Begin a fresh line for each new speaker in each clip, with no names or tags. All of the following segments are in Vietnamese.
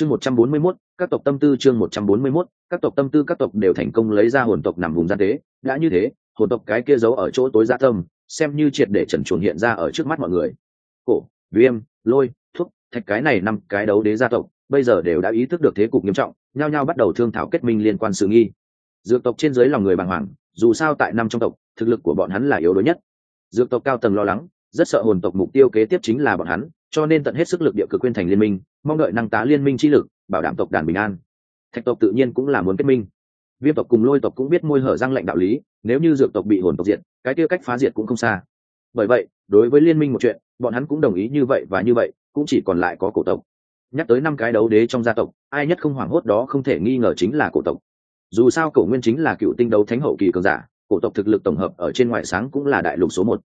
chương một trăm bốn mươi 141, các tộc tâm tư chương một trăm bốn mươi 141, các tộc tâm tư các tộc đều thành công lấy ra hồn tộc nằm vùng gian tế. Đã như thế hồn tộc cái kia giấu ở chỗ tối gia tâm xem như triệt để trần chuồng hiện ra ở trước mắt mọi người. Cổ viêm lôi thuốc thạch cái này năm cái đấu đế gia tộc bây giờ đều đã ý thức được thế cục nghiêm trọng nhao nhao bắt đầu thương thảo kết minh liên quan sự nghi. Dược tộc trên dưới lòng người bàng hoàng dù sao tại năm trong tộc thực lực của bọn hắn là yếu đuối nhất. Dược tộc cao tầng lo lắng rất sợ hồn tộc mục tiêu kế tiếp chính là bọn hắn cho nên tận hết sức lực địa cực quên thành liên minh, mong đợi năng tá liên minh chi lực, bảo đảm tộc đàn bình an. Thạch tộc tự nhiên cũng là muốn kết minh. Viêm tộc cùng lôi tộc cũng biết môi hở răng lệnh đạo lý, nếu như dược tộc bị hồn tộc diệt, cái kia cách phá diệt cũng không xa. Bởi vậy, đối với liên minh một chuyện, bọn hắn cũng đồng ý như vậy và như vậy, cũng chỉ còn lại có cổ tộc. Nhắc tới năm cái đấu đế trong gia tộc, ai nhất không hoảng hốt đó không thể nghi ngờ chính là cổ tộc. Dù sao cổ nguyên chính là cựu tinh đấu thánh hậu kỳ cường giả, cổ tộc thực lực tổng hợp ở trên ngoại sáng cũng là đại lục số một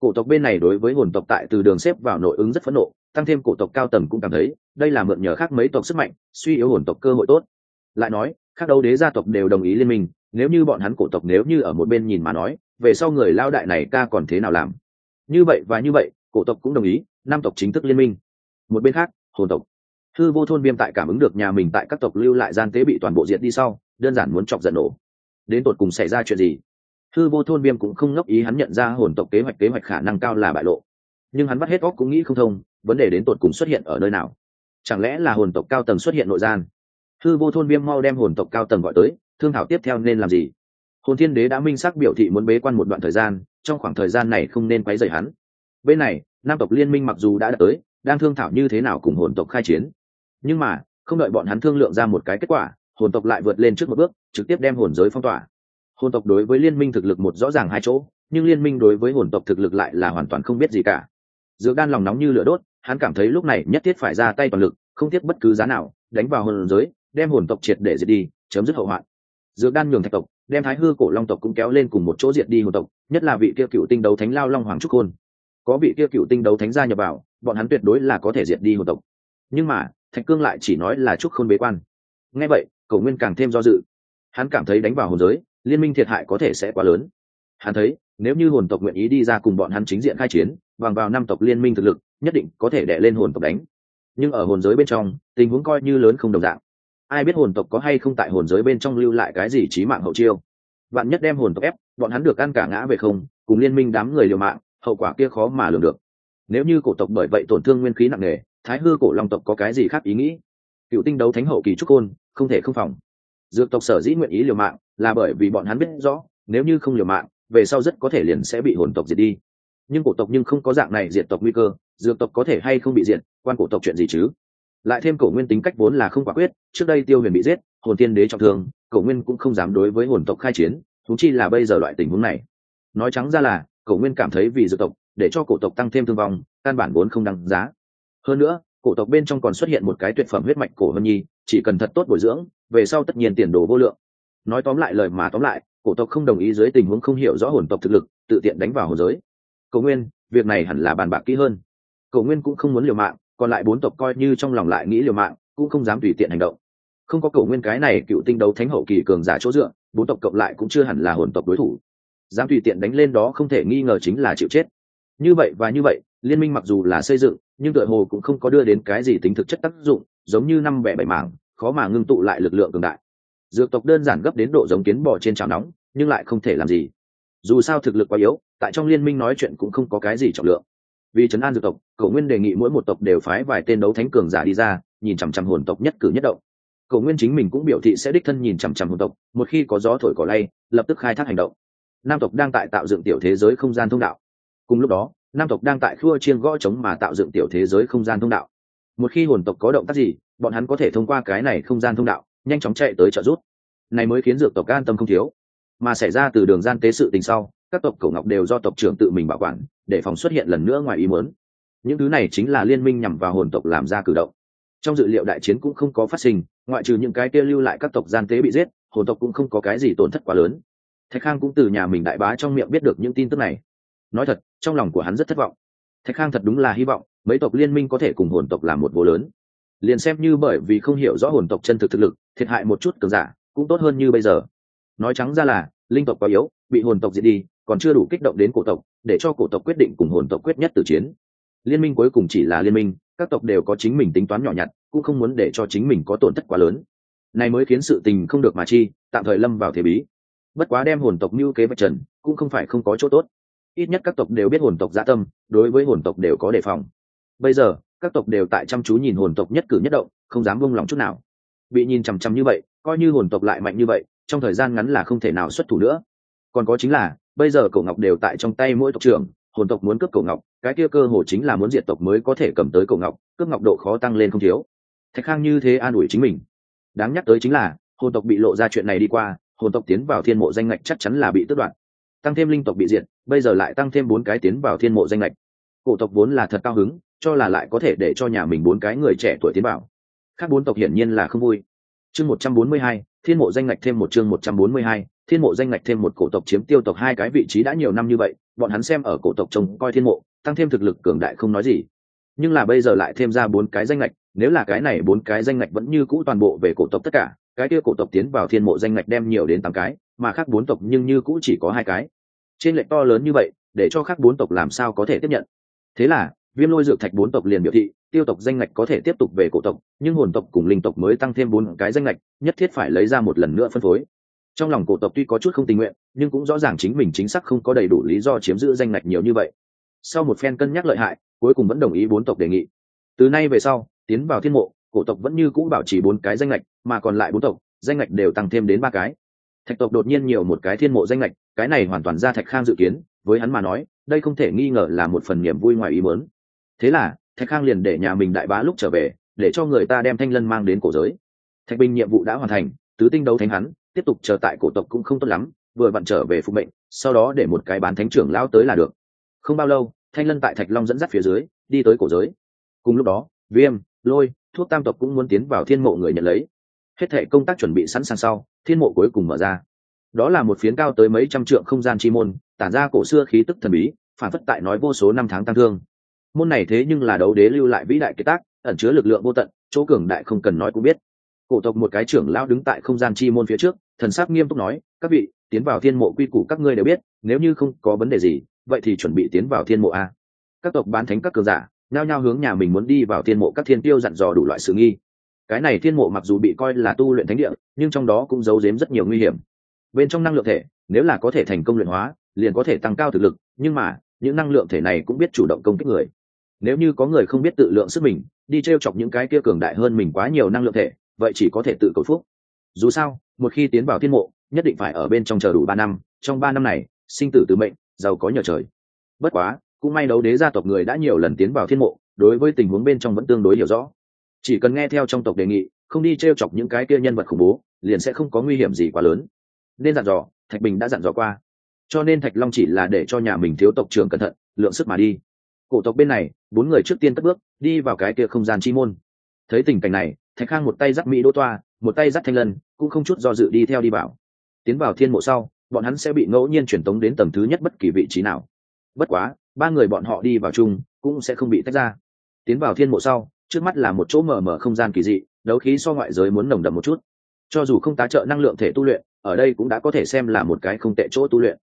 cổ tộc bên này đối với hồn tộc tại từ đường xếp vào nội ứng rất phẫn nộ, tăng thêm cổ tộc cao tầng cũng cảm thấy, đây là mượn nhờ khác mấy tộc sức mạnh, suy yếu hồn tộc cơ hội tốt. Lại nói các đấu đế gia tộc đều đồng ý liên minh, nếu như bọn hắn cổ tộc nếu như ở một bên nhìn mà nói, về sau người lao đại này ca còn thế nào làm? Như vậy và như vậy, cổ tộc cũng đồng ý, năm tộc chính thức liên minh. Một bên khác, hồn tộc. Thư vô thôn viêm tại cảm ứng được nhà mình tại các tộc lưu lại gian tế bị toàn bộ diện đi sau, đơn giản muốn chọc giận nổ. Đến tột cùng xảy ra chuyện gì? Thư vô thôn viêm cũng không ngốc ý hắn nhận ra hồn tộc kế hoạch kế hoạch khả năng cao là bại lộ. Nhưng hắn bắt hết óc cũng nghĩ không thông, vấn đề đến tột cùng xuất hiện ở nơi nào? Chẳng lẽ là hồn tộc cao tầng xuất hiện nội gian? Thư vô thôn viêm mau đem hồn tộc cao tầng gọi tới, thương thảo tiếp theo nên làm gì? Hồn thiên đế đã minh xác biểu thị muốn bế quan một đoạn thời gian, trong khoảng thời gian này không nên quấy rầy hắn. Bên này, nam tộc liên minh mặc dù đã đạt tới, đang thương thảo như thế nào cùng hồn tộc khai chiến. Nhưng mà, không đợi bọn hắn thương lượng ra một cái kết quả, hồn tộc lại vượt lên trước một bước, trực tiếp đem hồn giới phong tỏa hồn tộc đối với liên minh thực lực một rõ ràng hai chỗ, nhưng liên minh đối với hồn tộc thực lực lại là hoàn toàn không biết gì cả. Dược đan lòng nóng như lửa đốt, hắn cảm thấy lúc này nhất thiết phải ra tay toàn lực, không tiếc bất cứ giá nào, đánh vào hồn giới, đem hồn tộc triệt để diệt đi, chấm dứt hậu hoạn. Dược đan nhường thạch tộc, đem thái hư cổ long tộc cũng kéo lên cùng một chỗ diệt đi hồn tộc, nhất là vị kia cựu tinh đấu thánh lao long hoàng trúc khôn có vị kia cựu tinh đấu thánh gia nhập vào, bọn hắn tuyệt đối là có thể diệt đi hồn tộc. Nhưng mà, thạch cương lại chỉ nói là trúc khôn bế quan. Nghe vậy cầu nguyên càng thêm do dự. Hắn cảm thấy đánh vào hồn giới liên minh thiệt hại có thể sẽ quá lớn. Hắn thấy, nếu như hồn tộc nguyện ý đi ra cùng bọn hắn chính diện khai chiến, bằng vào năm tộc liên minh thực lực, nhất định có thể đẻ lên hồn tộc đánh. Nhưng ở hồn giới bên trong, tình huống coi như lớn không đồng dạng. Ai biết hồn tộc có hay không tại hồn giới bên trong lưu lại cái gì trí mạng hậu chiêu. Bạn nhất đem hồn tộc ép, bọn hắn được ăn cả ngã về không, cùng liên minh đám người liều mạng, hậu quả kia khó mà lường được. Nếu như cổ tộc bởi vậy tổn thương nguyên khí nặng nề, thái hư cổ long tộc có cái gì khác ý nghĩ? Cựu tinh đấu thánh hậu kỳ trúc côn không thể không phòng dược tộc sở dĩ nguyện ý liều mạng là bởi vì bọn hắn biết rõ, nếu như không liều mạng, về sau rất có thể liền sẽ bị hồn tộc diệt đi. Nhưng cổ tộc nhưng không có dạng này diệt tộc nguy cơ, dược tộc có thể hay không bị diệt, quan cổ tộc chuyện gì chứ? Lại thêm cổ nguyên tính cách vốn là không quả quyết, trước đây tiêu huyền bị giết, hồn tiên đế trọng thương, cổ nguyên cũng không dám đối với hồn tộc khai chiến thú chi là bây giờ loại tình huống này. Nói trắng ra là, cổ nguyên cảm thấy vì dược tộc, để cho cổ tộc tăng thêm thương vong, căn bản vốn không đăng giá. Hơn nữa, cổ tộc bên trong còn xuất hiện một cái tuyệt phẩm huyết mạch cổ hân nhi, chỉ cần thật tốt bồi dưỡng về sau tất nhiên tiền đồ vô lượng. Nói tóm lại lời mà tóm lại, cổ tộc không đồng ý dưới tình huống không hiểu rõ hồn tộc thực lực, tự tiện đánh vào hồn giới. Cầu nguyên, việc này hẳn là bàn bạc kỹ hơn. Cầu nguyên cũng không muốn liều mạng, còn lại bốn tộc coi như trong lòng lại nghĩ liều mạng, cũng không dám tùy tiện hành động. Không có cầu nguyên cái này cựu tinh đấu thánh hậu kỳ cường giả chỗ dựa, bốn tộc cộng lại cũng chưa hẳn là hồn tộc đối thủ. Dám tùy tiện đánh lên đó không thể nghi ngờ chính là chịu chết. Như vậy và như vậy, liên minh mặc dù là xây dựng, nhưng đội hồ cũng không có đưa đến cái gì tính thực chất tác dụng, giống như năm bẻ bảy mảng khó mà ngưng tụ lại lực lượng cường đại. Dược tộc đơn giản gấp đến độ giống kiến bò trên chảo nóng, nhưng lại không thể làm gì. Dù sao thực lực quá yếu, tại trong liên minh nói chuyện cũng không có cái gì trọng lượng. Vì trấn an dược tộc cầu nguyên đề nghị mỗi một tộc đều phái vài tên đấu thánh cường giả đi ra, nhìn chằm chằm hồn tộc nhất cử nhất động. Cầu nguyên chính mình cũng biểu thị sẽ đích thân nhìn chằm chằm hồn tộc, một khi có gió thổi cỏ lay, lập tức khai thác hành động. Nam tộc đang tại tạo dựng tiểu thế giới không gian thông đạo. Cùng lúc đó, nam tộc đang tại khua chiên gõ trống mà tạo dựng tiểu thế giới không gian thông đạo một khi hồn tộc có động tác gì, bọn hắn có thể thông qua cái này không gian thông đạo, nhanh chóng chạy tới trợ rút. này mới khiến dược tộc an tâm không thiếu. Mà xảy ra từ đường gian tế sự tình sau, các tộc cổ ngọc đều do tộc trưởng tự mình bảo quản, để phòng xuất hiện lần nữa ngoài ý muốn. Những thứ này chính là liên minh nhằm vào hồn tộc làm ra cử động. Trong dự liệu đại chiến cũng không có phát sinh, ngoại trừ những cái kia lưu lại các tộc gian tế bị giết, hồn tộc cũng không có cái gì tổn thất quá lớn. Thạch khang cũng từ nhà mình đại bá trong miệng biết được những tin tức này. Nói thật, trong lòng của hắn rất thất vọng. Thạch khang thật đúng là hy vọng mấy tộc liên minh có thể cùng hồn tộc làm một vô lớn. Liền xem như bởi vì không hiểu rõ hồn tộc chân thực thực lực, thiệt hại một chút cường giả cũng tốt hơn như bây giờ. Nói trắng ra là, linh tộc quá yếu, bị hồn tộc diệt đi, còn chưa đủ kích động đến cổ tộc, để cho cổ tộc quyết định cùng hồn tộc quyết nhất từ chiến. Liên minh cuối cùng chỉ là liên minh, các tộc đều có chính mình tính toán nhỏ nhặt, cũng không muốn để cho chính mình có tổn thất quá lớn. Này mới khiến sự tình không được mà chi, tạm thời lâm vào thế bí. Bất quá đem hồn tộc mưu kế vật trần, cũng không phải không có chỗ tốt. Ít nhất các tộc đều biết hồn tộc dạ tâm, đối với hồn tộc đều có đề phòng bây giờ, các tộc đều tại chăm chú nhìn hồn tộc nhất cử nhất động, không dám buông lòng chút nào. Bị nhìn chằm chằm như vậy, coi như hồn tộc lại mạnh như vậy, trong thời gian ngắn là không thể nào xuất thủ nữa. Còn có chính là, bây giờ cổ ngọc đều tại trong tay mỗi tộc trưởng, hồn tộc muốn cướp cổ ngọc, cái kia cơ hồ chính là muốn diệt tộc mới có thể cầm tới cổ ngọc, cướp ngọc độ khó tăng lên không thiếu. Thạch khang như thế an ủi chính mình. Đáng nhắc tới chính là, hồn tộc bị lộ ra chuyện này đi qua, hồn tộc tiến vào thiên mộ danh ngạch chắc chắn là bị tước đoạt. Tăng thêm linh tộc bị diệt, bây giờ lại tăng thêm bốn cái tiến vào thiên mộ danh ngạch. Cổ tộc vốn là thật cao hứng cho là lại có thể để cho nhà mình bốn cái người trẻ tuổi tiến bảo khác bốn tộc hiển nhiên là không vui. Chương một trăm bốn mươi hai, thiên mộ danh ngạch thêm một chương một trăm bốn mươi hai, thiên mộ danh ngạch thêm một cổ tộc chiếm tiêu tộc hai cái vị trí đã nhiều năm như vậy, bọn hắn xem ở cổ tộc trông coi thiên mộ, tăng thêm thực lực cường đại không nói gì. Nhưng là bây giờ lại thêm ra bốn cái danh ngạch, nếu là cái này bốn cái danh ngạch vẫn như cũ toàn bộ về cổ tộc tất cả, cái kia cổ tộc tiến vào thiên mộ danh ngạch đem nhiều đến tám cái, mà khác bốn tộc nhưng như cũ chỉ có hai cái. Trên lệch to lớn như vậy, để cho khác bốn tộc làm sao có thể tiếp nhận? Thế là viêm lôi dược thạch bốn tộc liền biểu thị, tiêu tộc danh ngạch có thể tiếp tục về cổ tộc, nhưng hồn tộc cùng linh tộc mới tăng thêm bốn cái danh ngạch, nhất thiết phải lấy ra một lần nữa phân phối. Trong lòng cổ tộc tuy có chút không tình nguyện, nhưng cũng rõ ràng chính mình chính xác không có đầy đủ lý do chiếm giữ danh ngạch nhiều như vậy. Sau một phen cân nhắc lợi hại, cuối cùng vẫn đồng ý bốn tộc đề nghị. Từ nay về sau, tiến vào thiên mộ, cổ tộc vẫn như cũ bảo trì bốn cái danh ngạch, mà còn lại bốn tộc, danh ngạch đều tăng thêm đến ba cái. Thạch tộc đột nhiên nhiều một cái thiên mộ danh ngạch, cái này hoàn toàn ra thạch khang dự kiến, với hắn mà nói, đây không thể nghi ngờ là một phần niềm vui ngoài ý mớn thế là, thạch khang liền để nhà mình đại bá lúc trở về, để cho người ta đem thanh lân mang đến cổ giới. Thạch bình nhiệm vụ đã hoàn thành, tứ tinh đấu thánh hắn, tiếp tục chờ tại cổ tộc cũng không tốt lắm, vừa vặn trở về phụ mệnh, sau đó để một cái bán thánh trưởng lao tới là được. Không bao lâu, thanh lân tại thạch long dẫn dắt phía dưới, đi tới cổ giới. Cùng lúc đó, viêm, lôi, thuốc tam tộc cũng muốn tiến vào thiên mộ người nhận lấy. Hết thệ công tác chuẩn bị sẵn sàng sau, thiên mộ cuối cùng mở ra. Đó là một phiến cao tới mấy trăm trượng không gian chi môn, tản ra cổ xưa khí tức thần bí, phản phất tại nói vô số năm tháng tăng thương môn này thế nhưng là đấu đế lưu lại vĩ đại kế tác, ẩn chứa lực lượng vô tận, chỗ cường đại không cần nói cũng biết. Cổ tộc một cái trưởng lão đứng tại không gian chi môn phía trước, thần sắc nghiêm túc nói, các vị, tiến vào thiên mộ quy củ các ngươi đều biết, nếu như không có vấn đề gì, vậy thì chuẩn bị tiến vào thiên mộ a. Các tộc bán thánh các cường giả, nhao nhao hướng nhà mình muốn đi vào thiên mộ các thiên tiêu dặn dò đủ loại sự nghi. Cái này thiên mộ mặc dù bị coi là tu luyện thánh địa, nhưng trong đó cũng giấu giếm rất nhiều nguy hiểm. Bên trong năng lượng thể, nếu là có thể thành công luyện hóa, liền có thể tăng cao thực lực, nhưng mà, những năng lượng thể này cũng biết chủ động công kích người nếu như có người không biết tự lượng sức mình, đi t r e o chọc những cái kia cường đại hơn mình quá nhiều năng lượng thể, vậy chỉ có thể tự cầu phúc. Dù sao, một khi tiến vào thiên mộ, nhất định phải ở bên trong chờ đủ ba năm, trong ba năm này, sinh tử tứ mệnh, giàu có nhờ trời. Bất quá, cũng may đấu đế gia tộc người đã nhiều lần tiến vào thiên mộ, đối với tình huống bên trong vẫn tương đối hiểu rõ. Chỉ cần nghe theo trong tộc đề nghị, không đi t r e o chọc những cái kia nhân vật khủng bố, liền sẽ không có nguy hiểm gì quá lớn. Nên dặn dò, thạch bình đã dặn dò qua. Cho nên thạch long chỉ là để cho nhà mình thiếu tộc trưởng cẩn thận, lượng sức mà đi cổ tộc bên này, bốn người trước tiên cất bước, đi vào cái kia không gian chi môn. Thấy tình cảnh này, thạch khang một tay dắt mỹ đỗ toa, một tay dắt thanh lân, cũng không chút do dự đi theo đi vào. Tiến vào thiên mộ sau, bọn hắn sẽ bị ngẫu nhiên truyền tống đến tầng thứ nhất bất kỳ vị trí nào. Bất quá, ba người bọn họ đi vào chung, cũng sẽ không bị tách ra. Tiến vào thiên mộ sau, trước mắt là một chỗ mở mở không gian kỳ dị, đấu khí so ngoại giới muốn nồng đậm một chút. Cho dù không tá trợ năng lượng thể tu luyện, ở đây cũng đã có thể xem là một cái không tệ chỗ tu luyện.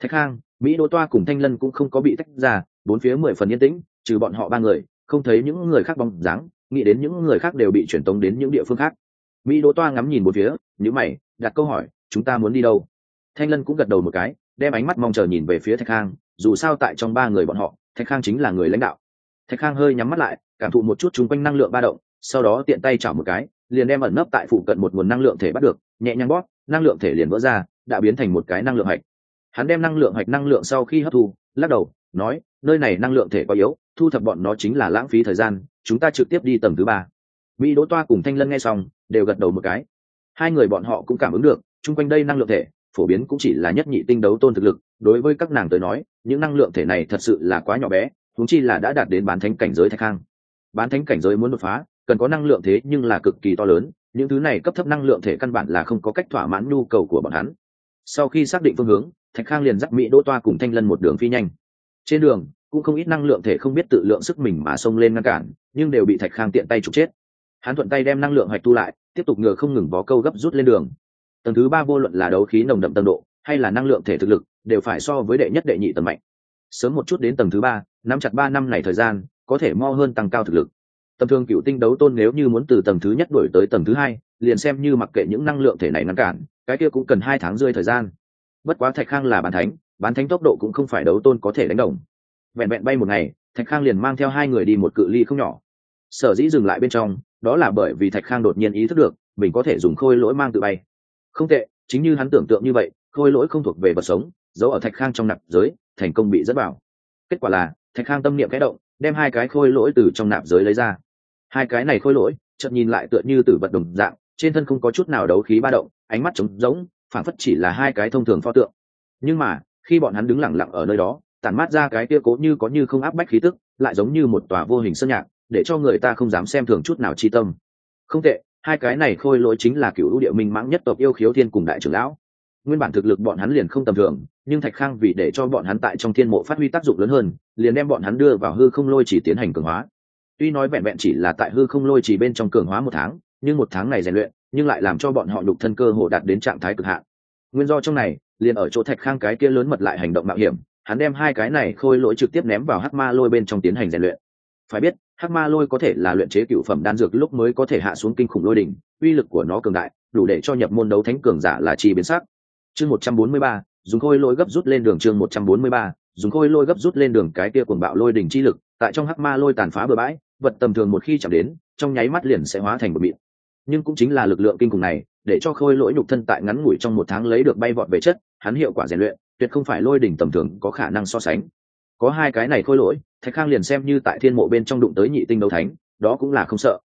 Thạch khang mỹ đỗ toa cùng thanh lân cũng không có bị tách ra, bốn phía mười phần yên tĩnh, trừ bọn họ ba người, không thấy những người khác bóng dáng, nghĩ đến những người khác đều bị chuyển tống đến những địa phương khác. Mỹ đỗ toa ngắm nhìn một phía nhữ mày, đặt câu hỏi, chúng ta muốn đi đâu? Thanh lân cũng gật đầu một cái, đem ánh mắt mong chờ nhìn về phía thạch khang, dù sao tại trong ba người bọn họ, thạch khang chính là người lãnh đạo. Thạch khang hơi nhắm mắt lại, cảm thụ một chút chung quanh năng lượng ba động, sau đó tiện tay chảo một cái, liền đem ẩn nấp tại phụ cận một nguồn năng lượng thể bắt được, nhẹ nhàng bóp, năng lượng thể liền vỡ ra, đã biến thành một cái năng lượng hạch hắn đem năng lượng hoạch năng lượng sau khi hấp thu, lắc đầu, nói, nơi này năng lượng thể quá yếu, thu thập bọn nó chính là lãng phí thời gian, chúng ta trực tiếp đi tầng thứ ba. Mỹ đỗ toa cùng thanh lân nghe xong, đều gật đầu một cái. Hai người bọn họ cũng cảm ứng được, chung quanh đây năng lượng thể, phổ biến cũng chỉ là nhất nhị tinh đấu tôn thực lực, đối với các nàng tới nói, những năng lượng thể này thật sự là quá nhỏ bé thúng chi là đã đạt đến bán thánh cảnh giới thạch khang bán thánh cảnh giới muốn đột phá, cần có năng lượng thế nhưng là cực kỳ to lớn, những thứ này cấp thấp năng lượng thể căn bản là không có cách thỏa mãn nhu cầu của bọn hắn. Sau khi xác định phương hướng thạch khang liền dắt mỹ đỗ toa cùng thanh lân một đường phi nhanh. Trên đường, cũng không ít năng lượng thể không biết tự lượng sức mình mà xông lên ngăn cản, nhưng đều bị thạch khang tiện tay trục chết. Hắn thuận tay đem năng lượng hoạch tu lại, tiếp tục ngừa không ngừng bó câu gấp rút lên đường. Tầng thứ ba vô luận là đấu khí nồng đậm tầng độ, hay là năng lượng thể thực lực, đều phải so với đệ nhất đệ nhị tầng mạnh. Sớm một chút đến tầng thứ ba, nắm chặt ba năm này thời gian, có thể mo hơn tăng cao thực lực. Tầm thường cựu tinh đấu tôn nếu như muốn từ tầng thứ nhất đổi tới tầng thứ hai, liền xem như mặc kệ những năng lượng thể này ngăn cản, cái kia cũng cần hai tháng rơi thời gian bất quá thạch khang là bán thánh bán thánh tốc độ cũng không phải đấu tôn có thể đánh đồng. Vẹn vẹn bay một ngày, thạch khang liền mang theo hai người đi một cự ly không nhỏ. Sở dĩ dừng lại bên trong, đó là bởi vì thạch khang đột nhiên ý thức được, mình có thể dùng khôi lỗi mang tự bay. Không tệ, chính như hắn tưởng tượng như vậy, khôi lỗi không thuộc về vật sống, giấu ở thạch khang trong nạp giới, thành công bị dẫn vào. Kết quả là, thạch khang tâm niệm kẽ động, đem hai cái khôi lỗi từ trong nạp giới lấy ra. Hai cái này khôi lỗi, chợt nhìn lại tựa như tử vật đồng dạng, trên thân không có chút nào đấu khí ba động, ánh mắt trống rỗng phản phất chỉ là hai cái thông thường pho tượng. Nhưng mà, khi bọn hắn đứng lặng lặng ở nơi đó, tản mát ra cái kia cố như có như không áp bách khí tức, lại giống như một tòa vô hình sơn nhạc, để cho người ta không dám xem thường chút nào chi tâm. Không tệ, hai cái này khôi lỗi chính là cựu địa minh mãng nhất tộc yêu khiếu thiên cùng đại trưởng lão. Nguyên bản thực lực bọn hắn liền không tầm thường, nhưng thạch khang vì để cho bọn hắn tại trong thiên mộ phát huy tác dụng lớn hơn, liền đem bọn hắn đưa vào hư không lôi chỉ tiến hành cường hóa. Tuy nói vẹn vẹn chỉ là tại hư không lôi chỉ bên trong cường hóa một tháng, nhưng một tháng này rèn luyện nhưng lại làm cho bọn họ nhục thân cơ hồ đạt đến trạng thái cực hạn. Nguyên do trong này, liền ở chỗ thạch khang cái kia lớn mật lại hành động mạo hiểm, hắn đem hai cái này khôi lỗi trực tiếp ném vào hắc ma lôi bên trong tiến hành rèn luyện. Phải biết, hắc ma lôi có thể là luyện chế cựu phẩm đan dược lúc mới có thể hạ xuống kinh khủng lôi đỉnh, uy lực của nó cường đại, đủ để cho nhập môn đấu thánh cường giả là chi biến sắc. Chương một trăm bốn mươi ba, dùng khôi lôi gấp rút lên đường chương một trăm bốn mươi ba, dùng khôi lôi gấp rút lên đường cái kia cuồng bạo lôi đỉnh chi lực, tại trong hắc ma lôi tàn phá bừa bãi, vật tầm thường một khi chạm đến, trong nháy mắt liền sẽ hóa thành một mịn nhưng cũng chính là lực lượng kinh khủng này, để cho khôi lỗi nhục thân tại ngắn ngủi trong một tháng lấy được bay vọt về chất, hắn hiệu quả rèn luyện, tuyệt không phải lôi đỉnh tầm thường có khả năng so sánh. Có hai cái này khôi lỗi, thạch khang liền xem như tại thiên mộ bên trong đụng tới nhị tinh đấu thánh, đó cũng là không sợ.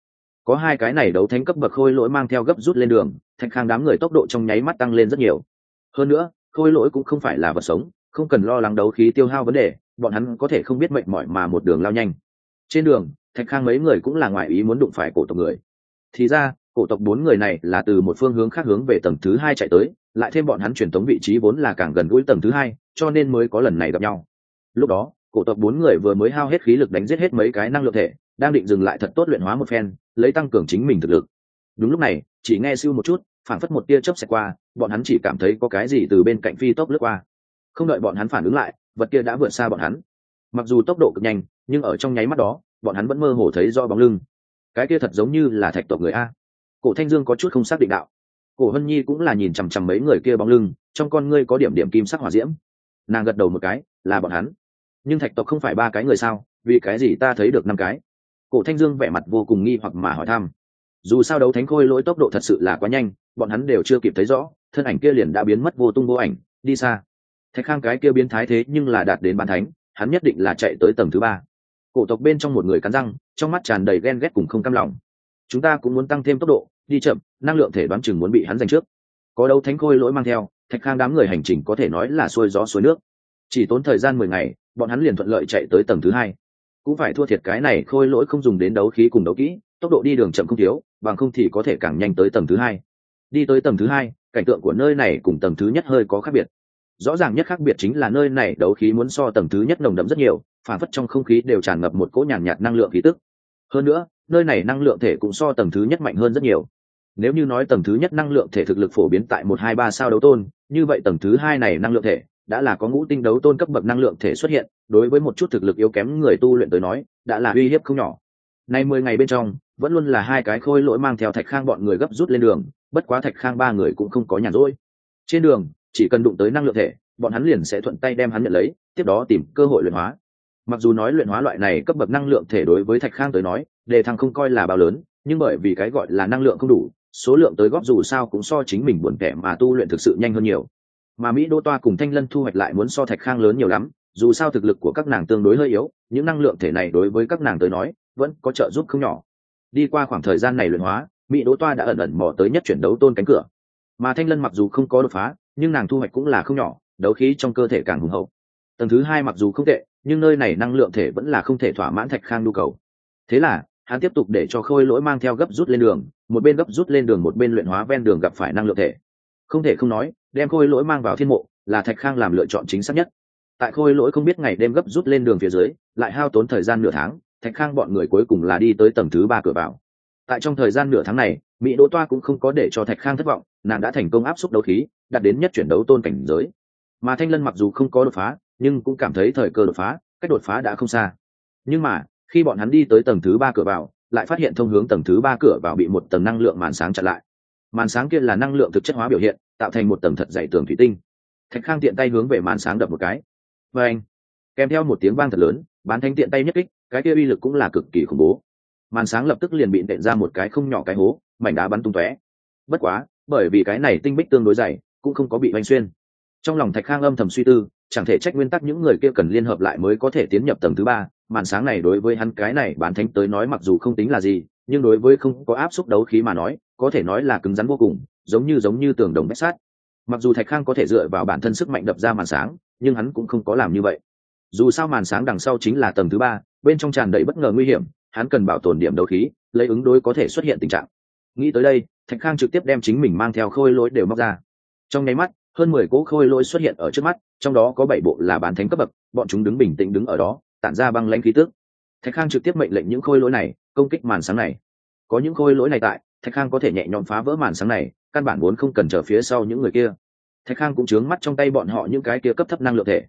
Có hai cái này đấu thánh cấp bậc khôi lỗi mang theo gấp rút lên đường, thạch khang đám người tốc độ trong nháy mắt tăng lên rất nhiều. Hơn nữa, khôi lỗi cũng không phải là vật sống, không cần lo lắng đấu khí tiêu hao vấn đề, bọn hắn có thể không biết mệnh mỏi mà một đường lao nhanh. Trên đường, thạch khang mấy người cũng là ngoại ý muốn đụng phải cổ tộc người. Thì ra cổ tộc bốn người này là từ một phương hướng khác hướng về tầng thứ hai chạy tới, lại thêm bọn hắn truyền tống vị trí vốn là càng gần gũi tầng thứ hai, cho nên mới có lần này gặp nhau. Lúc đó, cổ tộc bốn người vừa mới hao hết khí lực đánh giết hết mấy cái năng lượng thể, đang định dừng lại thật tốt luyện hóa một phen, lấy tăng cường chính mình thực lực. Đúng lúc này, chỉ nghe siêu một chút phản phất một tia chớp xẹt qua, bọn hắn chỉ cảm thấy có cái gì từ bên cạnh phi tốc lướt qua. Không đợi bọn hắn phản ứng lại, vật kia đã vượt xa bọn hắn. Mặc dù tốc độ cực nhanh, nhưng ở trong nháy mắt đó, bọn hắn vẫn mơ hồ thấy do bóng lưng. Cái kia thật giống như là thạch tộc người a cổ thanh dương có chút không xác định đạo. Cổ hân nhi cũng là nhìn chằm chằm mấy người kia bóng lưng, trong con ngươi có điểm điểm kim sắc hỏa diễm. Nàng gật đầu một cái, là bọn hắn. Nhưng thạch tộc không phải ba cái người sao, vì cái gì ta thấy được năm cái? Cổ thanh dương vẻ mặt vô cùng nghi hoặc mà hỏi thăm. Dù sao đấu thánh khôi lỗi tốc độ thật sự là quá nhanh, bọn hắn đều chưa kịp thấy rõ, thân ảnh kia liền đã biến mất vô tung vô ảnh, đi xa. Thạch khang cái kia biến thái thế nhưng là đạt đến bàn thánh, hắn nhất định là chạy tới tầng thứ ba. Cổ tộc bên trong một người cắn răng, trong mắt tràn đầy ghen ghét cùng không cam lòng. Chúng ta cũng muốn tăng thêm tốc độ đi chậm năng lượng thể đoán chừng muốn bị hắn giành trước. Có đấu thánh khôi lỗi mang theo thạch khang đám người hành trình có thể nói là xuôi gió suối nước. Chỉ tốn thời gian mười ngày bọn hắn liền thuận lợi chạy tới tầng thứ hai. Cũng phải thua thiệt cái này khôi lỗi không dùng đến đấu khí cùng đấu kỹ tốc độ đi đường chậm không thiếu bằng không thì có thể càng nhanh tới tầng thứ hai. Đi tới tầng thứ hai cảnh tượng của nơi này cùng tầng thứ nhất hơi có khác biệt. Rõ ràng nhất khác biệt chính là nơi này đấu khí muốn so tầng thứ nhất nồng đậm rất nhiều phản phất trong không khí đều tràn ngập một cỗ nhàn nhạt, nhạt năng lượng khí tức. Hơn nữa nơi này năng lượng thể cũng so tầng thứ nhất mạnh hơn rất nhiều. Nếu như nói tầng thứ nhất năng lượng thể thực lực phổ biến tại một, hai, ba sao đấu tôn, như vậy tầng thứ hai này năng lượng thể đã là có ngũ tinh đấu tôn cấp bậc năng lượng thể xuất hiện, đối với một chút thực lực yếu kém người tu luyện tới nói, đã là uy hiếp không nhỏ. Nay mười ngày bên trong, vẫn luôn là hai cái khôi lỗi mang theo thạch khang bọn người gấp rút lên đường, bất quá thạch khang ba người cũng không có nhàn rỗi. Trên đường, chỉ cần đụng tới năng lượng thể, bọn hắn liền sẽ thuận tay đem hắn nhận lấy, tiếp đó tìm cơ hội luyện hóa. Mặc dù nói luyện hóa loại này cấp bậc năng lượng thể đối với thạch khang tới nói đề thăng không coi là bao lớn, nhưng bởi vì cái gọi là năng lượng không đủ, số lượng tới góp dù sao cũng so chính mình buồn kẻ mà tu luyện thực sự nhanh hơn nhiều. Mà mỹ đô toa cùng thanh lân thu hoạch lại muốn so thạch khang lớn nhiều lắm, dù sao thực lực của các nàng tương đối hơi yếu, những năng lượng thể này đối với các nàng tới nói, vẫn có trợ giúp không nhỏ. Đi qua khoảng thời gian này luyện hóa, mỹ đỗ toa đã ẩn ẩn mò tới nhất chuyển đấu tôn cánh cửa. Mà thanh lân mặc dù không có đột phá, nhưng nàng thu hoạch cũng là không nhỏ, đấu khí trong cơ thể càng hùng hậu. Tầng thứ hai mặc dù không tệ, nhưng nơi này năng lượng thể vẫn là không thể thỏa mãn thạch khang nhu cầu. Thế là hắn tiếp tục để cho khôi lỗi mang theo gấp rút lên đường, một bên gấp rút lên đường một bên luyện hóa ven đường gặp phải năng lượng thể. Không thể không nói, đem khôi lỗi mang vào thiên mộ là thạch khang làm lựa chọn chính xác nhất. Tại khôi lỗi không biết ngày đêm gấp rút lên đường phía dưới, lại hao tốn thời gian nửa tháng, thạch khang bọn người cuối cùng là đi tới tầng thứ ba cửa vào. Tại trong thời gian nửa tháng này, mỹ đỗ toa cũng không có để cho thạch khang thất vọng, nàng đã thành công áp suất đấu khí, đạt đến nhất chuyển đấu tôn cảnh giới. Mà thanh lân mặc dù không có đột phá, nhưng cũng cảm thấy thời cơ đột phá, cách đột phá đã không xa. Nhưng mà khi bọn hắn đi tới tầng thứ ba cửa vào, lại phát hiện thông hướng tầng thứ ba cửa vào bị một tầng năng lượng màn sáng chặn lại. Màn sáng kia là năng lượng thực chất hóa biểu hiện, tạo thành một tầng thật dày tường thủy tinh. Thạch khang tiện tay hướng về màn sáng đập một cái. Và anh, kèm theo một tiếng vang thật lớn, bán thanh tiện tay nhất kích, cái kia uy lực cũng là cực kỳ khủng bố. Màn sáng lập tức liền bị nện ra một cái không nhỏ cái hố, mảnh đá bắn tung tóe. Bất quá, bởi vì cái này tinh bích tương đối dày, cũng không có bị oanh xuyên. Trong lòng thạch khang âm thầm suy tư, chẳng thể trách nguyên tắc những người kia cần liên hợp lại mới có thể tiến nhập tầng thứ ba màn sáng này đối với hắn cái này bán thánh tới nói mặc dù không tính là gì, nhưng đối với không có áp suất đấu khí mà nói, có thể nói là cứng rắn vô cùng, giống như giống như tường đồng bách sát. Mặc dù thạch khang có thể dựa vào bản thân sức mạnh đập ra màn sáng, nhưng hắn cũng không có làm như vậy. Dù sao màn sáng đằng sau chính là tầng thứ ba, bên trong tràn đầy bất ngờ nguy hiểm, hắn cần bảo tồn điểm đấu khí, lấy ứng đối có thể xuất hiện tình trạng. Nghĩ tới đây, thạch khang trực tiếp đem chính mình mang theo khôi lỗi đều móc ra. Trong nháy mắt, hơn mười cỗ khôi lỗi xuất hiện ở trước mắt, trong đó có bảy bộ là bán thánh cấp bậc, bọn chúng đứng bình tĩnh đứng ở đó tản ra băng lãnh khí tức. thạch khang trực tiếp mệnh lệnh những khôi lỗi này công kích màn sáng này. Có những khôi lỗi này tại, thạch khang có thể nhẹ nhõm phá vỡ màn sáng này, căn bản vốn không cần chờ phía sau những người kia. Thạch khang cũng chướng mắt trong tay bọn họ những cái kia cấp thấp năng lượng thể.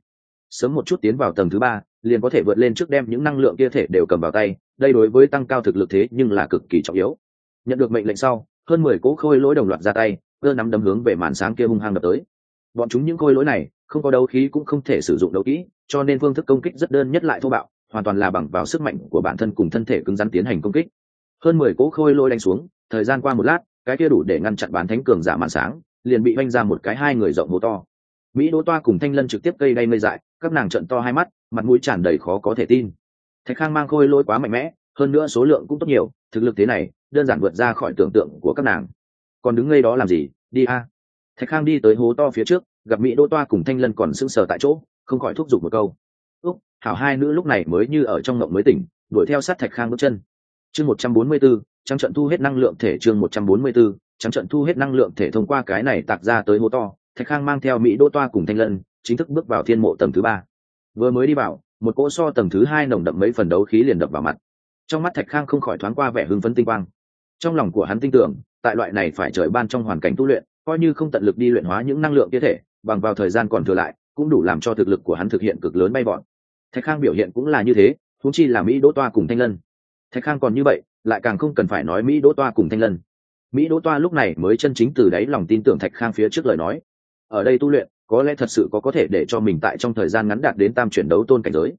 Sớm một chút tiến vào tầng thứ ba, liền có thể vượt lên trước đem những năng lượng kia thể đều cầm vào tay, đây đối với tăng cao thực lực thế nhưng là cực kỳ trọng yếu. Nhận được mệnh lệnh sau, hơn mười cỗ khôi lỗi đồng loạt ra tay cơ nắm đấm hướng về màn sáng kia hung hăng đập tới. Bọn chúng những khôi lỗi này không có đấu khí cũng không thể sử dụng đấu kỹ, cho nên phương thức công kích rất đơn nhất lại thô bạo, hoàn toàn là bằng vào sức mạnh của bản thân cùng thân thể cứng rắn tiến hành công kích. Hơn mười cỗ khôi lôi đánh xuống, thời gian qua một lát, cái kia đủ để ngăn chặn bán thánh cường giả màn sáng, liền bị oanh ra một cái hai người rộng hố to. Mỹ đỗ toa cùng thanh lân trực tiếp cây đay mây dại, các nàng trận to hai mắt, mặt mũi tràn đầy khó có thể tin. Thạch khang mang khôi lôi quá mạnh mẽ, hơn nữa số lượng cũng tốt nhiều, thực lực thế này, đơn giản vượt ra khỏi tưởng tượng của các nàng. Còn đứng ngay đó làm gì? Đi a. Thạch khang đi tới hố to phía trước gặp mỹ đỗ toa cùng thanh lân còn sững sờ tại chỗ, không khỏi thúc giục một câu. Úc, hảo hai nữ lúc này mới như ở trong ngộng mới tỉnh, đuổi theo sát thạch khang bước chân. Chương một trăm bốn mươi b ố trắng trận thu hết năng lượng thể chương một trăm bốn mươi b ố trắng trận thu hết năng lượng thể thông qua cái này tạc ra tới hố to, thạch khang mang theo mỹ đỗ toa cùng thanh lân, chính thức bước vào thiên mộ tầng thứ ba. Vừa mới đi vào, một cỗ so tầng thứ hai nồng đậm mấy phần đấu khí liền đập vào mặt. Trong mắt thạch khang không khỏi thoáng qua vẻ hưng phấn tinh quang. Trong lòng của hắn tin tưởng, tại loại này phải trời ban trong hoàn cảnh tu luyện, coi như không tận lực đi luyện hóa những năng lượng kia thể bằng vào thời gian còn thừa lại, cũng đủ làm cho thực lực của hắn thực hiện cực lớn bay vọt. Thạch khang biểu hiện cũng là như thế thú chi là mỹ đỗ toa cùng thanh lân. Thạch khang còn như vậy, lại càng không cần phải nói mỹ đỗ toa cùng thanh lân. Mỹ đỗ toa lúc này mới chân chính từ đáy lòng tin tưởng thạch khang phía trước lời nói. Ở đây tu luyện, có lẽ thật sự có có thể để cho mình tại trong thời gian ngắn đạt đến tam chuyển đấu tôn cảnh giới.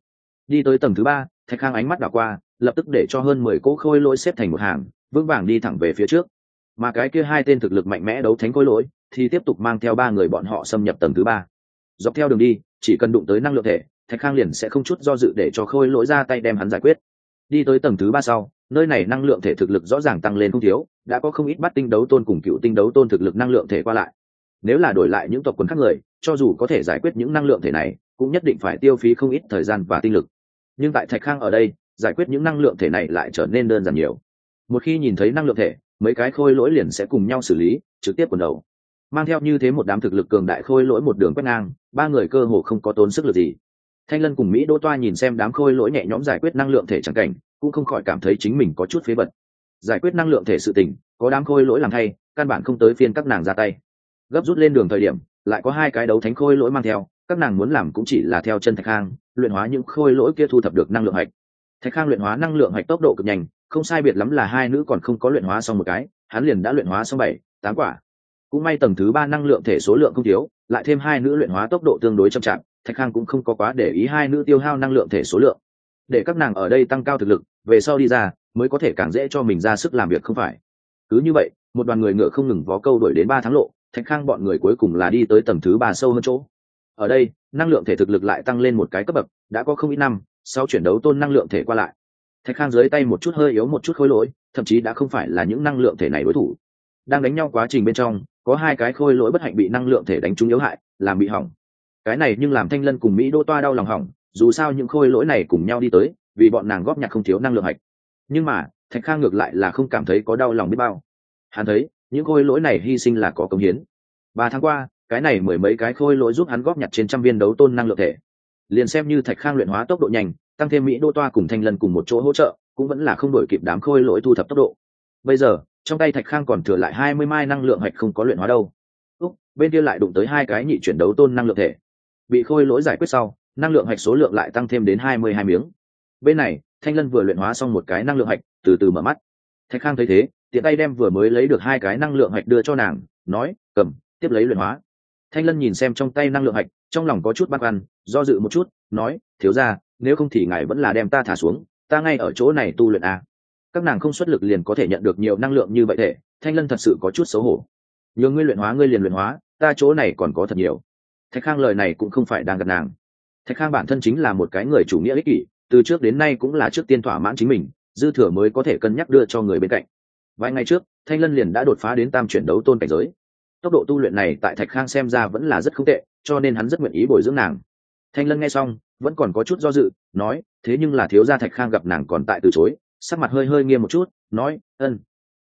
Đi tới tầng thứ ba, thạch khang ánh mắt đảo qua, lập tức để cho hơn mười cỗ khôi lỗi xếp thành một hàng, vững vàng đi thẳng về phía trước. Mà cái kia hai tên thực lực mạnh mẽ đấu thánh khôi lỗi thì tiếp tục mang theo ba người bọn họ xâm nhập tầng thứ ba. Dọc theo đường đi, chỉ cần đụng tới năng lượng thể, thạch khang liền sẽ không chút do dự để cho khôi lỗi ra tay đem hắn giải quyết. Đi tới tầng thứ ba sau, nơi này năng lượng thể thực lực rõ ràng tăng lên không thiếu, đã có không ít bắt tinh đấu tôn cùng cựu tinh đấu tôn thực lực năng lượng thể qua lại. Nếu là đổi lại những tộc quần khác người, cho dù có thể giải quyết những năng lượng thể này, cũng nhất định phải tiêu phí không ít thời gian và tinh lực. Nhưng tại thạch khang ở đây, giải quyết những năng lượng thể này lại trở nên đơn giản nhiều. Một khi nhìn thấy năng lượng thể, mấy cái khôi lỗi liền sẽ cùng nhau xử lý, trực tiếp quần đầu mang theo như thế một đám thực lực cường đại khôi lỗi một đường quét ngang, ba người cơ hồ không có tốn sức lực gì. Thanh lân cùng mỹ đỗ toa nhìn xem đám khôi lỗi nhẹ nhõm giải quyết năng lượng thể chẳng cảnh, cũng không khỏi cảm thấy chính mình có chút phế vật. Giải quyết năng lượng thể sự tình, có đám khôi lỗi làm thay, căn bản không tới phiên các nàng ra tay. Gấp rút lên đường thời điểm, lại có hai cái đấu thánh khôi lỗi mang theo, các nàng muốn làm cũng chỉ là theo chân thạch khang, luyện hóa những khôi lỗi kia thu thập được năng lượng hạch. Thạch khang luyện hóa năng lượng hạch tốc độ cực nhanh, không sai biệt lắm là hai nữ còn không có luyện hóa xong một cái, hắn liền đã luyện hóa xong bảy, tám quả cũng may tầng thứ ba năng lượng thể số lượng không thiếu, lại thêm hai nữ luyện hóa tốc độ tương đối chậm chạp, thạch khang cũng không có quá để ý hai nữ tiêu hao năng lượng thể số lượng. Để các nàng ở đây tăng cao thực lực, về sau đi ra, mới có thể càng dễ cho mình ra sức làm việc không phải. Cứ như vậy, một đoàn người ngựa không ngừng vó câu đuổi đến ba tháng lộ, thạch khang bọn người cuối cùng là đi tới tầng thứ ba sâu hơn chỗ. Ở đây, năng lượng thể thực lực lại tăng lên một cái cấp bậc, đã có không ít năm, sau chuyển đấu tôn năng lượng thể qua lại. Thạch khang dưới tay một chút hơi yếu một chút khối lỗi, thậm chí đã không phải là những năng lượng thể này đối thủ. Đang đánh nhau quá trình bên trong có hai cái khôi lỗi bất hạnh bị năng lượng thể đánh trúng yếu hại, làm bị hỏng. Cái này nhưng làm thanh lân cùng mỹ đô toa đau lòng hỏng, dù sao những khôi lỗi này cùng nhau đi tới, vì bọn nàng góp nhặt không thiếu năng lượng hạch. Nhưng mà, thạch khang ngược lại là không cảm thấy có đau lòng biết bao. Hắn thấy, những khôi lỗi này hy sinh là có công hiến. Ba tháng qua, cái này mười mấy cái khôi lỗi giúp hắn góp nhặt trên trăm viên đấu tôn năng lượng thể. Liền xem như thạch khang luyện hóa tốc độ nhanh, tăng thêm mỹ đô toa cùng thanh lân cùng một chỗ hỗ trợ, cũng vẫn là không đổi kịp đám khôi lỗi thu thập tốc độ. Bây giờ trong tay thạch khang còn thừa lại hai mươi mai năng lượng hạch không có luyện hóa đâu. Úc, bên kia lại đụng tới hai cái nhị chuyển đấu tôn năng lượng thể. Bị khôi lỗi giải quyết sau, năng lượng hạch số lượng lại tăng thêm đến hai mươi hai miếng. Bên này, thanh lân vừa luyện hóa xong một cái năng lượng hạch, từ từ mở mắt. Thạch khang thấy thế, tiện tay đem vừa mới lấy được hai cái năng lượng hạch đưa cho nàng, nói, cầm, tiếp lấy luyện hóa. Thanh lân nhìn xem trong tay năng lượng hạch, trong lòng có chút băn khoăn, do dự một chút, nói, thiếu ra nếu không thì ngài vẫn là đem ta thả xuống, ta ngay ở chỗ này tu luyện à? Các nàng không xuất lực liền có thể nhận được nhiều năng lượng như vậy thể, thanh lân thật sự có chút xấu hổ. Nhờ ngươi luyện hóa, ngươi liền luyện hóa, ta chỗ này còn có thật nhiều. Thạch khang lời này cũng không phải đang gặp nàng. Thạch khang bản thân chính là một cái người chủ nghĩa ích kỷ, từ trước đến nay cũng là trước tiên thỏa mãn chính mình, dư thừa mới có thể cân nhắc đưa cho người bên cạnh. Vài ngày trước, thanh lân liền đã đột phá đến tam chuyển đấu tôn cảnh giới. Tốc độ tu luyện này tại thạch khang xem ra vẫn là rất không tệ, cho nên hắn rất nguyện ý bồi dưỡng nàng. Thanh lân nghe xong, vẫn còn có chút do dự, nói, thế nhưng là thiếu gia thạch khang gặp nàng còn tại từ chối sắc mặt hơi hơi nghiêm một chút, nói, ân,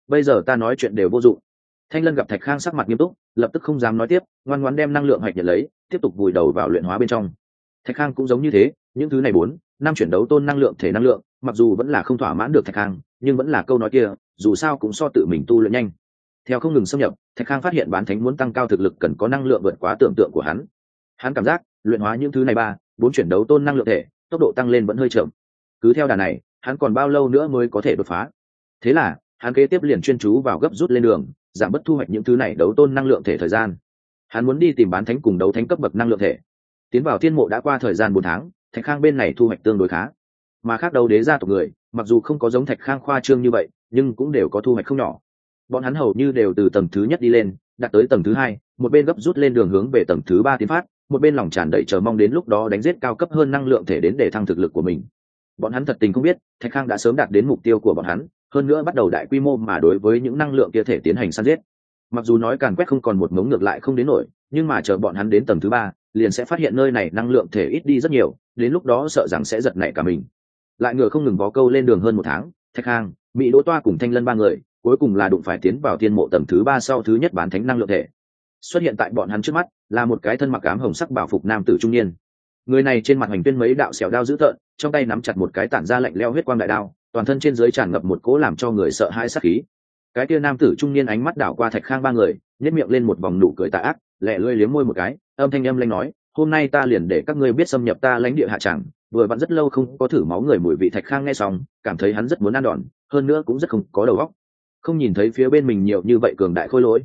bây giờ ta nói chuyện đều vô dụng. Thanh lân gặp thạch khang sắc mặt nghiêm túc, lập tức không dám nói tiếp, ngoan ngoan đem năng lượng hạch nhận lấy, tiếp tục vùi đầu vào luyện hóa bên trong. Thạch khang cũng giống như thế, những thứ này bốn, năm chuyển đấu tôn năng lượng, thể năng lượng, mặc dù vẫn là không thỏa mãn được thạch khang, nhưng vẫn là câu nói kia, dù sao cũng so tự mình tu luyện nhanh. Theo không ngừng xâm nhập, thạch khang phát hiện bán thánh muốn tăng cao thực lực cần có năng lượng vượt quá tưởng tượng của hắn. Hắn cảm giác, luyện hóa những thứ này ba, bốn chuyển đấu tôn năng lượng thể, tốc độ tăng lên vẫn hơi chậm. Cứ theo đà này hắn còn bao lâu nữa mới có thể đột phá? Thế là, hắn kế tiếp liền chuyên chú vào gấp rút lên đường, giảm bất thu hoạch những thứ này đấu tôn năng lượng thể thời gian. Hắn muốn đi tìm bán thánh cùng đấu thánh cấp bậc năng lượng thể. Tiến vào thiên mộ đã qua thời gian bốn tháng, thạch khang bên này thu hoạch tương đối khá. Mà khác đấu đế gia tộc người, mặc dù không có giống thạch khang khoa trương như vậy, nhưng cũng đều có thu hoạch không nhỏ. Bọn hắn hầu như đều từ tầng thứ nhất đi lên, đạt tới tầng thứ hai, một bên gấp rút lên đường hướng về tầng thứ ba tiến phát, một bên lòng tràn đầy chờ mong đến lúc đó đánh giết cao cấp hơn năng lượng thể đến để thăng thực lực của mình bọn hắn thật tình không biết, thạch khang đã sớm đạt đến mục tiêu của bọn hắn, hơn nữa bắt đầu đại quy mô mà đối với những năng lượng kia thể tiến hành săn giết. Mặc dù nói càn quét không còn một ngống ngược lại không đến nổi, nhưng mà chờ bọn hắn đến tầng thứ ba, liền sẽ phát hiện nơi này năng lượng thể ít đi rất nhiều, đến lúc đó sợ rằng sẽ giật nảy cả mình. Lại ngựa không ngừng bó câu lên đường hơn một tháng, thạch khang, mỹ đỗ toa cùng thanh lân ba người, cuối cùng là đụng phải tiến vào thiên mộ tầng thứ ba sau thứ nhất bán thánh năng lượng thể. Xuất hiện tại bọn hắn trước mắt, là một cái thân mặc ám hồng sắc bảo phục nam tử trung niên người này trên mặt hành tuyên mấy đạo xẻo đao dữ tợn, trong tay nắm chặt một cái tản ra lạnh leo huyết quang đại đao, toàn thân trên dưới tràn ngập một cỗ làm cho người sợ hãi sắc khí. Cái kia nam tử trung niên ánh mắt đảo qua thạch khang ba người nhét miệng lên một vòng nụ cười tà ác, lẹ lưỡi liếm môi một cái, âm thanh âm lanh nói, hôm nay ta liền để các ngươi biết xâm nhập ta lãnh địa hạ tràng vừa vặn rất lâu không có thử máu người mùi vị. Thạch khang nghe xong, cảm thấy hắn rất muốn ăn đòn, hơn nữa cũng rất không có đầu óc. Không nhìn thấy phía bên mình nhiều như vậy cường đại khôi lỗi.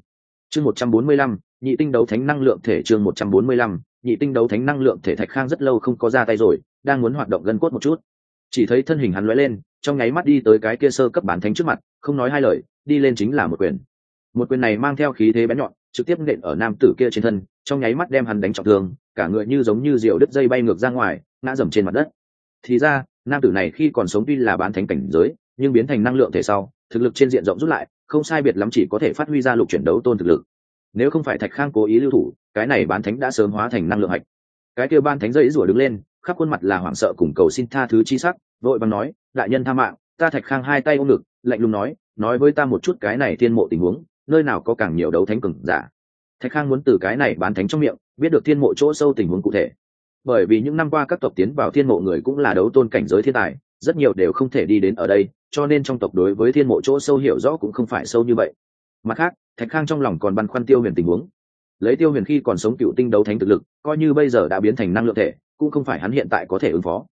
Chương một trăm bốn mươi lăm, nhị tinh đấu thánh năng lượng thể chương một trăm bốn mươi lăm nhị tinh đấu thánh năng lượng thể thạch khang rất lâu không có ra tay rồi, đang muốn hoạt động gân cốt một chút. Chỉ thấy thân hình hắn lóe lên, trong nháy mắt đi tới cái kia sơ cấp bán thánh trước mặt, không nói hai lời, đi lên chính là một quyền. Một quyền này mang theo khí thế bén nhọn, trực tiếp nện ở nam tử kia trên thân, trong nháy mắt đem hắn đánh trọng thương, cả người như giống như diều đứt dây bay ngược ra ngoài, ngã dầm trên mặt đất. Thì ra, nam tử này khi còn sống tuy là bán thánh cảnh giới, nhưng biến thành năng lượng thể sau, thực lực trên diện rộng rút lại, không sai biệt lắm chỉ có thể phát huy ra lục chuyển đấu tôn thực lực. Nếu không phải thạch khang cố ý lưu thủ cái này bán thánh đã sớm hóa thành năng lượng hạch. Cái kia ban thánh dây rủa đứng lên, khắp khuôn mặt là hoảng sợ cùng cầu xin tha thứ chi sắc, vội vàng nói, đại nhân tha mạng, ta thạch khang hai tay ôm ngực, lạnh lùng nói nói với ta một chút cái này thiên mộ tình huống, nơi nào có càng nhiều đấu thánh cường giả. Thạch khang muốn từ cái này bán thánh trong miệng, biết được thiên mộ chỗ sâu tình huống cụ thể. Bởi vì những năm qua các tộc tiến vào thiên mộ người cũng là đấu tôn cảnh giới thiên tài, rất nhiều đều không thể đi đến ở đây, cho nên trong tộc đối với thiên mộ chỗ sâu hiểu rõ cũng không phải sâu như vậy. Mặt khác, thạch khang trong lòng còn băn khoăn tiêu huyền tình huống lấy tiêu huyền khi còn sống cựu tinh đấu thánh thực lực, coi như bây giờ đã biến thành năng lượng thể, cũng không phải hắn hiện tại có thể ứng phó.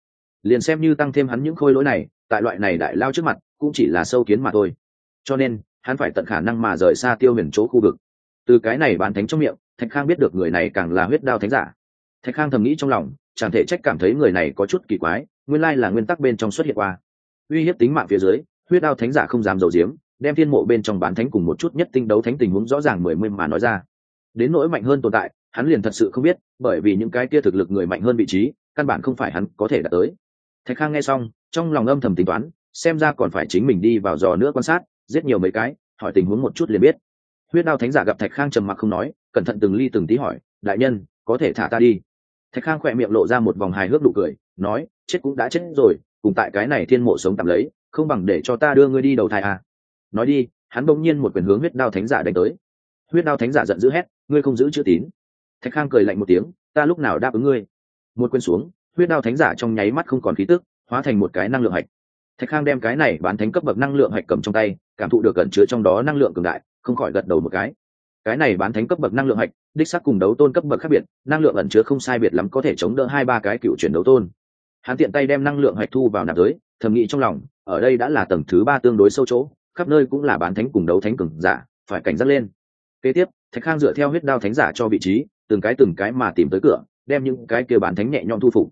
Liền xem như tăng thêm hắn những khôi lỗi này, tại loại này đại lao trước mặt, cũng chỉ là sâu kiến mà thôi. Cho nên, hắn phải tận khả năng mà rời xa tiêu huyền chỗ khu vực. Từ cái này bán thánh trong miệng, thạch khang biết được người này càng là huyết đao thánh giả. Thạch khang thầm nghĩ trong lòng, chẳng thể trách cảm thấy người này có chút kỳ quái, nguyên lai là nguyên tắc bên trong xuất hiện qua. Uy hiếp tính mạng phía dưới, huyết đao thánh giả không dám dầu diếm, đem thiên mộ bên trong bán thánh cùng một chút nhất tinh đấu thánh tình huống rõ ràng mười mươi mà nói ra đến nỗi mạnh hơn tồn tại, hắn liền thật sự không biết, bởi vì những cái kia thực lực người mạnh hơn vị trí, căn bản không phải hắn có thể đạt tới. Thạch khang nghe xong, trong lòng âm thầm tính toán, xem ra còn phải chính mình đi vào dò nữa quan sát, giết nhiều mấy cái, hỏi tình huống một chút liền biết. Huyết đao thánh giả gặp thạch khang trầm mặc không nói, cẩn thận từng ly từng tí hỏi, đại nhân, có thể thả ta đi? Thạch khang khỏe miệng lộ ra một vòng hài hước đủ cười, nói, chết cũng đã chết rồi, cùng tại cái này thiên mộ sống tạm lấy, không bằng để cho ta đưa ngươi đi đầu thai à. nói đi, hắn bỗng nhiên một quyền hướng huyết đao thánh giả đánh tới. Huyết đao thánh giả giận dữ hét ngươi không giữ chữ tín. Thạch khang cười lạnh một tiếng, ta lúc nào đáp ứng ngươi? Một quên xuống, huyết đao thánh giả trong nháy mắt không còn khí tức, hóa thành một cái năng lượng hạch. Thạch khang đem cái này bán thánh cấp bậc năng lượng hạch cầm trong tay, cảm thụ được cẩn chứa trong đó năng lượng cường đại, không khỏi gật đầu một cái. Cái này bán thánh cấp bậc năng lượng hạch, đích xác cùng đấu tôn cấp bậc khác biệt, năng lượng ẩn chứa không sai biệt lắm có thể chống đỡ hai ba cái cựu chuyển đấu tôn. Hắn tiện tay đem năng lượng hạch thu vào nạp giới, thầm nghĩ trong lòng, ở đây đã là tầng thứ ba tương đối sâu chỗ, khắp nơi cũng là bán thánh cùng đấu thánh cường giả, phải cảnh giác lên. Kế tiếp thạch khang dựa theo huyết đao thánh giả cho vị trí, từng cái từng cái mà tìm tới cửa, đem những cái kia bán thánh nhẹ nhõm thu phục.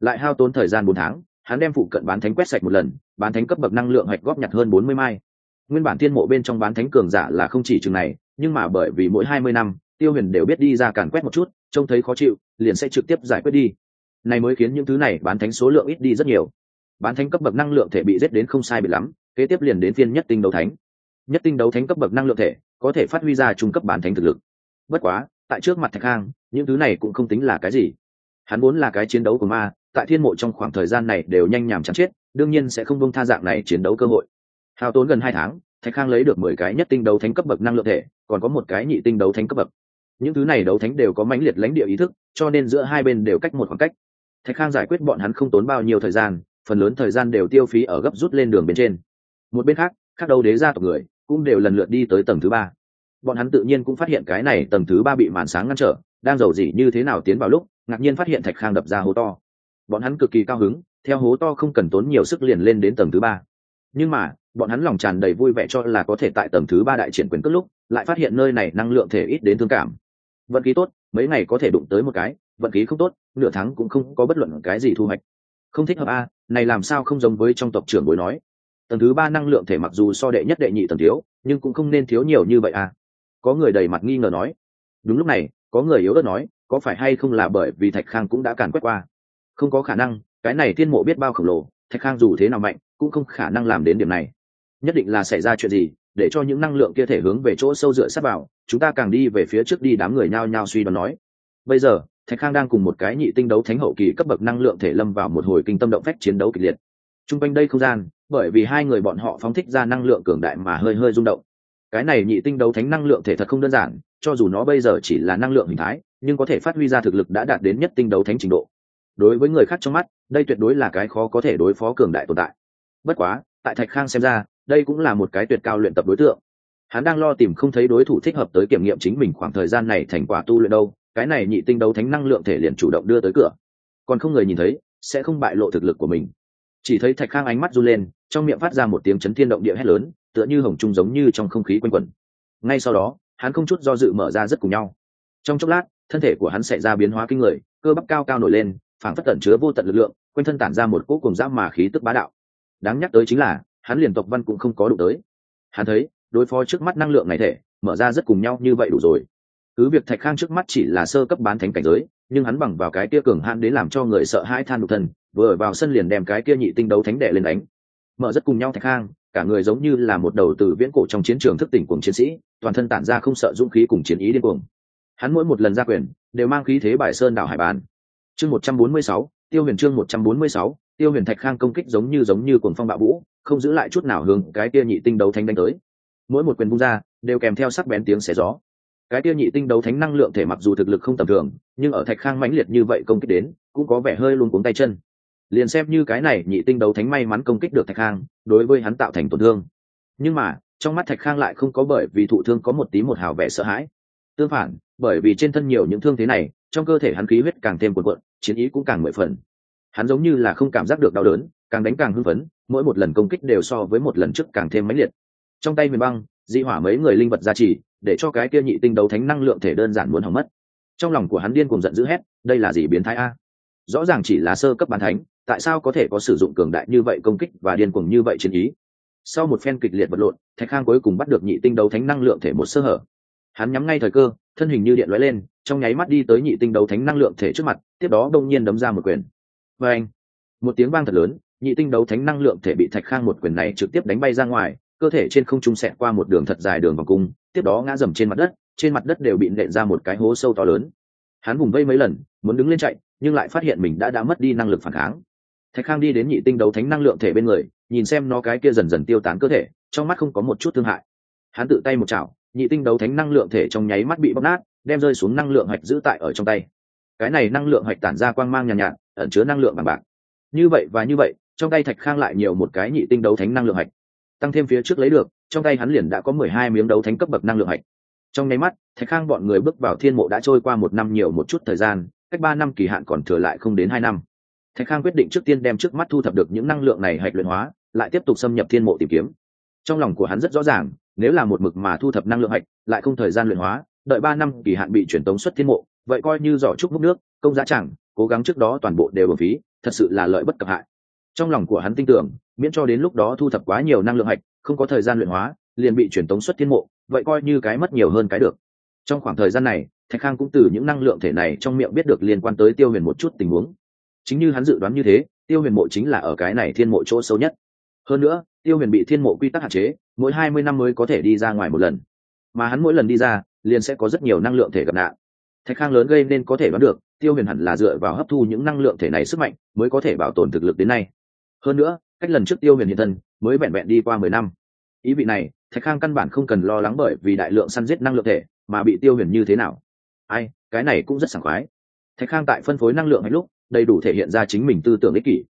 Lại hao tốn thời gian bốn tháng, hắn đem phụ cận bán thánh quét sạch một lần, bán thánh cấp bậc năng lượng hạch góp nhặt hơn bốn mươi mai. Nguyên bản thiên mộ bên trong bán thánh cường giả là không chỉ chừng này, nhưng mà bởi vì mỗi hai mươi năm, tiêu huyền đều biết đi ra càn quét một chút, trông thấy khó chịu, liền sẽ trực tiếp giải quyết đi. Này mới khiến những thứ này bán thánh số lượng ít đi rất nhiều. Bán thánh cấp bậc năng lượng thể bị giết đến không sai bị lắm, kế tiếp liền đến phiên nhất tinh đấu thánh. Nhất tinh đấu thánh cấp bậc năng lượng thể có thể phát huy ra trung cấp bán thánh thực lực. Bất quá, tại trước mặt thạch khang những thứ này cũng không tính là cái gì. Hắn muốn là cái chiến đấu của ma, tại thiên mộ trong khoảng thời gian này đều nhanh nhảm chán chết, đương nhiên sẽ không bông tha dạng này chiến đấu cơ hội. Hao tốn gần hai tháng, thạch khang lấy được mười cái nhất tinh đấu thánh cấp bậc năng lượng thể, còn có một cái nhị tinh đấu thánh cấp bậc. Những thứ này đấu thánh đều có mãnh liệt lãnh địa ý thức, cho nên giữa hai bên đều cách một khoảng cách. Thạch khang giải quyết bọn hắn không tốn bao nhiêu thời gian, phần lớn thời gian đều tiêu phí ở gấp rút lên đường bên trên. Một bên khác khác đấu đế gia tộc người cũng đều lần lượt đi tới tầng thứ ba. Bọn hắn tự nhiên cũng phát hiện cái này tầng thứ ba bị màn sáng ngăn trở, đang giàu gì như thế nào tiến vào lúc, ngạc nhiên phát hiện thạch khang đập ra hố to. Bọn hắn cực kỳ cao hứng, theo hố to không cần tốn nhiều sức liền lên đến tầng thứ ba. Nhưng mà, bọn hắn lòng tràn đầy vui vẻ cho là có thể tại tầng thứ ba đại triển quyền cất lúc, lại phát hiện nơi này năng lượng thể ít đến thương cảm. Vận khí tốt, mấy ngày có thể đụng tới một cái, vận khí không tốt, nửa tháng cũng không có bất luận cái gì thu hoạch. Không thích hợp a, này làm sao không giống với trong tộc trưởng bối nói tầng thứ ba năng lượng thể mặc dù so đệ nhất đệ nhị tầng thiếu, nhưng cũng không nên thiếu nhiều như vậy à? có người đầy mặt nghi ngờ nói. Đúng lúc này, có người yếu ớt nói, có phải hay không là bởi vì thạch khang cũng đã càn quét qua? Không có khả năng, cái này thiên mộ biết bao khổng lồ, thạch khang dù thế nào mạnh, cũng không khả năng làm đến điểm này. Nhất định là xảy ra chuyện gì, để cho những năng lượng kia thể hướng về chỗ sâu dựa sát vào, chúng ta càng đi về phía trước đi, đám người nhao nhao suy đoán nói. Bây giờ, thạch khang đang cùng một cái nhị tinh đấu thánh hậu kỳ cấp bậc năng lượng thể lâm vào một hồi kinh tâm động phách chiến đấu kịch liệt chung quanh đây không gian, bởi vì hai người bọn họ phóng thích ra năng lượng cường đại mà hơi hơi rung động. Cái này nhị tinh đấu thánh năng lượng thể thật không đơn giản, cho dù nó bây giờ chỉ là năng lượng hình thái, nhưng có thể phát huy ra thực lực đã đạt đến nhất tinh đấu thánh trình độ. Đối với người khác trong mắt, đây tuyệt đối là cái khó có thể đối phó cường đại tồn tại. Bất quá, tại thạch khang xem ra, đây cũng là một cái tuyệt cao luyện tập đối tượng. Hắn đang lo tìm không thấy đối thủ thích hợp tới kiểm nghiệm chính mình khoảng thời gian này thành quả tu luyện đâu, cái này nhị tinh đấu thánh năng lượng thể liền chủ động đưa tới cửa. Còn không người nhìn thấy, sẽ không bại lộ thực lực của mình chỉ thấy thạch khang ánh mắt run lên, trong miệng phát ra một tiếng chấn thiên động địa hét lớn, tựa như hồng trung giống như trong không khí quanh quẩn. Ngay sau đó, hắn không chút do dự mở ra rất cùng nhau. Trong chốc lát, thân thể của hắn xảy ra biến hóa kinh người, cơ bắp cao cao nổi lên, phảng phất tẩn chứa vô tận lực lượng, quanh thân tản ra một cỗ cùng giáp mà khí tức bá đạo. Đáng nhắc tới chính là, hắn liền tộc văn cũng không có đủ tới. Hắn thấy, đối phó trước mắt năng lượng này thể, mở ra rất cùng nhau như vậy đủ rồi. Cứ việc thạch khang trước mắt chỉ là sơ cấp bán thánh cảnh giới, nhưng hắn bằng vào cái tia cường hắn đến làm cho người sợ hãi than đục thân vừa vào sân liền đem cái kia nhị tinh đấu thánh đệ lên đánh. Mở rất cùng nhau thạch khang cả người giống như là một đầu từ viễn cổ trong chiến trường thức tỉnh cùng chiến sĩ, toàn thân tản ra không sợ dũng khí cùng chiến ý điên cuồng. Hắn mỗi một lần ra quyền, đều mang khí thế bài sơn đảo hải bàn. Chương một trăm bốn mươi sáu, tiêu huyền chương một trăm bốn mươi sáu, tiêu huyền thạch khang công kích giống như giống như cuồng phong bạo vũ, không giữ lại chút nào hướng cái kia nhị tinh đấu thánh đánh tới. Mỗi một quyền vung ra, đều kèm theo sắc bén tiếng xé gió. Cái kia nhị tinh đấu thánh năng lượng thể mặc dù thực lực không tầm thường, nhưng ở thạch khang mãnh liệt như vậy công kích đến, cũng có vẻ hơi luôn cuống tay chân liền xem như cái này nhị tinh đấu thánh may mắn công kích được thạch khang, đối với hắn tạo thành tổn thương. Nhưng mà, trong mắt thạch khang lại không có bởi vì thụ thương có một tí một hào vẻ sợ hãi. Tương phản, bởi vì trên thân nhiều những thương thế này, trong cơ thể hắn khí huyết càng thêm cuộn cuộn, chiến ý cũng càng mười phần. Hắn giống như là không cảm giác được đau đớn, càng đánh càng hưng phấn, mỗi một lần công kích đều so với một lần trước càng thêm mãnh liệt. Trong tay huyền băng di hỏa mấy người linh vật gia trì, để cho cái kia nhị tinh đấu thánh năng lượng thể đơn giản muốn hỏng mất. Trong lòng của hắn điên cùng giận dữ hét, đây là gì biến thái a? Rõ ràng chỉ là sơ cấp bàn thánh tại sao có thể có sử dụng cường đại như vậy công kích và điên cuồng như vậy chiến ý? Sau một phen kịch liệt vật lộn, thạch khang cuối cùng bắt được nhị tinh đấu thánh năng lượng thể một sơ hở. Hắn nhắm ngay thời cơ, thân hình như điện lóe lên, trong nháy mắt đi tới nhị tinh đấu thánh năng lượng thể trước mặt, tiếp đó đông nhiên đấm ra một quyền. Và anh, một tiếng vang thật lớn, nhị tinh đấu thánh năng lượng thể bị thạch khang một quyền này trực tiếp đánh bay ra ngoài, cơ thể trên không trung xẹt qua một đường thật dài đường vòng cung, tiếp đó ngã dầm trên mặt đất, trên mặt đất đều bị nện ra một cái hố sâu to lớn. Hắn vùng vây mấy lần, muốn đứng lên chạy, nhưng lại phát hiện mình đã đã mất đi năng lực phản kháng thạch khang đi đến nhị tinh đấu thánh năng lượng thể bên người nhìn xem nó cái kia dần dần tiêu tán cơ thể trong mắt không có một chút thương hại. Hắn tự tay một chảo nhị tinh đấu thánh năng lượng thể trong nháy mắt bị bóc nát đem rơi xuống năng lượng hạch giữ tại ở trong tay. Cái này năng lượng hạch tản ra quang mang nhàn nhạt, nhạt ẩn chứa năng lượng bằng bạc. Như vậy và như vậy trong tay thạch khang lại nhiều một cái nhị tinh đấu thánh năng lượng hạch. Tăng thêm phía trước lấy được trong tay hắn liền đã có mười hai miếng đấu thánh cấp bậc năng lượng hạch. Trong nháy mắt thạch khang bọn người bước vào thiên mộ đã trôi qua một năm nhiều một chút thời gian cách ba năm kỳ hạn còn thừa lại không đến hai năm thạch khang quyết định trước tiên đem trước mắt thu thập được những năng lượng này hạch luyện hóa, lại tiếp tục xâm nhập thiên mộ tìm kiếm. Trong lòng của hắn rất rõ ràng, nếu là một mực mà thu thập năng lượng hạch, lại không thời gian luyện hóa, đợi ba năm kỳ hạn bị truyền tống xuất thiên mộ, vậy coi như giỏ trúc múc nước, công giá chẳng, cố gắng trước đó toàn bộ đều bổng phí, thật sự là lợi bất cập hại. Trong lòng của hắn tin tưởng, miễn cho đến lúc đó thu thập quá nhiều năng lượng hạch, không có thời gian luyện hóa, liền bị truyền tống xuất thiên mộ, vậy coi như cái mất nhiều hơn cái được. Trong khoảng thời gian này, thạch khang cũng từ những năng lượng thể này trong miệng biết được liên quan tới tiêu huyền một chút tình huống chính như hắn dự đoán như thế, tiêu huyền mộ chính là ở cái này thiên mộ chỗ sâu nhất. Hơn nữa, tiêu huyền bị thiên mộ quy tắc hạn chế, mỗi hai mươi năm mới có thể đi ra ngoài một lần. Mà hắn mỗi lần đi ra, liền sẽ có rất nhiều năng lượng thể gặp nạn. Thạch khang lớn gây nên có thể đoán được, tiêu huyền hẳn là dựa vào hấp thu những năng lượng thể này sức mạnh, mới có thể bảo tồn thực lực đến nay. Hơn nữa, cách lần trước tiêu huyền hiện thân, mới vẹn vẹn đi qua mười năm. Ý vị này, thạch khang căn bản không cần lo lắng bởi vì đại lượng săn giết năng lượng thể, mà bị tiêu huyền như thế nào? Ai, cái này cũng rất sảng khoái. Thạch khang tại phân phối năng lượng hay lúc đầy đủ thể hiện ra chính mình tư tưởng ích kỷ.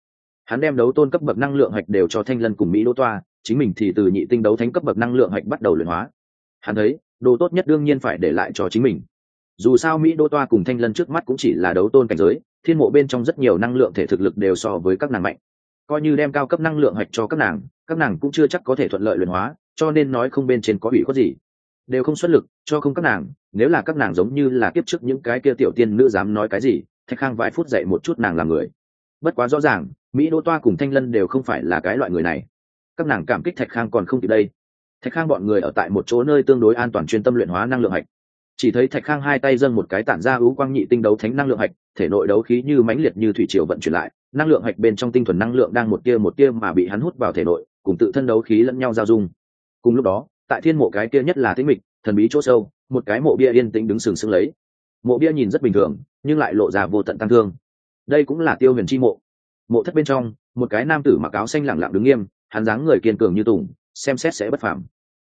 Hắn đem đấu tôn cấp bậc năng lượng hạch đều cho thanh lân cùng mỹ đỗ toa, chính mình thì từ nhị tinh đấu thánh cấp bậc năng lượng hạch bắt đầu luyện hóa. Hắn thấy, đồ tốt nhất đương nhiên phải để lại cho chính mình. Dù sao mỹ đô toa cùng thanh lân trước mắt cũng chỉ là đấu tôn cảnh giới, thiên mộ bên trong rất nhiều năng lượng thể thực lực đều so với các nàng mạnh. Coi như đem cao cấp năng lượng hạch cho các nàng các nàng cũng chưa chắc có thể thuận lợi luyện hóa, cho nên nói không bên trên có ủy có gì. Đều không xuất lực, cho không các nàng, nếu là các nàng giống như là kiếp trước những cái kia tiểu tiên nữ dám nói cái gì thạch khang vài phút dậy một chút nàng làm người. Bất quá rõ ràng, mỹ đỗ toa cùng thanh lân đều không phải là cái loại người này. Các nàng cảm kích thạch khang còn không kịp đây. Thạch khang bọn người ở tại một chỗ nơi tương đối an toàn chuyên tâm luyện hóa năng lượng hạch. Chỉ thấy thạch khang hai tay dâng một cái tản ra ưu quang nhị tinh đấu thánh năng lượng hạch, thể nội đấu khí như mãnh liệt như thủy triều vận chuyển lại, năng lượng hạch bên trong tinh thuần năng lượng đang một tia một tia mà bị hắn hút vào thể nội, cùng tự thân đấu khí lẫn nhau giao dung. Cùng lúc đó, tại thiên mộ cái kia nhất là tĩnh mịch, thần bí chỗ sâu, một cái mộ bia yên tĩnh đứng sừng sững lấy. Mộ bia nhìn rất bình thường nhưng lại lộ ra vô tận tăng thương. Đây cũng là tiêu huyền chi mộ. Mộ thất bên trong, một cái nam tử mặc áo xanh lẳng lặng đứng nghiêm, hắn dáng người kiên cường như tùng, xem xét sẽ bất phàm.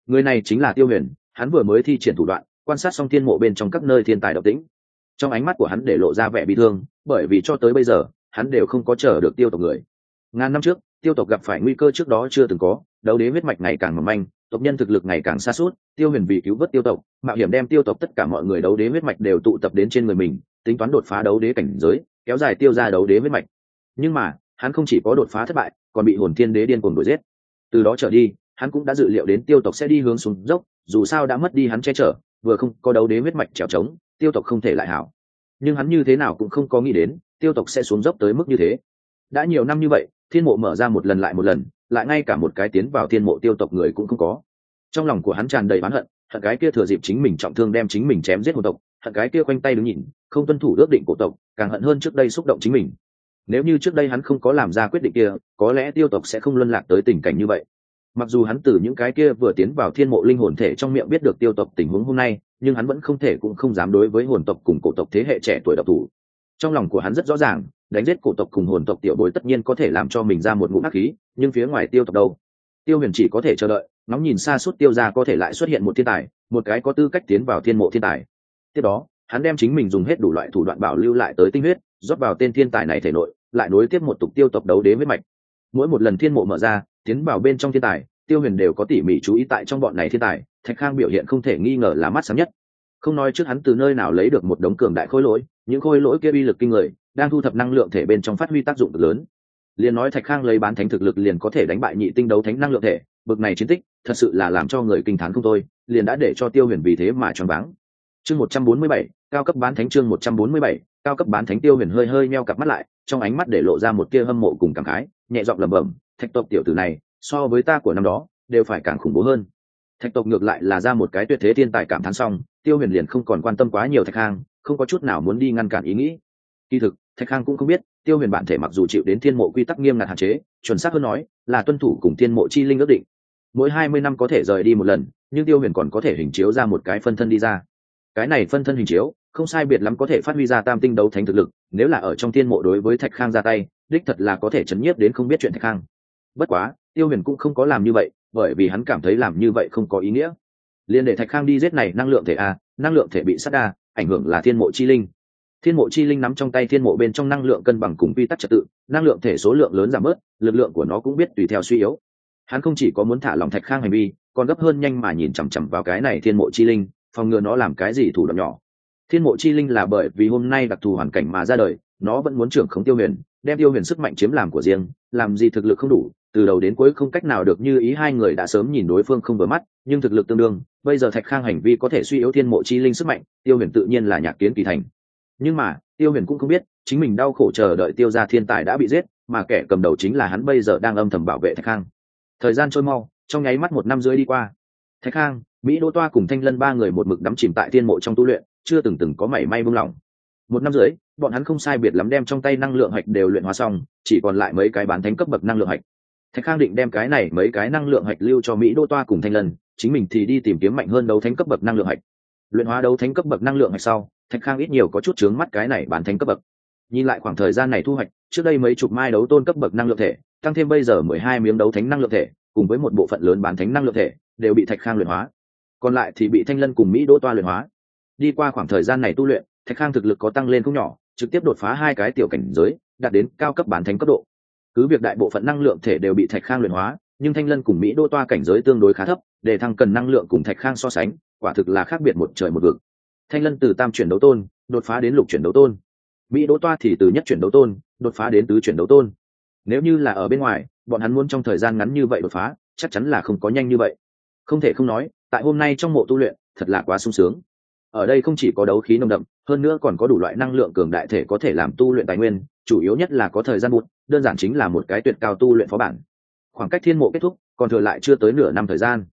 Người này chính là tiêu huyền, hắn vừa mới thi triển thủ đoạn, quan sát xong thiên mộ bên trong các nơi thiên tài độc tĩnh. Trong ánh mắt của hắn để lộ ra vẻ bị thương, bởi vì cho tới bây giờ, hắn đều không có chờ được tiêu tộc người. Ngàn năm trước, tiêu tộc gặp phải nguy cơ trước đó chưa từng có, đấu đế huyết mạch ngày càng mầm manh, tộc nhân thực lực ngày càng xa suốt, tiêu huyền vì cứu vớt tiêu tộc, mạo hiểm đem tiêu tộc tất cả mọi người đấu đế huyết mạch đều tụ tập đến trên người mình tính toán đột phá đấu đế cảnh giới, kéo dài tiêu ra đấu đế huyết mạch. Nhưng mà, hắn không chỉ có đột phá thất bại, còn bị hồn thiên đế điên cuồng đuổi giết. Từ đó trở đi, hắn cũng đã dự liệu đến tiêu tộc sẽ đi hướng xuống dốc, dù sao đã mất đi hắn che chở, vừa không có đấu đế huyết mạch trèo trống, tiêu tộc không thể lại hảo. Nhưng hắn như thế nào cũng không có nghĩ đến, tiêu tộc sẽ xuống dốc tới mức như thế. Đã nhiều năm như vậy, thiên mộ mở ra một lần lại một lần, lại ngay cả một cái tiến vào thiên mộ tiêu tộc người cũng không có. Trong lòng của hắn tràn đầy oán hận hận cái kia thừa dịp chính mình trọng thương đem chính mình chém giết một tộc hận cái kia quanh tay đứng nhìn, không tuân thủ ước định của tộc, càng hận hơn trước đây xúc động chính mình. Nếu như trước đây hắn không có làm ra quyết định kia, có lẽ tiêu tộc sẽ không luân lạc tới tình cảnh như vậy. Mặc dù hắn từ những cái kia vừa tiến vào thiên mộ linh hồn thể trong miệng biết được tiêu tộc tình huống hôm nay, nhưng hắn vẫn không thể cũng không dám đối với hồn tộc cùng cổ tộc thế hệ trẻ tuổi độc thủ. Trong lòng của hắn rất rõ ràng, đánh giết cổ tộc cùng hồn tộc tiểu bối tất nhiên có thể làm cho mình ra một ngụm ác khí, nhưng phía ngoài tiêu tộc đâu? Tiêu huyền chỉ có thể chờ đợi, ngóng nhìn xa suốt tiêu ra có thể lại xuất hiện một thiên tài, một cái có tư cách tiến vào thiên mộ thiên tài tiếp đó, hắn đem chính mình dùng hết đủ loại thủ đoạn bảo lưu lại tới tinh huyết, rót vào tên thiên tài này thể nội, lại nối tiếp một tục tiêu tộc đấu đế huyết mạch. Mỗi một lần thiên mộ mở ra, tiến vào bên trong thiên tài, tiêu huyền đều có tỉ mỉ chú ý tại trong bọn này thiên tài, thạch khang biểu hiện không thể nghi ngờ là mắt sáng nhất. Không nói trước hắn từ nơi nào lấy được một đống cường đại khối lỗi, những khối lỗi kia uy lực kinh người, đang thu thập năng lượng thể bên trong phát huy tác dụng lớn. Liền nói thạch khang lấy bán thánh thực lực liền có thể đánh bại nhị tinh đấu thánh năng lượng thể, bực này chiến tích, thật sự là làm cho người kinh thán không thôi, liền đã để cho tiêu huyền vì thế mà choáng váng chương một trăm bốn mươi bảy, cao cấp bán thánh chương một trăm bốn mươi bảy, cao cấp bán thánh tiêu huyền hơi hơi meo cặp mắt lại, trong ánh mắt để lộ ra một tia hâm mộ cùng cảm khái, nhẹ giọng lẩm bẩm, thạch tộc tiểu tử này, so với ta của năm đó, đều phải càng khủng bố hơn. Thạch tộc ngược lại là ra một cái tuyệt thế thiên tài cảm thán xong, tiêu huyền liền không còn quan tâm quá nhiều thạch khang, không có chút nào muốn đi ngăn cản ý nghĩ. Kỳ thực, thạch khang cũng không biết, tiêu huyền bản thể mặc dù chịu đến thiên mộ quy tắc nghiêm ngặt hạn chế, chuẩn xác hơn nói, là tuân thủ cùng thiên mộ chi linh ước định. Mỗi hai mươi năm có thể rời đi một lần, nhưng tiêu huyền còn có thể hình chiếu ra một cái phân thân đi ra cái này phân thân hình chiếu, không sai biệt lắm có thể phát huy ra tam tinh đấu thánh thực lực, nếu là ở trong thiên mộ đối với thạch khang ra tay, đích thật là có thể chấn nhiếp đến không biết chuyện thạch khang. Bất quá, tiêu huyền cũng không có làm như vậy, bởi vì hắn cảm thấy làm như vậy không có ý nghĩa. Liền để thạch khang đi giết này, năng lượng thể a, năng lượng thể bị sát đa, ảnh hưởng là thiên mộ chi linh. Thiên mộ chi linh nắm trong tay thiên mộ bên trong năng lượng cân bằng cùng quy tắc trật tự, năng lượng thể số lượng lớn giảm bớt, lực lượng của nó cũng biết tùy theo suy yếu. Hắn không chỉ có muốn thả lòng thạch khang hành vi, còn gấp hơn nhanh mà nhìn chằm chằm vào cái này thiên mộ chi linh phòng ngừa nó làm cái gì thủ đoạn nhỏ. Thiên mộ chi linh là bởi vì hôm nay đặc thù hoàn cảnh mà ra đời, nó vẫn muốn trưởng khống tiêu huyền, đem tiêu huyền sức mạnh chiếm làm của riêng, làm gì thực lực không đủ, từ đầu đến cuối không cách nào được như ý hai người đã sớm nhìn đối phương không vừa mắt, nhưng thực lực tương đương, bây giờ thạch khang hành vi có thể suy yếu thiên mộ chi linh sức mạnh, tiêu huyền tự nhiên là nhạc kiến kỳ thành. Nhưng mà, tiêu huyền cũng không biết, chính mình đau khổ chờ đợi tiêu ra thiên tài đã bị giết, mà kẻ cầm đầu chính là hắn bây giờ đang âm thầm bảo vệ thạch khang. Thời gian trôi mau, trong nháy mắt một năm rưỡi đi qua thạch khang, mỹ đỗ toa cùng thanh lân ba người một mực đắm chìm tại thiên mộ trong tu luyện, chưa từng từng có mảy may buông lỏng. Một năm rưỡi, bọn hắn không sai biệt lắm đem trong tay năng lượng hạch đều luyện hóa xong, chỉ còn lại mấy cái bán thánh cấp bậc năng lượng hạch. Thạch khang định đem cái này mấy cái năng lượng hạch lưu cho mỹ đô toa cùng thanh lân, chính mình thì đi tìm kiếm mạnh hơn đấu thánh cấp bậc năng lượng hạch. Luyện hóa đấu thánh cấp bậc năng lượng hạch sau, thạch khang ít nhiều có chút chướng mắt cái này bán thánh cấp bậc. Nhìn lại khoảng thời gian này thu hoạch, trước đây mấy chục mai đấu tôn cấp bậc năng lượng thể, tăng thêm bây giờ mười hai miếng đấu thánh năng lượng thể, cùng với một bộ phận lớn bán thánh năng lượng thể đều bị thạch khang luyện hóa. Còn lại thì bị thanh lân cùng mỹ đỗ toa luyện hóa. Đi qua khoảng thời gian này tu luyện, thạch khang thực lực có tăng lên không nhỏ, trực tiếp đột phá hai cái tiểu cảnh giới, đạt đến cao cấp bán thánh cấp độ. Cứ việc đại bộ phận năng lượng thể đều bị thạch khang luyện hóa, nhưng thanh lân cùng mỹ đô toa cảnh giới tương đối khá thấp, để thăng cần năng lượng cùng thạch khang so sánh, quả thực là khác biệt một trời một vực. Thanh lân từ tam chuyển đấu tôn, đột phá đến lục chuyển đấu tôn. Mỹ đỗ toa thì từ nhất chuyển đấu tôn, đột phá đến tứ chuyển đấu tôn. Nếu như là ở bên ngoài, bọn hắn muốn trong thời gian ngắn như vậy đột phá, chắc chắn là không có nhanh như vậy không thể không nói, tại hôm nay trong mộ tu luyện, thật là quá sung sướng. Ở đây không chỉ có đấu khí nồng đậm, hơn nữa còn có đủ loại năng lượng cường đại thể có thể làm tu luyện tài nguyên, chủ yếu nhất là có thời gian bụt đơn giản chính là một cái tuyệt cao tu luyện phó bản. Khoảng cách thiên mộ kết thúc, còn thừa lại chưa tới nửa năm thời gian.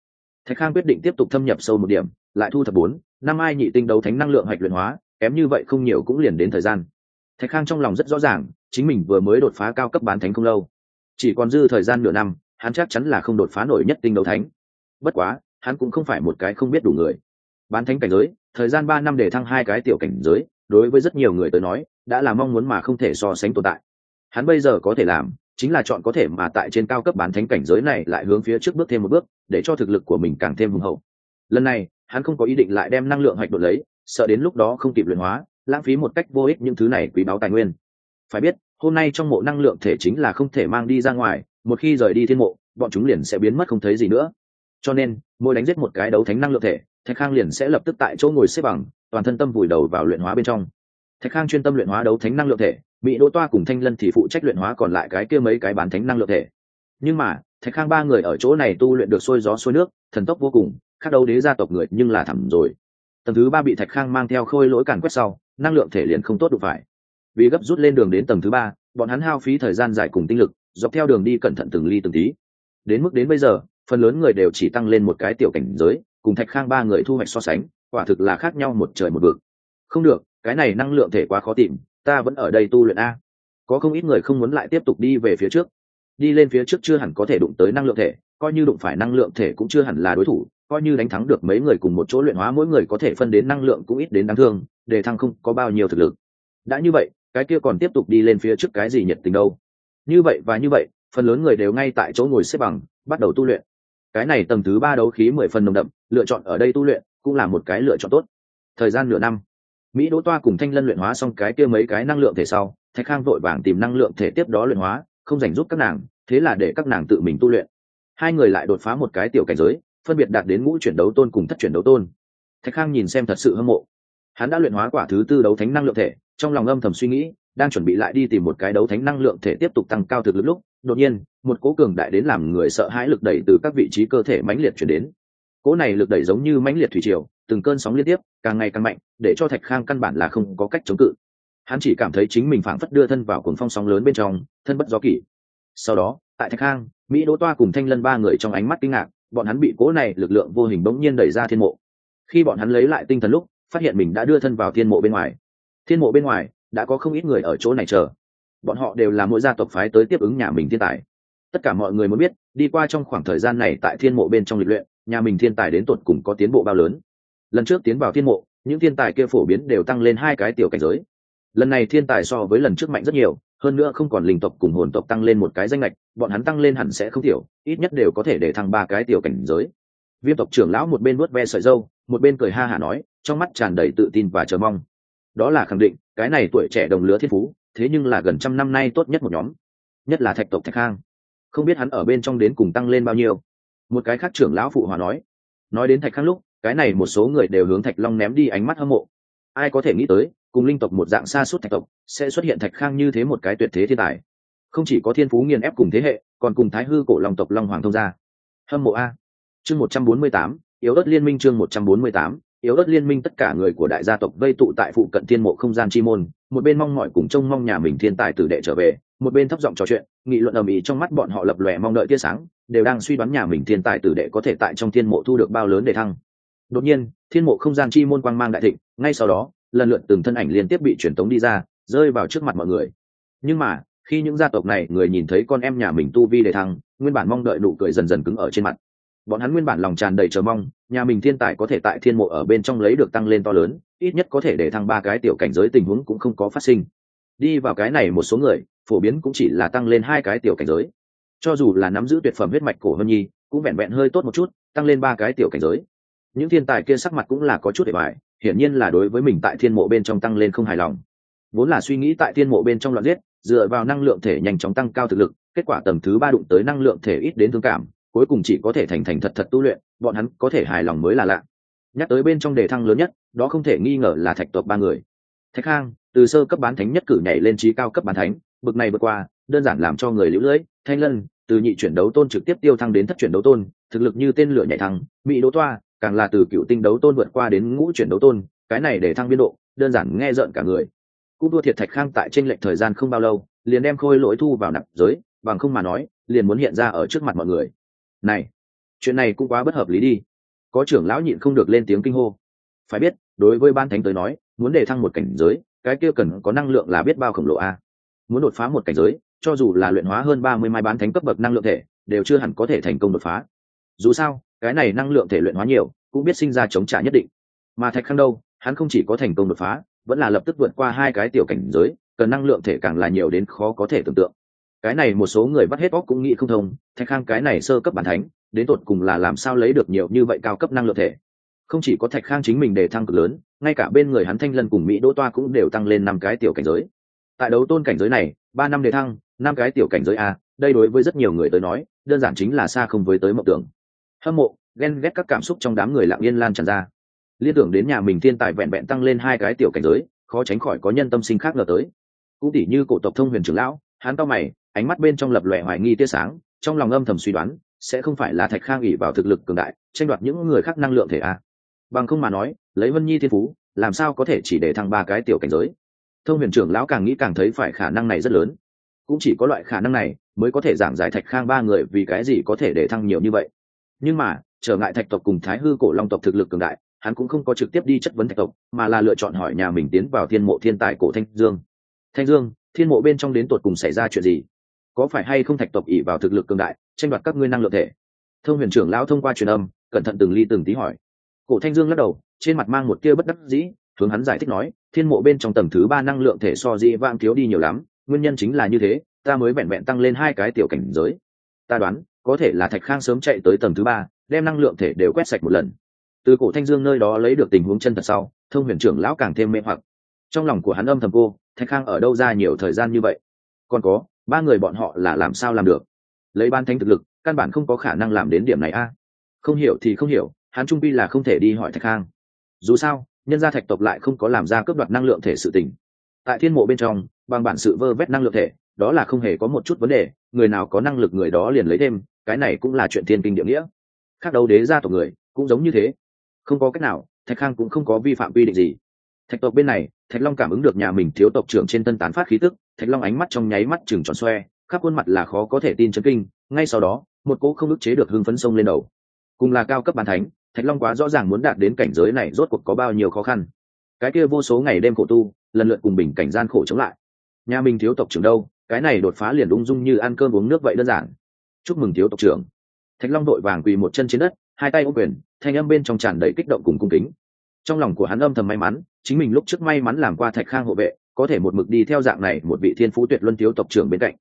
Thạch khang quyết định tiếp tục thâm nhập sâu một điểm, lại thu thập bốn, năm ai nhị tinh đấu thánh năng lượng hạch luyện hóa, kém như vậy không nhiều cũng liền đến thời gian. Thạch khang trong lòng rất rõ ràng, chính mình vừa mới đột phá cao cấp bán thánh không lâu. Chỉ còn dư thời gian nửa năm, hắn chắc chắn là không đột phá nổi nhất tinh đấu thánh bất quá, hắn cũng không phải một cái không biết đủ người. Bán thánh cảnh giới, thời gian ba năm để thăng hai cái tiểu cảnh giới, đối với rất nhiều người tới nói, đã là mong muốn mà không thể so sánh tồn tại. Hắn bây giờ có thể làm, chính là chọn có thể mà tại trên cao cấp bán thánh cảnh giới này lại hướng phía trước bước thêm một bước, để cho thực lực của mình càng thêm hùng hậu. Lần này, hắn không có ý định lại đem năng lượng hoạch đột lấy, sợ đến lúc đó không kịp luyện hóa, lãng phí một cách vô ích những thứ này quý báu tài nguyên. Phải biết, hôm nay trong mộ năng lượng thể chính là không thể mang đi ra ngoài, một khi rời đi thiên mộ, bọn chúng liền sẽ biến mất không thấy gì nữa cho nên, mỗi đánh giết một cái đấu thánh năng lượng thể, thạch khang liền sẽ lập tức tại chỗ ngồi xếp bằng, toàn thân tâm vùi đầu vào luyện hóa bên trong. Thạch khang chuyên tâm luyện hóa đấu thánh năng lượng thể bị đỗ toa cùng thanh lân thì phụ trách luyện hóa còn lại cái kia mấy cái bán thánh năng lượng thể. Nhưng mà, thạch khang ba người ở chỗ này tu luyện được sôi gió sôi nước, thần tốc vô cùng, khác đấu đế gia tộc người nhưng là thẳm rồi. Tầng thứ ba bị thạch khang mang theo khôi lỗi càn quét sau, năng lượng thể liền không tốt đủ phải. Vì gấp rút lên đường đến tầng thứ ba, bọn hắn hao phí thời gian dài cùng tinh lực, dọc theo đường đi cẩn thận từng ly từng tí. Đến mức đến bây giờ phần lớn người đều chỉ tăng lên một cái tiểu cảnh giới, cùng thạch khang ba người thu hoạch so sánh, quả thực là khác nhau một trời một vực. Không được, cái này năng lượng thể quá khó tìm, ta vẫn ở đây tu luyện a. Có không ít người không muốn lại tiếp tục đi về phía trước. Đi lên phía trước chưa hẳn có thể đụng tới năng lượng thể, coi như đụng phải năng lượng thể cũng chưa hẳn là đối thủ, coi như đánh thắng được mấy người cùng một chỗ luyện hóa mỗi người có thể phân đến năng lượng cũng ít đến đáng thương, để thăng không có bao nhiêu thực lực. Đã như vậy, cái kia còn tiếp tục đi lên phía trước cái gì nhiệt tình đâu? Như vậy và như vậy, phần lớn người đều ngay tại chỗ ngồi xếp bằng, bắt đầu tu luyện cái này tầng thứ ba đấu khí mười phần nồng đậm, lựa chọn ở đây tu luyện cũng là một cái lựa chọn tốt. Thời gian nửa năm, mỹ đỗ toa cùng thanh lân luyện hóa xong cái kia mấy cái năng lượng thể sau, thạch khang vội vàng tìm năng lượng thể tiếp đó luyện hóa, không dành giúp các nàng, thế là để các nàng tự mình tu luyện. Hai người lại đột phá một cái tiểu cảnh giới, phân biệt đạt đến ngũ chuyển đấu tôn cùng thất chuyển đấu tôn. Thạch khang nhìn xem thật sự hâm mộ. Hắn đã luyện hóa quả thứ tư đấu thánh năng lượng thể, trong lòng âm thầm suy nghĩ, đang chuẩn bị lại đi tìm một cái đấu thánh năng lượng thể tiếp tục tăng cao thực lực lúc đột nhiên, một cố cường đại đến làm người sợ hãi lực đẩy từ các vị trí cơ thể mãnh liệt chuyển đến. Cố này lực đẩy giống như mãnh liệt thủy triều, từng cơn sóng liên tiếp, càng ngày càng mạnh, để cho thạch khang căn bản là không có cách chống cự. Hắn chỉ cảm thấy chính mình phảng phất đưa thân vào cuồng phong sóng lớn bên trong, thân bất gió kỷ. Sau đó, tại thạch khang, mỹ đỗ toa cùng thanh lân ba người trong ánh mắt kinh ngạc, bọn hắn bị cố này lực lượng vô hình bỗng nhiên đẩy ra thiên mộ. Khi bọn hắn lấy lại tinh thần lúc, phát hiện mình đã đưa thân vào thiên mộ bên ngoài. Thiên mộ bên ngoài, đã có không ít người ở chỗ này chờ bọn họ đều là mỗi gia tộc phái tới tiếp ứng nhà mình thiên tài. Tất cả mọi người muốn biết, đi qua trong khoảng thời gian này tại thiên mộ bên trong lịch luyện, nhà mình thiên tài đến tột cùng có tiến bộ bao lớn. Lần trước tiến vào thiên mộ, những thiên tài kia phổ biến đều tăng lên hai cái tiểu cảnh giới. Lần này thiên tài so với lần trước mạnh rất nhiều, hơn nữa không còn linh tộc cùng hồn tộc tăng lên một cái danh lệch bọn hắn tăng lên hẳn sẽ không thiểu ít nhất đều có thể để thăng ba cái tiểu cảnh giới. Viêm tộc trưởng lão một bên nuốt ve sợi dâu một bên cười ha hả nói, trong mắt tràn đầy tự tin và chờ mong. Đó là khẳng định, cái này tuổi trẻ đồng lứa thiên phú thế nhưng là gần trăm năm nay tốt nhất một nhóm, nhất là thạch tộc thạch khang. Không biết hắn ở bên trong đến cùng tăng lên bao nhiêu. Một cái khác trưởng lão phụ hòa nói nói đến thạch khang lúc, cái này một số người đều hướng thạch long ném đi ánh mắt hâm mộ. Ai có thể nghĩ tới, cùng linh tộc một dạng xa suốt thạch tộc, sẽ xuất hiện thạch khang như thế một cái tuyệt thế thiên tài. Không chỉ có thiên phú nghiền ép cùng thế hệ, còn cùng thái hư cổ long tộc long hoàng thông gia. Hâm mộ a. Chương một trăm bốn mươi tám, yếu ớt liên minh chương một trăm bốn mươi tám yếu ớt liên minh tất cả người của đại gia tộc vây tụ tại phụ cận thiên mộ không gian chi môn, một bên mong mỏi cùng trông mong nhà mình thiên tài tử đệ trở về, một bên thấp giọng trò chuyện, nghị luận ầm ĩ trong mắt bọn họ lập lòe mong đợi tia sáng, đều đang suy đoán nhà mình thiên tài tử đệ có thể tại trong thiên mộ thu được bao lớn để thăng. Đột nhiên, thiên mộ không gian chi môn quang mang đại thịnh, ngay sau đó, lần lượt từng thân ảnh liên tiếp bị truyền tống đi ra, rơi vào trước mặt mọi người. Nhưng mà, khi những gia tộc này người nhìn thấy con em nhà mình tu vi để thăng, nguyên bản mong đợi nụ cười dần dần cứng ở trên mặt bọn hắn nguyên bản lòng tràn đầy chờ mong, nhà mình thiên tài có thể tại thiên mộ ở bên trong lấy được tăng lên to lớn, ít nhất có thể để thăng ba cái tiểu cảnh giới tình huống cũng không có phát sinh. Đi vào cái này một số người, phổ biến cũng chỉ là tăng lên hai cái tiểu cảnh giới. Cho dù là nắm giữ tuyệt phẩm huyết mạch cổ hơn nhi, cũng vẹn vẹn hơi tốt một chút, tăng lên ba cái tiểu cảnh giới. Những thiên tài kia sắc mặt cũng là có chút để bài, hiển nhiên là đối với mình tại thiên mộ bên trong tăng lên không hài lòng. Vốn là suy nghĩ tại thiên mộ bên trong loạn giết, dựa vào năng lượng thể nhanh chóng tăng cao thực lực, kết quả tầng thứ ba đụng tới năng lượng thể ít đến thương cảm cuối cùng chỉ có thể thành thành thật thật tu luyện, bọn hắn có thể hài lòng mới là lạ. Nhắc tới bên trong đề thăng lớn nhất, đó không thể nghi ngờ là thạch tộc ba người. Thạch khang từ sơ cấp bán thánh nhất cử nhảy lên trí cao cấp bán thánh, bực này vượt qua, đơn giản làm cho người lũ lưỡi thanh lân, từ nhị chuyển đấu tôn trực tiếp tiêu thăng đến thất chuyển đấu tôn, thực lực như tên lửa nhảy thăng mỹ đỗ toa, càng là từ cựu tinh đấu tôn vượt qua đến ngũ chuyển đấu tôn, cái này để thăng biên độ, đơn giản nghe rợn cả người. Cũng đua thiệt thạch khang tại tranh lệnh thời gian không bao lâu, liền đem khôi lỗi thu vào nạp giới, bằng không mà nói, liền muốn hiện ra ở trước mặt mọi người này, chuyện này cũng quá bất hợp lý đi. Có trưởng lão nhịn không được lên tiếng kinh hô. Phải biết, đối với ban thánh tới nói, muốn đề thăng một cảnh giới, cái kia cần có năng lượng là biết bao khổng lồ a. Muốn đột phá một cảnh giới, cho dù là luyện hóa hơn ba mươi mai bán thánh cấp bậc năng lượng thể, đều chưa hẳn có thể thành công đột phá. Dù sao, cái này năng lượng thể luyện hóa nhiều, cũng biết sinh ra chống trả nhất định. Mà thạch khang đâu, hắn không chỉ có thành công đột phá, vẫn là lập tức vượt qua hai cái tiểu cảnh giới, cần năng lượng thể càng là nhiều đến khó có thể tưởng tượng cái này một số người bắt hết óc cũng nghĩ không thông, thạch khang cái này sơ cấp bản thánh, đến tột cùng là làm sao lấy được nhiều như vậy cao cấp năng lượng thể? Không chỉ có thạch khang chính mình đề thăng cực lớn, ngay cả bên người hắn thanh lân cùng mỹ đỗ toa cũng đều tăng lên năm cái tiểu cảnh giới. Tại đấu tôn cảnh giới này, ba năm đề thăng, năm cái tiểu cảnh giới a, đây đối với rất nhiều người tới nói, đơn giản chính là xa không với tới mộng tưởng. Hâm mộ, ghen ghét các cảm xúc trong đám người lặng yên lan tràn ra. Liên tưởng đến nhà mình thiên tài vẹn vẹn tăng lên hai cái tiểu cảnh giới, khó tránh khỏi có nhân tâm sinh khác ngờ tới. Cũng tỉ như cổ tộc thông huyền trưởng lão, hắn to mày ánh mắt bên trong lập lòe hoài nghi tia sáng, trong lòng âm thầm suy đoán, sẽ không phải là thạch khang ỉ vào thực lực cường đại, tranh đoạt những người khác năng lượng thể a. Bằng không mà nói, lấy vân nhi thiên phú, làm sao có thể chỉ để thăng ba cái tiểu cảnh giới? Thông huyền trưởng lão càng nghĩ càng thấy phải khả năng này rất lớn. Cũng chỉ có loại khả năng này mới có thể giảng giải thạch khang ba người vì cái gì có thể để thăng nhiều như vậy. Nhưng mà, trở ngại thạch tộc cùng thái hư cổ long tộc thực lực cường đại, hắn cũng không có trực tiếp đi chất vấn thạch tộc, mà là lựa chọn hỏi nhà mình tiến vào thiên mộ thiên tài cổ thanh dương. Thanh dương, thiên mộ bên trong đến tột cùng xảy ra chuyện gì? Có phải hay không thạch tộc ỉ vào thực lực cường đại, tranh đoạt các ngươi năng lượng thể? Thông huyền trưởng lão thông qua truyền âm, cẩn thận từng ly từng tí hỏi. Cổ thanh dương lắc đầu, trên mặt mang một tia bất đắc dĩ, hướng hắn giải thích nói, thiên mộ bên trong tầng thứ ba năng lượng thể so dĩ vang thiếu đi nhiều lắm, nguyên nhân chính là như thế, ta mới vẹn vẹn tăng lên hai cái tiểu cảnh giới. Ta đoán, có thể là thạch khang sớm chạy tới tầng thứ ba, đem năng lượng thể đều quét sạch một lần. Từ cổ thanh dương nơi đó lấy được tình huống chân thật sau, thông huyền trưởng lão càng thêm mê hoặc. Trong lòng của hắn âm thầm cô, thạch khang ở đâu ra nhiều thời gian như vậy? Còn có ba người bọn họ là làm sao làm được? Lấy ban thanh thực lực, căn bản không có khả năng làm đến điểm này a. Không hiểu thì không hiểu hắn trung pi là không thể đi hỏi thạch khang. Dù sao, nhân gia thạch tộc lại không có làm ra cướp đoạt năng lượng thể sự tình. Tại thiên mộ bên trong, bằng bản sự vơ vét năng lượng thể, đó là không hề có một chút vấn đề, người nào có năng lực người đó liền lấy thêm, cái này cũng là chuyện thiên kinh địa nghĩa. Khác đâu đế gia tộc người, cũng giống như thế. Không có cách nào, thạch khang cũng không có vi phạm quy định gì. Thạch tộc bên này, thạch long cảm ứng được nhà mình thiếu tộc trưởng trên tân tán phát khí tức thạch long ánh mắt trong nháy mắt chừng tròn xoe, khắp khuôn mặt là khó có thể tin chấn kinh, ngay sau đó, một cỗ không ức chế được hưng phấn sông lên đầu. Cùng là cao cấp bàn thánh, thạch long quá rõ ràng muốn đạt đến cảnh giới này rốt cuộc có bao nhiêu khó khăn. Cái kia vô số ngày đêm khổ tu, lần lượt cùng bình cảnh gian khổ chống lại. Nhà mình thiếu tộc trưởng đâu, cái này đột phá liền ung dung như ăn cơm uống nước vậy đơn giản. Chúc mừng thiếu tộc trưởng. Thạch long đội vàng quỳ một chân trên đất, hai tay ô quyền, thanh âm bên trong tràn đầy kích động cùng cung kính. Trong lòng của hắn âm thầm may mắn, chính mình lúc trước may mắn làm qua thạch khang hộ vệ có thể một mực đi theo dạng này một vị thiên phú tuyệt luân thiếu tộc trưởng bên cạnh.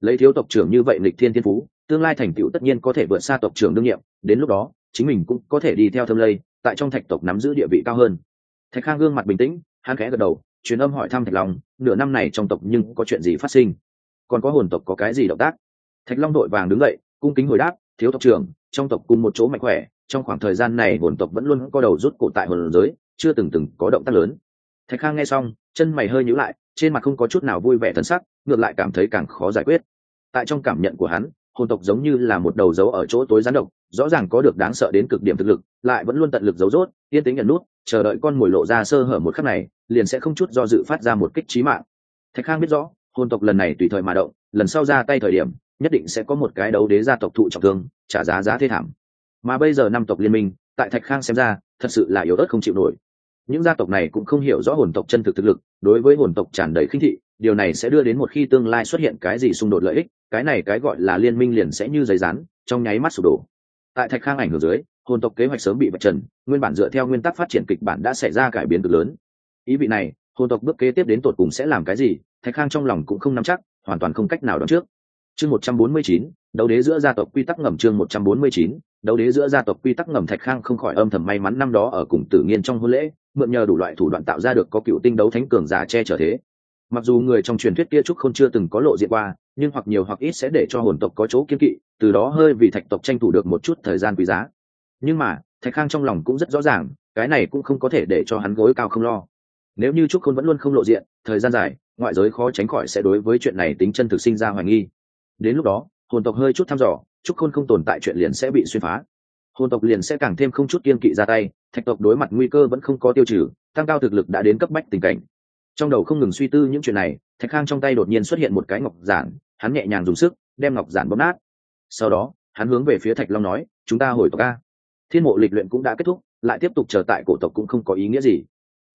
Lấy thiếu tộc trưởng như vậy lịch thiên thiên phú, tương lai thành tựu tất nhiên có thể vượt xa tộc trưởng đương nhiệm, đến lúc đó, chính mình cũng có thể đi theo thâm lây, tại trong thạch tộc nắm giữ địa vị cao hơn. Thạch khang gương mặt bình tĩnh, hắn khẽ gật đầu, truyền âm hỏi thăm thạch long, nửa năm này trong tộc nhưng có chuyện gì phát sinh? Còn có hồn tộc có cái gì động tác? Thạch long đội vàng đứng dậy, cung kính hồi đáp, thiếu tộc trưởng, trong tộc cùng một chỗ mạnh khỏe, trong khoảng thời gian này hồn tộc vẫn luôn có đầu rút cổ tại hồn giới, chưa từng từng có động tác lớn thạch khang nghe xong, chân mày hơi nhíu lại, trên mặt không có chút nào vui vẻ thân sắc, ngược lại cảm thấy càng khó giải quyết. Tại trong cảm nhận của hắn, hồn tộc giống như là một đầu dấu ở chỗ tối gián độc, rõ ràng có được đáng sợ đến cực điểm thực lực, lại vẫn luôn tận lực giấu rốt, yên tính nhận nút, chờ đợi con mồi lộ ra sơ hở một khắc này, liền sẽ không chút do dự phát ra một kích trí mạng. Thạch khang biết rõ, hồn tộc lần này tùy thời mà động, lần sau ra tay thời điểm, nhất định sẽ có một cái đấu đế gia tộc thụ trọng thương, trả giá giá thê thảm. Mà bây giờ năm tộc liên minh, tại thạch khang xem ra, thật sự là yếu ớt không chịu nổi những gia tộc này cũng không hiểu rõ hồn tộc chân thực thực lực, đối với hồn tộc tràn đầy khinh thị, điều này sẽ đưa đến một khi tương lai xuất hiện cái gì xung đột lợi ích, cái này cái gọi là liên minh liền sẽ như giấy rán, trong nháy mắt sụp đổ. Tại thạch khang ảnh hưởng dưới, hồn tộc kế hoạch sớm bị vạch trần, nguyên bản dựa theo nguyên tắc phát triển kịch bản đã xảy ra cải biến cực lớn. Ý vị này, hồn tộc bước kế tiếp đến tột cùng sẽ làm cái gì, thạch khang trong lòng cũng không nắm chắc, hoàn toàn không cách nào đoán trước. Chương một trăm bốn mươi chín, đấu đế giữa gia tộc quy tắc ngầm chương một trăm bốn mươi chín, đấu đế giữa gia tộc quy tắc ngầm thạch khang không khỏi âm thầm may mắn năm đó ở cùng tử nghiên trong hôn lễ mượn nhờ đủ loại thủ đoạn tạo ra được có cựu tinh đấu thánh cường giả che chở thế. Mặc dù người trong truyền thuyết kia trúc không chưa từng có lộ diện qua, nhưng hoặc nhiều hoặc ít sẽ để cho hồn tộc có chỗ kiên kỵ, từ đó hơi vì thạch tộc tranh thủ được một chút thời gian quý giá. Nhưng mà, thạch khang trong lòng cũng rất rõ ràng, cái này cũng không có thể để cho hắn gối cao không lo. Nếu như trúc khôn vẫn luôn không lộ diện, thời gian dài, ngoại giới khó tránh khỏi sẽ đối với chuyện này tính chân thực sinh ra hoài nghi. Đến lúc đó, hồn tộc hơi chút thăm dò, trúc khôn không tồn tại chuyện liền sẽ bị xuyên phá hồn tộc liền sẽ càng thêm không chút kiên kỵ ra tay, thạch tộc đối mặt nguy cơ vẫn không có tiêu trừ, tăng cao thực lực đã đến cấp bách tình cảnh. Trong đầu không ngừng suy tư những chuyện này, thạch khang trong tay đột nhiên xuất hiện một cái ngọc giản, hắn nhẹ nhàng dùng sức, đem ngọc giản bóp nát. Sau đó, hắn hướng về phía thạch long nói, chúng ta hồi tộc ca thiên mộ lịch luyện cũng đã kết thúc, lại tiếp tục chờ tại cổ tộc cũng không có ý nghĩa gì.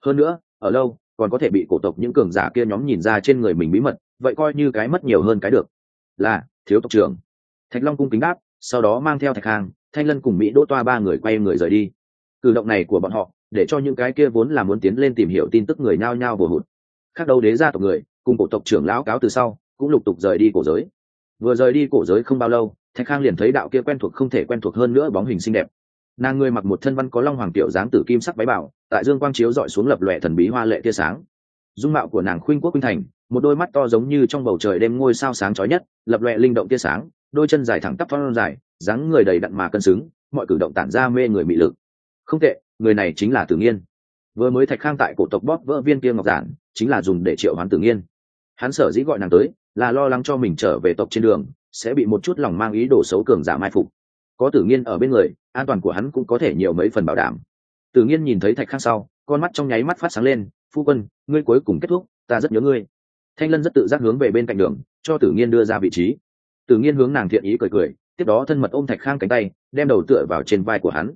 Hơn nữa, ở lâu, còn có thể bị cổ tộc những cường giả kia nhóm nhìn ra trên người mình bí mật, vậy coi như cái mất nhiều hơn cái được. Là, thiếu tộc trưởng. Thạch long cung kính đáp, sau đó mang theo thạch khang thanh lân cùng mỹ đỗ toa ba người quay người rời đi. Cử động này của bọn họ, để cho những cái kia vốn là muốn tiến lên tìm hiểu tin tức người nhao nhao vừa hụt. Khác đâu đế gia tộc người, cùng cổ tộc trưởng lão cáo từ sau, cũng lục tục rời đi cổ giới. Vừa rời đi cổ giới không bao lâu, thạch khang liền thấy đạo kia quen thuộc không thể quen thuộc hơn nữa bóng hình xinh đẹp. Nàng người mặc một thân văn có long hoàng tiểu dáng tử kim sắc váy bảo, tại dương quang chiếu dọi xuống lập lòe thần bí hoa lệ tia sáng. Dung mạo của nàng khuynh quốc khuynh thành, một đôi mắt to giống như trong bầu trời đêm ngôi sao sáng chói nhất, lập lòe linh động tia sáng, đôi chân dài thẳng tắp phong dài dáng người đầy đặn mà cân xứng, mọi cử động tản ra mê người mị lực. Không tệ, người này chính là tử nghiên. Vừa mới thạch khang tại cổ tộc bóp vỡ viên kia ngọc giản, chính là dùng để triệu hoán tử nghiên. Hắn sở dĩ gọi nàng tới, là lo lắng cho mình trở về tộc trên đường, sẽ bị một chút lòng mang ý đồ xấu cường giả mai phục. Có tử nghiên ở bên người, an toàn của hắn cũng có thể nhiều mấy phần bảo đảm. Tử nghiên nhìn thấy thạch khang sau, con mắt trong nháy mắt phát sáng lên, phu quân, ngươi cuối cùng kết thúc, ta rất nhớ ngươi. Thanh lân rất tự giác hướng về bên cạnh đường, cho tử nghiên đưa ra vị trí. Tử nghiên hướng nàng thiện ý cười cười tiếp đó thân mật ôm thạch khang cánh tay, đem đầu tựa vào trên vai của hắn.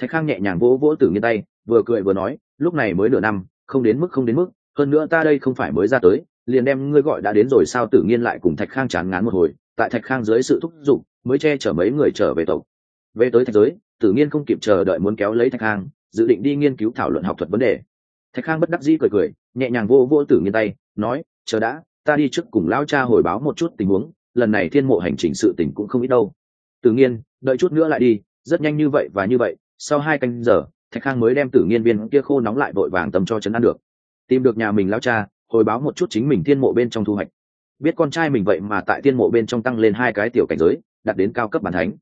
Thạch khang nhẹ nhàng vỗ vỗ tử nghiên tay, vừa cười vừa nói, lúc này mới nửa năm, không đến mức không đến mức, hơn nữa ta đây không phải mới ra tới, liền đem ngươi gọi đã đến rồi sao tử nghiên lại cùng thạch khang chán ngán một hồi, tại thạch khang dưới sự thúc giục, mới che chở mấy người trở về tộc. Về tới thạch giới, tử nghiên không kịp chờ đợi muốn kéo lấy thạch khang, dự định đi nghiên cứu thảo luận học thuật vấn đề. Thạch khang bất đắc dĩ cười cười, nhẹ nhàng vô vô tử nghiên tay, nói, chờ đã, ta đi trước cùng lao cha hồi báo một chút tình huống, lần này thiên mộ hành trình sự tình cũng không ít đâu tử nghiên, đợi chút nữa lại đi, rất nhanh như vậy và như vậy, sau hai canh giờ, thạch khang mới đem tử nghiên viên kia khô nóng lại vội vàng tầm cho chấn ăn được. Tìm được nhà mình lao cha, hồi báo một chút chính mình thiên mộ bên trong thu hoạch. Biết con trai mình vậy mà tại thiên mộ bên trong tăng lên hai cái tiểu cảnh giới, đạt đến cao cấp bản thánh.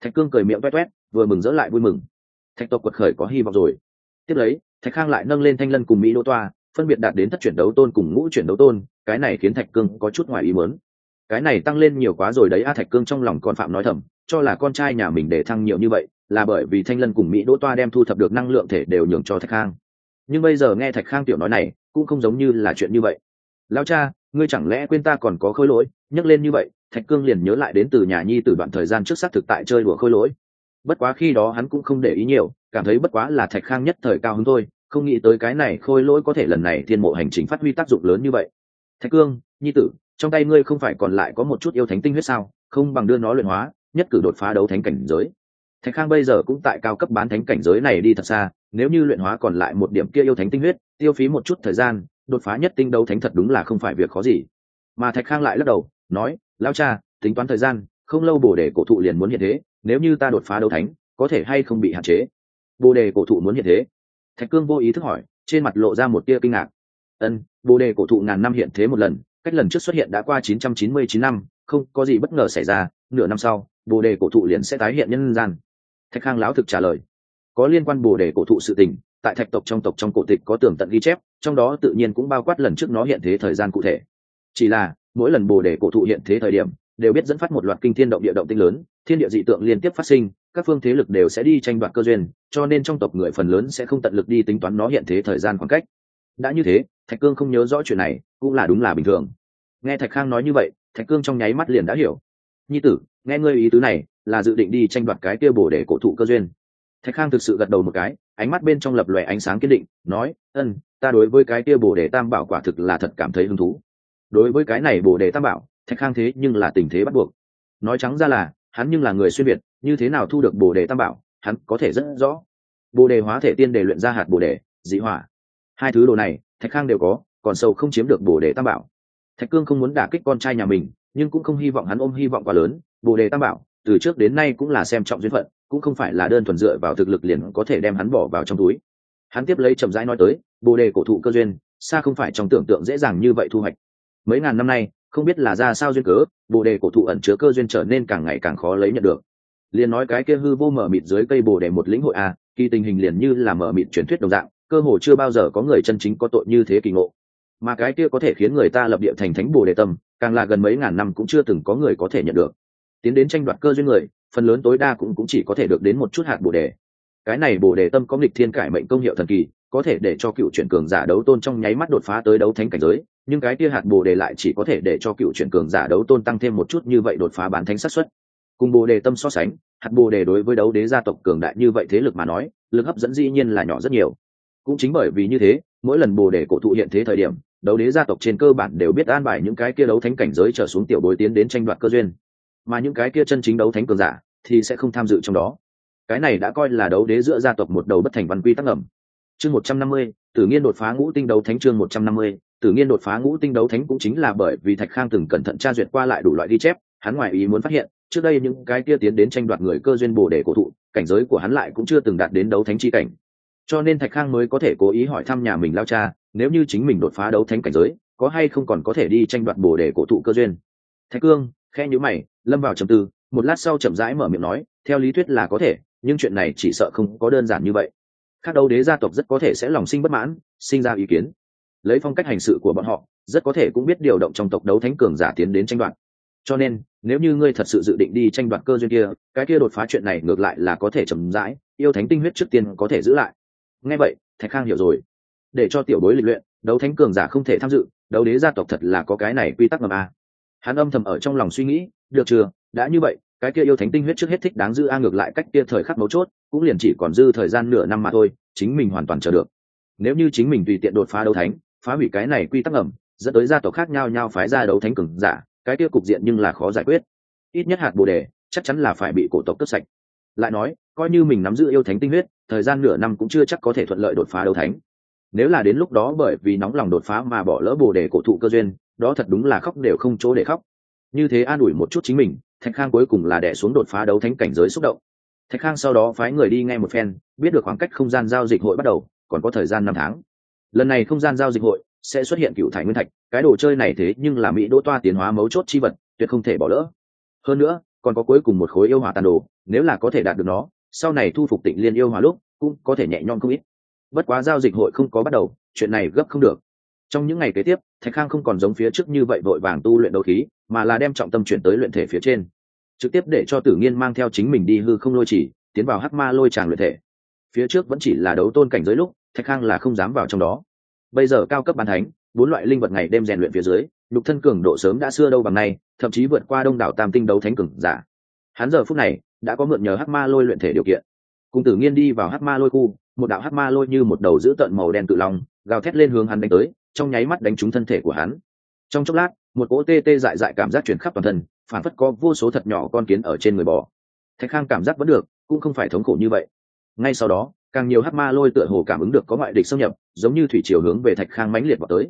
Thạch cương cười miệng toét toét vừa mừng dỡ lại vui mừng. Thạch tộc quật khởi có hy vọng rồi. Tiếp lấy, thạch khang lại nâng lên thanh lân cùng mỹ đô toa, phân biệt đạt đến thất chuyển đấu tôn cùng ngũ chuyển đấu tôn, cái này khiến thạch cương có chút ngoài ý muốn. Cái này tăng lên nhiều quá rồi đấy a, thạch cương trong lòng còn phạm nói thầm cho là con trai nhà mình để thăng nhiều như vậy, là bởi vì thanh lân cùng mỹ đỗ toa đem thu thập được năng lượng thể đều nhường cho thạch khang. Nhưng bây giờ nghe thạch khang tiểu nói này, cũng không giống như là chuyện như vậy. Lao cha, ngươi chẳng lẽ quên ta còn có khôi lỗi? Nhắc lên như vậy, thạch cương liền nhớ lại đến từ nhà nhi từ đoạn thời gian trước xác thực tại chơi đùa khôi lỗi. Bất quá khi đó hắn cũng không để ý nhiều, cảm thấy bất quá là thạch khang nhất thời cao hứng thôi, không nghĩ tới cái này khôi lỗi có thể lần này thiên mộ hành trình phát huy tác dụng lớn như vậy. Thạch cương, nhi tử, trong tay ngươi không phải còn lại có một chút yêu thánh tinh huyết sao? Không bằng đưa nó luyện hóa nhất cử đột phá đấu thánh cảnh giới. Thạch khang bây giờ cũng tại cao cấp bán thánh cảnh giới này đi thật xa, nếu như luyện hóa còn lại một điểm kia yêu thánh tinh huyết, tiêu phí một chút thời gian, đột phá nhất tinh đấu thánh thật đúng là không phải việc khó gì. Mà thạch khang lại lắc đầu, nói lao cha, tính toán thời gian, không lâu bồ đề cổ thụ liền muốn hiện thế, nếu như ta đột phá đấu thánh, có thể hay không bị hạn chế? Bồ đề cổ thụ muốn hiện thế. Thạch cương vô ý thức hỏi, trên mặt lộ ra một tia kinh ngạc. Ân, bồ đề cổ thụ ngàn năm hiện thế một lần, cách lần trước xuất hiện đã qua 999 năm, không có gì bất ngờ xảy ra, nửa năm sau bồ đề cổ thụ liền sẽ tái hiện nhân gian. Thạch khang lão thực trả lời, có liên quan bồ đề cổ thụ sự tình, tại thạch tộc trong tộc trong cổ tịch có tường tận ghi chép, trong đó tự nhiên cũng bao quát lần trước nó hiện thế thời gian cụ thể. Chỉ là, mỗi lần bồ đề cổ thụ hiện thế thời điểm, đều biết dẫn phát một loạt kinh thiên động địa động tinh lớn, thiên địa dị tượng liên tiếp phát sinh, các phương thế lực đều sẽ đi tranh đoạt cơ duyên, cho nên trong tộc người phần lớn sẽ không tận lực đi tính toán nó hiện thế thời gian khoảng cách. Đã như thế, thạch cương không nhớ rõ chuyện này, cũng là đúng là bình thường. Nghe thạch khang nói như vậy, thạch cương trong nháy mắt liền đã hiểu nhi tử, nghe ngươi ý tứ này, là dự định đi tranh đoạt cái kia bổ để cổ thụ cơ duyên. Thạch khang thực sự gật đầu một cái, ánh mắt bên trong lập lòe ánh sáng kiên định, nói, ân, ta đối với cái kia bổ để tam bảo quả thực là thật cảm thấy hứng thú. Đối với cái này bổ để tam bảo, thạch khang thế nhưng là tình thế bắt buộc. Nói trắng ra là, hắn nhưng là người xuyên việt, như thế nào thu được bồ đề tam bảo, hắn có thể rất rõ. Bồ đề hóa thể tiên đề luyện ra hạt bồ đề dị hỏa. Hai thứ đồ này, thạch khang đều có, còn sâu không chiếm được bồ đề tam bảo. Thạch cương không muốn đả kích con trai nhà mình nhưng cũng không hy vọng hắn ôm hy vọng quá lớn. Bồ đề tam bảo từ trước đến nay cũng là xem trọng duyên phận cũng không phải là đơn thuần dựa vào thực lực liền có thể đem hắn bỏ vào trong túi. Hắn tiếp lấy chậm rãi nói tới bồ đề cổ thụ cơ duyên xa không phải trong tưởng tượng dễ dàng như vậy thu hoạch. Mấy ngàn năm nay không biết là ra sao duyên cớ bồ đề cổ thụ ẩn chứa cơ duyên trở nên càng ngày càng khó lấy nhận được. Liền nói cái kia hư vô mở mịt dưới cây bồ đề một lĩnh hội a à, kỳ tình hình liền như là mở mịt truyền thuyết đồng dạng cơ hồ chưa bao giờ có người chân chính có tội như thế kỳ ngộ. Mà cái kia có thể khiến người ta lập địa thành thánh bồ đề tâm càng là gần mấy ngàn năm cũng chưa từng có người có thể nhận được. Tiến đến tranh đoạt cơ duyên người, phần lớn tối đa cũng cũng chỉ có thể được đến một chút hạt bồ đề. Cái này bồ đề tâm có nghịch thiên cải mệnh công hiệu thần kỳ, có thể để cho cựu chuyển cường giả đấu tôn trong nháy mắt đột phá tới đấu thánh cảnh giới, nhưng cái kia hạt bồ đề lại chỉ có thể để cho cựu chuyển cường giả đấu tôn tăng thêm một chút như vậy đột phá bán thánh sát xuất cùng bồ đề tâm so sánh, hạt bồ đề đối với đấu đế gia tộc cường đại như vậy thế lực mà nói, lực hấp dẫn dĩ nhiên là nhỏ rất nhiều. Cũng chính bởi vì như thế, mỗi lần bồ đề cổ thụ hiện thế thời điểm đấu đế gia tộc trên cơ bản đều biết an bài những cái kia đấu thánh cảnh giới trở xuống tiểu bối tiến đến tranh đoạt cơ duyên. Mà những cái kia chân chính đấu thánh cường giả thì sẽ không tham dự trong đó. Cái này đã coi là đấu đế giữa gia tộc một đầu bất thành văn quy tắc ngầm. Chương một trăm năm mươi, tử nhiên đột phá ngũ tinh đấu thánh chương một trăm năm mươi, tử nhiên đột phá ngũ tinh đấu thánh cũng chính là bởi vì thạch khang từng cẩn thận tra duyệt qua lại đủ loại ghi chép, hắn ngoài ý muốn phát hiện, trước đây những cái kia tiến đến tranh đoạt người cơ duyên bồ đề cổ thụ, cảnh giới của hắn lại cũng chưa từng đạt đến đấu thánh chi cảnh. Cho nên thạch khang mới có thể cố ý hỏi thăm nhà mình lao cha nếu như chính mình đột phá đấu thánh cảnh giới, có hay không còn có thể đi tranh đoạt bồ để cổ thụ cơ duyên? Thạch cương khe nhữ mày, lâm vào trầm tư, một lát sau chậm rãi mở miệng nói, theo lý thuyết là có thể, nhưng chuyện này chỉ sợ không có đơn giản như vậy. Khác đấu đế gia tộc rất có thể sẽ lòng sinh bất mãn, sinh ra ý kiến. Lấy phong cách hành sự của bọn họ, rất có thể cũng biết điều động trong tộc đấu thánh cường giả tiến đến tranh đoạt. Cho nên, nếu như ngươi thật sự dự định đi tranh đoạt cơ duyên kia, cái kia đột phá chuyện này ngược lại là có thể chậm rãi, yêu thánh tinh huyết trước tiên có thể giữ lại. Nghe vậy, thạch khang hiểu rồi để cho tiểu bối lịch luyện, đấu thánh cường giả không thể tham dự, đấu đế gia tộc thật là có cái này quy tắc ngầm a hắn âm thầm ở trong lòng suy nghĩ, được chưa? Đã như vậy, cái kia yêu thánh tinh huyết trước hết thích đáng dư a ngược lại cách kia thời khắc mấu chốt, cũng liền chỉ còn dư thời gian nửa năm mà thôi, chính mình hoàn toàn chờ được. Nếu như chính mình tùy tiện đột phá đấu thánh, phá hủy cái này quy tắc ngầm dẫn tới gia tộc khác nhau nhau phái ra đấu thánh cường giả, cái kia cục diện nhưng là khó giải quyết. Ít nhất hạt bồ đề, chắc chắn là phải bị cổ tộc cướp sạch. Lại nói, coi như mình nắm giữ yêu thánh tinh huyết, thời gian nửa năm cũng chưa chắc có thể thuận lợi đột phá đấu thánh nếu là đến lúc đó bởi vì nóng lòng đột phá mà bỏ lỡ bồ đề cổ thụ cơ duyên, đó thật đúng là khóc đều không chỗ để khóc. Như thế an ủi một chút chính mình, thạch khang cuối cùng là đẻ xuống đột phá đấu thánh cảnh giới xúc động. Thạch khang sau đó phái người đi ngay một phen, biết được khoảng cách không gian giao dịch hội bắt đầu, còn có thời gian năm tháng. Lần này không gian giao dịch hội sẽ xuất hiện cựu thải nguyên thạch, cái đồ chơi này thế nhưng là mỹ đỗ toa tiến hóa mấu chốt chi vật, tuyệt không thể bỏ lỡ. Hơn nữa, còn có cuối cùng một khối yêu hỏa tàn đồ, nếu là có thể đạt được nó, sau này thu phục tịnh liên yêu hỏa lúc, cũng có thể nhẹ nhõm không ít bất quá giao dịch hội không có bắt đầu, chuyện này gấp không được. Trong những ngày kế tiếp, thạch khang không còn giống phía trước như vậy vội vàng tu luyện đấu khí, mà là đem trọng tâm chuyển tới luyện thể phía trên. Trực tiếp để cho tử nghiên mang theo chính mình đi hư không lôi chỉ, tiến vào hắc ma lôi tràng luyện thể. Phía trước vẫn chỉ là đấu tôn cảnh giới lúc, thạch khang là không dám vào trong đó. Bây giờ cao cấp bàn thánh, bốn loại linh vật ngày đêm rèn luyện phía dưới, nhục thân cường độ sớm đã xưa đâu bằng nay, thậm chí vượt qua đông đảo tam tinh đấu thánh cường giả. Hắn giờ phút này, đã có mượn nhờ hắc ma lôi luyện thể điều kiện cùng tử nghiên đi vào hắc ma lôi khu, một đạo hắc ma lôi như một đầu giữ tợn màu đen tự lòng gào thét lên hướng hắn đánh tới, trong nháy mắt đánh trúng thân thể của hắn. Trong chốc lát, một cỗ tê tê dại dại cảm giác chuyển khắp toàn thân, phản phất có vô số thật nhỏ con kiến ở trên người bò. Thạch khang cảm giác vẫn được, cũng không phải thống khổ như vậy. Ngay sau đó, càng nhiều hắc ma lôi tựa hồ cảm ứng được có ngoại địch xâm nhập, giống như thủy chiều hướng về thạch khang mãnh liệt vào tới.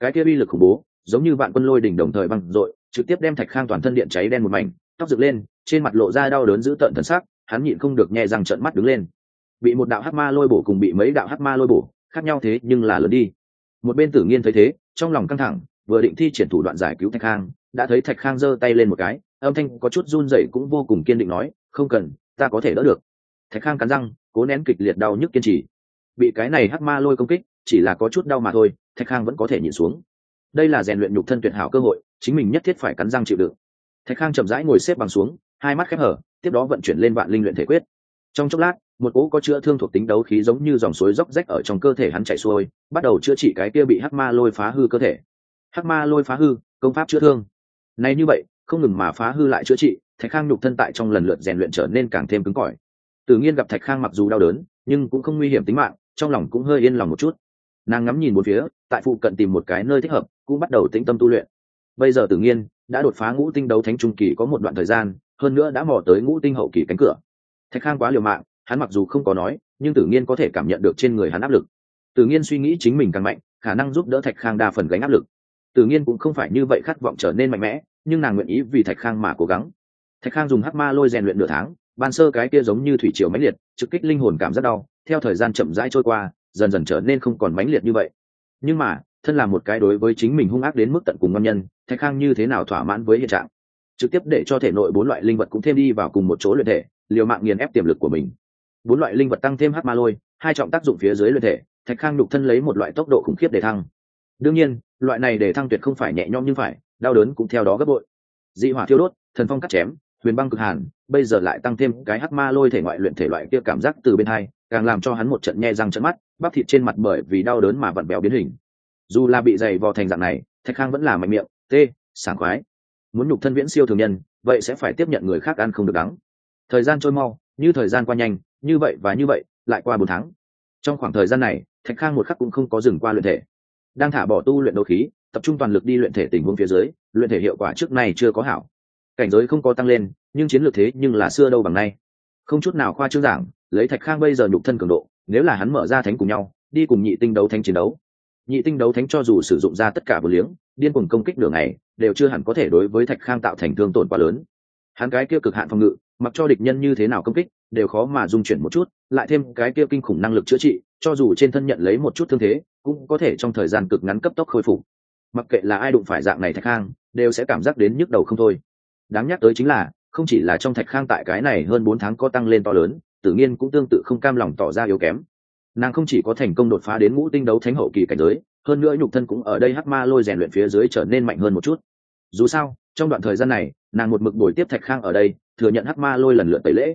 Cái kia uy lực khủng bố, giống như vạn quân lôi đỉnh đồng thời băng dội, trực tiếp đem thạch khang toàn thân điện cháy đen một mảnh, tóc dựng lên, trên mặt lộ ra đau đớn giữ tợn thần sắc hắn nhịn không được nhẹ răng trợn mắt đứng lên. Bị một đạo hắc ma lôi bổ cùng bị mấy đạo hắc ma lôi bổ, khác nhau thế nhưng là lớn đi. Một bên tử nghiên thấy thế, trong lòng căng thẳng, vừa định thi triển thủ đoạn giải cứu thạch khang, đã thấy thạch khang giơ tay lên một cái, âm thanh có chút run rẩy cũng vô cùng kiên định nói, không cần, ta có thể đỡ được. Thạch khang cắn răng, cố nén kịch liệt đau nhức kiên trì. Bị cái này hắc ma lôi công kích, chỉ là có chút đau mà thôi, thạch khang vẫn có thể nhìn xuống. Đây là rèn luyện nhục thân tuyệt hảo cơ hội, chính mình nhất thiết phải cắn răng chịu đựng. Thạch khang chậm rãi ngồi xếp bằng xuống hai mắt khép hở, tiếp đó vận chuyển lên vạn linh luyện thể quyết. Trong chốc lát, một cỗ có chữa thương thuộc tính đấu khí giống như dòng suối róc rách ở trong cơ thể hắn chạy xuôi, bắt đầu chữa trị cái kia bị hắc ma lôi phá hư cơ thể. Hắc ma lôi phá hư, công pháp chữa thương. Này như vậy, không ngừng mà phá hư lại chữa trị, thạch khang nhục thân tại trong lần lượt rèn luyện trở nên càng thêm cứng cỏi. Tự nhiên gặp thạch khang mặc dù đau đớn, nhưng cũng không nguy hiểm tính mạng, trong lòng cũng hơi yên lòng một chút. Nàng ngắm nhìn một phía, tại phụ cận tìm một cái nơi thích hợp, cũng bắt đầu tĩnh tâm tu luyện. Bây giờ tự nhiên đã đột phá ngũ tinh đấu thánh trung kỳ có một đoạn thời gian hơn nữa đã mò tới ngũ tinh hậu kỳ cánh cửa. Thạch khang quá liều mạng, hắn mặc dù không có nói, nhưng tự nhiên có thể cảm nhận được trên người hắn áp lực. Tự nhiên suy nghĩ chính mình càng mạnh, khả năng giúp đỡ thạch khang đa phần gánh áp lực. Tự nhiên cũng không phải như vậy khát vọng trở nên mạnh mẽ, nhưng nàng nguyện ý vì thạch khang mà cố gắng. Thạch khang dùng hắc ma lôi rèn luyện nửa tháng, ban sơ cái kia giống như thủy triều mãnh liệt, trực kích linh hồn cảm rất đau, theo thời gian chậm rãi trôi qua, dần dần trở nên không còn mãnh liệt như vậy. Nhưng mà, thân là một cái đối với chính mình hung ác đến mức tận cùng ngâm nhân, thạch khang như thế nào thỏa mãn với hiện trạng? Trực tiếp để cho thể nội bốn loại linh vật cũng thêm đi vào cùng một chỗ luyện thể, liều mạng nghiền ép tiềm lực của mình. Bốn loại linh vật tăng thêm hát ma lôi, hai trọng tác dụng phía dưới luyện thể, thạch khang đục thân lấy một loại tốc độ khủng khiếp để thăng. Đương nhiên, loại này để thăng tuyệt không phải nhẹ nhõm nhưng phải, đau đớn cũng theo đó gấp bội. Dị hỏa thiêu đốt, thần phong cắt chém, huyền băng cực hàn, bây giờ lại tăng thêm cái hắc ma lôi thể ngoại luyện thể loại kia cảm giác từ bên hai, càng làm cho hắn một trận nhe răng trận mắt, bắp thịt trên mặt bởi vì đau đớn mà vặn bèo biến hình. Dù là bị dày vò thành dạng này, thạch khang vẫn là mạnh miệng, tê, sảng khoái muốn nhục thân viễn siêu thường nhân, vậy sẽ phải tiếp nhận người khác ăn không được đắng. Thời gian trôi mau, như thời gian qua nhanh, như vậy và như vậy, lại qua bốn tháng. Trong khoảng thời gian này, thạch khang một khắc cũng không có dừng qua luyện thể. Đang thả bỏ tu luyện đấu khí, tập trung toàn lực đi luyện thể tình huống phía dưới, luyện thể hiệu quả trước này chưa có hảo. Cảnh giới không có tăng lên, nhưng chiến lược thế nhưng là xưa đâu bằng nay. Không chút nào khoa trương giảng, lấy thạch khang bây giờ nhục thân cường độ, nếu là hắn mở ra thánh cùng nhau, đi cùng nhị tinh đấu thánh chiến đấu. Nhị tinh đấu thánh cho dù sử dụng ra tất cả vừa liếng, điên cùng công kích đường này đều chưa hẳn có thể đối với thạch khang tạo thành thương tổn quá lớn. Hắn cái kia cực hạn phòng ngự, mặc cho địch nhân như thế nào công kích, đều khó mà dung chuyển một chút, lại thêm cái kia kinh khủng năng lực chữa trị, cho dù trên thân nhận lấy một chút thương thế, cũng có thể trong thời gian cực ngắn cấp tốc khôi phục. Mặc kệ là ai đụng phải dạng này thạch khang, đều sẽ cảm giác đến nhức đầu không thôi. Đáng nhắc tới chính là, không chỉ là trong thạch khang tại cái này hơn bốn tháng có tăng lên to lớn, tự nhiên cũng tương tự không cam lòng tỏ ra yếu kém. Nàng không chỉ có thành công đột phá đến ngũ tinh đấu thánh hậu kỳ cảnh giới, hơn nữa nhục thân cũng ở đây hắc ma lôi rèn luyện phía dưới trở nên mạnh hơn một chút dù sao, trong đoạn thời gian này, nàng một mực buổi tiếp thạch khang ở đây, thừa nhận hắc ma lôi lần lượt tẩy lễ.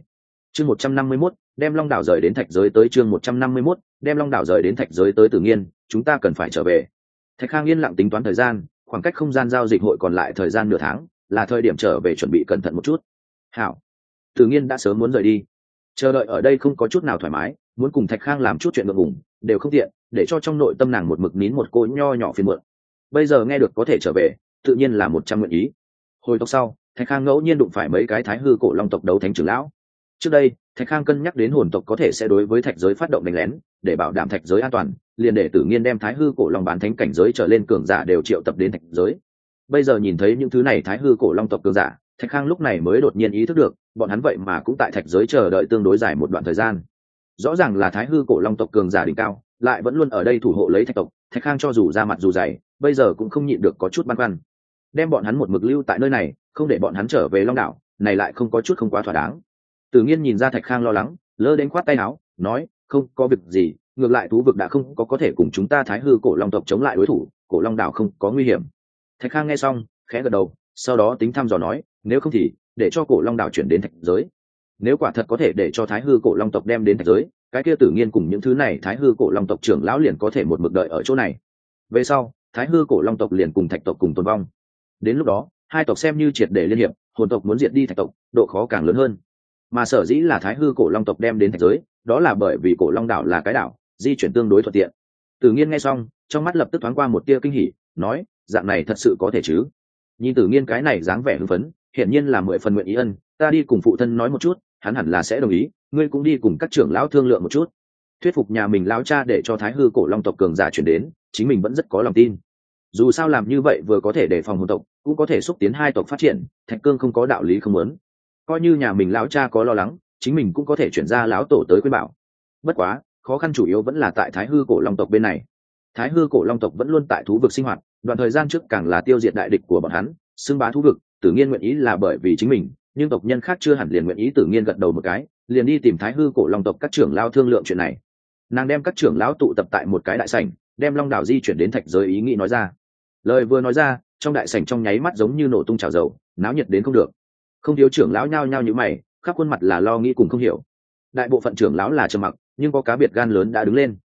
Chương một trăm năm mươi mốt, đem long đảo rời đến thạch giới tới chương một trăm năm mươi mốt, đem long đảo rời đến thạch giới tới tự nhiên chúng ta cần phải trở về. Thạch khang yên lặng tính toán thời gian, khoảng cách không gian giao dịch hội còn lại thời gian nửa tháng, là thời điểm trở về chuẩn bị cẩn thận một chút. Hảo. Tự nhiên đã sớm muốn rời đi. Chờ đợi ở đây không có chút nào thoải mái, muốn cùng thạch khang làm chút chuyện ngượng ngùng, đều không tiện, để cho trong nội tâm nàng một mực nín một cô nho nhỏ phiền mượn bây giờ nghe được có thể trở về tự nhiên là một trăm nguyện ý. Hồi tộc sau, thạch khang ngẫu nhiên đụng phải mấy cái thái hư cổ long tộc đấu thánh trưởng lão. Trước đây, thạch khang cân nhắc đến hồn tộc có thể sẽ đối với thạch giới phát động đánh lén, để bảo đảm thạch giới an toàn, liền để Tử nhiên đem thái hư cổ long bán thánh cảnh giới trở lên cường giả đều triệu tập đến thạch giới. Bây giờ nhìn thấy những thứ này thái hư cổ long tộc cường giả, thạch khang lúc này mới đột nhiên ý thức được, bọn hắn vậy mà cũng tại thạch giới chờ đợi tương đối dài một đoạn thời gian. Rõ ràng là thái hư cổ long tộc cường giả đỉnh cao, lại vẫn luôn ở đây thủ hộ lấy thạch tộc, thạch khang cho dù ra mặt dù dày, bây giờ cũng không nhịn được có chút băn khoăn đem bọn hắn một mực lưu tại nơi này, không để bọn hắn trở về long đảo, này lại không có chút không quá thỏa đáng. Tự nhiên nhìn ra thạch khang lo lắng, lơ đến khoát tay áo, nói, không có việc gì, ngược lại thú vực đã không có có thể cùng chúng ta thái hư cổ long tộc chống lại đối thủ, cổ long đảo không có nguy hiểm. Thạch khang nghe xong, khẽ gật đầu, sau đó tính thăm dò nói, nếu không thì, để cho cổ long đảo chuyển đến thạch giới. Nếu quả thật có thể để cho thái hư cổ long tộc đem đến thạch giới, cái kia tự nhiên cùng những thứ này thái hư cổ long tộc trưởng lão liền có thể một mực đợi ở chỗ này. Về sau, thái hư cổ long tộc liền cùng thạch tộc cùng tồn vong đến lúc đó, hai tộc xem như triệt để liên hiệp, hồn tộc muốn diệt đi thạch tộc, độ khó càng lớn hơn. Mà sở dĩ là thái hư cổ long tộc đem đến thạch giới, đó là bởi vì cổ long đảo là cái đảo, di chuyển tương đối thuận tiện. Tự nhiên nghe xong, trong mắt lập tức thoáng qua một tia kinh hỉ, nói, dạng này thật sự có thể chứ? Nhìn tử nghiên cái này dáng vẻ hưng phấn, hiển nhiên là mười phần nguyện ý ân, ta đi cùng phụ thân nói một chút, hắn hẳn là sẽ đồng ý, ngươi cũng đi cùng các trưởng lão thương lượng một chút. Thuyết phục nhà mình lão cha để cho thái hư cổ long tộc cường giả chuyển đến, chính mình vẫn rất có lòng tin. Dù sao làm như vậy vừa có thể đề phòng hồn tộc cũng có thể xúc tiến hai tộc phát triển, thạch cương không có đạo lý không muốn. Coi như nhà mình lão cha có lo lắng, chính mình cũng có thể chuyển ra lão tổ tới khuyên bảo. Bất quá, khó khăn chủ yếu vẫn là tại thái hư cổ long tộc bên này. Thái hư cổ long tộc vẫn luôn tại thú vực sinh hoạt, đoạn thời gian trước càng là tiêu diệt đại địch của bọn hắn, xưng bá thú vực tự nhiên nguyện ý là bởi vì chính mình, nhưng tộc nhân khác chưa hẳn liền nguyện ý tự nhiên gật đầu một cái, liền đi tìm thái hư cổ long tộc các trưởng lao thương lượng chuyện này. Nàng đem các trưởng lão tụ tập tại một cái đại sảnh, đem long đảo di chuyển đến thạch giới ý nghĩ nói ra. Lời vừa nói ra trong đại sảnh trong nháy mắt giống như nổ tung trào dầu, náo nhiệt đến không được. Không thiếu trưởng lão nhao nhao như mày, khắp khuôn mặt là lo nghĩ cùng không hiểu. Đại bộ phận trưởng lão là trầm mặc, nhưng có cá biệt gan lớn đã đứng lên.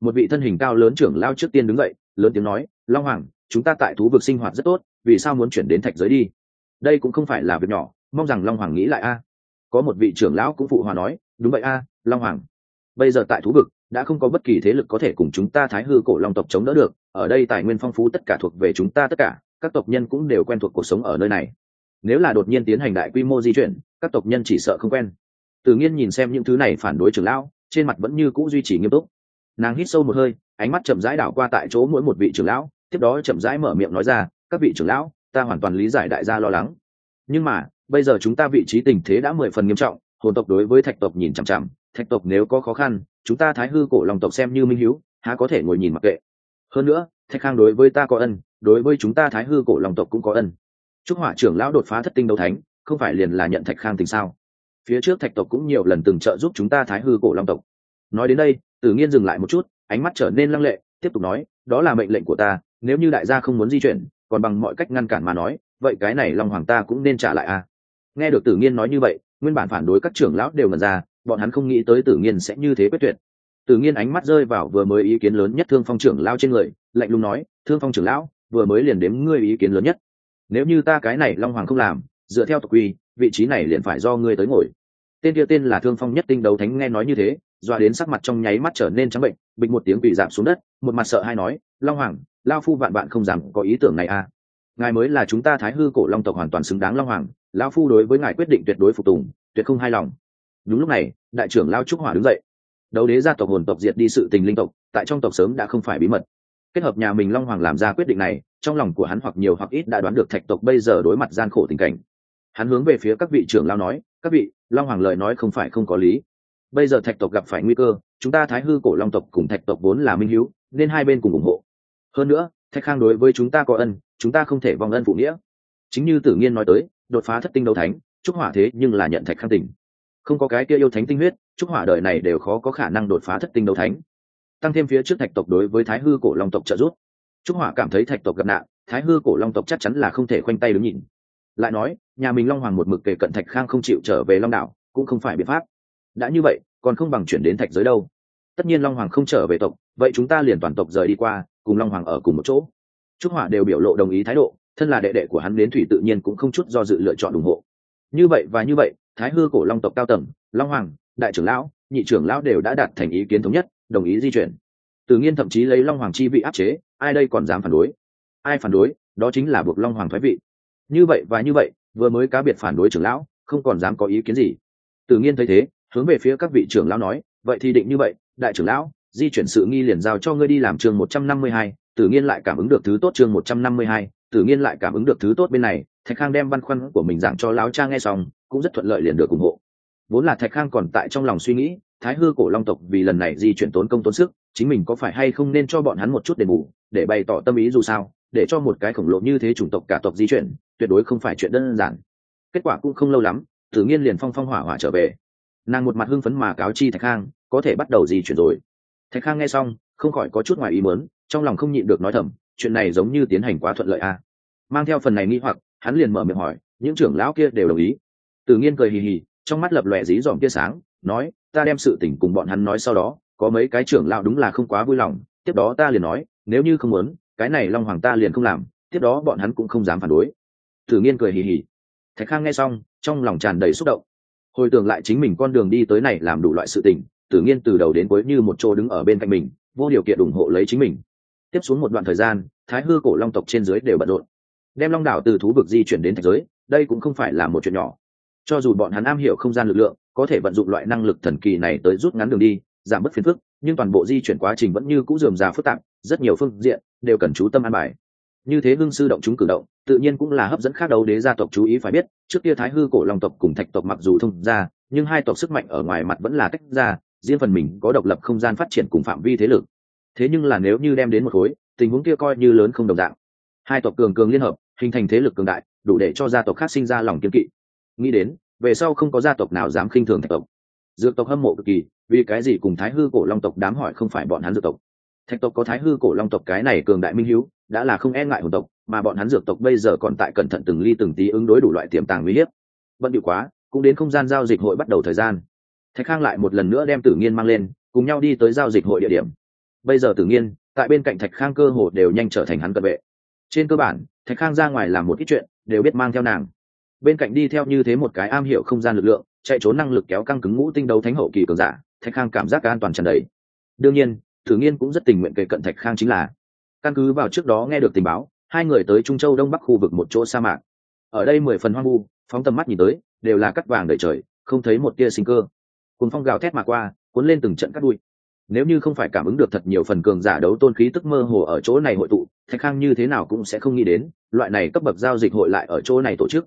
Một vị thân hình cao lớn trưởng lão trước tiên đứng dậy, lớn tiếng nói, long hoàng, chúng ta tại thú vực sinh hoạt rất tốt, vì sao muốn chuyển đến thạch giới đi? Đây cũng không phải là việc nhỏ, mong rằng long hoàng nghĩ lại a. Có một vị trưởng lão cũng phụ hòa nói, đúng vậy a, long hoàng. Bây giờ tại thú vực, đã không có bất kỳ thế lực có thể cùng chúng ta thái hư cổ long tộc chống đỡ được, ở đây tài nguyên phong phú tất cả thuộc về chúng ta tất cả các tộc nhân cũng đều quen thuộc cuộc sống ở nơi này. Nếu là đột nhiên tiến hành đại quy mô di chuyển, các tộc nhân chỉ sợ không quen. Tự nhiên nhìn xem những thứ này phản đối trưởng lão, trên mặt vẫn như c ũ duy trì nghiêm túc. Nàng hít sâu một hơi, ánh mắt chậm rãi đảo qua tại chỗ mỗi một vị trưởng lão, tiếp đó chậm rãi mở miệng nói ra, các vị trưởng lão, ta hoàn toàn lý giải đại gia lo lắng. Nhưng mà, bây giờ chúng ta vị trí tình thế đã mười phần nghiêm trọng, hồn tộc đối với thạch tộc nhìn chằm chằm, thạch tộc nếu có khó khăn, chúng ta thái hư cổ lòng tộc xem như minh hữu há có thể ngồi nhìn mặc kệ. Hơn nữa, thạch khang đối với ta có ân đối với chúng ta thái hư cổ lòng tộc cũng có ân. Chúc hỏa trưởng lão đột phá thất tinh đấu thánh, không phải liền là nhận thạch khang tình sao? Phía trước thạch tộc cũng nhiều lần từng trợ giúp chúng ta thái hư cổ long tộc. Nói đến đây, tử nghiên dừng lại một chút, ánh mắt trở nên lăng lệ, tiếp tục nói, đó là mệnh lệnh của ta, nếu như đại gia không muốn di chuyển, còn bằng mọi cách ngăn cản mà nói, vậy cái này long hoàng ta cũng nên trả lại a à? nghe được tử nghiên nói như vậy, nguyên bản phản đối các trưởng lão đều ngần ra, bọn hắn không nghĩ tới tử nghiên sẽ như thế quyết tuyệt. Tử nghiên ánh mắt rơi vào vừa mới ý kiến lớn nhất thương phong trưởng lao trên người, lạnh lùng nói, thương phong trưởng lão vừa mới liền đếm ngươi ý kiến lớn nhất. Nếu như ta cái này long hoàng không làm, dựa theo tộc quy, vị trí này liền phải do ngươi tới ngồi. Tên kia tên là thương phong nhất tinh đấu thánh nghe nói như thế, doa đến sắc mặt trong nháy mắt trở nên trắng bệnh, bịch một tiếng bị giảm xuống đất, một mặt sợ hay nói, long hoàng, lao phu vạn bạn không dám có ý tưởng này à. Ngài mới là chúng ta thái hư cổ long tộc hoàn toàn xứng đáng long hoàng, lao phu đối với ngài quyết định tuyệt đối phục tùng, tuyệt không hài lòng. Đúng lúc này, đại trưởng lao trúc hỏa đứng dậy. Đấu đế gia tộc hồn tộc diệt đi sự tình linh tộc, tại trong tộc sớm đã không phải bí mật kết hợp nhà mình long hoàng làm ra quyết định này, trong lòng của hắn hoặc nhiều hoặc ít đã đoán được thạch tộc bây giờ đối mặt gian khổ tình cảnh. Hắn hướng về phía các vị trưởng lao nói, các vị, long hoàng lời nói không phải không có lý. Bây giờ thạch tộc gặp phải nguy cơ, chúng ta thái hư cổ long tộc cùng thạch tộc vốn là minh hữu, nên hai bên cùng ủng hộ. Hơn nữa, thạch khang đối với chúng ta có ân, chúng ta không thể vong ân phụ nghĩa. Chính như tử nghiên nói tới, đột phá thất tinh đấu thánh chúc hỏa thế nhưng là nhận thạch khang tình. Không có cái kia yêu thánh tinh huyết chúc hỏa đời này đều khó có khả năng đột phá thất tinh đấu thánh tăng thêm phía trước thạch tộc đối với thái hư cổ long tộc trợ giúp. Trúc hỏa cảm thấy thạch tộc gặp nạn, thái hư cổ long tộc chắc chắn là không thể khoanh tay đứng nhìn. Lại nói, nhà mình long hoàng một mực kể cận thạch khang không chịu trở về long đảo, cũng không phải biện pháp. Đã như vậy, còn không bằng chuyển đến thạch giới đâu. Tất nhiên long hoàng không trở về tộc, vậy chúng ta liền toàn tộc rời đi qua, cùng long hoàng ở cùng một chỗ. Trúc hỏa đều biểu lộ đồng ý thái độ, thân là đệ đệ của hắn đến thủy tự nhiên cũng không chút do dự lựa chọn ủng hộ. Như vậy và như vậy, thái hư cổ long tộc cao tầng, long hoàng, đại trưởng lão, nhị trưởng lão đều đã đạt thành ý kiến thống nhất đồng ý di chuyển. Tự nhiên thậm chí lấy long hoàng chi vị áp chế, ai đây còn dám phản đối? Ai phản đối? Đó chính là buộc long hoàng thoái vị. Như vậy và như vậy, vừa mới cá biệt phản đối trưởng lão, không còn dám có ý kiến gì. Tự nhiên thấy thế, hướng về phía các vị trưởng lão nói, vậy thì định như vậy, đại trưởng lão, di chuyển sự nghi liền giao cho ngươi đi làm chương một trăm năm mươi hai. Tự nhiên lại cảm ứng được thứ tốt chương một trăm năm mươi hai tự nhiên lại cảm ứng được thứ tốt bên này, thạch khang đem văn khoăn của mình giảng cho lão cha nghe xong, cũng rất thuận lợi liền được ủng hộ. Vốn là thạch khang còn tại trong lòng suy nghĩ thái hư cổ long tộc vì lần này di chuyển tốn công tốn sức, chính mình có phải hay không nên cho bọn hắn một chút đền bù, để bày tỏ tâm ý dù sao, để cho một cái khổng lồ như thế chủng tộc cả tộc di chuyển, tuyệt đối không phải chuyện đơn giản. Kết quả cũng không lâu lắm tự nhiên liền phong phong hỏa hỏa trở về. Nàng một mặt hưng phấn mà cáo chi thạch khang, có thể bắt đầu di chuyển rồi. Thạch khang nghe xong, không khỏi có chút ngoài ý mớn trong lòng không nhịn được nói thầm, chuyện này giống như tiến hành quá thuận lợi à. mang theo phần này nghi hoặc, hắn liền mở miệng hỏi, những trưởng lão kia đều đồng ý. Tự nhiên cười hì hì, trong mắt lập lòe dí dỏm tia sáng nói, ta đem sự tình cùng bọn hắn nói sau đó, có mấy cái trưởng lão đúng là không quá vui lòng, tiếp đó ta liền nói, nếu như không muốn, cái này long hoàng ta liền không làm, tiếp đó bọn hắn cũng không dám phản đối. Tử nghiên cười hì hì. Thạch khang nghe xong, trong lòng tràn đầy xúc động. Hồi tưởng lại chính mình con đường đi tới này làm đủ loại sự tình, tử nghiên từ đầu đến cuối như một chỗ đứng ở bên cạnh mình, vô điều kiện ủng hộ lấy chính mình. Tiếp xuống một đoạn thời gian, thái hư cổ long tộc trên dưới đều bận rộn. Đem long đảo từ thú vực di chuyển đến thạch giới, đây cũng không phải là một chuyện nhỏ. Cho dù bọn hắn am hiểu không gian lực lượng có thể vận dụng loại năng lực thần kỳ này tới rút ngắn đường đi, giảm bớt phiền phức, nhưng toàn bộ di chuyển quá trình vẫn như c ũ dườm già phức tạp, rất nhiều phương diện đều cần chú tâm an bài. Như thế hưng sư động chúng cử động, tự nhiên cũng là hấp dẫn khác đấu đế gia tộc chú ý phải biết, trước kia thái hư cổ long tộc cùng thạch tộc mặc dù thông ra nhưng hai tộc sức mạnh ở ngoài mặt vẫn là tách ra, riêng phần mình có độc lập không gian phát triển cùng phạm vi thế lực. Thế nhưng là nếu như đem đến một khối, tình huống kia coi như lớn không đồng dạng. Hai tộc cường cường liên hợp, hình thành thế lực cường đại, đủ để cho gia tộc khác sinh ra lòng kiên kỵ. Nghĩ đến về sau không có gia tộc nào dám khinh thường thạch tộc. Dược tộc hâm mộ cực kỳ, vì cái gì cùng thái hư cổ long tộc đám hỏi không phải bọn hắn dược tộc? Thạch tộc có thái hư cổ long tộc cái này cường đại minh hữu đã là không e ngại hồn tộc, mà bọn hắn dược tộc bây giờ còn tại cẩn thận từng ly từng tí ứng đối đủ loại tiềm tàng uy hiếp. Bận điệu quá, cũng đến không gian giao dịch hội bắt đầu thời gian. Thạch khang lại một lần nữa đem tử nghiên mang lên, cùng nhau đi tới giao dịch hội địa điểm. Bây giờ tử nghiên, tại bên cạnh thạch khang cơ hồ đều nhanh trở thành hắn cận vệ. Trên cơ bản, thạch khang ra ngoài làm một ít chuyện, đều biết mang theo nàng bên cạnh đi theo như thế một cái am hiểu không gian lực lượng, chạy trốn năng lực kéo căng cứng ngũ tinh đấu thánh hậu kỳ cường giả, thạch khang cảm giác an toàn trần đầy. Đương nhiên, thử nghiên cũng rất tình nguyện kề cận thạch khang chính là. Căn cứ vào trước đó nghe được tình báo, hai người tới trung châu đông bắc khu vực một chỗ sa mạc. Ở đây mười phần hoang vu, phóng tầm mắt nhìn tới, đều là cắt vàng đầy trời, không thấy một tia sinh cơ. Cùng phong gào thét mà qua, cuốn lên từng trận cắt đuôi nếu như không phải cảm ứng được thật nhiều phần cường giả đấu tôn khí tức mơ hồ ở chỗ này hội tụ, thạch khang như thế nào cũng sẽ không nghĩ đến, loại này cấp bậc giao dịch hội lại ở chỗ này tổ chức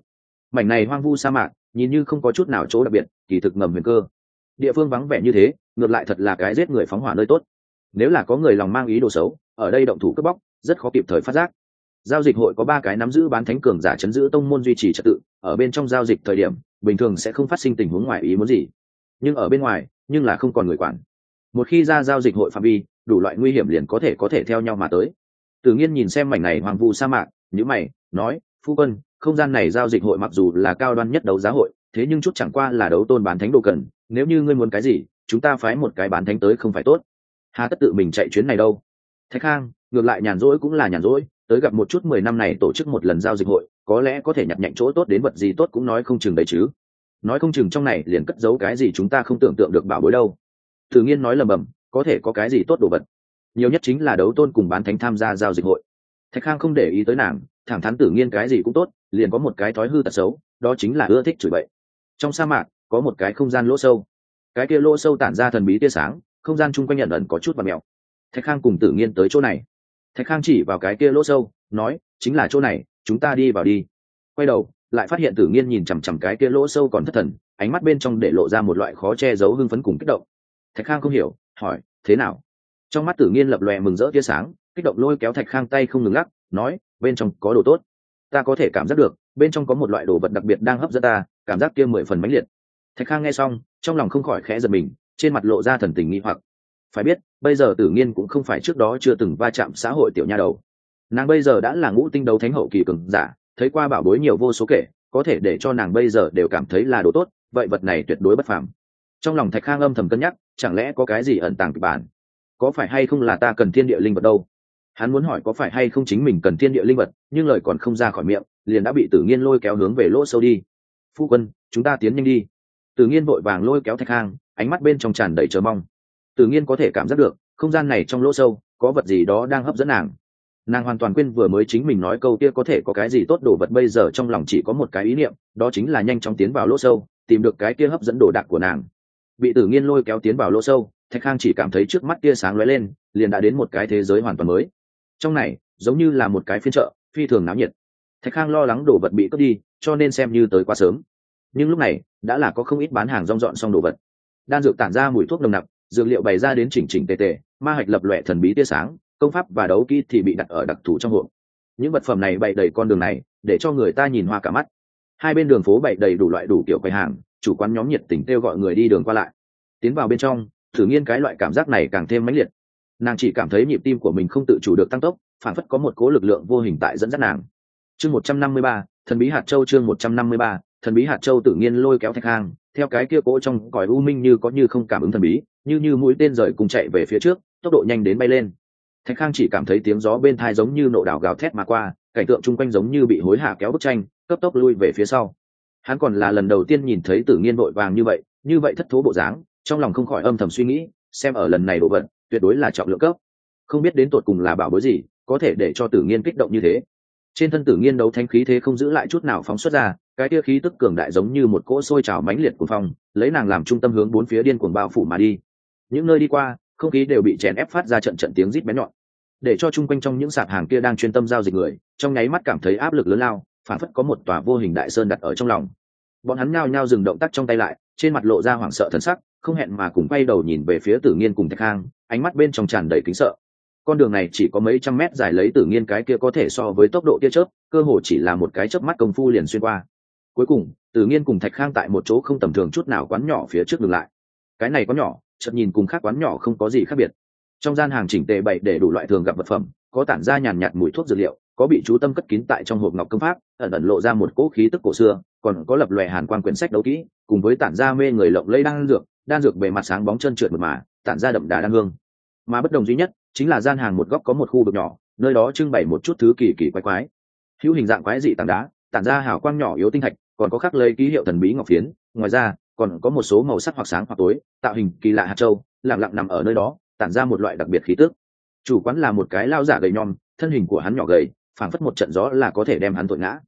mảnh này hoang vu sa mạc, nhìn như không có chút nào chỗ đặc biệt, kỳ thực ngầm huyền cơ. Địa phương vắng vẻ như thế, ngược lại thật là cái giết người phóng hỏa nơi tốt. Nếu là có người lòng mang ý đồ xấu, ở đây động thủ cướp bóc, rất khó kịp thời phát giác. Giao dịch hội có ba cái nắm giữ bán thánh cường giả chấn giữ tông môn duy trì trật tự, ở bên trong giao dịch thời điểm, bình thường sẽ không phát sinh tình huống ngoài ý muốn gì. Nhưng ở bên ngoài, nhưng là không còn người quản. Một khi ra giao dịch hội phạm vi, đủ loại nguy hiểm liền có thể có thể theo nhau mà tới. Tự nhiên nhìn xem mảnh này hoàng vu sa mạc nhữ mày, nói, phu quân không gian này giao dịch hội mặc dù là cao đoan nhất đấu giá hội, thế nhưng chút chẳng qua là đấu tôn bán thánh đồ cần, nếu như ngươi muốn cái gì, chúng ta phái một cái bán thánh tới không phải tốt. Hà tất tự mình chạy chuyến này đâu? Thạch khang, ngược lại nhàn rỗi cũng là nhàn rỗi, tới gặp một chút mười năm này tổ chức một lần giao dịch hội, có lẽ có thể nhặt nhạnh chỗ tốt đến vật gì tốt cũng nói không chừng đấy chứ. Nói không chừng trong này liền cất giấu cái gì chúng ta không tưởng tượng được bảo bối đâu. Tự nhiên nói lầm bầm, có thể có cái gì tốt đồ vật? Nhiều nhất chính là đấu tôn cùng bán thánh tham gia giao dịch hội. Thạch khang không để ý tới nàng, thẳng thắn tự nhiên cái gì cũng tốt liền có một cái thói hư tật xấu, đó chính là ưa thích chửi bậy. Trong sa mạc, có một cái không gian lỗ sâu. Cái kia lỗ sâu tản ra thần bí tia sáng, không gian chung quanh nhận ẩn có chút và mèo. Thạch khang cùng tử nghiên tới chỗ này. Thạch khang chỉ vào cái kia lỗ sâu, nói, chính là chỗ này, chúng ta đi vào đi. Quay đầu, lại phát hiện tử nghiên nhìn chằm chằm cái kia lỗ sâu còn thất thần, ánh mắt bên trong để lộ ra một loại khó che giấu hưng phấn cùng kích động. Thạch khang không hiểu, hỏi, thế nào? Trong mắt tử nghiên lập lòe mừng rỡ tia sáng, kích động lôi kéo thạch khang tay không ngừng lắc, nói, bên trong có đồ tốt ta có thể cảm giác được, bên trong có một loại đồ vật đặc biệt đang hấp dẫn ta, cảm giác kia mười phần mãnh liệt. Thạch khang nghe xong, trong lòng không khỏi khẽ giật mình, trên mặt lộ ra thần tình nghi hoặc. Phải biết, bây giờ tử nghiên cũng không phải trước đó chưa từng va chạm xã hội tiểu nha đầu. Nàng bây giờ đã là ngũ tinh đấu thánh hậu kỳ cường giả, thấy qua bảo bối nhiều vô số kể, có thể để cho nàng bây giờ đều cảm thấy là đồ tốt, vậy vật này tuyệt đối bất phàm. Trong lòng thạch khang âm thầm cân nhắc, chẳng lẽ có cái gì ẩn tàng kịch bản? Có phải hay không là ta cần thiên địa linh vật đâu? Hắn muốn hỏi có phải hay không chính mình cần thiên địa linh vật nhưng lời còn không ra khỏi miệng liền đã bị tử nghiên lôi kéo hướng về lỗ sâu đi. Phu quân chúng ta tiến nhanh đi. Tử nghiên vội vàng lôi kéo thạch hang, ánh mắt bên trong tràn đầy chờ mong. Tử nghiên có thể cảm giác được không gian này trong lỗ sâu có vật gì đó đang hấp dẫn nàng. Nàng hoàn toàn quên vừa mới chính mình nói câu kia có thể có cái gì tốt đồ vật bây giờ trong lòng chỉ có một cái ý niệm đó chính là nhanh chóng tiến vào lỗ sâu tìm được cái kia hấp dẫn đồ đạc của nàng. Bị tử nghiên lôi kéo tiến vào lỗ sâu thạch khang chỉ cảm thấy trước mắt tia sáng lóe lên liền đã đến một cái thế giới hoàn toàn mới trong này, giống như là một cái phiên chợ, phi thường náo nhiệt. Thạch khang lo lắng đồ vật bị cướp đi, cho nên xem như tới quá sớm. Nhưng lúc này, đã là có không ít bán hàng rong dọn xong đồ vật. Đan dược tản ra mùi thuốc nồng nặc, dược liệu bày ra đến chỉnh chỉnh tề tề, ma hạch lập lòe thần bí tia sáng, công pháp và đấu kỹ thì bị đặt ở đặc thù trong hộp. Những vật phẩm này bày đầy con đường này, để cho người ta nhìn hoa cả mắt. Hai bên đường phố bày đầy đủ loại đủ kiểu quầy hàng, chủ quán nhóm nhiệt tình kêu gọi người đi đường qua lại. Tiến vào bên trong, thử nghiên cái loại cảm giác này càng thêm mãnh liệt nàng chỉ cảm thấy nhịp tim của mình không tự chủ được tăng tốc phản phất có một cố lực lượng vô hình tại dẫn dắt nàng. Chương một trăm năm mươi ba, thần bí hạt châu chương một trăm năm mươi ba, thần bí hạt châu tự nhiên lôi kéo thạch hang, theo cái kia cỗ trong còi u minh như có như không cảm ứng thần bí, như như mũi tên rời cùng chạy về phía trước, tốc độ nhanh đến bay lên. Thạch khang chỉ cảm thấy tiếng gió bên thai giống như nộ đảo gào thét mà qua, cảnh tượng chung quanh giống như bị hối hả kéo bức tranh, cấp tốc lui về phía sau. Hắn còn là lần đầu tiên nhìn thấy tử nghiên vội vàng như vậy như vậy thất thố bộ dáng, trong lòng không khỏi âm thầm suy nghĩ, xem ở lần này độ vận tuyệt đối là trọng lượng cấp. Không biết đến tột cùng là bảo bối gì, có thể để cho tử nghiên kích động như thế. Trên thân tử nghiên đấu thanh khí thế không giữ lại chút nào phóng xuất ra, cái tia khí tức cường đại giống như một cỗ sôi trào mãnh liệt của phong, lấy nàng làm trung tâm hướng bốn phía điên cuồng bao phủ mà đi. Những nơi đi qua, không khí đều bị chèn ép phát ra trận trận tiếng rít bén nhọn. Để cho chung quanh trong những sạp hàng kia đang chuyên tâm giao dịch người, trong nháy mắt cảm thấy áp lực lớn lao, phản phất có một tòa vô hình đại sơn đặt ở trong lòng. Bọn hắn nhao nhao dừng động tác trong tay lại, trên mặt lộ ra hoảng sợ thần sắc, không hẹn mà cùng quay đầu nhìn về phía tử nghiên cùng thạch khang ánh mắt bên trong tràn đầy kính sợ. Con đường này chỉ có mấy trăm mét dài lấy tử nghiên cái kia có thể so với tốc độ tia chớp, cơ hồ chỉ là một cái chớp mắt công phu liền xuyên qua. Cuối cùng tử nghiên cùng thạch khang tại một chỗ không tầm thường chút nào quán nhỏ phía trước ngừng lại. Cái này có nhỏ, chợt nhìn cùng khác quán nhỏ không có gì khác biệt. Trong gian hàng chỉnh tề bày để đủ loại thường gặp vật phẩm, có tản ra nhàn nhạt mùi thuốc dược liệu, có bị chú tâm cất kín tại trong hộp ngọc công pháp, ẩn ẩn lộ ra một cỗ khí tức cổ xưa, còn có lập lòe hàn quan quyển sách đấu kỹ, cùng với tản ra mê người lộng lẫy đang dược đan dược bề mặt sáng bóng chân trượt mượt mà, tản ra đậm đà đan hương. Mà bất đồng duy nhất, chính là gian hàng một góc có một khu vực nhỏ, nơi đó trưng bày một chút thứ kỳ kỳ quái quái. Hữu hình dạng quái dị tảng đá, tản ra hào quang nhỏ yếu tinh thạch, còn có khắc lấy ký hiệu thần bí ngọc phiến, ngoài ra, còn có một số màu sắc hoặc sáng hoặc tối, tạo hình kỳ lạ hạt châu, lặng lặng nằm ở nơi đó, tản ra một loại đặc biệt khí tước chủ quán là một cái lao giả gầy nhom, thân hình của hắn nhỏ gầy, phảng phất một trận gió là có thể đem hắn tội ngã.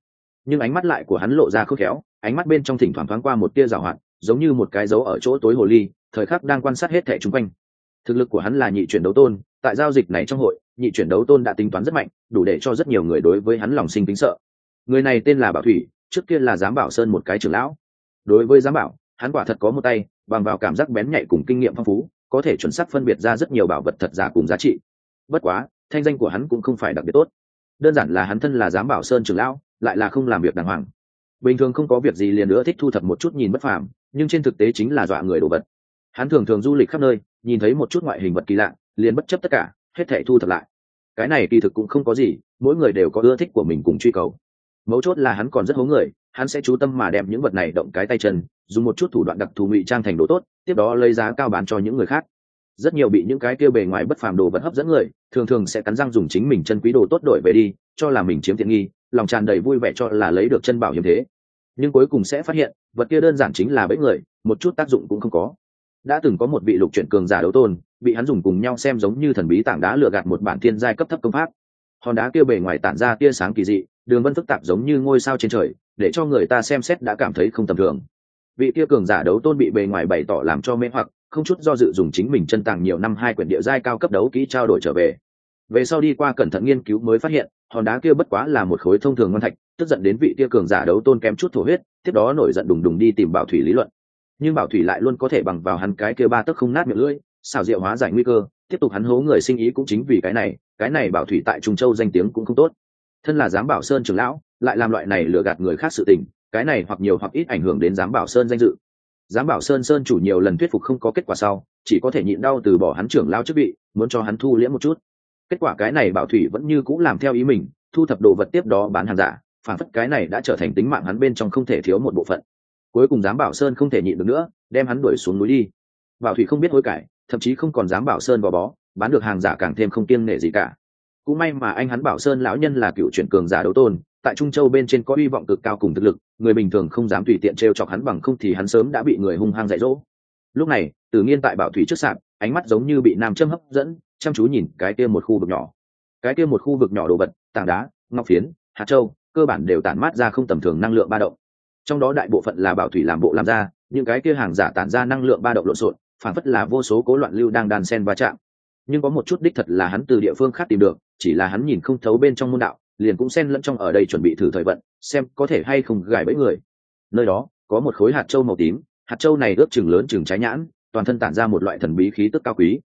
Nhưng ánh mắt lại của hắn lộ ra khước khéo, ánh mắt bên trong thỉnh thoảng thoáng qua một tia rào hoạt giống như một cái dấu ở chỗ tối hồ ly, thời khắc đang quan sát hết thẻ chung quanh. Thực lực của hắn là nhị chuyển đấu tôn, tại giao dịch này trong hội, nhị chuyển đấu tôn đã tính toán rất mạnh, đủ để cho rất nhiều người đối với hắn lòng sinh tính sợ. Người này tên là bảo thủy, trước kia là giám bảo sơn một cái trưởng lão. Đối với giám bảo, hắn quả thật có một tay, bằng vào cảm giác bén nhạy cùng kinh nghiệm phong phú, có thể chuẩn xác phân biệt ra rất nhiều bảo vật thật giả cùng giá trị. Bất quá, thanh danh của hắn cũng không phải đặc biệt tốt. Đơn giản là hắn thân là giám bảo sơn trưởng lão, lại là không làm việc đàng hoàng. Bình thường không có việc gì liền nữa thích thu thập một chút nhìn bất phàm nhưng trên thực tế chính là dọa người đồ vật. Hắn thường thường du lịch khắp nơi, nhìn thấy một chút ngoại hình vật kỳ lạ, liền bất chấp tất cả, hết thể thu thập lại. Cái này kỳ thực cũng không có gì, mỗi người đều có ưa thích của mình cùng truy cầu. Mấu chốt là hắn còn rất hố người, hắn sẽ chú tâm mà đem những vật này động cái tay chân, dùng một chút thủ đoạn đặc thù ngụy trang thành đồ tốt, tiếp đó lấy giá cao bán cho những người khác. Rất nhiều bị những cái kêu bề ngoài bất phàm đồ vật hấp dẫn người, thường thường sẽ cắn răng dùng chính mình chân quý đồ tốt đổi về đi, cho là mình chiếm tiện nghi, lòng tràn đầy vui vẻ cho là lấy được chân bảo hiểm thế nhưng cuối cùng sẽ phát hiện, vật kia đơn giản chính là bẫy người, một chút tác dụng cũng không có. Đã từng có một vị lục truyện cường giả đấu tôn, bị hắn dùng cùng nhau xem giống như thần bí tảng đá lừa gạt một bản thiên giai cấp thấp công pháp. Hòn đá kia bề ngoài tản ra tia sáng kỳ dị, đường vân phức tạp giống như ngôi sao trên trời, để cho người ta xem xét đã cảm thấy không tầm thường. Vị kia cường giả đấu tôn bị bề ngoài bày tỏ làm cho mê hoặc, không chút do dự dùng chính mình chân tàng nhiều năm hai quyển địa giai cao cấp đấu kỹ trao đổi trở về. Về sau đi qua cẩn thận nghiên cứu mới phát hiện, hòn đá kia bất quá là một khối thông thường ngon thạch tức giận đến vị kia cường giả đấu tôn kém chút thổ huyết, tiếp đó nổi giận đùng đùng đi tìm bảo thủy lý luận. Nhưng bảo thủy lại luôn có thể bằng vào hắn cái kia ba tức không nát miệng lưỡi xào diệu hóa giải nguy cơ, tiếp tục hắn hố người sinh ý cũng chính vì cái này cái này bảo thủy tại trung châu danh tiếng cũng không tốt. Thân là giám bảo sơn trưởng lão, lại làm loại này lừa gạt người khác sự tình, cái này hoặc nhiều hoặc ít ảnh hưởng đến giám bảo sơn danh dự. Giám bảo sơn sơn chủ nhiều lần thuyết phục không có kết quả sau, chỉ có thể nhịn đau từ bỏ hắn trưởng lao chức vị, muốn cho hắn thu liễm một chút. Kết quả cái này bảo thủy vẫn như cũng làm theo ý mình, thu thập đồ vật tiếp đó bán hàng giả phản phất cái này đã trở thành tính mạng hắn bên trong không thể thiếu một bộ phận. Cuối cùng giám bảo sơn không thể nhịn được nữa, đem hắn đuổi xuống núi đi. Bảo thủy không biết hối cải, thậm chí không còn dám bảo sơn gò bó, bán được hàng giả càng thêm không kiêng nể gì cả. Cũng may mà anh hắn bảo sơn lão nhân là cựu chuyển cường giả đấu tôn, tại trung châu bên trên có hy vọng cực cao cùng thực lực, người bình thường không dám tùy tiện t r e o chọc hắn bằng không thì hắn sớm đã bị người hung hăng dạy dỗ. Lúc này tự nhiên tại bảo thủy trước sạp, ánh mắt giống như bị nam châm hấp dẫn, chăm chú nhìn cái kia một khu vực nhỏ. Cái kia một khu vực nhỏ đồ vật, tảng đá, ngọc phiến, hạt châu cơ bản đều tản mát ra không tầm thường năng lượng ba động. Trong đó đại bộ phận là bảo thủy làm bộ làm ra, những cái kia hàng giả tản ra năng lượng ba động lộn xộn, phản phất là vô số cố loạn lưu đang đàn sen va chạm. Nhưng có một chút đích thật là hắn từ địa phương khác tìm được, chỉ là hắn nhìn không thấu bên trong môn đạo, liền cũng xen lẫn trong ở đây chuẩn bị thử thời vận, xem có thể hay không gài bẫy người. Nơi đó, có một khối hạt trâu màu tím, hạt trâu này ước chừng lớn chừng trái nhãn, toàn thân tản ra một loại thần bí khí tức cao quý.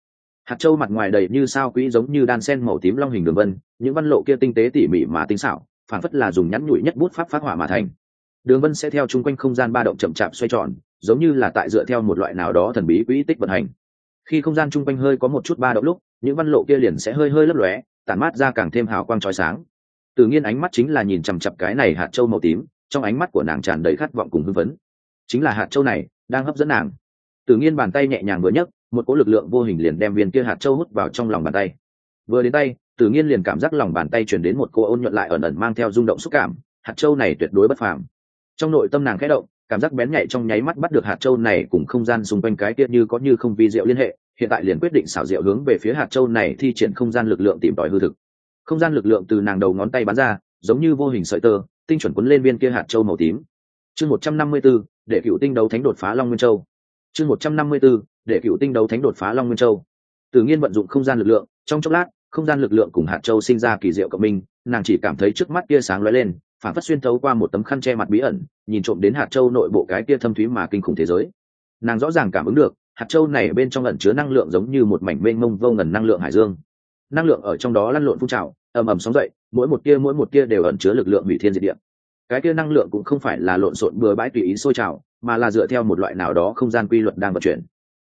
Hạt trâu mặt ngoài đầy như sao quý giống như đan sen màu tím long hình đường vân, những văn lộ kia tinh tế tỉ mỉ mà tinh xảo phản phất là dùng nhắn nhủi nhất bút pháp phát hỏa mà thành. Đường vân sẽ theo chung quanh không gian ba động chậm chạp xoay tròn, giống như là tại dựa theo một loại nào đó thần bí quỹ tích vận hành. Khi không gian chung quanh hơi có một chút ba động lúc, những văn lộ kia liền sẽ hơi hơi lấp lóe, tản mát ra càng thêm hào quang trói sáng. Tự nhiên ánh mắt chính là nhìn chằm chặp cái này hạt châu màu tím, trong ánh mắt của nàng tràn đầy khát vọng cùng hưng phấn. Chính là hạt châu này đang hấp dẫn nàng. Tự nhiên bàn tay nhẹ nhàng vừa nhấc, một cỗ lực lượng vô hình liền đem viên kia hạt châu hút vào trong lòng bàn tay. Vừa đến tay tự nhiên liền cảm giác lòng bàn tay chuyển đến một cô ôn nhuận lại ẩn ẩn mang theo rung động xúc cảm, hạt châu này tuyệt đối bất phàm. Trong nội tâm nàng khẽ động, cảm giác bén nhạy trong nháy mắt bắt được hạt châu này cùng không gian xung quanh cái tiết như có như không vi diệu liên hệ, hiện tại liền quyết định xảo diệu hướng về phía hạt châu này thi triển không gian lực lượng tìm tòi hư thực. Không gian lực lượng từ nàng đầu ngón tay bắn ra, giống như vô hình sợi tơ, tinh chuẩn quấn lên viên kia hạt châu màu tím. Chương một trăm năm mươi b ố để cựu tinh đấu thánh đột phá long nguyên châu. Chương một trăm năm mươi b ố để cựu tinh đấu thánh đột phá long nguyên châu. Tự nhiên vận dụng không gian lực lượng, trong chốc lát không gian lực lượng cùng hạt châu sinh ra kỳ diệu cộng minh, nàng chỉ cảm thấy trước mắt kia sáng lóe lên, phản phát xuyên thấu qua một tấm khăn che mặt bí ẩn, nhìn trộm đến hạt châu nội bộ cái kia thâm thúy mà kinh khủng thế giới. Nàng rõ ràng cảm ứng được, hạt châu này bên trong ẩn chứa năng lượng giống như một mảnh mênh mông vô ngần năng lượng hải dương. Năng lượng ở trong đó lăn lộn phun trào, ầm ầm sóng dậy, mỗi một kia mỗi một kia đều ẩn chứa lực lượng hủy thiên diệt địa. Cái kia năng lượng cũng không phải là lộn xộn bừa bãi tùy ý sôi trào, mà là dựa theo một loại nào đó không gian quy luật đang vận chuyển.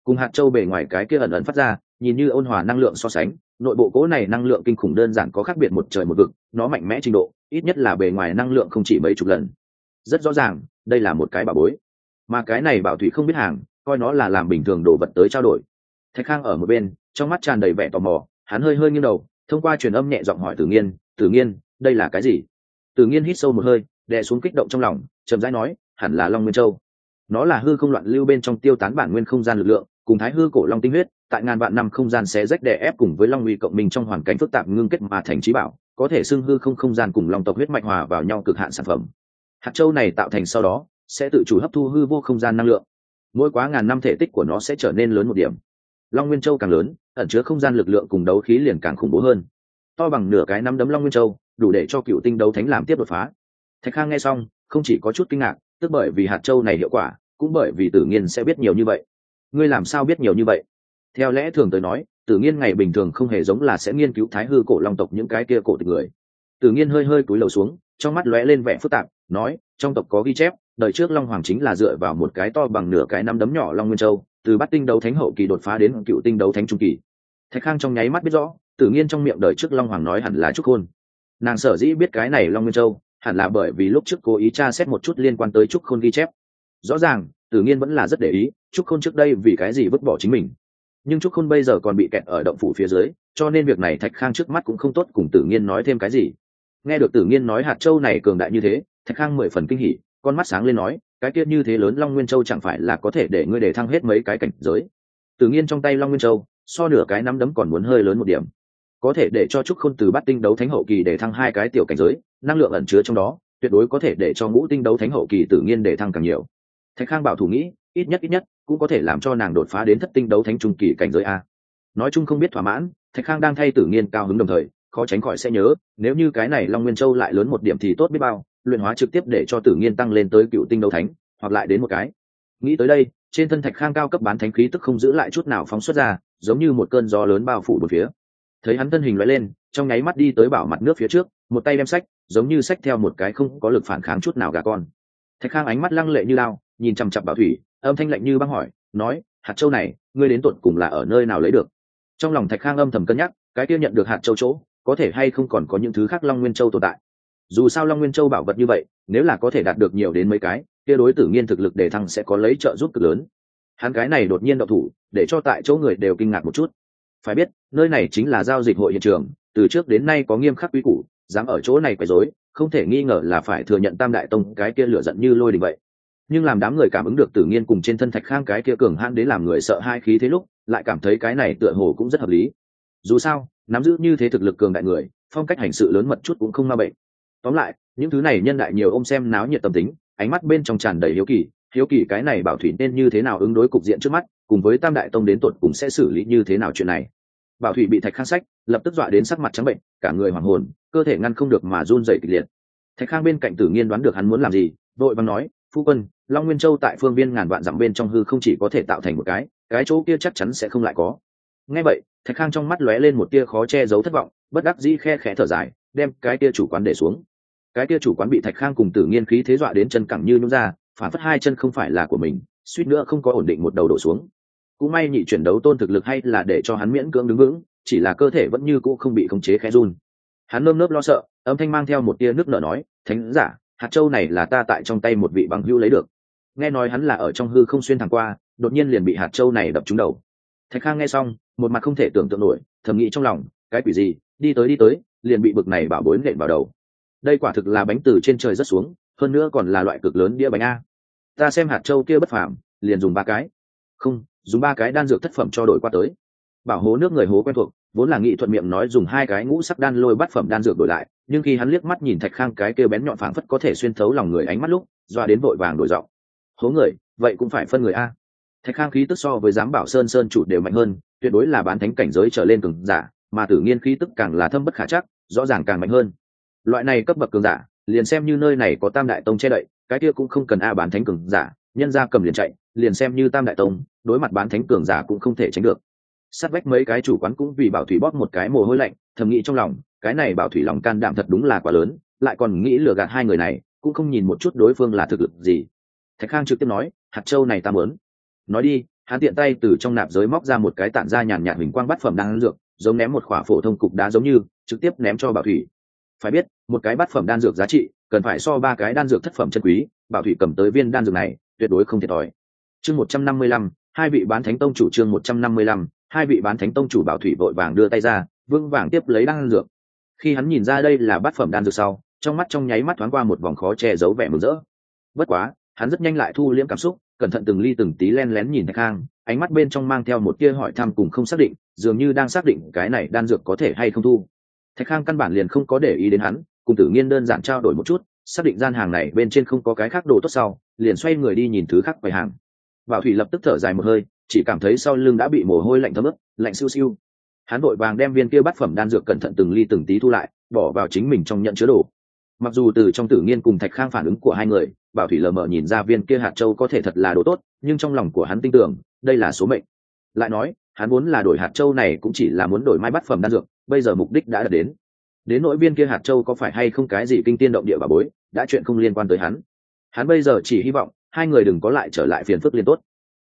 Cùng hạt châu bề ngoài cái kia ẩn ẩn phát ra, nhìn như ôn hòa năng lượng so sánh nội bộ cố này năng lượng kinh khủng đơn giản có khác biệt một trời một vực, nó mạnh mẽ trình độ, ít nhất là bề ngoài năng lượng không chỉ mấy chục lần. Rất rõ ràng, đây là một cái bảo bối. Mà cái này bảo thủy không biết hàng, coi nó là làm bình thường đồ vật tới trao đổi. Thạch khang ở một bên, trong mắt tràn đầy vẻ tò mò, hắn hơi hơi nghiêng đầu, thông qua truyền âm nhẹ giọng hỏi tử nghiên tử nghiên, đây là cái gì? Tử nghiên hít sâu một hơi, đè xuống kích động trong lòng, chậm rãi nói, hẳn là long nguyên châu. Nó là hư không loạn lưu bên trong tiêu tán bản nguyên không gian lực lượng, cùng thái hư cổ long tinh huyết tại ngàn vạn năm không gian xé rách đè ép cùng với long uy cộng minh trong hoàn cảnh phức tạp ngưng kết mà thành trí bảo, có thể xưng hư không không gian cùng long tộc huyết mạch hòa vào nhau cực hạn sản phẩm. Hạt châu này tạo thành sau đó, sẽ tự chủ hấp thu hư vô không gian năng lượng. Mỗi quá ngàn năm thể tích của nó sẽ trở nên lớn một điểm. Long nguyên châu càng lớn, ẩn chứa không gian lực lượng cùng đấu khí liền càng khủng bố hơn. To bằng nửa cái năm đấm long nguyên châu, đủ để cho cựu tinh đấu thánh làm tiếp đột phá. Thạch khang nghe xong, không chỉ có chút kinh ngạc, tức bởi vì hạt châu này hiệu quả, cũng bởi vì tử nghiên sẽ biết nhiều như vậy. Ngươi làm sao biết nhiều như vậy? Theo lẽ thường tới nói, tử nghiên ngày bình thường không hề giống là sẽ nghiên cứu thái hư cổ long tộc những cái kia cổ tịch người. Tử nghiên hơi hơi cúi lầu xuống, trong mắt lóe lên vẻ phức tạp, nói, trong tộc có ghi chép, đời trước long hoàng chính là dựa vào một cái to bằng nửa cái năm đấm nhỏ long nguyên châu, từ bắt tinh đấu thánh hậu kỳ đột phá đến cựu tinh đấu thánh trung kỳ. Thạch khang trong nháy mắt biết rõ, tử nghiên trong miệng đời trước long hoàng nói hẳn là trúc khôn. Nàng sở dĩ biết cái này long nguyên châu, hẳn là bởi vì lúc trước cố ý tra xét một chút liên quan tới trúc khôn ghi chép. Rõ ràng, tử nghiên vẫn là rất để ý, trúc khôn trước đây vì cái gì vứt bỏ chính mình nhưng trúc khôn bây giờ còn bị kẹt ở động phủ phía dưới, cho nên việc này thạch khang trước mắt cũng không tốt cùng tử nghiên nói thêm cái gì. Nghe được tử nghiên nói hạt châu này cường đại như thế, thạch khang mười phần kinh hỉ, con mắt sáng lên nói, cái tiết như thế lớn long nguyên châu chẳng phải là có thể để ngươi để thăng hết mấy cái cảnh giới. Tử nghiên trong tay long nguyên châu, so nửa cái nắm đấm còn muốn hơi lớn một điểm. Có thể để cho trúc khôn từ bắt tinh đấu thánh hậu kỳ để thăng hai cái tiểu cảnh giới, năng lượng ẩn chứa trong đó, tuyệt đối có thể để cho ngũ tinh đấu thánh hậu kỳ tự nhiên để thăng càng nhiều. Thạch khang bảo thủ nghĩ, ít nhất ít nhất cũng có thể làm cho nàng đột phá đến thất tinh đấu thánh trung kỳ cảnh giới a. Nói chung không biết thỏa mãn, thạch khang đang thay tử nghiên cao hứng đồng thời, khó tránh khỏi sẽ nhớ, nếu như cái này long nguyên châu lại lớn một điểm thì tốt biết bao, luyện hóa trực tiếp để cho tử nghiên tăng lên tới cựu tinh đấu thánh, hoặc lại đến một cái. Nghĩ tới đây, trên thân thạch khang cao cấp bán thánh khí tức không giữ lại chút nào phóng xuất ra, giống như một cơn gió lớn bao phủ một phía. Thấy hắn thân hình loại lên, trong nháy mắt đi tới bảo mặt nước phía trước, một tay đem sách, giống như sách theo một cái không có lực phản kháng chút nào gà con. Thạch khang ánh mắt lăng lệ như lao, nhìn chằm chặp bảo thủy âm thanh lạnh như băng hỏi, nói, hạt châu này, ngươi đến tột cùng là ở nơi nào lấy được? Trong lòng thạch khang âm thầm cân nhắc, cái kia nhận được hạt châu chỗ, có thể hay không còn có những thứ khác long nguyên châu tồn tại. Dù sao long nguyên châu bảo vật như vậy, nếu là có thể đạt được nhiều đến mấy cái, kia đối tử nghiên thực lực để thăng sẽ có lấy trợ giúp cực lớn. Hắn cái này đột nhiên đậu thủ, để cho tại chỗ người đều kinh ngạc một chút. Phải biết, nơi này chính là giao dịch hội hiện trường, từ trước đến nay có nghiêm khắc quy củ, dám ở chỗ này quấy rối, không thể nghi ngờ là phải thừa nhận tam đại tông cái kia lửa giận như lôi đình vậy nhưng làm đám người cảm ứng được tử nghiên cùng trên thân thạch khang cái kia cường hãn đến làm người sợ hai khí thế lúc, lại cảm thấy cái này tựa hồ cũng rất hợp lý. Dù sao, nắm giữ như thế thực lực cường đại người, phong cách hành sự lớn mật chút cũng không ma bệnh. Tóm lại, những thứ này nhân đại nhiều ôm xem náo nhiệt tâm tính, ánh mắt bên trong tràn đầy hiếu kỳ hiếu kỳ cái này bảo thủy nên như thế nào ứng đối cục diện trước mắt, cùng với tam đại tông đến tuột cùng sẽ xử lý như thế nào chuyện này. Bảo thủy bị thạch khang sách, lập tức dọa đến sắc mặt trắng bệnh, cả người hoàng hồn, cơ thể ngăn không được mà run dậy kịch liệt. Thạch khang bên cạnh tử nghiên đoán được hắn muốn làm gì, vội vàng nói phu quân, long nguyên châu tại phương viên ngàn vạn dặm bên trong hư không chỉ có thể tạo thành một cái cái chỗ kia chắc chắn sẽ không lại có. Ngay vậy, thạch khang trong mắt lóe lên một tia khó che giấu thất vọng, bất đắc dĩ khe khẽ thở dài, đem cái tia chủ quán để xuống. Cái tia chủ quán bị thạch khang cùng tử nghiên khí thế dọa đến chân cẳng như nhún ra, phản phất hai chân không phải là của mình, suýt nữa không có ổn định một đầu đổ xuống. Cũng may nhị chuyển đấu tôn thực lực hay là để cho hắn miễn cưỡng đứng vững, chỉ là cơ thể vẫn như cũ không bị khống chế khẽ run. Hắn nơm nớp lo sợ, âm thanh mang theo một tia nước nở nói, thánh giả hạt châu này là ta tại trong tay một vị bằng hữu lấy được. Nghe nói hắn là ở trong hư không xuyên thẳng qua, đột nhiên liền bị hạt châu này đập trúng đầu. Thạch khang nghe xong, một mặt không thể tưởng tượng nổi, thầm nghĩ trong lòng, cái quỷ gì, đi tới đi tới, liền bị bực này bảo bối nện vào đầu. Đây quả thực là bánh từ trên trời rất xuống, hơn nữa còn là loại cực lớn đĩa bánh a. Ta xem hạt châu kia bất phàm, liền dùng ba cái. Không, dùng ba cái đan dược thất phẩm cho đổi qua tới. Bảo hố nước người hố quen thuộc vốn là nghị thuận miệng nói dùng hai cái ngũ sắc đan lôi bắt phẩm đan dược đổi lại, nhưng khi hắn liếc mắt nhìn thạch khang cái kêu bén nhọn phảng phất có thể xuyên thấu lòng người ánh mắt lúc, doa đến vội vàng đổi giọng. Hố người, vậy cũng phải phân người a. Thạch khang khí tức so với giám bảo sơn sơn chủ đều mạnh hơn, tuyệt đối là bán thánh cảnh giới trở lên cường giả, mà tử nghiên khí tức càng là thâm bất khả chắc, rõ ràng càng mạnh hơn. Loại này cấp bậc cường giả, liền xem như nơi này có tam đại tông che đậy, cái kia cũng không cần a bán thánh cường giả, nhân ra cầm liền chạy, liền xem như tam đại tông, đối mặt bán thánh cường giả cũng không thể tránh được sát vách mấy cái chủ quán cũng vì bảo thủy bóp một cái mồ hôi lạnh, thầm nghĩ trong lòng, cái này bảo thủy lòng can đảm thật đúng là quá lớn, lại còn nghĩ lừa gạt hai người này, cũng không nhìn một chút đối phương là thực lực gì. Thạch khang trực tiếp nói, hạt châu này ta muốn. Nói đi, hắn tiện tay từ trong nạp giới móc ra một cái tản ra nhàn nhạt hình quang bát phẩm đan dược, giống ném một khỏa phổ thông cục đá giống như, trực tiếp ném cho bảo thủy. Phải biết, một cái bát phẩm đan dược giá trị, cần phải so ba cái đan dược thất phẩm chân quý, bảo thủy cầm tới viên đan dược này, tuyệt đối không thiệt thòi. Chương một trăm năm mươi lăm, hai vị bán thánh tông chủ trương một trăm năm mươi lăm hai vị bán thánh tông chủ bảo thủy vội vàng đưa tay ra vương vàng tiếp lấy đan dược. Khi hắn nhìn ra đây là bát phẩm đan dược sau, trong mắt trong nháy mắt thoáng qua một vòng khó che giấu vẻ mừng rỡ. Bất quá, hắn rất nhanh lại thu liễm cảm xúc, cẩn thận từng ly từng tí len lén nhìn thạch khang ánh mắt bên trong mang theo một tia hỏi thăm cùng không xác định, dường như đang xác định cái này đan dược có thể hay không thu. Thạch khang căn bản liền không có để ý đến hắn, cùng tử nghiên đơn giản trao đổi một chút, xác định gian hàng này bên trên không có cái khác đồ tốt sau, liền xoay người đi nhìn thứ khác quầy hàng. Bảo thủy lập tức thở dài một hơi chỉ cảm thấy sau lưng đã bị mồ hôi lạnh thấm ướt, lạnh siêu siêu. Hắn vội vàng đem viên kia bát phẩm đan dược cẩn thận từng ly từng tí thu lại, bỏ vào chính mình trong nhận chứa đồ. Mặc dù từ trong tử nghiên cùng thạch khang phản ứng của hai người, bảo thủy lờ mờ nhìn ra viên kia hạt châu có thể thật là đồ tốt, nhưng trong lòng của hắn tin tưởng, đây là số mệnh. Lại nói, hắn muốn là đổi hạt châu này cũng chỉ là muốn đổi mai bát phẩm đan dược, bây giờ mục đích đã đạt đến. Đến nội viên kia hạt châu có phải hay không cái gì kinh tiên động địa bà bối, đã chuyện không liên quan tới hắn. Hắn bây giờ chỉ hy vọng, hai người đừng có lại trở lại phiền phức liên tốt.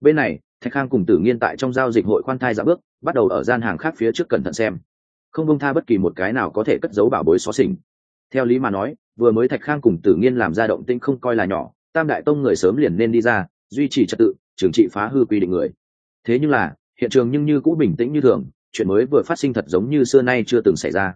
Bên này thạch khang cùng tử nghiên tại trong giao dịch hội khoan thai dạ bước, bắt đầu ở gian hàng khác phía trước cẩn thận xem. Không bông tha bất kỳ một cái nào có thể cất giấu bảo bối xó xỉnh. Theo lý mà nói, vừa mới thạch khang cùng tử nghiên làm ra động tĩnh không coi là nhỏ, tam đại tông người sớm liền nên đi ra, duy trì trật tự trừng trị phá hư quy định người. Thế nhưng là, hiện trường nhưng như cũ bình tĩnh như thường, chuyện mới vừa phát sinh thật giống như xưa nay chưa từng xảy ra.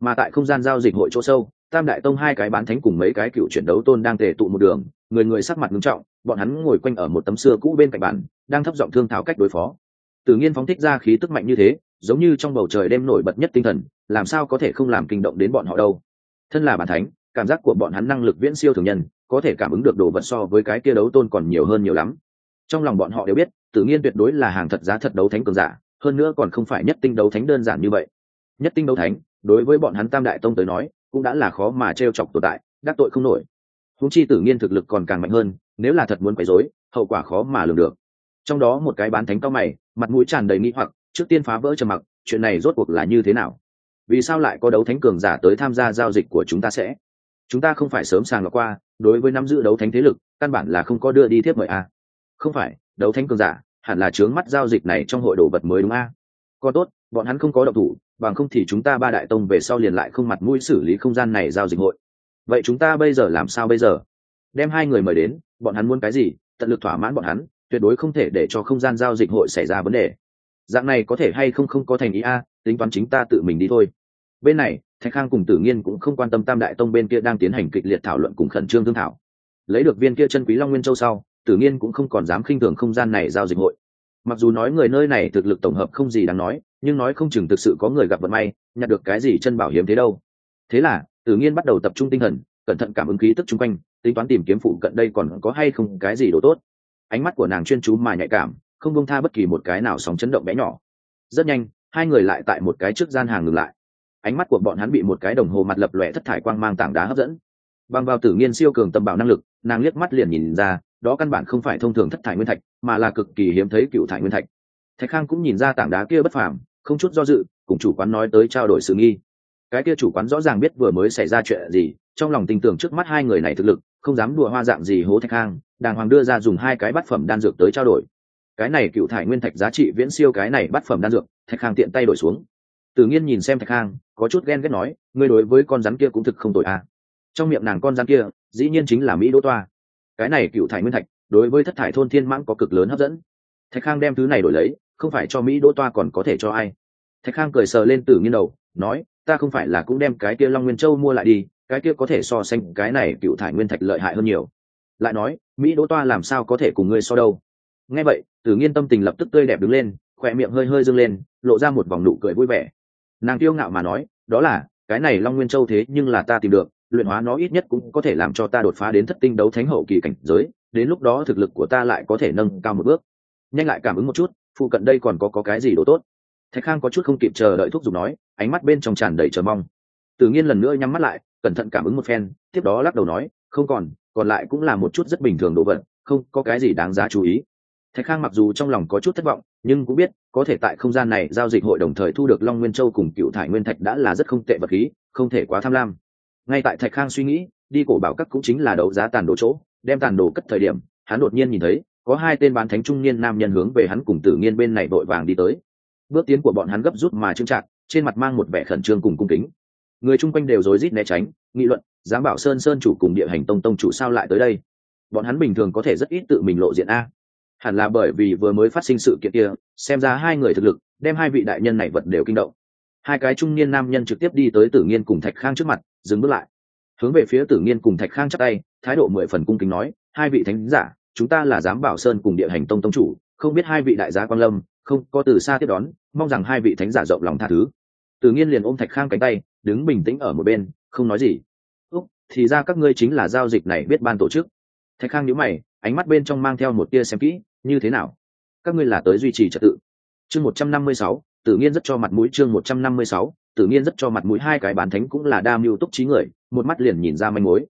Mà tại không gian giao dịch hội chỗ sâu, tam đại tông hai cái bán thánh cùng mấy cái cựu chuyển đấu tôn đang tề tụ một đường người người sắc mặt nghiêm trọng, bọn hắn ngồi quanh ở một tấm xưa cũ bên cạnh bàn, đang thấp giọng thương thảo cách đối phó. Tự nhiên phóng thích ra khí tức mạnh như thế, giống như trong bầu trời đêm nổi bật nhất tinh thần, làm sao có thể không làm kinh động đến bọn họ đâu? Thân là bản thánh, cảm giác của bọn hắn năng lực viễn siêu thường nhân, có thể cảm ứng được đồ vật so với cái kia đấu tôn còn nhiều hơn nhiều lắm. Trong lòng bọn họ đều biết tự nhiên tuyệt đối là hàng thật giá thật đấu thánh cường giả, hơn nữa còn không phải nhất tinh đấu thánh đơn giản như vậy. Nhất tinh đấu thánh, đối với bọn hắn tam đại tông tới nói, cũng đã là khó mà t chọc tồn tại, đắc tội không nổi húng chi tử nghiên thực lực còn càng mạnh hơn, nếu là thật muốn quấy rối, hậu quả khó mà lường được. Trong đó một cái bán thánh cao mày, mặt mũi tràn đầy nghĩ hoặc, trước tiên phá vỡ trầm mặc, chuyện này rốt cuộc là như thế nào? Vì sao lại có đấu thánh cường giả tới tham gia giao dịch của chúng ta sẽ? Chúng ta không phải sớm sàng lọc qua, đối với nắm giữ đấu thánh thế lực, căn bản là không có đưa đi tiếp mời a. Không phải, đấu thánh cường giả, hẳn là chướng mắt giao dịch này trong hội đồ vật mới đúng a. À? còn tốt, bọn hắn không có độc thủ, bằng không thì chúng ta ba đại tông về sau liền lại không mặt mũi xử lý không gian này giao dịch hội vậy chúng ta bây giờ làm sao bây giờ? Đem hai người mời đến, bọn hắn muốn cái gì? Tận lực thỏa mãn bọn hắn, tuyệt đối không thể để cho không gian giao dịch hội xảy ra vấn đề. Dạng này có thể hay không không có thành ý a, tính toán chính ta tự mình đi thôi. Bên này, thạch khang cùng tử nghiên cũng không quan tâm tam đại tông bên kia đang tiến hành kịch liệt thảo luận cùng khẩn trương thương thảo. Lấy được viên kia chân quý long nguyên châu sau, tử nghiên cũng không còn dám khinh thường không gian này giao dịch hội. Mặc dù nói người nơi này thực lực tổng hợp không gì đáng nói, nhưng nói không chừng thực sự có người gặp vận may, nhặt được cái gì chân bảo hiếm thế đâu. Thế là tử nghiên bắt đầu tập trung tinh thần, cẩn thận cảm ứng khí tức chung quanh, tính toán tìm kiếm phụ cận đây còn có hay không cái gì đồ tốt. Ánh mắt của nàng chuyên chú mà nhạy cảm, không bông tha bất kỳ một cái nào sóng chấn động bé nhỏ. Rất nhanh, hai người lại tại một cái trước gian hàng ngừng lại. Ánh mắt của bọn hắn bị một cái đồng hồ mặt lập lòe thất thải quang mang tảng đá hấp dẫn. Bằng vào tử nghiên siêu cường tâm bảo năng lực, nàng liếc mắt liền nhìn ra, đó căn bản không phải thông thường thất thải nguyên thạch, mà là cực kỳ hiếm thấy cựu thải nguyên thạch. Thạch khang cũng nhìn ra tảng đá kia bất phàm, không chút do dự, cùng chủ quán nói tới trao đổi sự nghi cái kia chủ quán rõ ràng biết vừa mới xảy ra chuyện gì, trong lòng tin tưởng trước mắt hai người này thực lực, không dám đùa hoa dạng gì hố thạch khang đàng hoàng đưa ra dùng hai cái bát phẩm đan dược tới trao đổi. Cái này cựu thải nguyên thạch giá trị viễn siêu cái này bát phẩm đan dược, thạch khang tiện tay đổi xuống. Tự nhiên nhìn xem thạch khang có chút ghen ghét nói, ngươi đối với con rắn kia cũng thực không tội à. trong miệng nàng con rắn kia, dĩ nhiên chính là mỹ đỗ toa. Cái này cựu thải nguyên thạch, đối với thất thải thôn thiên mãng có cực lớn hấp dẫn. Thạch khang đem thứ này đổi lấy, không phải cho mỹ đỗ toa còn có thể cho ai. Thạch khang cười sờ lên tử nghiên đầu, nói ta không phải là cũng đem cái kia long nguyên châu mua lại đi cái kia có thể so sánh cái này cựu thải nguyên thạch lợi hại hơn nhiều. Lại nói mỹ đỗ toa làm sao có thể cùng ngươi so đâu? Nghe vậy tử nghiên tâm tình lập tức tươi đẹp đứng lên khỏe miệng hơi hơi dâng lên lộ ra một vòng nụ cười vui vẻ. Nàng tiêu ngạo mà nói đó là cái này long nguyên châu thế nhưng là ta tìm được luyện hóa nó ít nhất cũng có thể làm cho ta đột phá đến thất tinh đấu thánh hậu kỳ cảnh giới đến lúc đó thực lực của ta lại có thể nâng cao một bước. Nhanh lại cảm ứng một chút phụ cận đây còn có, có cái gì đồ tốt? Thạch khang có chút không kịp chờ đợi thuốc dùng nói, ánh mắt bên trong tràn đầy chờ mong. Tự nhiên lần nữa nhắm mắt lại, cẩn thận cảm ứng một phen, tiếp đó lắc đầu nói, không còn còn lại cũng là một chút rất bình thường đồ vật, không có cái gì đáng giá chú ý. Thạch khang mặc dù trong lòng có chút thất vọng, nhưng cũng biết, có thể tại không gian này giao dịch hội đồng thời thu được long nguyên châu cùng cựu thải nguyên thạch đã là rất không tệ vật khí, không thể quá tham lam. Ngay tại thạch khang suy nghĩ, đi cổ bảo các cũng chính là đấu giá tàn đồ chỗ, đem tàn đồ cất thời điểm, hắn đột nhiên nhìn thấy, có hai tên bán thánh trung niên nam nhân hướng về hắn cùng tử nghiên bên này vội vàng đi tới bước tiến của bọn hắn gấp rút mà trưng trạc trên mặt mang một vẻ khẩn trương cùng cung kính. Người chung quanh đều rối rít né tránh, nghị luận dám bảo sơn sơn chủ cùng địa hành tông tông chủ sao lại tới đây? Bọn hắn bình thường có thể rất ít tự mình lộ diện a. Hẳn là bởi vì vừa mới phát sinh sự kiện kia, xem ra hai người thực lực, đem hai vị đại nhân này vật đều kinh động. Hai cái trung niên nam nhân trực tiếp đi tới tử nghiên cùng thạch khang trước mặt, dừng bước lại. Hướng về phía tử nghiên cùng thạch khang chắc tay, thái độ mười phần cung kính nói, hai vị thánh giả, chúng ta là giám bảo sơn cùng địa hành tông tông chủ, không biết hai vị đại gia quan lâm không, có từ xa tiếp đón, mong rằng hai vị thánh giả rộng lòng tha thứ. Tử Nhiên liền ôm thạch khang cánh tay, đứng bình tĩnh ở một bên, không nói gì. Úc, thì ra các ngươi chính là giao dịch này biết ban tổ chức. Thạch khang nhíu mày, ánh mắt bên trong mang theo một tia xem kỹ, như thế nào? Các ngươi là tới duy trì trật tự. Chương một trăm năm mươi sáu tự nhiên rất cho mặt mũi, chương một trăm năm mươi sáu tự nhiên rất cho mặt mũi hai cái bán thánh cũng là đa mưu túc trí người, một mắt liền nhìn ra manh mối.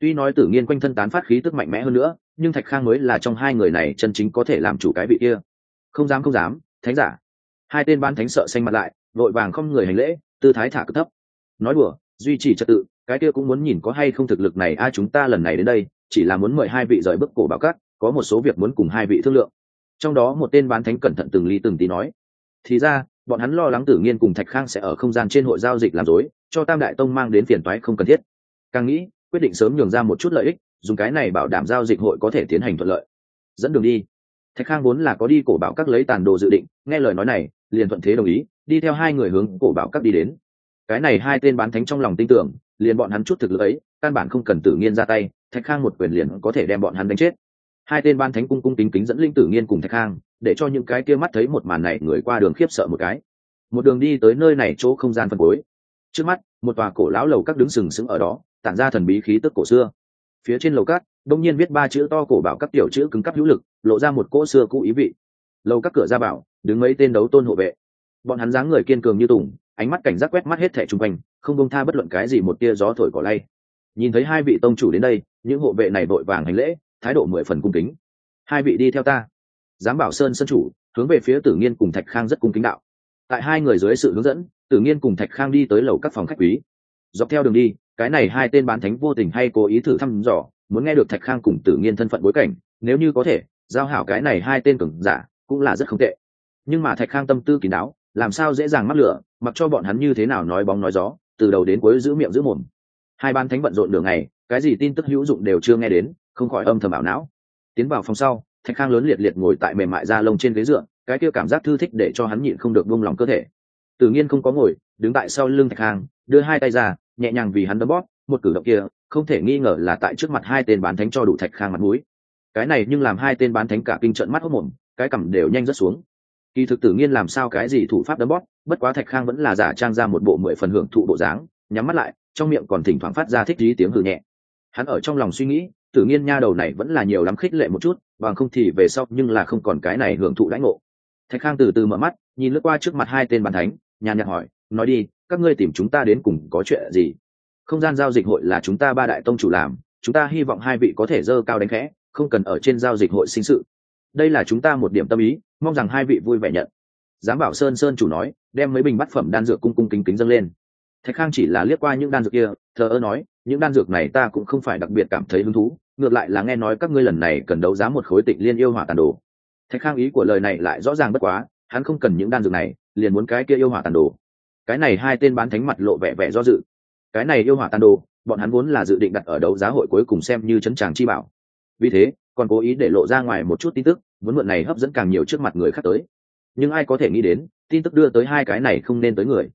Tuy nói tử Nhiên quanh thân tán phát khí tức mạnh mẽ hơn nữa, nhưng thạch khang mới là trong hai người này chân chính có thể làm chủ cái vị kia không dám không dám, thánh giả. Hai tên bán thánh sợ xanh mặt lại, vội vàng không người hành lễ, tư thái thả cực thấp. Nói đùa, duy trì trật tự, cái kia cũng muốn nhìn có hay không thực lực này. Ai chúng ta lần này đến đây, chỉ là muốn mời hai vị rời bức cổ bảo cát có một số việc muốn cùng hai vị thương lượng. Trong đó một tên bán thánh cẩn thận từng ly từng tí nói, thì ra, bọn hắn lo lắng tử nghiên cùng thạch khang sẽ ở không gian trên hội giao dịch làm dối cho tam đại tông mang đến phiền toái không cần thiết. Càng nghĩ, quyết định sớm nhường ra một chút lợi ích, dùng cái này bảo đảm giao dịch hội có thể tiến hành thuận lợi. Dẫn đường đi thạch khang vốn là có đi cổ bảo các lấy tàn đồ dự định, nghe lời nói này, liền thuận thế đồng ý, đi theo hai người hướng cổ bảo các đi đến. Cái này hai tên bán thánh trong lòng tin tưởng, liền bọn hắn chút thực lực ấy, căn bản không cần tử nghiên ra tay, thạch khang một quyền liền có thể đem bọn hắn đánh chết. Hai tên ban thánh cung cung kính kính dẫn linh tử nghiên cùng thạch khang, để cho những cái kia mắt thấy một màn này người qua đường khiếp sợ một cái. Một đường đi tới nơi này chỗ không gian phân cuối. Trước mắt, một tòa cổ lão lầu các đứng sừng sững ở đó, tản ra thần bí khí tức cổ xưa. Phía trên lầu các đông nhiên viết ba chữ to cổ bảo các tiểu chữ cứng cắp hữu lực, lộ ra một cỗ xưa cũ ý vị. Lầu các cửa ra bảo, đứng mấy tên đấu tôn hộ vệ. Bọn hắn dáng người kiên cường như tùng, ánh mắt cảnh giác quét mắt hết thẻ chung quanh, không bông tha bất luận cái gì một tia gió thổi cỏ lay. Nhìn thấy hai vị tông chủ đến đây, những hộ vệ này vội vàng hành lễ, thái độ mười phần cung kính. Hai vị đi theo ta. Giám bảo sơn sân chủ, hướng về phía tử nghiên cùng thạch khang rất cung kính đạo. Tại hai người dưới sự hướng dẫn, tử nghiên cùng thạch khang đi tới lầu các phòng khách quý. Dọc theo đường đi, cái này hai tên bán thánh vô tình hay cố ý thử thăm dò muốn nghe được thạch khang cùng tử nghiên thân phận bối cảnh, nếu như có thể, giao hảo cái này hai tên cường giả cũng là rất không tệ. Nhưng mà thạch khang tâm tư kín đáo, làm sao dễ dàng mắc lửa, mặc cho bọn hắn như thế nào nói bóng nói gió, từ đầu đến cuối giữ miệng giữ mồm. Hai ban thánh bận rộn đường này cái gì tin tức hữu dụng đều chưa nghe đến, không khỏi âm thầm ảo não. Tiến vào phòng sau, thạch khang lớn liệt liệt ngồi tại mềm mại da lông trên ghế dựa, cái kia cảm giác thư thích để cho hắn nhịn không được buông lòng cơ thể. Tự nhiên không có ngồi, đứng tại sau lưng thạch khang, đưa hai tay ra, nhẹ nhàng vì hắn đấm bóp, một cử động kia không thể nghi ngờ là tại trước mặt hai tên bán thánh cho đủ thạch khang mặt mũi. Cái này nhưng làm hai tên bán thánh cả kinh trận mắt hốc mồm, cái cằm đều nhanh rất xuống. Kỳ thực tử nhiên làm sao cái gì thủ pháp đấm bóp, bất quá thạch khang vẫn là giả trang ra một bộ mười phần hưởng thụ bộ dáng, nhắm mắt lại, trong miệng còn thỉnh thoảng phát ra thích lý tiếng hừ nhẹ. Hắn ở trong lòng suy nghĩ, tử nhiên nha đầu này vẫn là nhiều lắm khích lệ một chút, bằng không thì về sau nhưng là không còn cái này hưởng thụ lãnh ngộ. Thạch khang từ từ mở mắt, nhìn lướt qua trước mặt hai tên bàn thánh, nhàn nhạt hỏi, nói đi, các ngươi tìm chúng ta đến cùng có chuyện gì? Không gian giao dịch hội là chúng ta ba đại tông chủ làm, chúng ta hy vọng hai vị có thể dơ cao đánh khẽ, không cần ở trên giao dịch hội sinh sự. Đây là chúng ta một điểm tâm ý, mong rằng hai vị vui vẻ nhận. Giám bảo sơn sơn chủ nói, đem mấy bình bát phẩm đan dược cung cung kính kính dâng lên. Thạch khang chỉ là liếc qua những đan dược kia, thờ ơ nói, những đan dược này ta cũng không phải đặc biệt cảm thấy hứng thú, ngược lại là nghe nói các ngươi lần này cần đấu giá một khối tịnh liên yêu hỏa tàn đồ. Thạch khang ý của lời này lại rõ ràng bất quá, hắn không cần những đan dược này, liền muốn cái kia yêu hỏa tàn đồ. Cái này hai tên bán thánh mặt lộ vẻ vẻ do dự cái này yêu hỏa tàn đồ, bọn hắn vốn là dự định đặt ở đấu giá hội cuối cùng xem như chấn tràng chi bảo. Vì thế, còn cố ý để lộ ra ngoài một chút tin tức, muốn mượn này hấp dẫn càng nhiều trước mặt người khác tới. Nhưng ai có thể nghĩ đến, tin tức đưa tới hai cái này không nên tới người.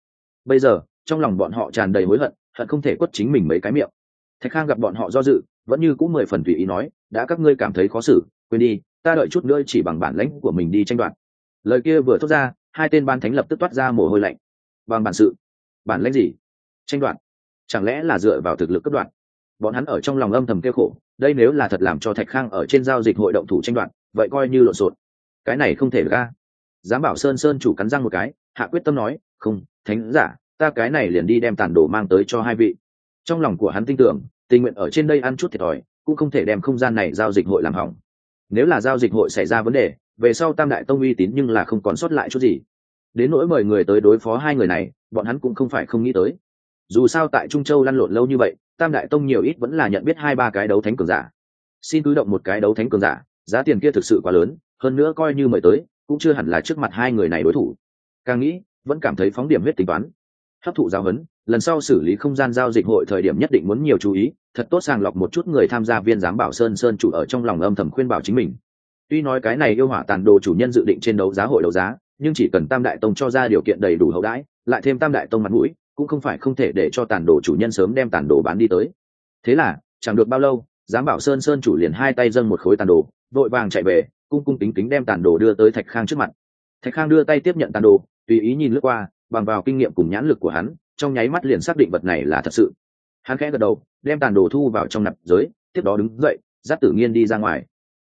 Bây giờ, trong lòng bọn họ tràn đầy hối hận hận không thể quất chính mình mấy cái miệng. Thạch khang gặp bọn họ do dự, vẫn như cũng mười phần tùy ý nói, đã các ngươi cảm thấy khó xử, quên đi, ta đợi chút nữa chỉ bằng bản lãnh của mình đi tranh đoạt. Lời kia vừa thốt ra, hai tên ban thánh lập tức toát ra mồ hôi lạnh. Bằng bản sự. Bản lãnh gì? Tranh đoạt chẳng lẽ là dựa vào thực lực cấp đoạn bọn hắn ở trong lòng âm thầm kêu khổ đây nếu là thật làm cho thạch khang ở trên giao dịch hội động thủ tranh đoạn, vậy coi như lộn xộn. Cái này không thể ra dám bảo sơn sơn chủ cắn răng một cái hạ quyết tâm nói không thánh giả ta cái này liền đi đem tàn đồ mang tới cho hai vị. Trong lòng của hắn tin tưởng tình nguyện ở trên đây ăn chút thiệt thòi cũng không thể đem không gian này giao dịch hội làm hỏng. Nếu là giao dịch hội xảy ra vấn đề về sau tam đại tông uy tín nhưng là không còn sót lại chút gì. Đến nỗi mời người tới đối phó hai người này bọn hắn cũng không phải không nghĩ tới dù sao tại trung châu lăn lộn lâu như vậy, tam đại tông nhiều ít vẫn là nhận biết hai ba cái đấu thánh cường giả. Xin cứ động một cái đấu thánh cường giả, giá tiền kia thực sự quá lớn, hơn nữa coi như mời tới, cũng chưa hẳn là trước mặt hai người này đối thủ. Càng nghĩ, vẫn cảm thấy phóng điểm huyết tính toán. Hấp thụ giáo huấn, lần sau xử lý không gian giao dịch hội thời điểm nhất định muốn nhiều chú ý, thật tốt sàng lọc một chút người tham gia viên giám bảo sơn sơn chủ ở trong lòng âm thầm khuyên bảo chính mình. Tuy nói cái này yêu hỏa tàn đồ chủ nhân dự định trên đấu giá hội đấu giá, nhưng chỉ cần tam đại tông cho ra điều kiện đầy đủ hậu đãi, lại thêm tam đại tông mặt mũi cũng không phải không thể để cho tàn đồ chủ nhân sớm đem tàn đồ bán đi tới. Thế là, chẳng được bao lâu, giám bảo sơn sơn chủ liền hai tay dâng một khối tàn đồ, vội vàng chạy về, cung cung tính tính đem tàn đồ đưa tới thạch khang trước mặt. Thạch khang đưa tay tiếp nhận tàn đồ, tùy ý nhìn lướt qua, bằng vào kinh nghiệm cùng nhãn lực của hắn, trong nháy mắt liền xác định vật này là thật sự. Hắn khẽ gật đầu, đem tàn đồ thu vào trong nạp giới, tiếp đó đứng dậy dắt tử nghiên đi ra ngoài.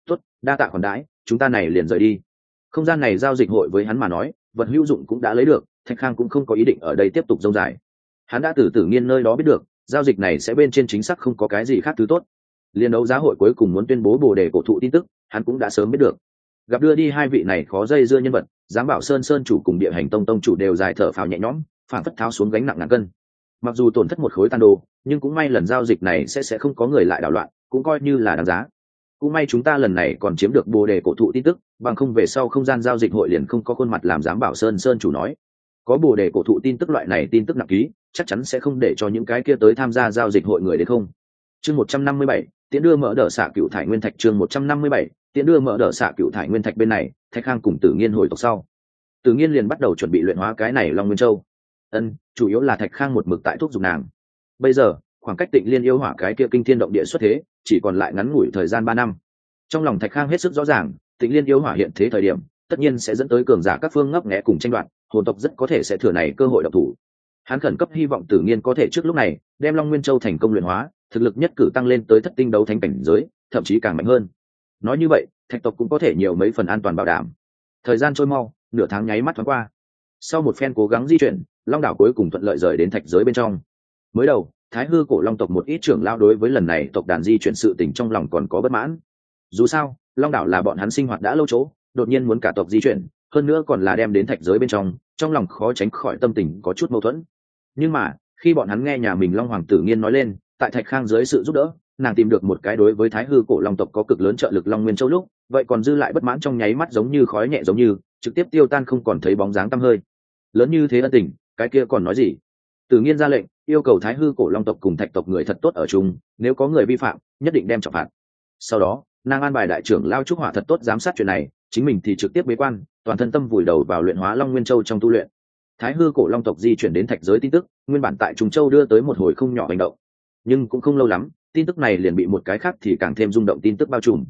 Tuất đa tạ khoản đãi, chúng ta này liền rời đi. Không gian này giao dịch hội với hắn mà nói, vật hữu dụng cũng đã lấy được thạch khang cũng không có ý định ở đây tiếp tục dông dài. Hắn đã từ tử nghiên nơi đó biết được, giao dịch này sẽ bên trên chính xác không có cái gì khác thứ tốt. Liên đấu giá hội cuối cùng muốn tuyên bố bồ đề cổ thụ tin tức, hắn cũng đã sớm biết được. Gặp đưa đi hai vị này khó dây dưa nhân vật, giám bảo sơn sơn chủ cùng địa hành tông tông chủ đều dài thở phào nhẹ nhõm, phản phất tháo xuống gánh nặng ngàn cân. Mặc dù tổn thất một khối tàn đồ, nhưng cũng may lần giao dịch này sẽ sẽ không có người lại đảo loạn, cũng coi như là đáng giá. Cũng may chúng ta lần này còn chiếm được bồ đề cổ thụ tin tức, bằng không về sau không gian giao dịch hội liền không có khuôn mặt làm giám bảo sơn sơn chủ nói có bồ đề cổ thụ tin tức loại này tin tức nặng ký, chắc chắn sẽ không để cho những cái kia tới tham gia giao dịch hội người đến không. Chương một trăm năm mươi bảy, tiễn đưa mở đờ xạ cựu thải nguyên thạch chương một trăm năm mươi bảy, tiễn đưa mở đờ xạ cựu thải nguyên thạch bên này, thạch khang cùng tử nghiên hồi tộc sau. Tử nghiên liền bắt đầu chuẩn bị luyện hóa cái này long nguyên châu. Ân, chủ yếu là thạch khang một mực tại thuốc dùng nàng. Bây giờ, khoảng cách tịnh liên yêu hỏa cái kia kinh thiên động địa xuất thế, chỉ còn lại ngắn ngủi thời gian ba năm. Trong lòng thạch khang hết sức rõ ràng, tịnh liên yêu hỏa hiện thế thời điểm, tất nhiên sẽ dẫn tới cường giả các phương ngấp nghẽ cùng tranh đoạt hồn tộc rất có thể sẽ thừa này cơ hội độc thủ. Hắn khẩn cấp hy vọng tử nghiên có thể trước lúc này đem long nguyên châu thành công luyện hóa, thực lực nhất cử tăng lên tới thất tinh đấu thánh cảnh giới, thậm chí càng mạnh hơn. Nói như vậy, thạch tộc cũng có thể nhiều mấy phần an toàn bảo đảm. Thời gian trôi mau, nửa tháng nháy mắt thoáng qua. Sau một phen cố gắng di chuyển, long đảo cuối cùng thuận lợi rời đến thạch giới bên trong. Mới đầu, thái hư cổ long tộc một ít trưởng lao đối với lần này tộc đàn di chuyển sự tình trong lòng còn có bất mãn. Dù sao, long đảo là bọn hắn sinh hoạt đã lâu chỗ, đột nhiên muốn cả tộc di chuyển hơn nữa còn là đem đến thạch giới bên trong trong lòng khó tránh khỏi tâm tình có chút mâu thuẫn. Nhưng mà, khi bọn hắn nghe nhà mình long hoàng tử nghiên nói lên, tại thạch khang dưới sự giúp đỡ, nàng tìm được một cái đối với thái hư cổ long tộc có cực lớn trợ lực long nguyên châu lúc, vậy còn dư lại bất mãn trong nháy mắt giống như khói nhẹ giống như, trực tiếp tiêu tan không còn thấy bóng dáng tăm hơi. Lớn như thế ân tình, cái kia còn nói gì? Tự nhiên ra lệnh, yêu cầu thái hư cổ long tộc cùng thạch tộc người thật tốt ở chung, nếu có người vi phạm, nhất định đem trọng phạt. Sau đó, nàng an bài đại trưởng lao trúc hỏa thật tốt giám sát chuyện này chính mình thì trực tiếp bế quan, toàn thân tâm vùi đầu vào luyện hóa long nguyên châu trong tu luyện. Thái hư cổ long tộc di chuyển đến thạch giới tin tức, nguyên bản tại trùng châu đưa tới một hồi không nhỏ hành động. Nhưng cũng không lâu lắm, tin tức này liền bị một cái khác thì càng thêm rung động tin tức bao trùm.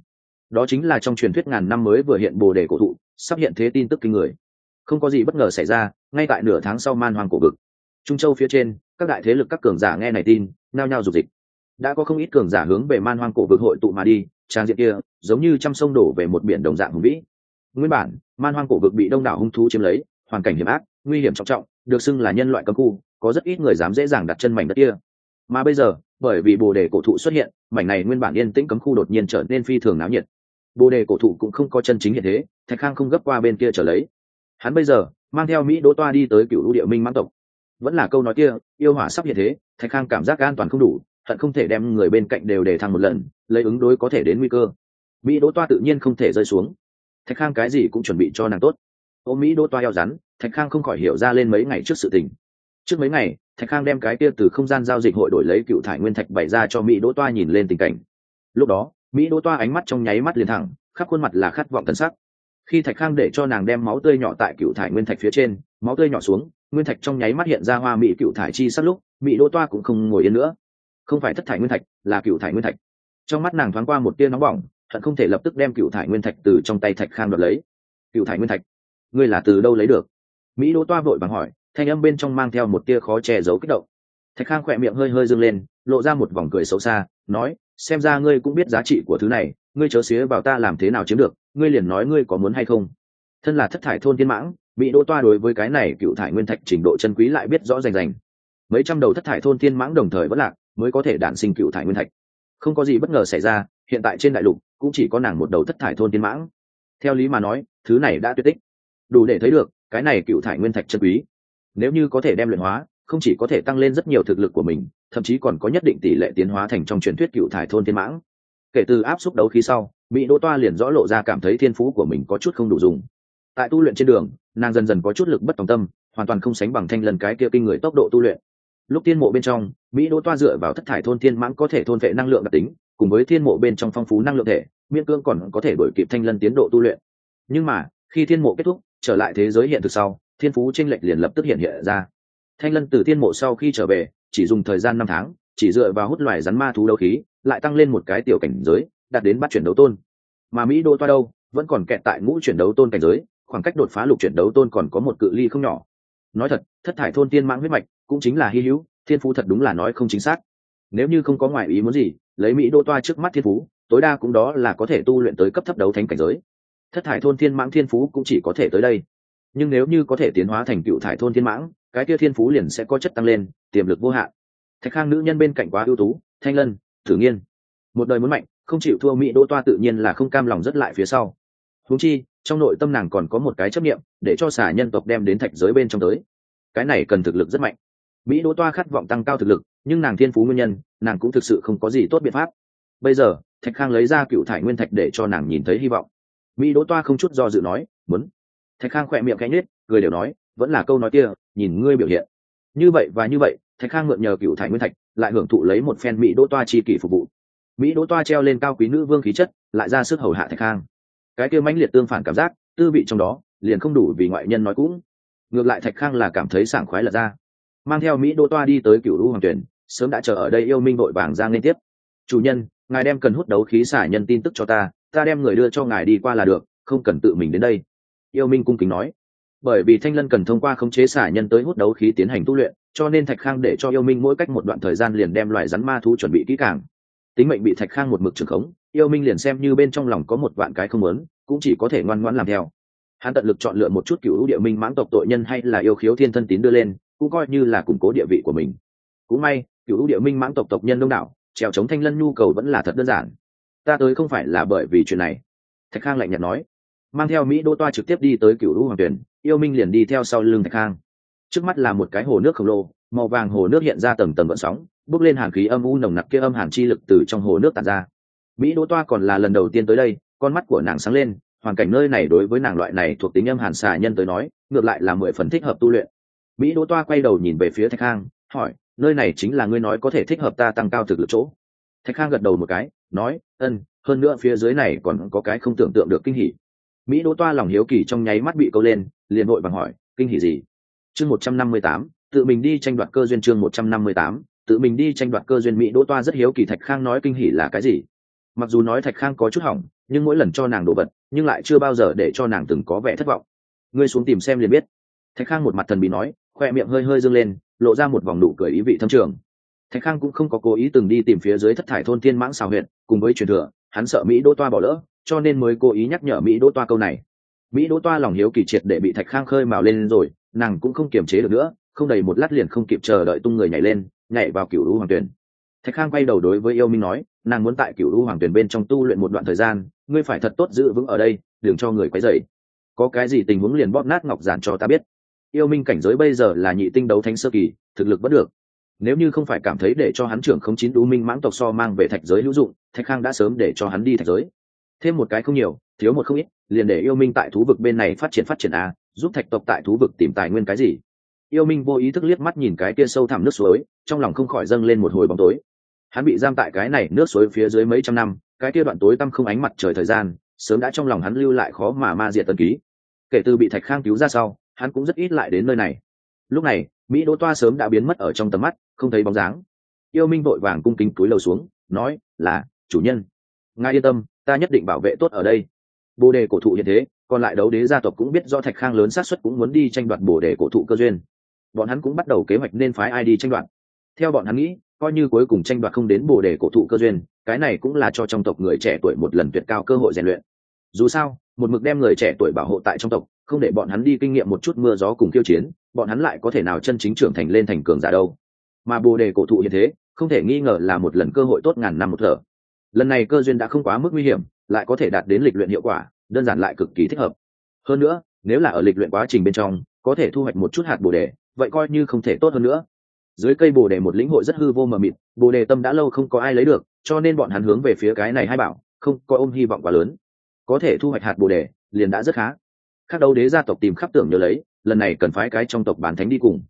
Đó chính là trong truyền thuyết ngàn năm mới vừa hiện bồ đề cổ thụ, sắp hiện thế tin tức kinh người. Không có gì bất ngờ xảy ra, ngay tại nửa tháng sau man hoàng cổ vực. Trung châu phía trên, các đại thế lực các cường giả nghe này tin nao nhao dục dịch. Đã có không ít cường giả hướng về man hoang cổ vực hội tụ mà đi, trang diện kia, giống như trăm sông đổ về một biển đồng dạng hùng vĩ nguyên bản, man hoang cổ vực bị đông đảo hung thú chiếm lấy, hoàn cảnh hiểm ác, nguy hiểm trọng trọng, được xưng là nhân loại cấm khu, có rất ít người dám dễ dàng đặt chân mảnh đất kia. Mà bây giờ, bởi vì bồ đề cổ thụ xuất hiện, mảnh này nguyên bản yên tĩnh cấm khu đột nhiên trở nên phi thường náo nhiệt. Bồ đề cổ thụ cũng không có chân chính hiện thế, thạch khang không gấp qua bên kia trở lấy. Hắn bây giờ, mang theo mỹ đỗ toa đi tới cựu lũ địa minh mãn tộc. Vẫn là câu nói kia, yêu hỏa sắp hiện thế, thạch khang cảm giác an toàn không đủ thận không thể đem người bên cạnh đều để thăng một lần, lấy ứng đối có thể đến nguy cơ. Mỹ đỗ toa tự nhiên không thể rơi xuống thạch khang cái gì cũng chuẩn bị cho nàng tốt. Ô mỹ đỗ toa eo rắn, thạch khang không khỏi hiểu ra lên mấy ngày trước sự tình. Trước mấy ngày, thạch khang đem cái kia từ không gian giao dịch hội đổi lấy cựu thải nguyên thạch bày ra cho mỹ đỗ toa nhìn lên tình cảnh. Lúc đó, mỹ đỗ toa ánh mắt trong nháy mắt liền thẳng, khắp khuôn mặt là khát vọng tân sắc. Khi thạch khang để cho nàng đem máu tươi nhỏ tại cựu thải nguyên thạch phía trên, máu tươi nhỏ xuống, nguyên thạch trong nháy mắt hiện ra hoa mỹ cựu thải chi sát lúc, mỹ đỗ toa cũng không ngồi yên nữa. Không phải thất thải nguyên thạch, là cựu thải nguyên thạch. Trong mắt nàng thoáng qua một tia nóng bỏng hận không thể lập tức đem cựu thải nguyên thạch từ trong tay thạch khang đoạt lấy. Cựu thải nguyên thạch? Ngươi là từ đâu lấy được? Mỹ đỗ toa vội bằng hỏi, thanh âm bên trong mang theo một tia khó che giấu kích động. Thạch khang khỏe miệng hơi hơi dâng lên, lộ ra một vòng cười xấu xa, nói, xem ra ngươi cũng biết giá trị của thứ này, ngươi chớ xía vào ta làm thế nào chiếm được, ngươi liền nói ngươi có muốn hay không. Thân là thất thải thôn tiên mãng bị đỗ toa đối với cái này cựu thải nguyên thạch trình độ chân quý lại biết rõ rành rành. Mấy trăm đầu thất thải thôn tiên mãng đồng thời vẫn lạc, mới có thể đản sinh cựu thải nguyên thạch. Không có gì bất ngờ xảy ra, hiện tại trên đại lục cũng chỉ có nàng một đầu thất thải thôn tiên mãng. Theo lý mà nói, thứ này đã tuyệt tích. Đủ để thấy được, cái này cựu thải nguyên thạch chân quý. Nếu như có thể đem luyện hóa, không chỉ có thể tăng lên rất nhiều thực lực của mình, thậm chí còn có nhất định tỷ lệ tiến hóa thành trong truyền thuyết cựu thải thôn tiên mãng. Kể từ áp xúc đấu khí sau, mỹ đỗ toa liền rõ lộ ra cảm thấy thiên phú của mình có chút không đủ dùng. Tại tu luyện trên đường, nàng dần dần có chút lực bất tòng tâm, hoàn toàn không sánh bằng thanh lần cái kia kinh người tốc độ tu luyện. Lúc tiên mộ bên trong, mỹ đỗ toa dựa vào thất thải thôn thiên mãng có thể thôn vệ năng lượng đặc tính cùng với thiên mộ bên trong phong phú năng lượng thể, miễn cưỡng còn có thể đổi kịp thanh lân tiến độ tu luyện. Nhưng mà, khi thiên mộ kết thúc, trở lại thế giới hiện thực sau, thiên phú tranh lệch liền lập tức hiện hiện ra. Thanh lân từ thiên mộ sau khi trở về, chỉ dùng thời gian năm tháng, chỉ dựa vào hút loài rắn ma thú đấu khí, lại tăng lên một cái tiểu cảnh giới, đạt đến bắt chuyển đấu tôn. Mà mỹ đô toa đâu, vẫn còn kẹt tại ngũ chuyển đấu tôn cảnh giới, khoảng cách đột phá lục chuyển đấu tôn còn có một cự ly không nhỏ. Nói thật, thất thải thôn tiên mãng huyết mạch cũng chính là hy hữu, thiên phú thật đúng là nói không chính xác. Nếu như không có ngoại ý muốn gì lấy mỹ đô toa trước mắt thiên phú, tối đa cũng đó là có thể tu luyện tới cấp thấp đấu thánh cảnh giới. Thất thải thôn thiên mãng thiên phú cũng chỉ có thể tới đây. Nhưng nếu như có thể tiến hóa thành cựu thải thôn thiên mãng, cái kia thiên phú liền sẽ có chất tăng lên, tiềm lực vô hạn. Thạch khang nữ nhân bên cạnh quá ưu tú, thanh lân, thử nghiên. Một đời muốn mạnh, không chịu thua mỹ đô toa tự nhiên là không cam lòng rất lại phía sau. Húng chi, trong nội tâm nàng còn có một cái chấp nghiệm để cho xả nhân tộc đem đến thạch giới bên trong tới. Cái này cần thực lực rất mạnh. Mỹ đô toa khát vọng tăng cao thực lực nhưng nàng thiên phú nguyên nhân, nàng cũng thực sự không có gì tốt biện pháp. Bây giờ, thạch khang lấy ra cựu thải nguyên thạch để cho nàng nhìn thấy hy vọng. Mỹ đỗ toa không chút do dự nói, muốn. Thạch khang khỏe miệng cánh nết người đều nói, vẫn là câu nói kia, nhìn ngươi biểu hiện. Như vậy và như vậy, thạch khang mượn nhờ cựu thải nguyên thạch, lại hưởng thụ lấy một phen mỹ đỗ toa chi kỷ phục vụ. Mỹ đỗ toa treo lên cao quý nữ vương khí chất, lại ra sức hầu hạ thạch khang. Cái kia mãnh liệt tương phản cảm giác, tư vị trong đó, liền không đủ vì ngoại nhân nói cũng. Ngược lại thạch khang là cảm thấy sảng khoái lật ra. Mang theo mỹ đỗ toa đi tới cựu lũ hoàng tuyển sớm đã chờ ở đây yêu minh vội vàng giang liên tiếp. Chủ nhân, ngài đem cần hút đấu khí xả nhân tin tức cho ta ta đem người đưa cho ngài đi qua là được, không cần tự mình đến đây. Yêu minh cung kính nói. Bởi vì thanh lân cần thông qua khống chế xả nhân tới hút đấu khí tiến hành tu luyện, cho nên thạch khang để cho yêu minh mỗi cách một đoạn thời gian liền đem loài rắn ma thú chuẩn bị kỹ càng. Tính mệnh bị thạch khang một mực trường khống, yêu minh liền xem như bên trong lòng có một vạn cái không lớn cũng chỉ có thể ngoan ngoãn làm theo. Hắn tận lực chọn lựa một chút cựu địa minh mãng tộc tội nhân hay là yêu khiếu thiên thân tín đưa lên, cũng coi như là củng cố địa vị của mình. Cũng may cựu địa minh mãng tộc tộc nhân đông đảo, trèo chống thanh lân nhu cầu vẫn là thật đơn giản. Ta tới không phải là bởi vì chuyện này. Thạch khang lạnh nhạt nói. Mang theo mỹ đô toa trực tiếp đi tới cựu ưu hoàng tuyển, yêu minh liền đi theo sau lưng thạch khang. Trước mắt là một cái hồ nước khổng lồ, màu vàng hồ nước hiện ra tầng tầng gợn sóng, bốc lên hàn khí âm u nồng nặc kia âm hàn chi lực từ trong hồ nước tàn ra. Mỹ đỗ toa còn là lần đầu tiên tới đây, con mắt của nàng sáng lên, hoàn cảnh nơi này đối với nàng loại này thuộc tính âm hàn xà nhân tới nói, ngược lại là mười phần thích hợp tu luyện. Mỹ đỗ toa quay đầu nhìn về phía thạch khang, hỏi nơi này chính là ngươi nói có thể thích hợp ta tăng cao thực lực chỗ. Thạch khang gật đầu một cái, nói, ân, hơn nữa phía dưới này còn có cái không tưởng tượng được kinh hỉ. Mỹ đỗ toa lòng hiếu kỳ trong nháy mắt bị câu lên, liền vội bằng hỏi, kinh hỉ gì? Chương một trăm năm mươi tám, tự mình đi tranh đoạt cơ duyên chương một trăm năm mươi tám, tự mình đi tranh đoạt cơ duyên mỹ đỗ toa rất hiếu kỳ thạch khang nói kinh hỉ là cái gì? Mặc dù nói thạch khang có chút hỏng, nhưng mỗi lần cho nàng đồ vật, nhưng lại chưa bao giờ để cho nàng từng có vẻ thất vọng. Ngươi xuống tìm xem liền biết. Thạch khang một mặt thần bí nói khoe miệng hơi hơi dâng lên, lộ ra một vòng nụ cười ý vị thâm trường. Thạch khang cũng không có cố ý từng đi tìm phía dưới thất thải thôn tiên mãng xào huyện cùng với truyền thừa, hắn sợ mỹ đỗ toa bỏ lỡ, cho nên mới cố ý nhắc nhở mỹ đỗ toa câu này. Mỹ đỗ toa lòng hiếu kỳ triệt để bị thạch khang khơi mào lên rồi, nàng cũng không kiềm chế được nữa, không đầy một lát liền không kịp chờ đợi tung người nhảy lên, nhảy vào cựu lũ hoàng tuyển thạch khang quay đầu đối với yêu minh nói, nàng muốn tại cựu lũ hoàng tuyển bên trong tu luyện một đoạn thời gian, ngươi phải thật tốt giữ vững ở đây, đừng cho người quấy dậy có cái gì tình huống liền bóp nát ngọc giản cho ta biết yêu minh cảnh giới bây giờ là nhị tinh đấu thánh sơ kỳ, thực lực bất được. Nếu như không phải cảm thấy để cho hắn trưởng không chín đũ minh mãng tộc so mang về thạch giới hữu dụng, thạch khang đã sớm để cho hắn đi thạch giới. Thêm một cái không nhiều, thiếu một không ít, liền để yêu minh tại thú vực bên này phát triển phát triển a, giúp thạch tộc tại thú vực tìm tài nguyên cái gì. Yêu minh vô ý thức liếc mắt nhìn cái kia sâu thẳm nước suối, trong lòng không khỏi dâng lên một hồi bóng tối. Hắn bị giam tại cái này nước suối phía dưới mấy trăm năm, cái kia đoạn tối tăm không ánh mặt trời thời gian, sớm đã trong lòng hắn lưu lại khó mà ma diệt tần ký. Kể từ bị thạch khang cứu ra sau hắn cũng rất ít lại đến nơi này. Lúc này, mỹ đỗ toa sớm đã biến mất ở trong tầm mắt, không thấy bóng dáng. Yêu minh vội vàng cung kính túi lầu xuống, nói, là, chủ nhân. Ngài yên tâm, ta nhất định bảo vệ tốt ở đây. Bồ đề cổ thụ hiện thế, còn lại đấu đế gia tộc cũng biết do thạch khang lớn sát xuất cũng muốn đi tranh đoạt bồ đề cổ thụ cơ duyên. Bọn hắn cũng bắt đầu kế hoạch nên phái ai đi tranh đoạt. Theo bọn hắn nghĩ, coi như cuối cùng tranh đoạt không đến bồ đề cổ thụ cơ duyên, cái này cũng là cho trong tộc người trẻ tuổi một lần tuyệt cao cơ hội rèn luyện dù sao, một mực đem người trẻ tuổi bảo hộ tại trong tộc, không để bọn hắn đi kinh nghiệm một chút mưa gió cùng kiêu chiến, bọn hắn lại có thể nào chân chính trưởng thành lên thành cường giả đâu. Mà bồ đề cổ thụ như thế, không thể nghi ngờ là một lần cơ hội tốt ngàn năm một thở. Lần này cơ duyên đã không quá mức nguy hiểm, lại có thể đạt đến lịch luyện hiệu quả, đơn giản lại cực kỳ thích hợp. Hơn nữa, nếu là ở lịch luyện quá trình bên trong, có thể thu hoạch một chút hạt bồ đề, vậy coi như không thể tốt hơn nữa. Dưới cây bồ đề một lĩnh hội rất hư vô mờ mịt, bồ đề tâm đã lâu không có ai lấy được, cho nên bọn hắn hướng về phía cái này hai bảo, không có ôm hy vọng quá lớn có thể thu hoạch hạt bồ đề, liền đã rất khá. Các đấu đế gia tộc tìm khắp tưởng nhớ lấy, lần này cần phái cái trong tộc bán thánh đi cùng.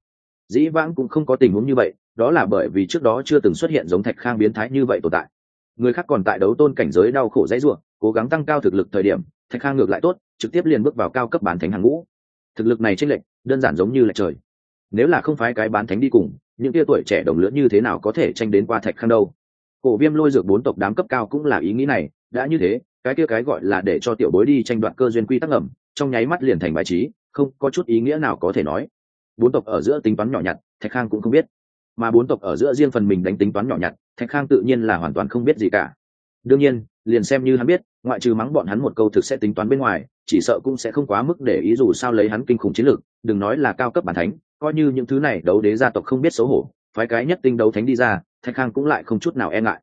Dĩ vãng cũng không có tình huống như vậy, đó là bởi vì trước đó chưa từng xuất hiện giống thạch khang biến thái như vậy tồn tại. Người khác còn tại đấu tôn cảnh giới đau khổ dãy ruộng cố gắng tăng cao thực lực thời điểm, thạch khang ngược lại tốt, trực tiếp liền bước vào cao cấp bán thánh hàng ngũ. Thực lực này tranh lệch, đơn giản giống như là trời. Nếu là không phái cái bán thánh đi cùng, những tia tuổi trẻ đồng lứa như thế nào có thể tranh đến qua thạch khang đâu? Cổ viêm lôi dược bốn tộc đám cấp cao cũng là ý nghĩ này, đã như thế cái kia cái gọi là để cho tiểu bối đi tranh đoạt cơ duyên quy tắc ngầm, trong nháy mắt liền thành bài trí, không có chút ý nghĩa nào có thể nói. Bốn tộc ở giữa tính toán nhỏ nhặt, thạch khang cũng không biết. Mà bốn tộc ở giữa riêng phần mình đánh tính toán nhỏ nhặt, thạch khang tự nhiên là hoàn toàn không biết gì cả. Đương nhiên, liền xem như hắn biết, ngoại trừ mắng bọn hắn một câu thực sẽ tính toán bên ngoài, chỉ sợ cũng sẽ không quá mức để ý dù sao lấy hắn kinh khủng chiến lược, đừng nói là cao cấp bản thánh, coi như những thứ này đấu đế gia tộc không biết xấu hổ, phái cái nhất tinh đấu thánh đi ra, thạch khang cũng lại không chút nào e ngại.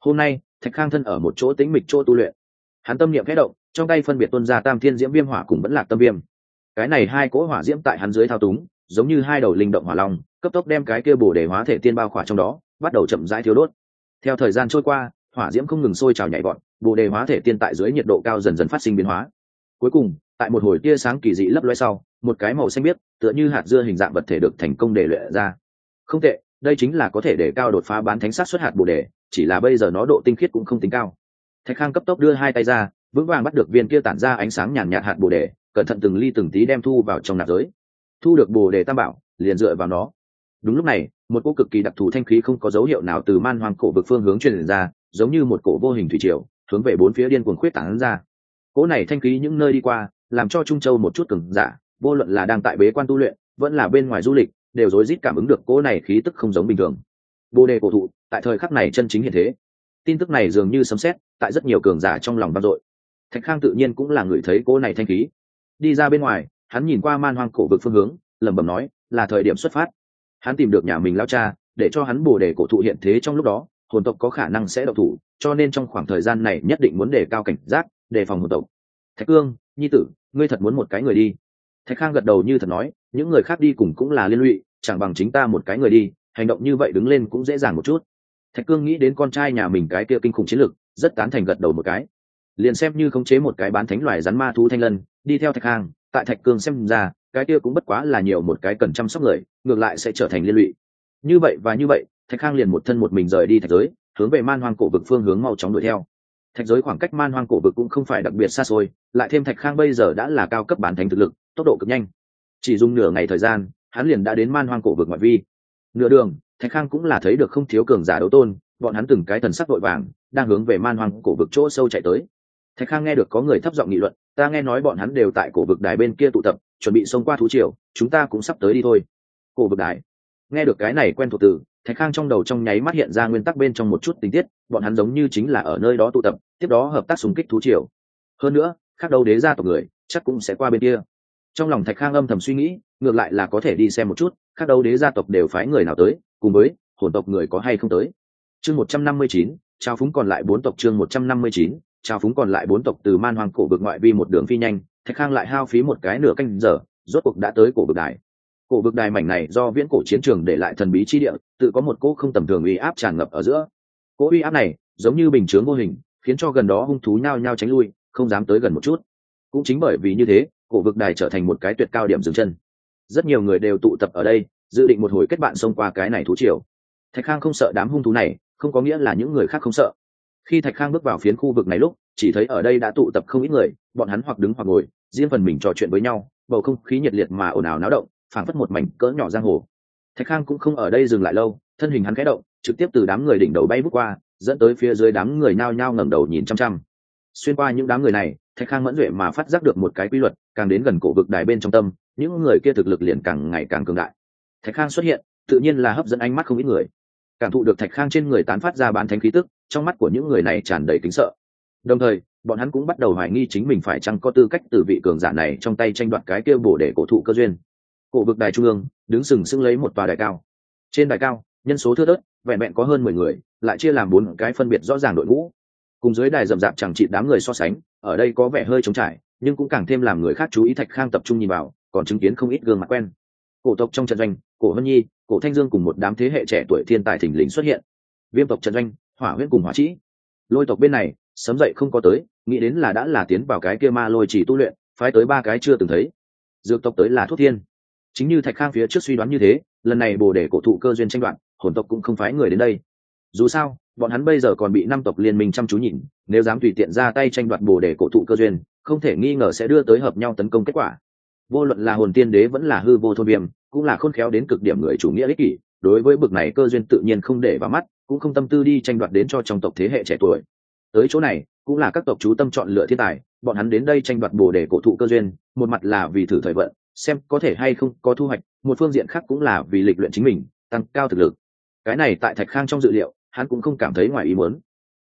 Hôm nay, thạch khang thân ở một chỗ tính mịch chỗ tu luyện hắn tâm niệm khẽ động, trong tay phân biệt tuân ra tam thiên diễm viêm hỏa cùng vẫn lạc tâm viêm. Cái này hai cỗ hỏa diễm tại hắn dưới thao túng, giống như hai đầu linh động hỏa long, cấp tốc đem cái kia bổ để hóa thể tiên bao khỏa trong đó, bắt đầu chậm rãi thiếu đốt. Theo thời gian trôi qua, hỏa diễm không ngừng sôi trào nhảy vọt bồ đề hóa thể tiên tại dưới nhiệt độ cao dần dần phát sinh biến hóa. Cuối cùng, tại một hồi tia sáng kỳ dị lấp loe sau, một cái màu xanh biếc, tựa như hạt dưa hình dạng vật thể được thành công để luyện ra. Không tệ, đây chính là có thể để cao đột phá bán thánh sát xuất hạt bồ đề, chỉ là bây giờ nó độ tinh khiết cũng không tính cao thạch khang cấp tốc đưa hai tay ra, vững vàng bắt được viên kia tản ra ánh sáng nhàn nhạt hạt bồ đề, cẩn thận từng ly từng tí đem thu vào trong nạp giới. Thu được bồ đề tam bảo, liền dựa vào nó. Đúng lúc này, một cô cực kỳ đặc thù thanh khí không có dấu hiệu nào từ man hoang cổ vực phương hướng truyền ra, giống như một cổ vô hình thủy triều, hướng về bốn phía điên cuồng khuyết tảng ra. Cỗ này thanh khí những nơi đi qua, làm cho trung châu một chút cứng giả, vô luận là đang tại bế quan tu luyện, vẫn là bên ngoài du lịch, đều rối rít cảm ứng được cỗ này khí tức không giống bình thường. Bồ đề cổ thụ, tại thời khắc này chân chính hiện thế tin tức này dường như sấm xét tại rất nhiều cường giả trong lòng vang dội. Thạch khang tự nhiên cũng là người thấy cô này thanh khí. Đi ra bên ngoài, hắn nhìn qua man hoang cổ vực phương hướng, lẩm bẩm nói, là thời điểm xuất phát. Hắn tìm được nhà mình lao cha, để cho hắn bồ đề cổ thụ hiện thế trong lúc đó, hồn tộc có khả năng sẽ độc thủ, cho nên trong khoảng thời gian này nhất định muốn đề cao cảnh giác, đề phòng hồn tộc. Thạch cương, nhi tử, ngươi thật muốn một cái người đi. Thạch khang gật đầu như thật nói, những người khác đi cùng cũng là liên lụy, chẳng bằng chính ta một cái người đi, hành động như vậy đứng lên cũng dễ dàng một chút thạch cương nghĩ đến con trai nhà mình cái kia kinh khủng chiến lực rất tán thành gật đầu một cái. Liền xem như khống chế một cái bán thánh loài rắn ma thú thanh lân, đi theo thạch khang tại thạch cương xem ra, cái kia cũng bất quá là nhiều một cái cần chăm sóc người, ngược lại sẽ trở thành liên lụy. Như vậy và như vậy, thạch khang liền một thân một mình rời đi thạch giới, hướng về man hoang cổ vực phương hướng mau chóng đuổi theo. Thạch giới khoảng cách man hoang cổ vực cũng không phải đặc biệt xa xôi, lại thêm thạch khang bây giờ đã là cao cấp bản thành thực lực, tốc độ cực nhanh. Chỉ dùng nửa ngày thời gian, hắn liền đã đến man hoang cổ vực ngoại vi. Nửa đường thạch khang cũng là thấy được không thiếu cường giả đấu tôn, bọn hắn từng cái thần sắc vội vàng, đang hướng về man hoang cổ vực chỗ sâu chạy tới. Thạch khang nghe được có người thấp giọng nghị luận, ta nghe nói bọn hắn đều tại cổ vực đài bên kia tụ tập, chuẩn bị xông qua thú triều, chúng ta cũng sắp tới đi thôi. Cổ vực đài. Nghe được cái này quen thuộc từ, thạch khang trong đầu trong nháy mắt hiện ra nguyên tắc bên trong một chút tình tiết, bọn hắn giống như chính là ở nơi đó tụ tập, tiếp đó hợp tác súng kích thú triều. Hơn nữa, khác đâu đế ra tộc người, chắc cũng sẽ qua bên kia. Trong lòng thạch khang âm thầm suy nghĩ, ngược lại là có thể đi xem một chút, khác đâu đế gia tộc đều phái người nào tới cùng với, hồn tộc người có hay không tới. Chương một trăm năm mươi chín, trao phúng còn lại bốn tộc chương một trăm năm mươi chín, trao phúng còn lại bốn tộc từ man hoàng cổ vực ngoại vi một đường phi nhanh, thạch khang lại hao phí một cái nửa canh giờ, rốt cuộc đã tới cổ vực đài. Cổ vực đài mảnh này do viễn cổ chiến trường để lại thần bí chi địa, tự có một cỗ không tầm thường uy áp tràn ngập ở giữa. Cỗ uy áp này, giống như bình chướng vô hình, khiến cho gần đó hung thú nhao nhao tránh lui, không dám tới gần một chút. Cũng chính bởi vì như thế, cổ vực đài trở thành một cái tuyệt cao điểm dừng chân. Rất nhiều người đều tụ tập ở đây dự định một hồi kết bạn xông qua cái này thú triều. Thạch khang không sợ đám hung thú này, không có nghĩa là những người khác không sợ. Khi thạch khang bước vào phiến khu vực này lúc, chỉ thấy ở đây đã tụ tập không ít người, bọn hắn hoặc đứng hoặc ngồi, riêng phần mình trò chuyện với nhau, bầu không khí nhiệt liệt mà ồn ào náo động, phảng phất một mảnh cỡ nhỏ giang hồ. Thạch khang cũng không ở đây dừng lại lâu, thân hình hắn khẽ động, trực tiếp từ đám người đỉnh đầu bay bước qua, dẫn tới phía dưới đám người nao nhao ngẩng đầu nhìn chăm chăm. Xuyên qua những đám người này, thạch khang mẫn duệ mà phát giác được một cái quy luật, càng đến gần cổ vực đài bên trong tâm, những người kia thực lực liền càng ngày càng cường đại thạch khang xuất hiện, tự nhiên là hấp dẫn ánh mắt không ít người. Cảm thụ được thạch khang trên người tán phát ra bán thánh khí tức, trong mắt của những người này tràn đầy kính sợ. Đồng thời, bọn hắn cũng bắt đầu hoài nghi chính mình phải chăng có tư cách từ vị cường giả này trong tay tranh đoạt cái kêu bổ để cổ thụ cơ duyên. Cổ vực đài trung ương, đứng sừng sững lấy một tòa đài cao. Trên đài cao, nhân số thưa thớt, vẹn vẹn có hơn mười người, lại chia làm bốn cái phân biệt rõ ràng đội ngũ. Cùng dưới đài rậm rạp chẳng trị đám người so sánh, ở đây có vẻ hơi trống trải, nhưng cũng càng thêm làm người khác chú ý thạch khang tập trung nhìn vào, còn chứng kiến không ít gương mặt quen. Cổ tộc trong trận doanh cổ hân nhi, cổ thanh dương cùng một đám thế hệ trẻ tuổi thiên tài thỉnh lình xuất hiện. Viêm tộc Trần doanh, hỏa huyễn cùng hỏa trĩ lôi tộc bên này, sớm dậy không có tới, nghĩ đến là đã là tiến vào cái kia ma lôi chỉ tu luyện, phái tới ba cái chưa từng thấy. Dược tộc tới là thuốc thiên. Chính như thạch khang phía trước suy đoán như thế, lần này bồ đề cổ thụ cơ duyên tranh đoạn hồn tộc cũng không phái người đến đây. Dù sao, bọn hắn bây giờ còn bị năm tộc liên minh chăm chú nhìn, nếu dám tùy tiện ra tay tranh đoạt bồ đề cổ thụ cơ duyên, không thể nghi ngờ sẽ đưa tới hợp nhau tấn công kết quả. Vô luận là hồn tiên đế vẫn là hư vô thôn viêm cũng là khôn khéo đến cực điểm người chủ nghĩa ích kỷ, đối với bực này cơ duyên tự nhiên không để vào mắt, cũng không tâm tư đi tranh đoạt đến cho trong tộc thế hệ trẻ tuổi. Tới chỗ này, cũng là các tộc chú tâm chọn lựa thiên tài, bọn hắn đến đây tranh đoạt bồ đề cổ thụ cơ duyên, một mặt là vì thử thời vận, xem có thể hay không có thu hoạch, một phương diện khác cũng là vì lịch luyện chính mình, tăng cao thực lực. Cái này tại thạch khang trong dự liệu, hắn cũng không cảm thấy ngoài ý muốn.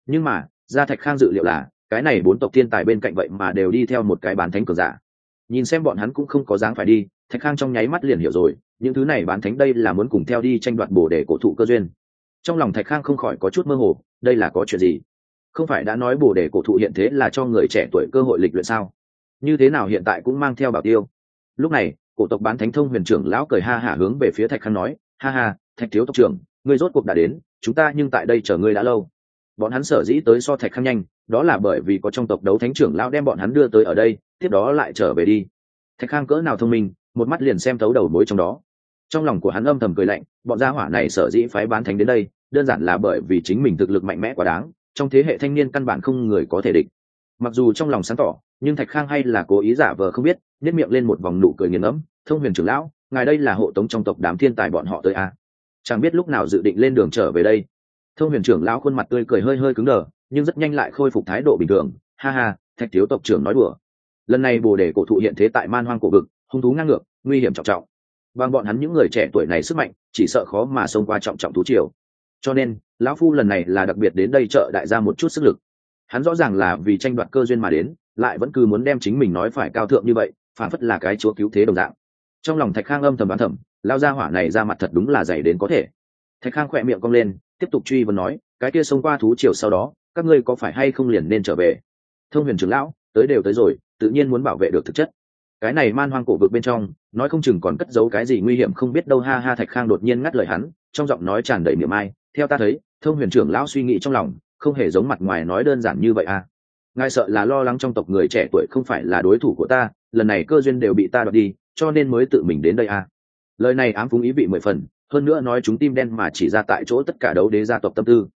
Nhưng mà, ra thạch khang dự liệu là, cái này bốn tộc thiên tài bên cạnh vậy mà đều đi theo một cái bán thánh cường giả. Nhìn xem bọn hắn cũng không có dáng phải đi thạch khang trong nháy mắt liền hiểu rồi, những thứ này bán thánh đây là muốn cùng theo đi tranh đoạt bồ đề cổ thụ cơ duyên. Trong lòng thạch khang không khỏi có chút mơ hồ, đây là có chuyện gì? Không phải đã nói bồ đề cổ thụ hiện thế là cho người trẻ tuổi cơ hội lịch luyện sao? Như thế nào hiện tại cũng mang theo bảo tiêu? Lúc này, cổ tộc bán thánh thông huyền trưởng lão cười ha hả hướng về phía thạch khang nói, ha ha, thạch thiếu tộc trưởng, ngươi rốt cuộc đã đến, chúng ta nhưng tại đây chờ ngươi đã lâu. Bọn hắn sở dĩ tới so thạch khang nhanh, đó là bởi vì có trong tộc đấu thánh trưởng lão đem bọn hắn đưa tới ở đây, tiếp đó lại trở về đi. Thạch khang cỡ nào thông minh một mắt liền xem thấu đầu mối trong đó. Trong lòng của hắn âm thầm cười lạnh, bọn gia hỏa này sở dĩ phái bán thánh đến đây, đơn giản là bởi vì chính mình thực lực mạnh mẽ quá đáng, trong thế hệ thanh niên căn bản không người có thể địch. Mặc dù trong lòng sáng tỏ, nhưng thạch khang hay là cố ý giả vờ không biết nhét miệng lên một vòng nụ cười nghiền ngẫm, thông huyền trưởng lão, ngài đây là hộ tống trong tộc đám thiên tài bọn họ tới a à? chẳng biết lúc nào dự định lên đường trở về đây. Thông huyền trưởng lão khuôn mặt tươi cười hơi hơi cứng đờ, nhưng rất nhanh lại khôi phục thái độ bình thường, ha ha, thạch thiếu tộc trưởng nói đùa. Lần này bồ đề cổ thụ hiện thế tại man hoang cổ vực hung thú ngang ngược, nguy hiểm trọng trọng. Bằng bọn hắn những người trẻ tuổi này sức mạnh, chỉ sợ khó mà xông qua trọng trọng thú triều. Cho nên, lão phu lần này là đặc biệt đến đây trợ đại gia một chút sức lực. Hắn rõ ràng là vì tranh đoạt cơ duyên mà đến, lại vẫn cứ muốn đem chính mình nói phải cao thượng như vậy, phản phất là cái chúa cứu thế đồng dạng. Trong lòng thạch khang âm thầm đoán thầm lao ra hỏa này ra mặt thật đúng là dày đến có thể. Thạch khang khỏe miệng cong lên, tiếp tục truy vấn nói, cái kia xông qua thú triều sau đó, các ngươi có phải hay không liền nên trở về? Thông huyền trưởng lão, tới đều tới rồi, tự nhiên muốn bảo vệ được thực chất cái này man hoang cổ vực bên trong, nói không chừng còn cất giấu cái gì nguy hiểm không biết đâu, ha ha, thạch khang đột nhiên ngắt lời hắn, trong giọng nói tràn đầy miệng ai, theo ta thấy, thông huyền trưởng lão suy nghĩ trong lòng, không hề giống mặt ngoài nói đơn giản như vậy à. Ngài sợ là lo lắng trong tộc người trẻ tuổi không phải là đối thủ của ta, lần này cơ duyên đều bị ta đoạt đi, cho nên mới tự mình đến đây à. Lời này ám phúng ý vị mười phần, hơn nữa nói chúng tim đen mà chỉ ra tại chỗ tất cả đấu đế gia tộc tâm tư.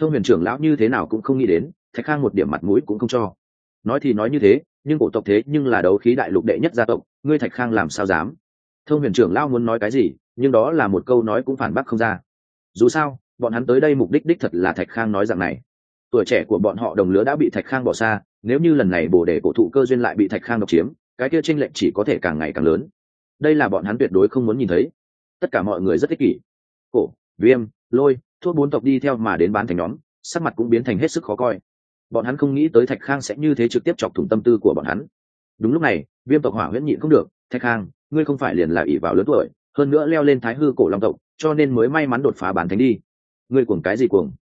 Thông huyền trưởng lão như thế nào cũng không nghĩ đến, thạch khang một điểm mặt mũi cũng không cho nói thì nói như thế, nhưng cổ tộc thế nhưng là đấu khí đại lục đệ nhất gia tộc, ngươi thạch khang làm sao dám? Thông huyền trưởng lao muốn nói cái gì, nhưng đó là một câu nói cũng phản bác không ra. Dù sao, bọn hắn tới đây mục đích đích thật là thạch khang nói rằng này. Tuổi trẻ của bọn họ đồng lứa đã bị thạch khang bỏ xa, nếu như lần này bồ đề cổ thụ cơ duyên lại bị thạch khang độc chiếm, cái kia tranh lệch chỉ có thể càng ngày càng lớn. Đây là bọn hắn tuyệt đối không muốn nhìn thấy. Tất cả mọi người rất ích kỷ. Cổ, viêm, lôi, thuốc bốn tộc đi theo mà đến bán thành nhóm, sắc mặt cũng biến thành hết sức khó coi bọn hắn không nghĩ tới thạch khang sẽ như thế trực tiếp chọc thủng tâm tư của bọn hắn. Đúng lúc này, viêm tộc hỏa huyễn nhịn không được, thạch khang, ngươi không phải liền là ỷ vào lớn tuổi, hơn nữa leo lên thái hư cổ long tộc, cho nên mới may mắn đột phá bản thánh đi. Ngươi cuồng cái gì cuồng?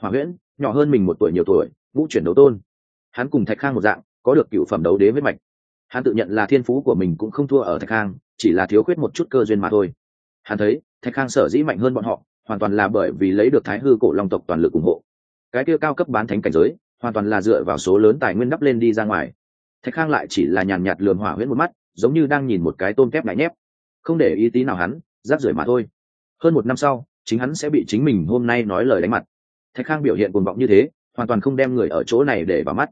Hỏa huyễn, nhỏ hơn mình một tuổi nhiều tuổi, ngũ chuyển đấu tôn. Hắn cùng thạch khang một dạng, có được cựu phẩm đấu đế với mạch. Hắn tự nhận là thiên phú của mình cũng không thua ở thạch khang, chỉ là thiếu khuyết một chút cơ duyên mà thôi. Hắn thấy, thạch khang sở dĩ mạnh hơn bọn họ, hoàn toàn là bởi vì lấy được thái hư cổ long tộc toàn lực ủng hộ. Cái kia cao cấp bán thánh cảnh giới hoàn toàn là dựa vào số lớn tài nguyên đắp lên đi ra ngoài. Thạch khang lại chỉ là nhàn nhạt lườm hỏa huyễn một mắt, giống như đang nhìn một cái tôm kép ngại nhép. Không để ý tí nào hắn, rác rưởi mà thôi. Hơn một năm sau, chính hắn sẽ bị chính mình hôm nay nói lời đánh mặt. Thạch khang biểu hiện cuồng vọng như thế, hoàn toàn không đem người ở chỗ này để vào mắt.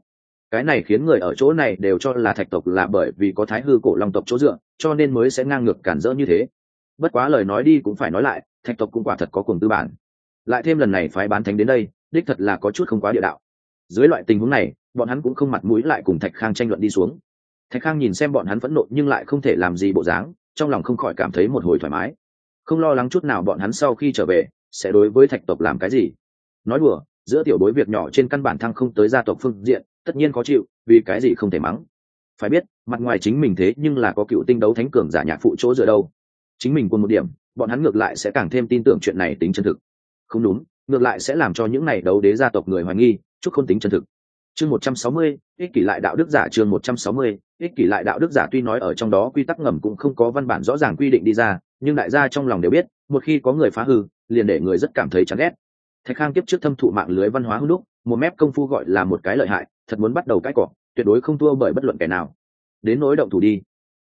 Cái này khiến người ở chỗ này đều cho là thạch tộc là bởi vì có thái hư cổ long tộc chỗ dựa, cho nên mới sẽ ngang ngược cản rỡ như thế. Bất quá lời nói đi cũng phải nói lại, thạch tộc cũng quả thật có cùng tư bản. Lại thêm lần này phái bán thánh đến đây, đích thật là có chút không quá địa đạo dưới loại tình huống này, bọn hắn cũng không mặt mũi lại cùng thạch khang tranh luận đi xuống. Thạch khang nhìn xem bọn hắn phẫn nộ nhưng lại không thể làm gì bộ dáng, trong lòng không khỏi cảm thấy một hồi thoải mái. Không lo lắng chút nào bọn hắn sau khi trở về, sẽ đối với thạch tộc làm cái gì. Nói đùa, giữa tiểu bối việc nhỏ trên căn bản thăng không tới gia tộc phương diện, tất nhiên khó chịu, vì cái gì không thể mắng. Phải biết, mặt ngoài chính mình thế nhưng là có cựu tinh đấu thánh cường giả nhạc phụ chỗ dựa đâu. Chính mình quân một điểm, bọn hắn ngược lại sẽ càng thêm tin tưởng chuyện này tính chân thực. Không đúng ngược lại sẽ làm cho những này đấu đế gia tộc người hoài nghi chúc không tính chân thực. Chương một trăm sáu mươi, ích kỷ lại đạo đức giả chương một trăm sáu mươi, ích kỷ lại đạo đức giả tuy nói ở trong đó quy tắc ngầm cũng không có văn bản rõ ràng quy định đi ra, nhưng đại gia trong lòng đều biết, một khi có người phá hư, liền để người rất cảm thấy chán ghét. Thạch khang tiếp trước thâm thụ mạng lưới văn hóa hữu đúc, một mép công phu gọi là một cái lợi hại, thật muốn bắt đầu cãi cọ tuyệt đối không thua bởi bất luận kẻ nào. Đến nỗi động thủ đi.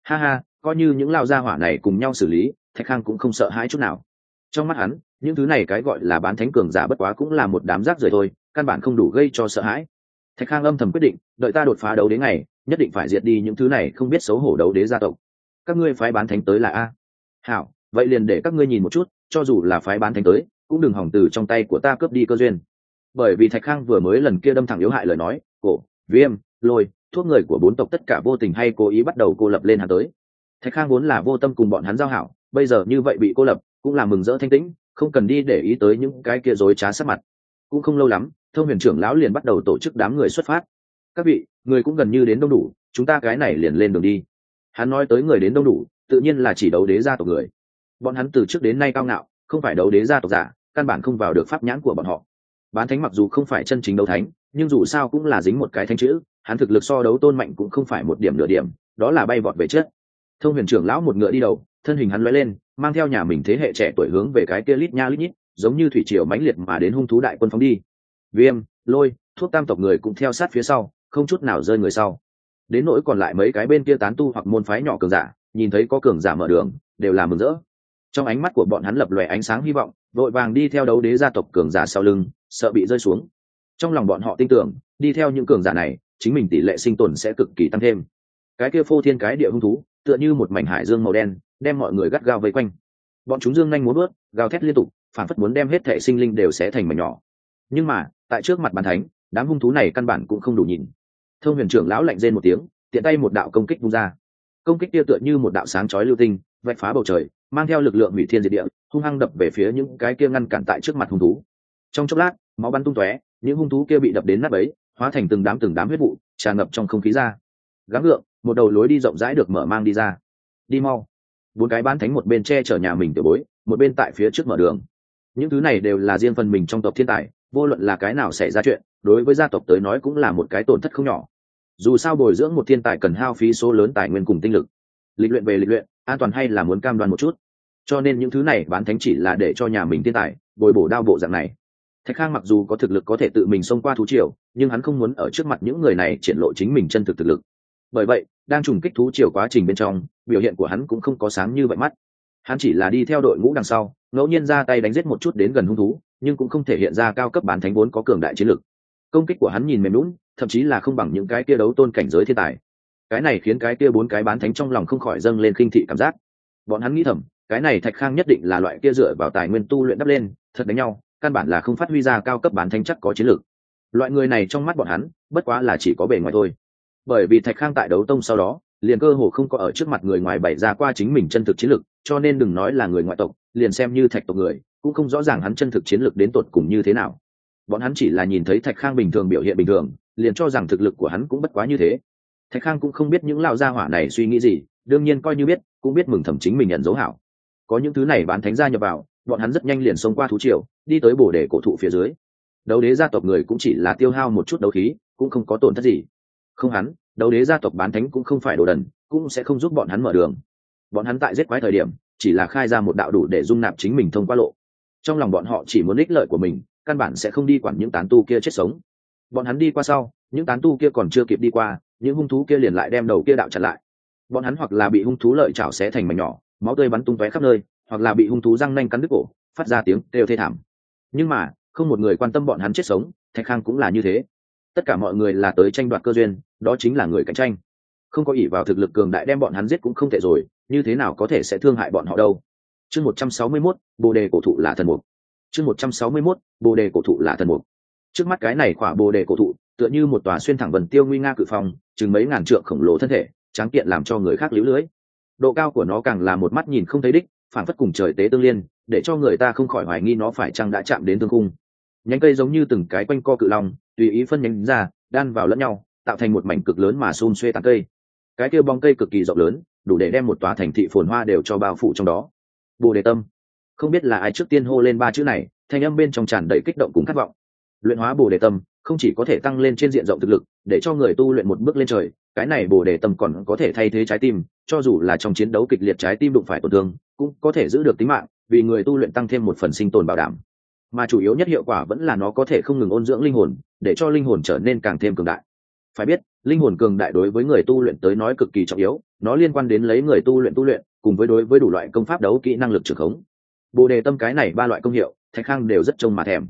Ha ha, coi như những lao gia hỏa này cùng nhau xử lý, thạch khang cũng không sợ hãi chút nào trong mắt hắn, những thứ này cái gọi là bán thánh cường giả bất quá cũng là một đám rác rưởi thôi, căn bản không đủ gây cho sợ hãi. Thạch khang âm thầm quyết định, đợi ta đột phá đấu đến ngày, nhất định phải diệt đi những thứ này không biết xấu hổ đấu đế gia tộc. Các ngươi phái bán thánh tới là a. Hảo, vậy liền để các ngươi nhìn một chút, cho dù là phái bán thánh tới, cũng đừng hỏng từ trong tay của ta cướp đi cơ duyên. Bởi vì thạch khang vừa mới lần kia đâm thẳng yếu hại lời nói, cổ, viêm, lôi, thuốc người của bốn tộc tất cả vô tình hay cố ý bắt đầu cô lập lên hắn tới. Thạch khang vốn là vô tâm cùng bọn hắn giao hảo, bây giờ như vậy bị cô lập cũng là mừng rỡ thanh tĩnh, không cần đi để ý tới những cái kia dối trá sát mặt. Cũng không lâu lắm, thông huyền trưởng lão liền bắt đầu tổ chức đám người xuất phát. Các vị, người cũng gần như đến đông đủ, chúng ta cái này liền lên đường đi. Hắn nói tới người đến đông đủ, tự nhiên là chỉ đấu đế gia tộc người. Bọn hắn từ trước đến nay cao ngạo, không phải đấu đế gia tộc giả, căn bản không vào được pháp nhãn của bọn họ. Bán thánh mặc dù không phải chân chính đấu thánh, nhưng dù sao cũng là dính một cái thanh chữ, hắn thực lực so đấu tôn mạnh cũng không phải một điểm nửa điểm, đó là bay vọt về chết thông huyền trưởng lão một ngựa đi đầu thân hình hắn lóe lên, mang theo nhà mình thế hệ trẻ tuổi hướng về cái kia lít nha lít nhít, giống như thủy triều mãnh liệt mà đến hung thú đại quân phóng đi. Viêm, lôi, thuốc tam tộc người cũng theo sát phía sau, không chút nào rơi người sau. Đến nỗi còn lại mấy cái bên kia tán tu hoặc môn phái nhỏ cường giả, nhìn thấy có cường giả mở đường, đều là mừng rỡ. Trong ánh mắt của bọn hắn lập lòe ánh sáng hy vọng, vội vàng đi theo đấu đế gia tộc cường giả sau lưng, sợ bị rơi xuống. Trong lòng bọn họ tin tưởng, đi theo những cường giả này, chính mình tỷ lệ sinh tồn sẽ cực kỳ tăng thêm. Cái kia phô thiên cái địa hung thú, tựa như một mảnh hải dương màu đen đem mọi người gắt gao vây quanh. Bọn chúng dương nhanh muốn bước, gào thét liên tục phản phất muốn đem hết thể sinh linh đều sẽ thành mảnh nhỏ. Nhưng mà, tại trước mặt bàn thánh, đám hung thú này căn bản cũng không đủ nhìn. Thương huyền trưởng lão lạnh rên một tiếng, tiện tay một đạo công kích vung ra. Công kích kia tựa như một đạo sáng chói lưu tinh, vạch phá bầu trời, mang theo lực lượng hủy thiên diệt địa, hung hăng đập về phía những cái kia ngăn cản tại trước mặt hung thú. Trong chốc lát, máu bắn tung tóe, những hung thú kia bị đập đến nát ấy hóa thành từng đám từng đám huyết vụ, tràn ngập trong không khí ra. Gắng gượng, một đầu lối đi rộng rãi được mở mang đi ra. Đi mau bốn cái bán thánh một bên che chở nhà mình tiểu bối, một bên tại phía trước mở đường. Những thứ này đều là riêng phần mình trong tộc thiên tài, vô luận là cái nào xảy ra chuyện, đối với gia tộc tới nói cũng là một cái tổn thất không nhỏ. Dù sao bồi dưỡng một thiên tài cần hao phí số lớn tài nguyên cùng tinh lực. Lịch luyện về lịch luyện, an toàn hay là muốn cam đoan một chút. Cho nên những thứ này bán thánh chỉ là để cho nhà mình thiên tài bồi bổ đao bộ dạng này. Thạch khang mặc dù có thực lực có thể tự mình xông qua thú triều, nhưng hắn không muốn ở trước mặt những người này triển lộ chính mình chân thực thực lực. Bởi vậy đang trùng kích thú triều quá trình bên trong, biểu hiện của hắn cũng không có sáng như vậy mắt. Hắn chỉ là đi theo đội ngũ đằng sau, ngẫu nhiên ra tay đánh giết một chút đến gần hung thú, nhưng cũng không thể hiện ra cao cấp bán thánh vốn có cường đại chiến lực. Công kích của hắn nhìn mềm lún thậm chí là không bằng những cái kia đấu tôn cảnh giới thiên tài. Cái này khiến cái kia bốn cái bán thánh trong lòng không khỏi dâng lên khinh thị cảm giác. Bọn hắn nghĩ thầm, cái này thạch khang nhất định là loại kia dựa vào tài nguyên tu luyện đắp lên, thật đánh nhau, căn bản là không phát huy ra cao cấp bán thánh chắc có chiến lược loại người này trong mắt bọn hắn, bất quá là chỉ có bề ngoài thôi bởi vì thạch khang tại đấu tông sau đó, liền cơ hồ không có ở trước mặt người ngoài bày ra qua chính mình chân thực chiến lược cho nên đừng nói là người ngoại tộc, liền xem như thạch tộc người, cũng không rõ ràng hắn chân thực chiến lược đến tột cùng như thế nào. Bọn hắn chỉ là nhìn thấy thạch khang bình thường biểu hiện bình thường, liền cho rằng thực lực của hắn cũng bất quá như thế. Thạch khang cũng không biết những lão gia hỏa này suy nghĩ gì, đương nhiên coi như biết, cũng biết mừng thầm chính mình nhận dấu hảo. Có những thứ này bán thánh gia nhập vào, bọn hắn rất nhanh liền xông qua thú triều, đi tới bồ đề cổ thụ phía dưới. Đấu đế gia tộc người cũng chỉ là tiêu hao một chút đấu khí, cũng không có tổn thất gì không hắn, đấu đế gia tộc bán thánh cũng không phải đồ đần, cũng sẽ không giúp bọn hắn mở đường. Bọn hắn tại giết quái thời điểm, chỉ là khai ra một đạo đủ để dung nạp chính mình thông qua lộ. Trong lòng bọn họ chỉ muốn ích lợi của mình, căn bản sẽ không đi quản những tán tu kia chết sống. Bọn hắn đi qua sau, những tán tu kia còn chưa kịp đi qua, những hung thú kia liền lại đem đầu kia đạo chặn lại. Bọn hắn hoặc là bị hung thú lợi chảo xé thành mảnh nhỏ, máu tươi bắn tung tóe khắp nơi, hoặc là bị hung thú răng nanh cắn đứt cổ, phát ra tiếng kêu thê thảm. Nhưng mà, không một người quan tâm bọn hắn chết sống, thạch khang cũng là như thế tất cả mọi người là tới tranh đoạt cơ duyên, đó chính là người cạnh tranh. Không có ỷ vào thực lực cường đại đem bọn hắn giết cũng không thể rồi, như thế nào có thể sẽ thương hại bọn họ đâu? Chương một trăm sáu mươi mốt, bồ đề cổ thụ là thần mục. Chương một trăm sáu mươi mốt, bồ đề cổ thụ là thần mục. Trước mắt cái này khỏa bồ đề cổ thụ, tựa như một tòa xuyên thẳng vần tiêu nguy nga cự phong, chừng mấy ngàn trượng khổng lồ thân thể, tráng kiện làm cho người khác líu lưới. Độ cao của nó càng là một mắt nhìn không thấy đích phản phất cùng trời tế tương liên, để cho người ta không khỏi hoài nghi nó phải chăng đã chạm đến tương cung nhánh cây giống như từng cái quanh co cự long, tùy ý phân nhánh ra, đan vào lẫn nhau, tạo thành một mảnh cực lớn mà xôn xuê tán cây. Cái kia bong cây cực kỳ rộng lớn, đủ để đem một tòa thành thị phồn hoa đều cho bao phủ trong đó. Bồ đề tâm. Không biết là ai trước tiên hô lên ba chữ này, thanh âm bên trong tràn đầy kích động cùng khát vọng. Luyện hóa bồ đề tâm, không chỉ có thể tăng lên trên diện rộng thực lực, để cho người tu luyện một bước lên trời, cái này bồ đề tâm còn có thể thay thế trái tim, cho dù là trong chiến đấu kịch liệt trái tim đụng phải tổn thương, cũng có thể giữ được tính mạng, vì người tu luyện tăng thêm một phần sinh tồn bảo đảm mà chủ yếu nhất hiệu quả vẫn là nó có thể không ngừng ôn dưỡng linh hồn, để cho linh hồn trở nên càng thêm cường đại. Phải biết, linh hồn cường đại đối với người tu luyện tới nói cực kỳ trọng yếu, nó liên quan đến lấy người tu luyện tu luyện, cùng với đối với đủ loại công pháp đấu kỹ năng lực trưởng khống. Bồ đề tâm cái này ba loại công hiệu, thạch khang đều rất trông mà thèm.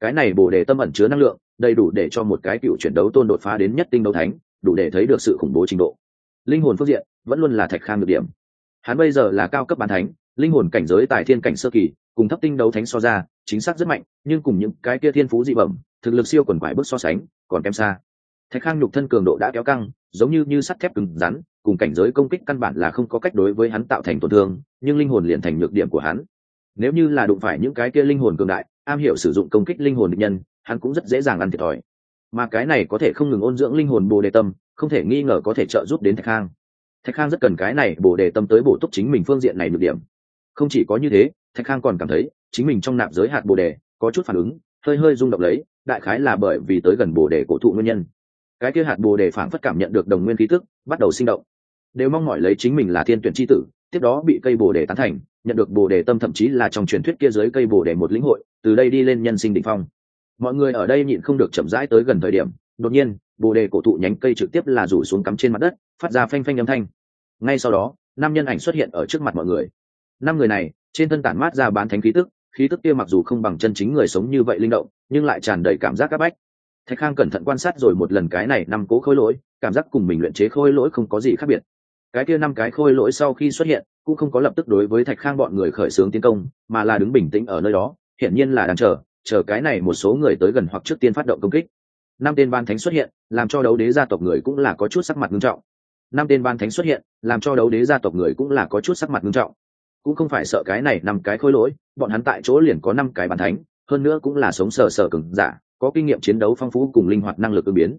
Cái này bồ đề tâm ẩn chứa năng lượng, đầy đủ để cho một cái cựu chuyển đấu tôn đột phá đến nhất tinh đấu thánh, đủ để thấy được sự khủng bố trình độ. Linh hồn phương diện vẫn luôn là thạch khang được điểm. Hắn bây giờ là cao cấp bán thánh, linh hồn cảnh giới tại thiên cảnh sơ kỳ cùng thấp tinh đấu thánh so ra, chính xác rất mạnh, nhưng cùng những cái kia thiên phú dị bẩm, thực lực siêu quần quải bước so sánh, còn kém xa. Thạch khang nhục thân cường độ đã kéo căng, giống như như sắt thép cứng rắn, cùng cảnh giới công kích căn bản là không có cách đối với hắn tạo thành tổn thương, nhưng linh hồn liền thành nhược điểm của hắn. Nếu như là đụng phải những cái kia linh hồn cường đại, am hiểu sử dụng công kích linh hồn định nhân, hắn cũng rất dễ dàng ăn thiệt thòi. Mà cái này có thể không ngừng ôn dưỡng linh hồn bồ đề tâm, không thể nghi ngờ có thể trợ giúp đến thạch khang. Thạch khang rất cần cái này bồ đề tâm tới bổ túc chính mình phương diện này nhược điểm. Không chỉ có như thế thạch khang còn cảm thấy chính mình trong nạp giới hạt bồ đề có chút phản ứng, hơi hơi rung động lấy, đại khái là bởi vì tới gần bồ đề cổ thụ nguyên nhân. Cái kia hạt bồ đề phản phất cảm nhận được đồng nguyên khí tức, bắt đầu sinh động. Đều mong mỏi lấy chính mình là thiên tuyển tri tử, tiếp đó bị cây bồ đề tán thành, nhận được bồ đề tâm thậm chí là trong truyền thuyết kia dưới cây bồ đề một lĩnh hội, từ đây đi lên nhân sinh đ phong. Mọi người ở đây nhịn không được chậm rãi tới gần thời điểm, đột nhiên, bồ đề cổ thụ nhánh cây trực tiếp là rủ xuống cắm trên mặt đất, phát ra phanh phanh âm thanh. Ngay sau đó năm nhân ảnh xuất hiện ở trước mặt mọi người. Năm người này trên thân tản mát ra bán thánh khí tức khí tức kia mặc dù không bằng chân chính người sống như vậy linh động, nhưng lại tràn đầy cảm giác áp bách. Thạch khang cẩn thận quan sát rồi một lần cái này năm cố khôi lỗi, cảm giác cùng mình luyện chế khôi lỗi không có gì khác biệt. Cái kia năm cái khôi lỗi sau khi xuất hiện, cũng không có lập tức đối với thạch khang bọn người khởi xướng tiến công, mà là đứng bình tĩnh ở nơi đó, hiển nhiên là đang chờ chờ cái này một số người tới gần hoặc trước tiên phát động công kích. Năm tên ban thánh xuất hiện, làm cho đấu đế gia tộc người cũng là có chút sắc mặt nghiêm trọng. Năm tên ban thánh xuất hiện, làm cho đấu đế gia tộc người cũng là có chút sắc mặt nghiêm trọng cũng không phải sợ cái này năm cái khôi lỗi, bọn hắn tại chỗ liền có năm cái ban thánh, hơn nữa cũng là sống sờ sờ cứng giả, có kinh nghiệm chiến đấu phong phú cùng linh hoạt năng lực ứng biến.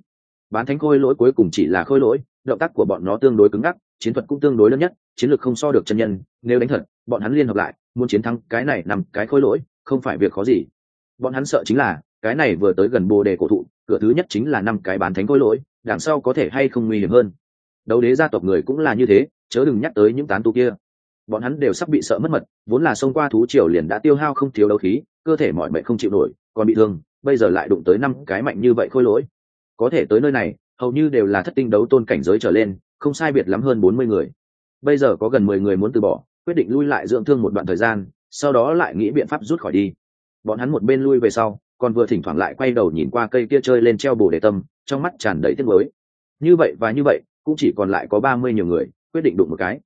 Bán thánh khôi lỗi cuối cùng chỉ là khôi lỗi, động tác của bọn nó tương đối cứng ngắc, chiến thuật cũng tương đối lớn nhất, chiến lược không so được chân nhân, nếu đánh thật, bọn hắn liên hợp lại, muốn chiến thắng cái này nằm cái khôi lỗi, không phải việc khó gì. Bọn hắn sợ chính là, cái này vừa tới gần bồ đề cổ thụ, cửa thứ nhất chính là năm cái bán thánh khôi lỗi, đằng sau có thể hay không nguy hiểm hơn. Đấu đế gia tộc người cũng là như thế, chớ đừng nhắc tới những tán tu kia bọn hắn đều sắp bị sợ mất mật, vốn là xông qua thú triều liền đã tiêu hao không thiếu đấu khí, cơ thể mọi bệnh không chịu nổi, còn bị thương, bây giờ lại đụng tới năm cái mạnh như vậy khôi lỗi. Có thể tới nơi này, hầu như đều là thất tinh đấu tôn cảnh giới trở lên, không sai biệt lắm hơn bốn mươi người. Bây giờ có gần mười người muốn từ bỏ, quyết định lui lại dưỡng thương một đoạn thời gian, sau đó lại nghĩ biện pháp rút khỏi đi. Bọn hắn một bên lui về sau, còn vừa thỉnh thoảng lại quay đầu nhìn qua cây kia chơi lên treo bồ đề tâm, trong mắt tràn đầy tiếc mới như vậy và như vậy, cũng chỉ còn lại có ba mươi nhiều người, quyết định đụng một cái.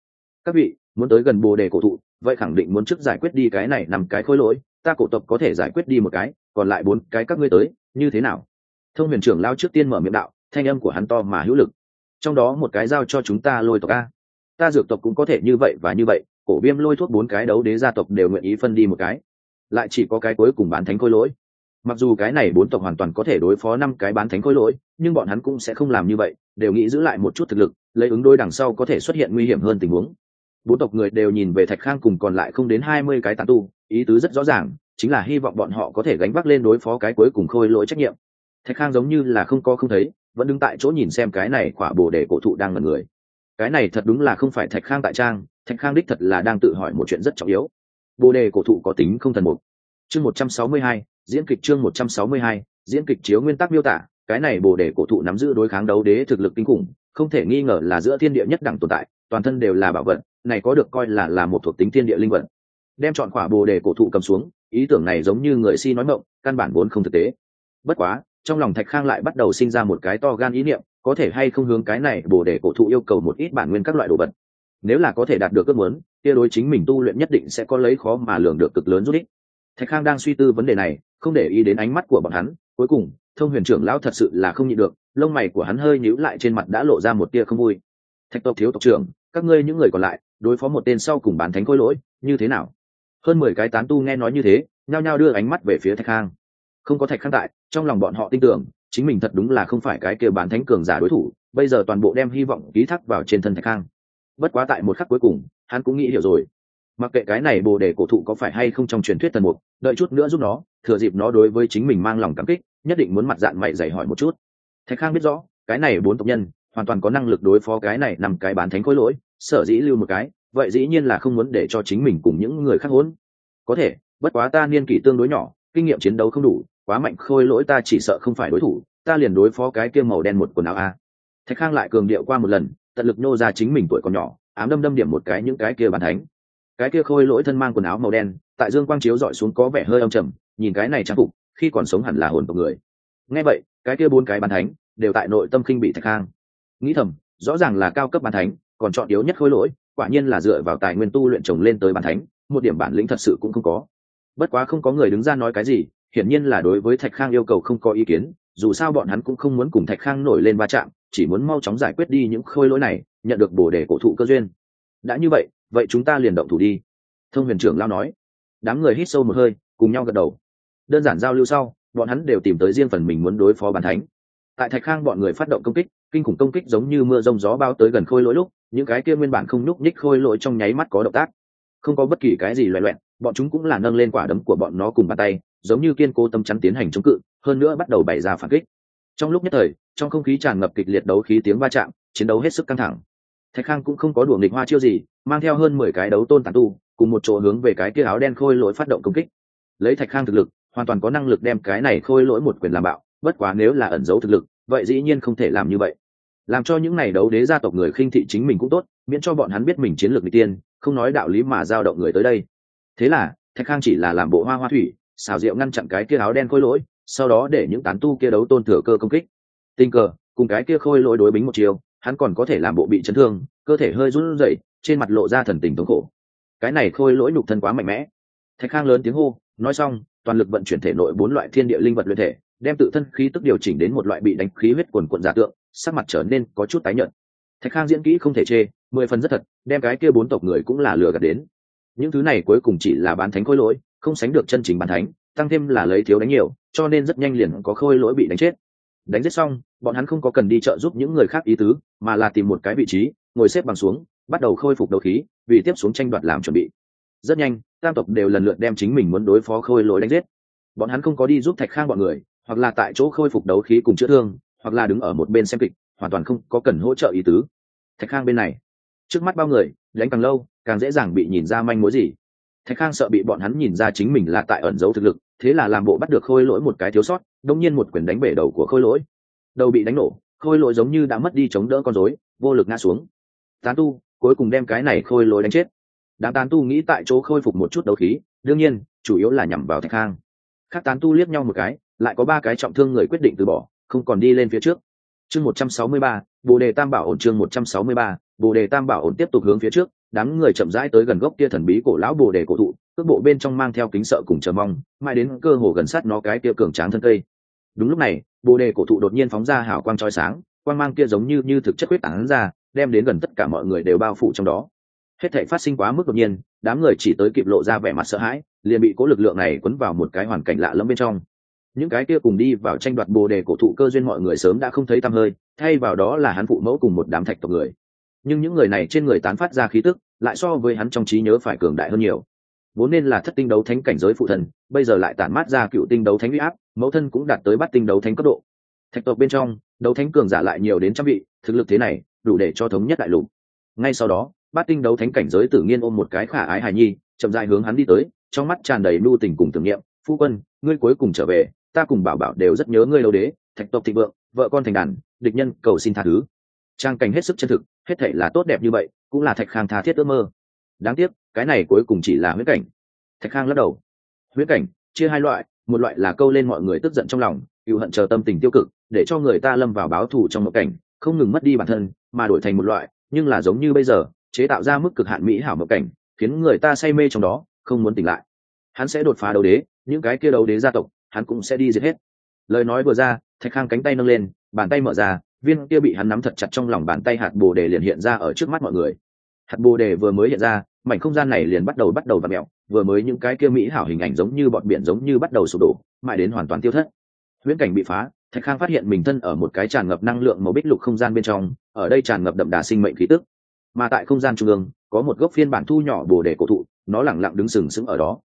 Các vị muốn tới gần bồ đề cổ thụ, vậy khẳng định muốn trước giải quyết đi cái này nằm cái khối lỗi, ta cổ tộc có thể giải quyết đi một cái, còn lại bốn cái các ngươi tới, như thế nào? Thông huyền trưởng lao trước tiên mở miệng đạo, thanh âm của hắn to mà hữu lực. Trong đó một cái giao cho chúng ta lôi tộc a. Ta dược tộc cũng có thể như vậy và như vậy, cổ viêm lôi thuốc bốn cái đấu đế gia tộc đều nguyện ý phân đi một cái. Lại chỉ có cái cuối cùng bán thánh khôi lỗi. Mặc dù cái này bốn tộc hoàn toàn có thể đối phó năm cái bán thánh khôi lỗi, nhưng bọn hắn cũng sẽ không làm như vậy, đều nghĩ giữ lại một chút thực lực, lấy ứng đôi đằng sau có thể xuất hiện nguy hiểm hơn tình huống bốn tộc người đều nhìn về thạch khang cùng còn lại không đến hai mươi cái tàn tu, ý tứ rất rõ ràng, chính là hy vọng bọn họ có thể gánh vác lên đối phó cái cuối cùng khôi lỗi trách nhiệm. Thạch khang giống như là không có không thấy, vẫn đứng tại chỗ nhìn xem cái này quả bồ để cổ thụ đang ngần người. Cái này thật đúng là không phải thạch khang tại trang, thạch khang đích thật là đang tự hỏi một chuyện rất trọng yếu. Bồ đề cổ thụ có tính không thần mục. Chương một trăm sáu mươi hai, diễn kịch chương một trăm sáu mươi hai, diễn kịch chiếu nguyên tắc miêu tả, cái này bồ đề cổ thụ nắm giữ đối kháng đấu đế thực lực kinh khủng, không thể nghi ngờ là giữa thiên địa nhất đẳng tồn tại toàn thân đều là bảo vật, này có được coi là là một thuộc tính thiên địa linh vật. Đem chọn quả bồ đề cổ thụ cầm xuống, ý tưởng này giống như người si nói mộng, căn bản vốn không thực tế. Bất quá, trong lòng thạch khang lại bắt đầu sinh ra một cái to gan ý niệm, có thể hay không hướng cái này bồ đề cổ thụ yêu cầu một ít bản nguyên các loại đồ vật. Nếu là có thể đạt được ước muốn, kia đối chính mình tu luyện nhất định sẽ có lấy khó mà lường được cực lớn rút ích. Thạch khang đang suy tư vấn đề này, không để ý đến ánh mắt của bọn hắn, cuối cùng, thông huyền trưởng lão thật sự là không nhịn được, lông mày của hắn hơi nhíu lại trên mặt đã lộ ra một tia không vui thạch tộc thiếu tộc trưởng, các ngươi những người còn lại, đối phó một tên sau cùng bán thánh khôi lỗi, như thế nào? Hơn mười cái tán tu nghe nói như thế, nhao nhao đưa ánh mắt về phía thạch khang. Không có thạch khang tại, trong lòng bọn họ tin tưởng, chính mình thật đúng là không phải cái kia bán thánh cường giả đối thủ, bây giờ toàn bộ đem hy vọng ký thác vào trên thân thạch khang. Bất quá tại một khắc cuối cùng, hắn cũng nghĩ hiểu rồi. Mặc kệ cái này bồ đề cổ thụ có phải hay không trong truyền thuyết thần mục, đợi chút nữa giúp nó, thừa dịp nó đối với chính mình mang lòng cảm kích, nhất định muốn mặt dạng mày dày hỏi một chút. Thạch khang biết rõ, cái này bốn tộc nhân hoàn toàn có năng lực đối phó cái này nằm cái bán thánh khối lỗi, sở dĩ lưu một cái, vậy dĩ nhiên là không muốn để cho chính mình cùng những người khác hỗn. Có thể, bất quá ta niên kỷ tương đối nhỏ, kinh nghiệm chiến đấu không đủ, quá mạnh khôi lỗi ta chỉ sợ không phải đối thủ, ta liền đối phó cái kia màu đen một quần áo a. Thạch khang lại cường điệu qua một lần, tận lực nô ra chính mình tuổi còn nhỏ, ám đâm đâm điểm một cái những cái kia bàn thánh. Cái kia khôi lỗi thân mang quần áo màu đen, tại dương quang chiếu dọi xuống có vẻ hơi âm trầm, nhìn cái này trang phục, khi còn sống hẳn là hồn tộc người. Nghe vậy, cái kia bốn cái bàn thánh, đều tại nội tâm khinh bị thạch khang nghĩ thầm, rõ ràng là cao cấp bàn thánh, còn chọn yếu nhất khôi lỗi, quả nhiên là dựa vào tài nguyên tu luyện trồng lên tới bàn thánh, một điểm bản lĩnh thật sự cũng không có. Bất quá không có người đứng ra nói cái gì, hiển nhiên là đối với thạch khang yêu cầu không có ý kiến, dù sao bọn hắn cũng không muốn cùng thạch khang nổi lên va chạm, chỉ muốn mau chóng giải quyết đi những khôi lỗi này, nhận được bổ đề cổ thụ cơ duyên. Đã như vậy vậy chúng ta liền động thủ đi. Thông huyền trưởng lao nói. Đám người hít sâu một hơi, cùng nhau gật đầu. Đơn giản giao lưu sau, bọn hắn đều tìm tới riêng phần mình muốn đối phó bàn thánh tại thạch khang bọn người phát động công kích, kinh khủng công kích giống như mưa rông gió bao tới gần khôi lỗi lúc, những cái kia nguyên bản không nhúc nhích khôi lỗi trong nháy mắt có động tác. Không có bất kỳ cái gì loẹ loẹn bọn chúng cũng là nâng lên quả đấm của bọn nó cùng bàn tay, giống như kiên cố tâm chắn tiến hành chống cự, hơn nữa bắt đầu bày ra phản kích. Trong lúc nhất thời, trong không khí tràn ngập kịch liệt đấu khí tiếng va chạm, chiến đấu hết sức căng thẳng. Thạch khang cũng không có đùa nghịch hoa chiêu gì, mang theo hơn mười cái đấu tôn tàn tu, cùng một chỗ hướng về cái kia áo đen khôi lỗi phát động công kích. Lấy thạch khang thực lực, hoàn toàn có năng lực đem cái này khôi lỗi một quyền làm bạo bất quá nếu là ẩn giấu thực lực, vậy dĩ nhiên không thể làm như vậy. Làm cho những này đấu đế gia tộc người khinh thị chính mình cũng tốt, miễn cho bọn hắn biết mình chiến lược n tiên, không nói đạo lý mà giao động người tới đây. Thế là, thạch khang chỉ là làm bộ hoa hoa thủy, xào rượu ngăn chặn cái kia áo đen khôi lỗi, sau đó để những tán tu kia đấu tôn thừa cơ công kích. Tình cờ, cùng cái kia khôi lỗi đối bính một chiều, hắn còn có thể làm bộ bị chấn thương, cơ thể hơi run rẩy, trên mặt lộ ra thần tình thống khổ. Cái này khôi lỗi nhục thân quá mạnh mẽ. Thạch khang lớn tiếng hô, nói xong, toàn lực vận chuyển thể nội bốn loại thiên địa linh vật luyện thể đem tự thân khí tức điều chỉnh đến một loại bị đánh khí huyết quần quận giả tượng, sắc mặt trở nên có chút tái nhợt. Thạch khang diễn kỹ không thể chê, mười phần rất thật, đem cái kia bốn tộc người cũng là lừa gạt đến. Những thứ này cuối cùng chỉ là bán thánh khôi lỗi, không sánh được chân chính bán thánh, tăng thêm là lấy thiếu đánh nhiều, cho nên rất nhanh liền có khôi lỗi bị đánh chết. Đánh giết xong, bọn hắn không có cần đi trợ giúp những người khác ý tứ, mà là tìm một cái vị trí, ngồi xếp bằng xuống, bắt đầu khôi phục đầu khí, vì tiếp xuống tranh đoạt làm chuẩn bị. Rất nhanh, tam tộc đều lần lượt đem chính mình muốn đối phó khôi lỗi đánh giết. Bọn hắn không có đi giúp thạch khang bọn người hoặc là tại chỗ khôi phục đấu khí cùng chữa thương, hoặc là đứng ở một bên xem kịch, hoàn toàn không có cần hỗ trợ ý tứ. Thạch khang bên này, trước mắt bao người, đánh càng lâu, càng dễ dàng bị nhìn ra manh mối gì. Thạch khang sợ bị bọn hắn nhìn ra chính mình là tại ẩn giấu thực lực, thế là làm bộ bắt được khôi lỗi một cái thiếu sót đông nhiên một quyền đánh bể đầu của khôi lỗi. Đầu bị đánh nổ, khôi lỗi giống như đã mất đi chống đỡ con rối, vô lực ngã xuống. Tán tu, cuối cùng đem cái này khôi lỗi đánh chết. Đám tán tu nghĩ tại chỗ khôi phục một chút đấu khí, đương nhiên, chủ yếu là nhằm vào thạch khang. Các tán tu liếc nhau một cái lại có ba cái trọng thương người quyết định từ bỏ, không còn đi lên phía trước. Chương một trăm sáu mươi ba, bồ đề tam bảo ổn, chương một trăm sáu mươi ba, bồ đề tam bảo ổn tiếp tục hướng phía trước, đám người chậm rãi tới gần gốc kia thần bí cổ lão bồ đề cổ thụ, cước bộ bên trong mang theo kính sợ cùng chờ mong, mãi đến cơ hồ gần sát nó cái kia cường tráng thân cây. Đúng lúc này, bồ đề cổ thụ đột nhiên phóng ra hào quang trói sáng, quang mang kia giống như như thực chất huyết tán ra, đem đến gần tất cả mọi người đều bao phủ trong đó. Hết thể phát sinh quá mức đột nhiên, đám người chỉ tới kịp lộ ra vẻ mặt sợ hãi, liền bị cố lực lượng này quấn vào một cái hoàn cảnh lạ lẫm bên trong những cái kia cùng đi vào tranh đoạt bồ đề cổ thụ cơ duyên mọi người sớm đã không thấy tăm hơi, thay vào đó là hắn phụ mẫu cùng một đám thạch tộc người. Nhưng những người này trên người tán phát ra khí tức, lại so với hắn trong trí nhớ phải cường đại hơn nhiều. Vốn nên là thất tinh đấu thánh cảnh giới phụ thần, bây giờ lại tản mát ra cựu tinh đấu thánh uy áp, mẫu thân cũng đạt tới bắt tinh đấu thánh cấp độ. Thạch tộc bên trong, đấu thánh cường giả lại nhiều đến trăm vị, thực lực thế này, đủ để cho thống nhất đại lục. Ngay sau đó bát tinh đấu thánh cảnh giới tử nghiên ôm một cái khả ái hài nhi, chậm dại hướng hắn đi tới, trong mắt tràn đầy nu tình cùng tưởng niệm, phu quân, ngươi cuối cùng trở về ta cùng bảo bảo đều rất nhớ ngươi lâu đế, thạch tộc thịnh vượng, vợ con thành đàn, địch nhân cầu xin tha thứ. Trang cảnh hết sức chân thực, hết thể là tốt đẹp như vậy, cũng là thạch khang tha thiết ước mơ. Đáng tiếc, cái này cuối cùng chỉ là huyết cảnh. Thạch khang lắc đầu. Huyết cảnh, chia hai loại, một loại là câu lên mọi người tức giận trong lòng cựu hận chờ tâm tình tiêu cực, để cho người ta lâm vào báo thù trong một cảnh, không ngừng mất đi bản thân, mà đổi thành một loại, nhưng là giống như bây giờ, chế tạo ra mức cực hạn mỹ hảo mộng cảnh, khiến người ta say mê trong đó, không muốn tỉnh lại. Hắn sẽ đột phá đấu đế, những cái kia đấu đế gia tộc hắn cũng sẽ đi giết hết. Lời nói vừa ra, thạch khang cánh tay nâng lên, bàn tay mở ra, viên kia bị hắn nắm thật chặt trong lòng bàn tay hạt bồ đề liền hiện ra ở trước mắt mọi người. Hạt bồ đề vừa mới hiện ra, mảnh không gian này liền bắt đầu bắt đầu và mẹo vừa mới những cái kia mỹ hảo hình ảnh giống như bọn biển giống như bắt đầu sụp đổ, mãi đến hoàn toàn tiêu thất. Huyễn cảnh bị phá, thạch khang phát hiện mình thân ở một cái tràn ngập năng lượng màu bích lục không gian bên trong, ở đây tràn ngập đậm đà sinh mệnh khí tức. Mà tại không gian trung ương, có một gốc phiên bản thu nhỏ bồ đề cổ thụ, nó lẳng lặng đứng sừng sững ở đó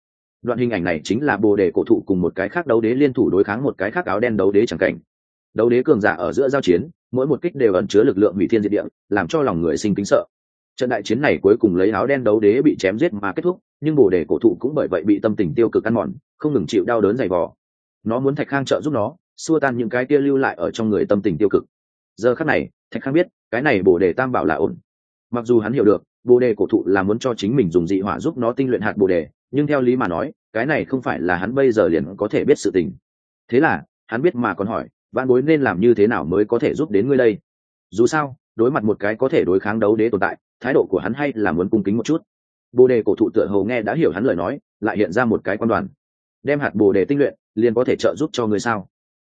đoạn hình ảnh này chính là bồ đề cổ thụ cùng một cái khác đấu đế liên thủ đối kháng một cái khác áo đen đấu đế chẳng cảnh. Đấu đế cường giả ở giữa giao chiến, mỗi một kích đều ẩn chứa lực lượng hủy thiên diệt địa, làm cho lòng người sinh kính sợ. Trận đại chiến này cuối cùng lấy áo đen đấu đế bị chém giết mà kết thúc, nhưng bồ đề cổ thụ cũng bởi vậy bị tâm tình tiêu cực ăn mòn, không ngừng chịu đau đớn dày vò. Nó muốn thạch khang trợ giúp nó, xua tan những cái kia lưu lại ở trong người tâm tình tiêu cực. Giờ khắc này, thạch khang biết, cái này bồ đề tam bảo là ổn. Mặc dù hắn hiểu được, bồ đề cổ thụ là muốn cho chính mình dùng dị hỏa giúp nó tinh luyện hạt bồ đề nhưng theo lý mà nói, cái này không phải là hắn bây giờ liền có thể biết sự tình. Thế là, hắn biết mà còn hỏi văn bối nên làm như thế nào mới có thể giúp đến ngươi đây? Dù sao, đối mặt một cái có thể đối kháng đấu đế tồn tại, thái độ của hắn hay là muốn cung kính một chút. Bồ đề cổ thụ tựa hầu nghe đã hiểu hắn lời nói, lại hiện ra một cái quan đoàn. Đem hạt bồ đề tinh luyện, liền có thể trợ giúp cho ngươi sao?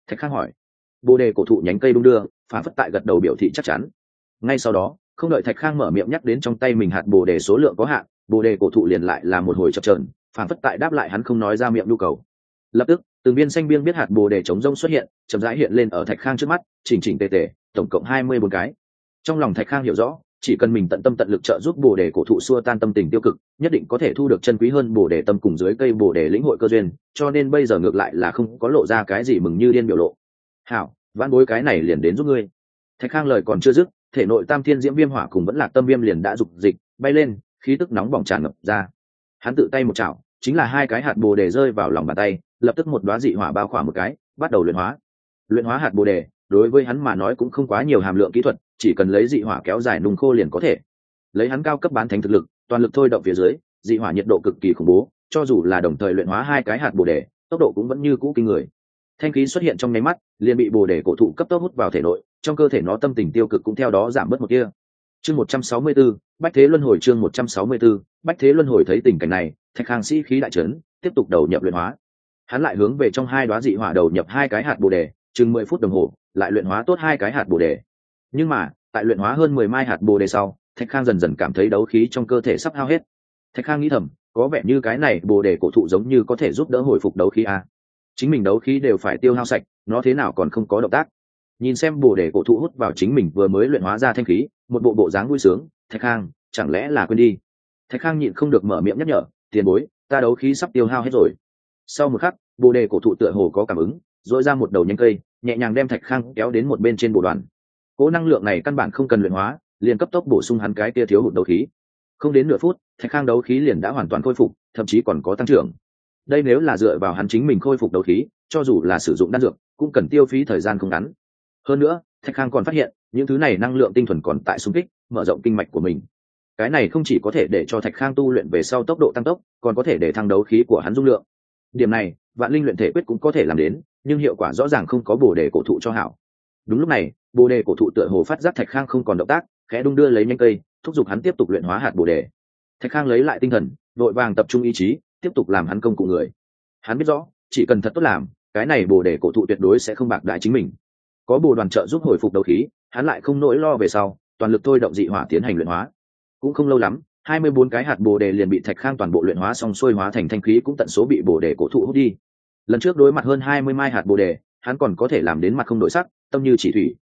Thạch khang hỏi. Bồ đề cổ thụ nhánh cây đung đưa, phản phất tại gật đầu biểu thị chắc chắn. Ngay sau đó, không đợi thạch khang mở miệng nhắc đến trong tay mình hạt bồ đề số lượng có hạn bồ đề cổ thụ liền lại là một hồi chập trờn phản phất tại đáp lại hắn không nói ra miệng nhu cầu. Lập tức, từng viên xanh biên biết hạt bồ đề chống rông xuất hiện, chậm rãi hiện lên ở thạch khang trước mắt, chỉnh chỉnh tề tề, tổng cộng hai mươi bốn cái. Trong lòng thạch khang hiểu rõ, chỉ cần mình tận tâm tận lực trợ giúp bồ đề cổ thụ xua tan tâm tình tiêu cực, nhất định có thể thu được chân quý hơn bồ đề tâm cùng dưới cây bồ đề lĩnh hội cơ duyên, cho nên bây giờ ngược lại là không có lộ ra cái gì mừng như điên biểu lộ. Hảo, vãn bối cái này liền đến giúp ngươi. Thạch khang lời còn chưa dứt, thể nội tam thiên diễm viêm hỏa cùng vẫn là tâm viêm liền đã dục dịch, bay lên khí tức nóng bỏng tràn ngập ra. Hắn tự tay một chảo, chính là hai cái hạt bồ đề rơi vào lòng bàn tay, lập tức một đoá dị hỏa bao khỏa một cái, bắt đầu luyện hóa. Luyện hóa hạt bồ đề, đối với hắn mà nói cũng không quá nhiều hàm lượng kỹ thuật, chỉ cần lấy dị hỏa kéo dài nung khô liền có thể. Lấy hắn cao cấp bán thánh thực lực, toàn lực thôi động phía dưới, dị hỏa nhiệt độ cực kỳ khủng bố, cho dù là đồng thời luyện hóa hai cái hạt bồ đề, tốc độ cũng vẫn như cũ kinh người. Thanh khí xuất hiện trong nháy mắt, liền bị bồ đề cổ thụ cấp tốc hút vào thể nội, trong cơ thể nó tâm tình tiêu cực cũng theo đó giảm bớt một kia chương một trăm sáu mươi bốn bách thế luân hồi chương một trăm sáu mươi 164, bách thế luân hồi thấy tình cảnh này thạch Khang sĩ khí đại trấn tiếp tục đầu nhập luyện hóa. Hắn lại hướng về trong hai đoá dị hỏa đầu nhập hai cái hạt bồ đề chừng mười phút đồng hồ lại luyện hóa tốt hai cái hạt bồ đề. Nhưng mà tại luyện hóa hơn mười mai hạt bồ đề sau thạch khang dần dần cảm thấy đấu khí trong cơ thể sắp hao hết. Thạch khang nghĩ thầm có vẻ như cái này bồ đề cổ thụ giống như có thể giúp đỡ hồi phục đấu khí a. Chính mình đấu khí đều phải tiêu hao sạch nó thế nào còn không có động tác. Nhìn xem bồ đề cổ thụ hút vào chính mình vừa mới luyện hóa ra thanh khí một bộ bộ dáng vui sướng thạch khang, chẳng lẽ là quên đi? Thạch khang nhịn không được mở miệng nhắc nhở, tiền bối, ta đấu khí sắp tiêu hao hết rồi. Sau một khắc, bồ đề cổ thụ tựa hồ có cảm ứng dội ra một đầu nhánh cây, nhẹ nhàng đem thạch khang kéo đến một bên trên bộ đoàn. Cố năng lượng này căn bản không cần luyện hóa, liền cấp tốc bổ sung hắn cái kia thiếu hụt đấu khí. Không đến nửa phút, thạch khang đấu khí liền đã hoàn toàn khôi phục, thậm chí còn có tăng trưởng. Đây nếu là dựa vào hắn chính mình khôi phục đấu khí, cho dù là sử dụng đan dược, cũng cần tiêu phí thời gian không ngắn. Hơn nữa, thạch khang còn phát hiện những thứ này năng lượng tinh thuần còn tại xung kích, mở rộng kinh mạch của mình. Cái này không chỉ có thể để cho thạch khang tu luyện về sau tốc độ tăng tốc, còn có thể để thăng đấu khí của hắn dung lượng. Điểm này, vạn linh luyện thể quyết cũng có thể làm đến, nhưng hiệu quả rõ ràng không có bồ đề cổ thụ cho hảo. Đúng lúc này, bồ đề cổ thụ tựa hồ phát giác thạch khang không còn động tác, khẽ đung đưa lấy nhanh cây, thúc giục hắn tiếp tục luyện hóa hạt bồ đề. Thạch khang lấy lại tinh thần, vội vàng tập trung ý chí, tiếp tục làm hắn công cụ người. Hắn biết rõ, chỉ cần thật tốt làm, cái này bồ đề cổ thụ tuyệt đối sẽ không bạc đại chính mình. Có bồ đoàn trợ giúp hồi phục đầu khí hắn lại không nỗi lo về sau, toàn lực thôi động dị hỏa tiến hành luyện hóa. Cũng không lâu lắm, hai mươi bốn cái hạt bồ đề liền bị thạch khang toàn bộ luyện hóa xong xuôi hóa thành thanh khí cũng tận số bị bồ đề cổ thụ hút đi. Lần trước đối mặt hơn hai mươi mai hạt bồ đề, hắn còn có thể làm đến mặt không đổi sắc, tâm như chỉ thủy.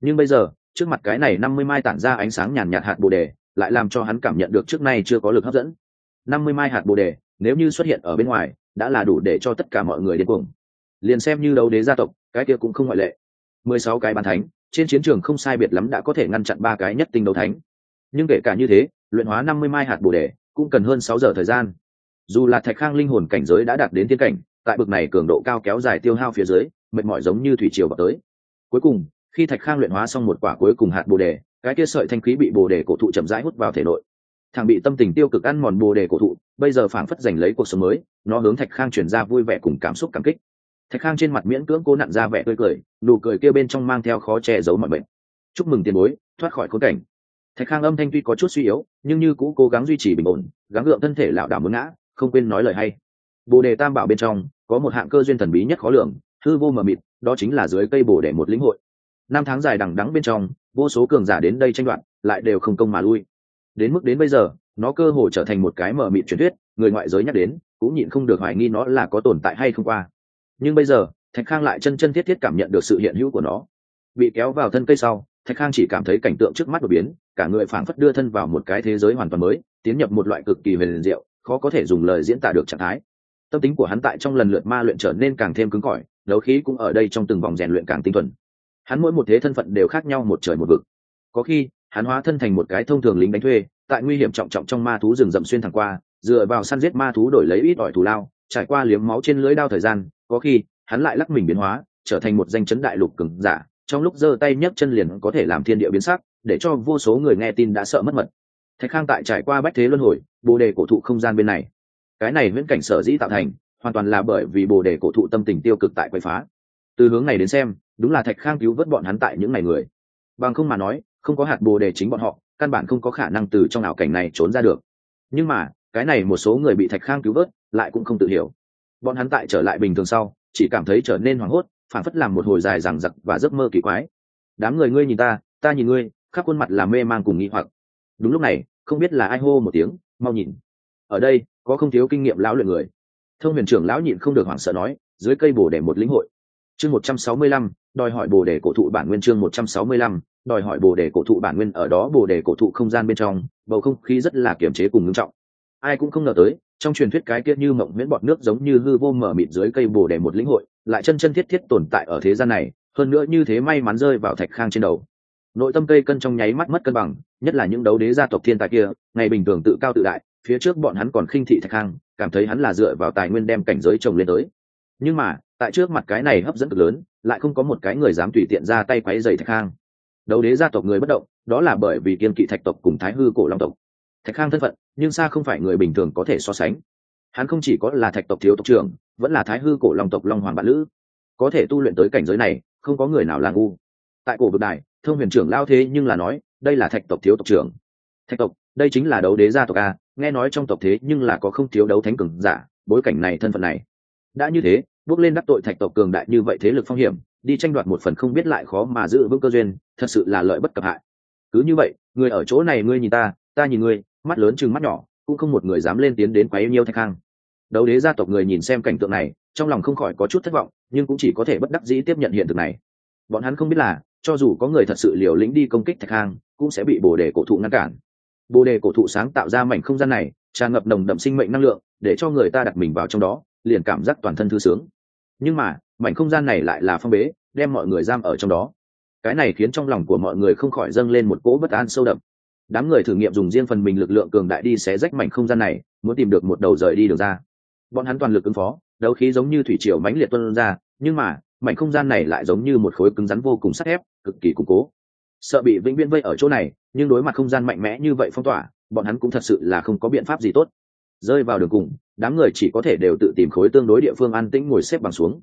Nhưng bây giờ, trước mặt cái này năm mươi mai tản ra ánh sáng nhàn nhạt hạt bồ đề, lại làm cho hắn cảm nhận được trước nay chưa có lực hấp dẫn. năm mươi mai hạt bồ đề, nếu như xuất hiện ở bên ngoài, đã là đủ để cho tất cả mọi người điên cuồng. Liền xem như đấu đế gia tộc, cái kia cũng không ngoại lệ. mười sáu cái bàn thánh trên chiến trường không sai biệt lắm đã có thể ngăn chặn ba cái nhất tinh đấu thánh. Nhưng kể cả như thế, luyện hóa năm mươi mai hạt bồ đề, cũng cần hơn sáu giờ thời gian. Dù là thạch khang linh hồn cảnh giới đã đạt đến tiên cảnh, tại bực này cường độ cao kéo dài tiêu hao phía dưới, mệt mỏi giống như thủy triều vào tới. Cuối cùng, khi thạch khang luyện hóa xong một quả cuối cùng hạt bồ đề, cái kia sợi thanh khí bị bồ đề cổ thụ chậm rãi hút vào thể nội. Thằng bị tâm tình tiêu cực ăn mòn bồ đề cổ thụ, bây giờ phảng phất giành lấy cuộc sống mới, nó hướng thạch khang chuyển ra vui vẻ cùng cảm xúc cảm kích thạch khang trên mặt miễn cưỡng cố nặn ra vẻ tươi cười, nụ cười kia bên trong mang theo khó che giấu mọi bệnh chúc mừng tiền bối, thoát khỏi khốn cảnh. Thạch khang âm thanh tuy có chút suy yếu, nhưng như cũ cố gắng duy trì bình ổn, gắng gượng thân thể lảo đảo muốn ngã, không quên nói lời hay. Bồ đề tam bảo bên trong, có một hạng cơ duyên thần bí nhất khó lường, hư vô mờ mịt, đó chính là dưới cây bồ đề một lĩnh hội. Năm tháng dài đằng đắng bên trong, vô số cường giả đến đây tranh đoạt, lại đều không công mà lui. Đến mức đến bây giờ, nó cơ hồ trở thành một cái mờ mịt truyền thuyết, người ngoại giới nhắc đến, cũng nhịn không được hoài nghi nó là có tồn tại hay không qua nhưng bây giờ, thạch khang lại chân chân thiết thiết cảm nhận được sự hiện hữu của nó. Bị kéo vào thân cây sau, thạch khang chỉ cảm thấy cảnh tượng trước mắt đột biến, cả người phảng phất đưa thân vào một cái thế giới hoàn toàn mới, tiến nhập một loại cực kỳ huyền diệu, khó có thể dùng lời diễn tả được trạng thái. Tâm tính của hắn tại trong lần lượt ma luyện trở nên càng thêm cứng cỏi, đấu khí cũng ở đây trong từng vòng rèn luyện càng tinh thuần. Hắn mỗi một thế thân phận đều khác nhau một trời một vực. Có khi, hắn hóa thân thành một cái thông thường lính đánh thuê, tại nguy hiểm trọng trọng trong ma thú rừng rậm xuyên thẳng qua, dựa vào săn giết ma thú đổi lấy ít ỏi thù lao, trải qua liếm máu trên lưỡi đao thời gian có khi, hắn lại lắc mình biến hóa, trở thành một danh chấn đại lục cường giả, trong lúc giơ tay nhấc chân liền có thể làm thiên địa biến sắc, để cho vô số người nghe tin đã sợ mất mật. Thạch khang tại trải qua bách thế luân hồi, bồ đề cổ thụ không gian bên này. Cái này viễn cảnh sở dĩ tạo thành, hoàn toàn là bởi vì bồ đề cổ thụ tâm tình tiêu cực tại quậy phá. Từ hướng này đến xem, đúng là thạch khang cứu vớt bọn hắn tại những ngày người. Bằng không mà nói, không có hạt bồ đề chính bọn họ, căn bản không có khả năng từ trong ảo cảnh này trốn ra được. Nhưng mà, cái này một số người bị thạch khang cứu vớt, lại cũng không tự hiểu bọn hắn tại trở lại bình thường sau, chỉ cảm thấy trở nên hoảng hốt phản phất làm một hồi dài rằng giặc và giấc mơ kỳ quái. Đám người ngươi nhìn ta ta nhìn ngươi, khắp khuôn mặt là mê man cùng nghĩ hoặc. Đúng lúc này, không biết là ai hô một tiếng, mau nhìn. Ở đây, có không thiếu kinh nghiệm lão luyện người. Thông huyền trưởng lão nhịn không được hoảng sợ nói, dưới cây bồ để một lĩnh hội. Chương một trăm sáu mươi lăm, đòi hỏi bồ đề cổ thụ bản nguyên chương một trăm sáu mươi lăm, đòi hỏi bồ đề cổ thụ bản nguyên ở đó bồ đề cổ thụ không gian bên trong, bầu không khí rất là kiềm chế cùng ngưng trọng ai cũng không ngờ tới, trong truyền thuyết cái kia như mộng miễn bọt nước giống như hư vô mở mịt dưới cây bồ đề một lĩnh hội, lại chân chân thiết thiết tồn tại ở thế gian này, hơn nữa như thế may mắn rơi vào thạch khang trên đầu. Nội tâm cây cân trong nháy mắt mất cân bằng, nhất là những đấu đế gia tộc thiên tài kia, ngày bình thường tự cao tự đại, phía trước bọn hắn còn khinh thị thạch khang, cảm thấy hắn là dựa vào tài nguyên đem cảnh giới trồng lên tới. Nhưng mà, tại trước mặt cái này hấp dẫn cực lớn, lại không có một cái người dám tùy tiện ra tay quấy dày thạch khang. Đấu đế gia tộc người bất động, đó là bởi vì kiên kỵ thạch tộc cùng thái hư cổ long tộc thạch khang thân phận, nhưng xa không phải người bình thường có thể so sánh. Hắn không chỉ có là thạch tộc thiếu tộc trưởng, vẫn là thái hư cổ long tộc long hoàng bản lữ. Có thể tu luyện tới cảnh giới này, không có người nào là ngu. Tại cổ vực đài, thông huyền trưởng lao thế nhưng là nói, đây là thạch tộc thiếu tộc trưởng. Thạch tộc, đây chính là đấu đế gia tộc a, nghe nói trong tộc thế nhưng là có không thiếu đấu thánh cường giả, bối cảnh này thân phận này. Đã như thế, bước lên đắc tội thạch tộc cường đại như vậy thế lực phong hiểm, đi tranh đoạt một phần không biết lại khó mà giữ vững cơ duyên, thật sự là lợi bất cập hại. Cứ như vậy, người ở chỗ này ngươi nhìn ta ta nhìn ngươi mắt lớn chừng mắt nhỏ, cũng không một người dám lên tiến đến quấy nhiêu thạch khang. Đấu đế gia tộc người nhìn xem cảnh tượng này, trong lòng không khỏi có chút thất vọng, nhưng cũng chỉ có thể bất đắc dĩ tiếp nhận hiện thực này. Bọn hắn không biết là, cho dù có người thật sự liều lĩnh đi công kích thạch khang, cũng sẽ bị bồ đề cổ thụ ngăn cản. Bồ đề cổ thụ sáng tạo ra mảnh không gian này, tràn ngập nồng đậm sinh mệnh năng lượng, để cho người ta đặt mình vào trong đó, liền cảm giác toàn thân thư sướng. Nhưng mà, mảnh không gian này lại là phong bế, đem mọi người giam ở trong đó. Cái này khiến trong lòng của mọi người không khỏi dâng lên một cỗ bất an sâu đậm đám người thử nghiệm dùng riêng phần mình lực lượng cường đại đi xé rách mảnh không gian này, muốn tìm được một đầu rời đi được ra. Bọn hắn toàn lực ứng phó, đấu khí giống như thủy triều mãnh liệt tuân ra, nhưng mà, mảnh không gian này lại giống như một khối cứng rắn vô cùng sắt thép, cực kỳ củng cố. Sợ bị vĩnh viễn vây ở chỗ này, nhưng đối mặt không gian mạnh mẽ như vậy phong tỏa, bọn hắn cũng thật sự là không có biện pháp gì tốt. Rơi vào đường cùng, đám người chỉ có thể đều tự tìm khối tương đối địa phương an tĩnh ngồi xếp bằng xuống.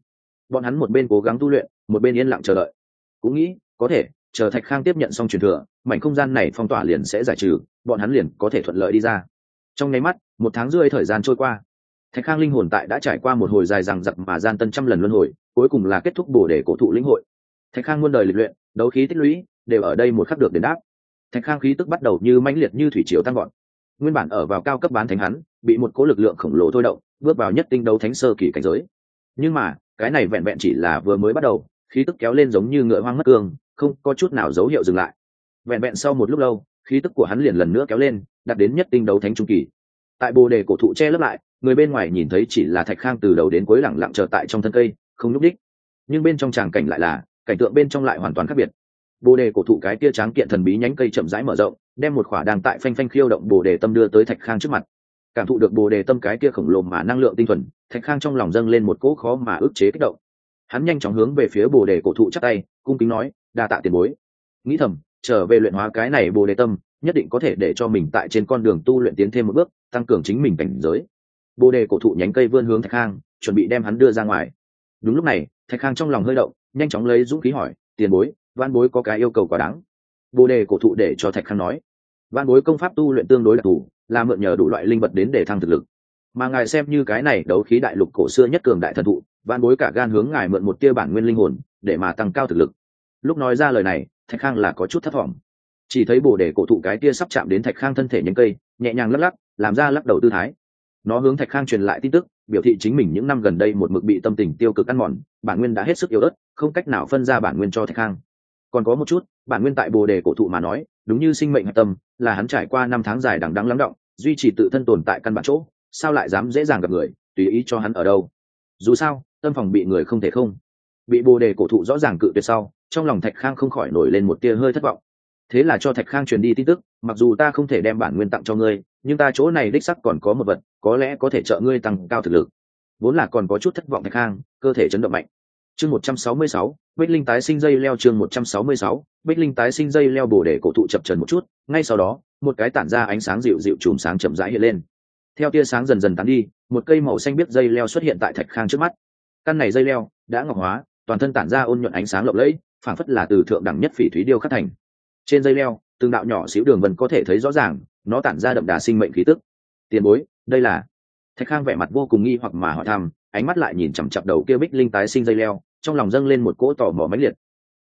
Bọn hắn một bên cố gắng tu luyện, một bên yên lặng chờ đợi. Cũng nghĩ, có thể chờ thạch khang tiếp nhận xong truyền thừa, mảnh không gian này phong tỏa liền sẽ giải trừ, bọn hắn liền có thể thuận lợi đi ra. Trong nháy mắt, một tháng rưỡi thời gian trôi qua. Thạch khang linh hồn tại đã trải qua một hồi dài rằng giặc mà gian tân trăm lần luân hồi, cuối cùng là kết thúc bổ để cổ thụ lĩnh hội. Thạch khang muôn đời lịch luyện, đấu khí tích lũy, đều ở đây một khắc được đền đáp. Thạch khang khí tức bắt đầu như mãnh liệt như thủy triều tăng gọn nguyên bản ở vào cao cấp bán thánh hắn, bị một cố lực lượng khổng lồ thôi động, bước vào nhất tinh đấu thánh sơ kỳ cảnh giới. Nhưng mà, cái này vẹn vẹn chỉ là vừa mới bắt đầu, khí tức kéo lên giống như ngựa hoang mất cương không có chút nào dấu hiệu dừng lại. Vẹn vẹn sau một lúc lâu, khí tức của hắn liền lần nữa kéo lên, đạt đến nhất tinh đấu thánh trung kỳ. Tại bồ đề cổ thụ che lấp lại, người bên ngoài nhìn thấy chỉ là thạch khang từ đầu đến cuối lẳng lặng chờ tại trong thân cây, không nhúc đích nhưng bên trong tràng cảnh lại là, cảnh tượng bên trong lại hoàn toàn khác biệt. Bồ đề cổ thụ cái kia tráng kiện thần bí nhánh cây chậm rãi mở rộng, đem một khỏa đang tại phanh phanh khiêu động bồ đề tâm đưa tới thạch khang trước mặt. Cảm thụ được bồ đề tâm cái kia khổng lồ mà năng lượng tinh thuần, thạch khang trong lòng dâng lên một cỗ khó mà ức chế kích động. Hắn nhanh chóng hướng về phía bồ đề cổ thụ chắc tay, cung kính nói đa tạ tiền bối. Nghĩ thầm, trở về luyện hóa cái này bồ đề tâm, nhất định có thể để cho mình tại trên con đường tu luyện tiến thêm một bước, tăng cường chính mình cảnh giới. Bồ đề cổ thụ nhánh cây vươn hướng thạch khang chuẩn bị đem hắn đưa ra ngoài. Đúng lúc này, thạch khang trong lòng hơi động, nhanh chóng lấy dũng khí hỏi, tiền bối văn bối có cái yêu cầu quá đáng. Bồ đề cổ thụ để cho thạch khang nói văn bối công pháp tu luyện tương đối đặc thù, là mượn nhờ đủ loại linh vật đến để thăng thực lực. Mà ngài xem như cái này đấu khí đại lục cổ xưa nhất cường đại thần thụ văn bối cả gan hướng ngài mượn một tia bản nguyên linh hồn, để mà tăng cao thực lực lúc nói ra lời này, thạch khang là có chút thất vọng chỉ thấy bồ đề cổ thụ cái tia sắp chạm đến thạch khang thân thể nhánh cây, nhẹ nhàng lắc lắc, làm ra lắc đầu tư thái. Nó hướng thạch khang truyền lại tin tức, biểu thị chính mình những năm gần đây một mực bị tâm tình tiêu cực ăn mòn, bản nguyên đã hết sức yếu ớt, không cách nào phân ra bản nguyên cho thạch khang. Còn có một chút, bản nguyên tại bồ đề cổ thụ mà nói, đúng như sinh mệnh hạch tâm, là hắn trải qua năm tháng dài đằng đắng lắng động, duy trì tự thân tồn tại căn bản chỗ, sao lại dám dễ dàng gặp người, tùy ý cho hắn ở đâu? Dù sao, tâm phòng bị người không thể không. Bị bồ đề cổ thụ rõ ràng cự tuyệt sau trong lòng thạch khang không khỏi nổi lên một tia hơi thất vọng. Thế là cho thạch khang truyền đi tin tức, mặc dù ta không thể đem bản nguyên tặng cho ngươi, nhưng ta chỗ này đích sắc còn có một vật, có lẽ có thể trợ ngươi tăng cao thực lực. Vốn là còn có chút thất vọng thạch khang, cơ thể chấn động mạnh. Chương một trăm sáu mươi sáu, bích linh tái sinh dây leo chương một trăm sáu mươi sáu, bích linh tái sinh dây leo bổ để cổ thụ chập trần một chút, ngay sau đó, một cái tản ra ánh sáng dịu dịu chùm sáng chậm rãi hiện lên. Theo tia sáng dần dần tán đi, một cây màu xanh biết dây leo xuất hiện tại thạch khang trước mắt. Căn này dây leo, đã ngọc hóa, toàn thân tản ra ôn nhuận ánh sáng lộng lẫy phảng phất là từ thượng đẳng nhất phỉ thúy điêu khắc thành. Trên dây leo, từng đạo nhỏ xíu đường vân có thể thấy rõ ràng, nó tản ra đậm đà sinh mệnh khí tức. Tiền bối, đây là. Thạch khang vẻ mặt vô cùng nghi hoặc mà hỏi thăm, ánh mắt lại nhìn chằm chặp đầu kia bích linh tái sinh dây leo, trong lòng dâng lên một cỗ tò mò mãnh liệt.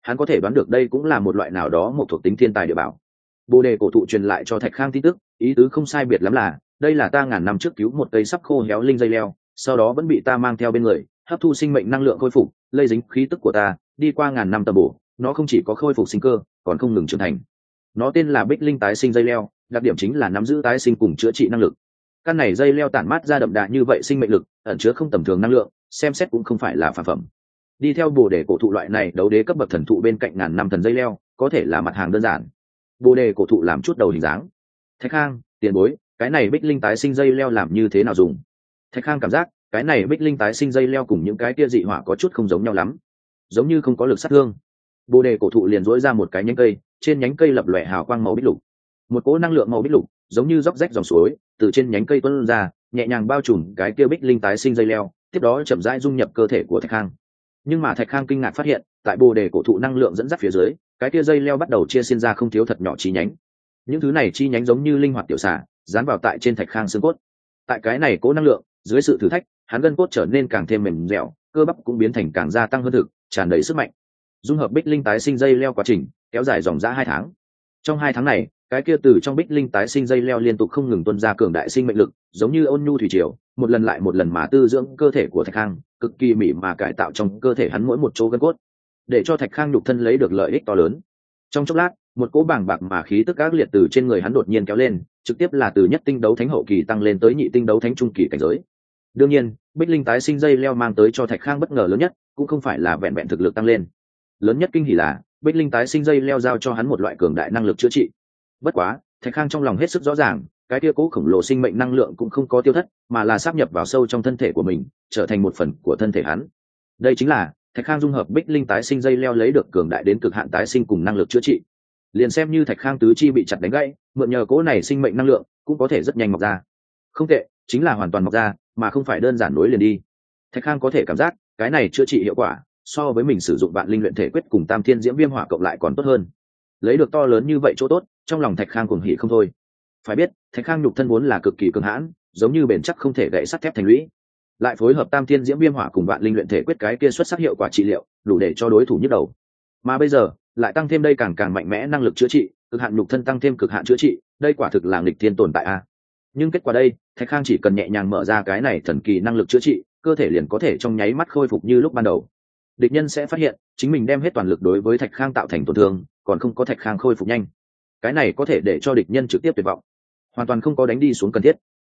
Hắn có thể đoán được đây cũng là một loại nào đó một thuộc tính thiên tài địa bảo. Bồ đề cổ thụ truyền lại cho thạch khang tin tức, ý tứ không sai biệt lắm là, đây là ta ngàn năm trước cứu một cây sắp khô héo linh dây leo, sau đó vẫn bị ta mang theo bên người, hấp thu sinh mệnh năng lượng khôi phục lây dính khí tức của ta, đi qua ngàn năm tầm bổ, nó không chỉ có khôi phục sinh cơ, còn không ngừng trưởng thành. Nó tên là bích linh tái sinh dây leo, đặc điểm chính là nắm giữ tái sinh cùng chữa trị năng lực. Căn này dây leo tản mát ra đậm đà như vậy sinh mệnh lực, ẩn chứa không tầm thường năng lượng, xem xét cũng không phải là phản phẩm. Đi theo bồ đề cổ thụ loại này, đấu đế cấp bậc thần thụ bên cạnh ngàn năm thần dây leo, có thể là mặt hàng đơn giản. Bồ đề cổ thụ làm chút đầu hình dáng. Thạch khang, tiền bối, cái này bích linh tái sinh dây leo làm như thế nào dùng? Thạch khang cảm giác cái này bích linh tái sinh dây leo cùng những cái kia dị hỏa có chút không giống nhau lắm, giống như không có lực sát thương. Bồ đề cổ thụ liền dỗi ra một cái nhánh cây, trên nhánh cây lập lòe hào quang màu bích lục. Một cỗ năng lượng màu bích lục, giống như róc rách dòng suối, từ trên nhánh cây tuân ra, nhẹ nhàng bao trùm cái kia bích linh tái sinh dây leo, tiếp đó chậm rãi dung nhập cơ thể của thạch khang. Nhưng mà thạch khang kinh ngạc phát hiện, tại bồ đề cổ thụ năng lượng dẫn dắt phía dưới, cái kia dây leo bắt đầu chia xin ra không thiếu thật nhỏ chi nhánh. Những thứ này chi nhánh giống như linh hoạt tiểu xả dán vào tại trên thạch khang xương cốt. Tại cái này cố năng lượng, dưới sự thử thách hắn gân cốt trở nên càng thêm mềm dẻo, cơ bắp cũng biến thành càng gia tăng hơn thực, tràn đầy sức mạnh. Dung hợp bích linh tái sinh dây leo quá trình, kéo dài dòng ra hai tháng. Trong hai tháng này, cái kia từ trong bích linh tái sinh dây leo liên tục không ngừng tuân ra cường đại sinh mệnh lực, giống như ôn nhu thủy triều, một lần lại một lần mà tư dưỡng cơ thể của thạch khang, cực kỳ mỉ mà cải tạo trong cơ thể hắn mỗi một chỗ gân cốt, để cho thạch khang nhục thân lấy được lợi ích to lớn. Trong chốc lát, một cỗ bảng bạc mà khí tức ác liệt từ trên người hắn đột nhiên kéo lên, trực tiếp là từ nhất tinh đấu thánh hậu kỳ tăng lên tới nhị tinh đấu thánh trung kỳ cảnh giới đương nhiên, bích linh tái sinh dây leo mang tới cho thạch khang bất ngờ lớn nhất, cũng không phải là vẹn vẹn thực lực tăng lên. Lớn nhất kinh hỉ là, bích linh tái sinh dây leo giao cho hắn một loại cường đại năng lực chữa trị. Bất quá, thạch khang trong lòng hết sức rõ ràng, cái tia cố khổng lồ sinh mệnh năng lượng cũng không có tiêu thất, mà là sắp nhập vào sâu trong thân thể của mình, trở thành một phần của thân thể hắn. Đây chính là, thạch khang dung hợp bích linh tái sinh dây leo lấy được cường đại đến cực hạn tái sinh cùng năng lực chữa trị. Liền xem như thạch khang tứ chi bị chặt đánh gãy, mượn nhờ cố này sinh mệnh năng lượng, cũng có thể rất nhanh mọc ra. Không tệ chính là hoàn toàn mọc ra, mà không phải đơn giản nối liền đi. Thạch khang có thể cảm giác, cái này chữa trị hiệu quả, so với mình sử dụng vạn linh luyện thể quyết cùng tam thiên diễm viêm hỏa cộng lại còn tốt hơn. Lấy được to lớn như vậy chỗ tốt, trong lòng thạch khang cuồng hỉ không thôi. Phải biết, thạch khang nhục thân vốn là cực kỳ cường hãn, giống như bền chắc không thể gậy sắt thép thành lũy. Lại phối hợp tam thiên diễm viêm hỏa cùng vạn linh luyện thể quyết cái kia xuất sắc hiệu quả trị liệu, đủ để cho đối thủ nhức đầu. Mà bây giờ, lại tăng thêm đây càng càng mạnh mẽ năng lực chữa trị, cực hạn nhục thân tăng thêm cực hạn chữa trị, đây quả thực là nghịch thiên tồn tại a. Nhưng kết quả đây thạch khang chỉ cần nhẹ nhàng mở ra cái này thần kỳ năng lực chữa trị, cơ thể liền có thể trong nháy mắt khôi phục như lúc ban đầu. Địch nhân sẽ phát hiện, chính mình đem hết toàn lực đối với thạch khang tạo thành tổn thương, còn không có thạch khang khôi phục nhanh. Cái này có thể để cho địch nhân trực tiếp tuyệt vọng. Hoàn toàn không có đánh đi xuống cần thiết.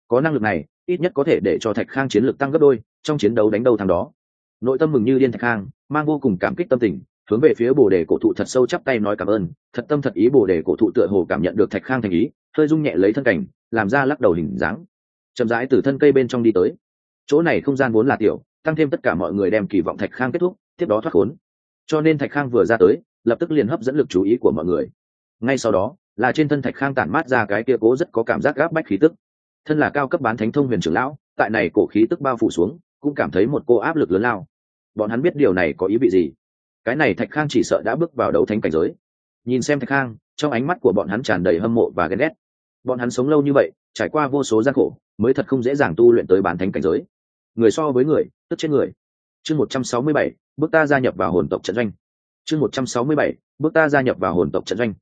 Có năng lực này, ít nhất có thể để cho thạch khang chiến lược tăng gấp đôi trong chiến đấu đánh đầu thằng đó. Nội tâm mừng như điên thạch khang, mang vô cùng cảm kích tâm tình, hướng về phía bồ đề cổ thụ thật sâu chắp tay nói cảm ơn, thật tâm thật ý bồ đề cổ thụ tựa hồ cảm nhận được thạch khang thành ý, hơi rung nhẹ lấy thân cảnh, làm ra lắc đầu hình dáng chậm rãi từ thân cây bên trong đi tới. Chỗ này không gian vốn là tiểu, tăng thêm tất cả mọi người đem kỳ vọng thạch khang kết thúc, tiếp đó thoát khốn. Cho nên thạch khang vừa ra tới, lập tức liền hấp dẫn lực chú ý của mọi người. Ngay sau đó, là trên thân thạch khang tản mát ra cái kia cố rất có cảm giác gáp bách khí tức. Thân là cao cấp bán thánh thông huyền trưởng lão, tại này cổ khí tức bao phủ xuống, cũng cảm thấy một cô áp lực lớn lao. Bọn hắn biết điều này có ý vị gì? Cái này thạch khang chỉ sợ đã bước vào đấu thánh cảnh giới. Nhìn xem thạch khang, trong ánh mắt của bọn hắn tràn đầy hâm mộ và ghen ghét bọn hắn sống lâu như vậy, trải qua vô số gian khổ, mới thật không dễ dàng tu luyện tới bán thánh cảnh giới. Người so với người, tức chết người. Chương một trăm sáu mươi bảy, bước ta gia nhập vào hồn tộc trận doanh. Chương một trăm sáu mươi bảy, bước ta gia nhập vào hồn tộc trận doanh.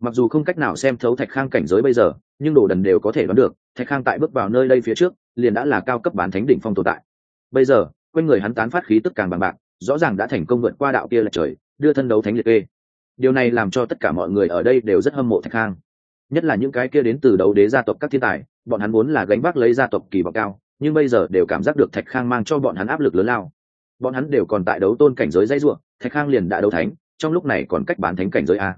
Mặc dù không cách nào xem thấu thạch khang cảnh giới bây giờ, nhưng đồ đần đều có thể đoán được, thạch khang tại bước vào nơi đây phía trước, liền đã là cao cấp bán thánh đỉnh phong tồn tại. Bây giờ, quanh người hắn tán phát khí tức càng bằng bạc, rõ ràng đã thành công vượt qua đạo kia là trời, đưa thân đấu thánh liệt kê. Điều này làm cho tất cả mọi người ở đây đều rất hâm mộ thạch khang nhất là những cái kia đến từ đấu đế gia tộc các thiên tài, bọn hắn vốn là gánh vác lấy gia tộc kỳ vọng cao, nhưng bây giờ đều cảm giác được thạch khang mang cho bọn hắn áp lực lớn lao. Bọn hắn đều còn tại đấu tôn cảnh giới dãy ruộng thạch khang liền đã đấu thánh, trong lúc này còn cách bán thánh cảnh giới a.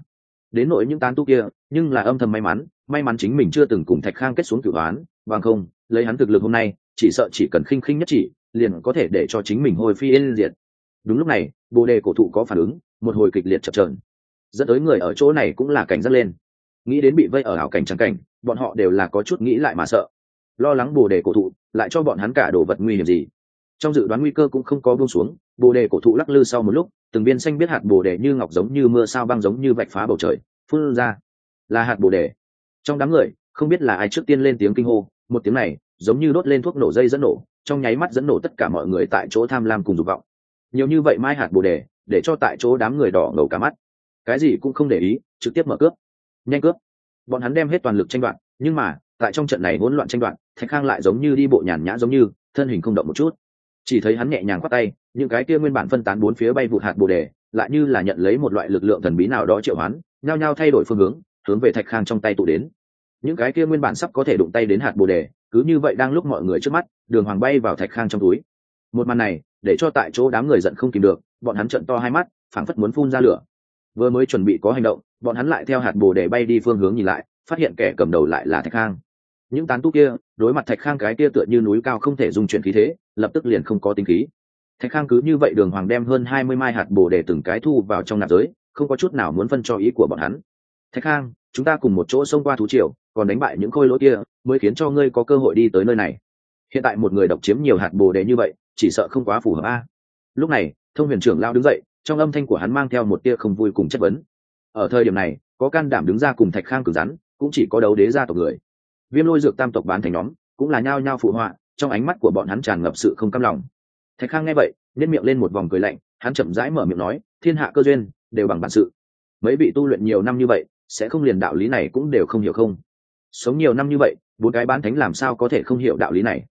Đến nỗi những tán tu kia, nhưng là âm thầm may mắn may mắn chính mình chưa từng cùng thạch khang kết xuống cửu đoán, bằng không, lấy hắn thực lực hôm nay, chỉ sợ chỉ cần khinh khinh nhất chỉ, liền có thể để cho chính mình hồi phi yên diệt. Đúng lúc này, bồ đề cổ thụ có phản ứng, một hồi kịch liệt chập trờn dẫn tới người ở chỗ này cũng là cảnh giác lên nghĩ đến bị vây ở hảo cảnh trắng cảnh, bọn họ đều là có chút nghĩ lại mà sợ. Lo lắng bồ đề cổ thụ, lại cho bọn hắn cả đồ vật nguy hiểm gì. Trong dự đoán nguy cơ cũng không có buông xuống, bồ đề cổ thụ lắc lư sau một lúc, từng viên xanh biết hạt bồ đề như ngọc giống như mưa sao băng giống như vạch phá bầu trời, phun ra. Là hạt bồ đề. Trong đám người, không biết là ai trước tiên lên tiếng kinh hô, một tiếng này, giống như đốt lên thuốc nổ dây dẫn nổ, trong nháy mắt dẫn nổ tất cả mọi người tại chỗ tham lam cùng dục vọng. Nhiều như vậy mai hạt bồ đề, để cho tại chỗ đám người đỏ ngầu cả mắt. Cái gì cũng không để ý, trực tiếp mở cướp nhanh cướp. Bọn hắn đem hết toàn lực tranh đoạt, nhưng mà, tại trong trận này hỗn loạn tranh đoạt, thạch khang lại giống như đi bộ nhàn nhã giống như, thân hình không động một chút. Chỉ thấy hắn nhẹ nhàng khoác tay, những cái kia nguyên bản phân tán bốn phía bay vụt hạt bồ đề, lại như là nhận lấy một loại lực lượng thần bí nào đó triệu hoán, nhao nhao thay đổi phương hướng hướng về thạch khang trong tay tụ đến. Những cái kia nguyên bản sắp có thể đụng tay đến hạt bồ đề, cứ như vậy đang lúc mọi người trước mắt, đường hoàng bay vào thạch khang trong túi. Một màn này, để cho tại chỗ đám người giận không kìm được, bọn hắn trận to hai mắt, phảng phất muốn phun ra lửa vừa mới chuẩn bị có hành động, bọn hắn lại theo hạt bồ đề bay đi phương hướng nhìn lại, phát hiện kẻ cầm đầu lại là thạch khang. Những tán tu kia, đối mặt thạch khang cái kia tựa như núi cao không thể dùng chuyển khí thế, lập tức liền không có tính khí. Thạch khang cứ như vậy đường hoàng đem hơn hai mươi mai hạt bồ đề từng cái thu vào trong nạp giới, không có chút nào muốn phân cho ý của bọn hắn. Thạch khang, chúng ta cùng một chỗ xông qua thú triều, còn đánh bại những khôi lỗi kia, mới khiến cho ngươi có cơ hội đi tới nơi này. Hiện tại một người độc chiếm nhiều hạt bồ đề như vậy, chỉ sợ không quá phù hợp a. Lúc này, thông huyền trưởng lao đứng dậy trong âm thanh của hắn mang theo một tia không vui cùng chất vấn. Ở thời điểm này, có can đảm đứng ra cùng thạch khang cử rắn, cũng chỉ có đấu đế gia tộc người. Viêm lôi dược tam tộc bán thành nhóm, cũng là nhao nhao phụ họa, trong ánh mắt của bọn hắn tràn ngập sự không cam lòng. Thạch khang nghe vậy nên miệng lên một vòng cười lạnh, hắn chậm rãi mở miệng nói, thiên hạ cơ duyên, đều bằng bản sự. Mấy vị tu luyện nhiều năm như vậy, sẽ không liền đạo lý này cũng đều không hiểu không? Sống nhiều năm như vậy, bốn cái bán thánh làm sao có thể không hiểu đạo lý này?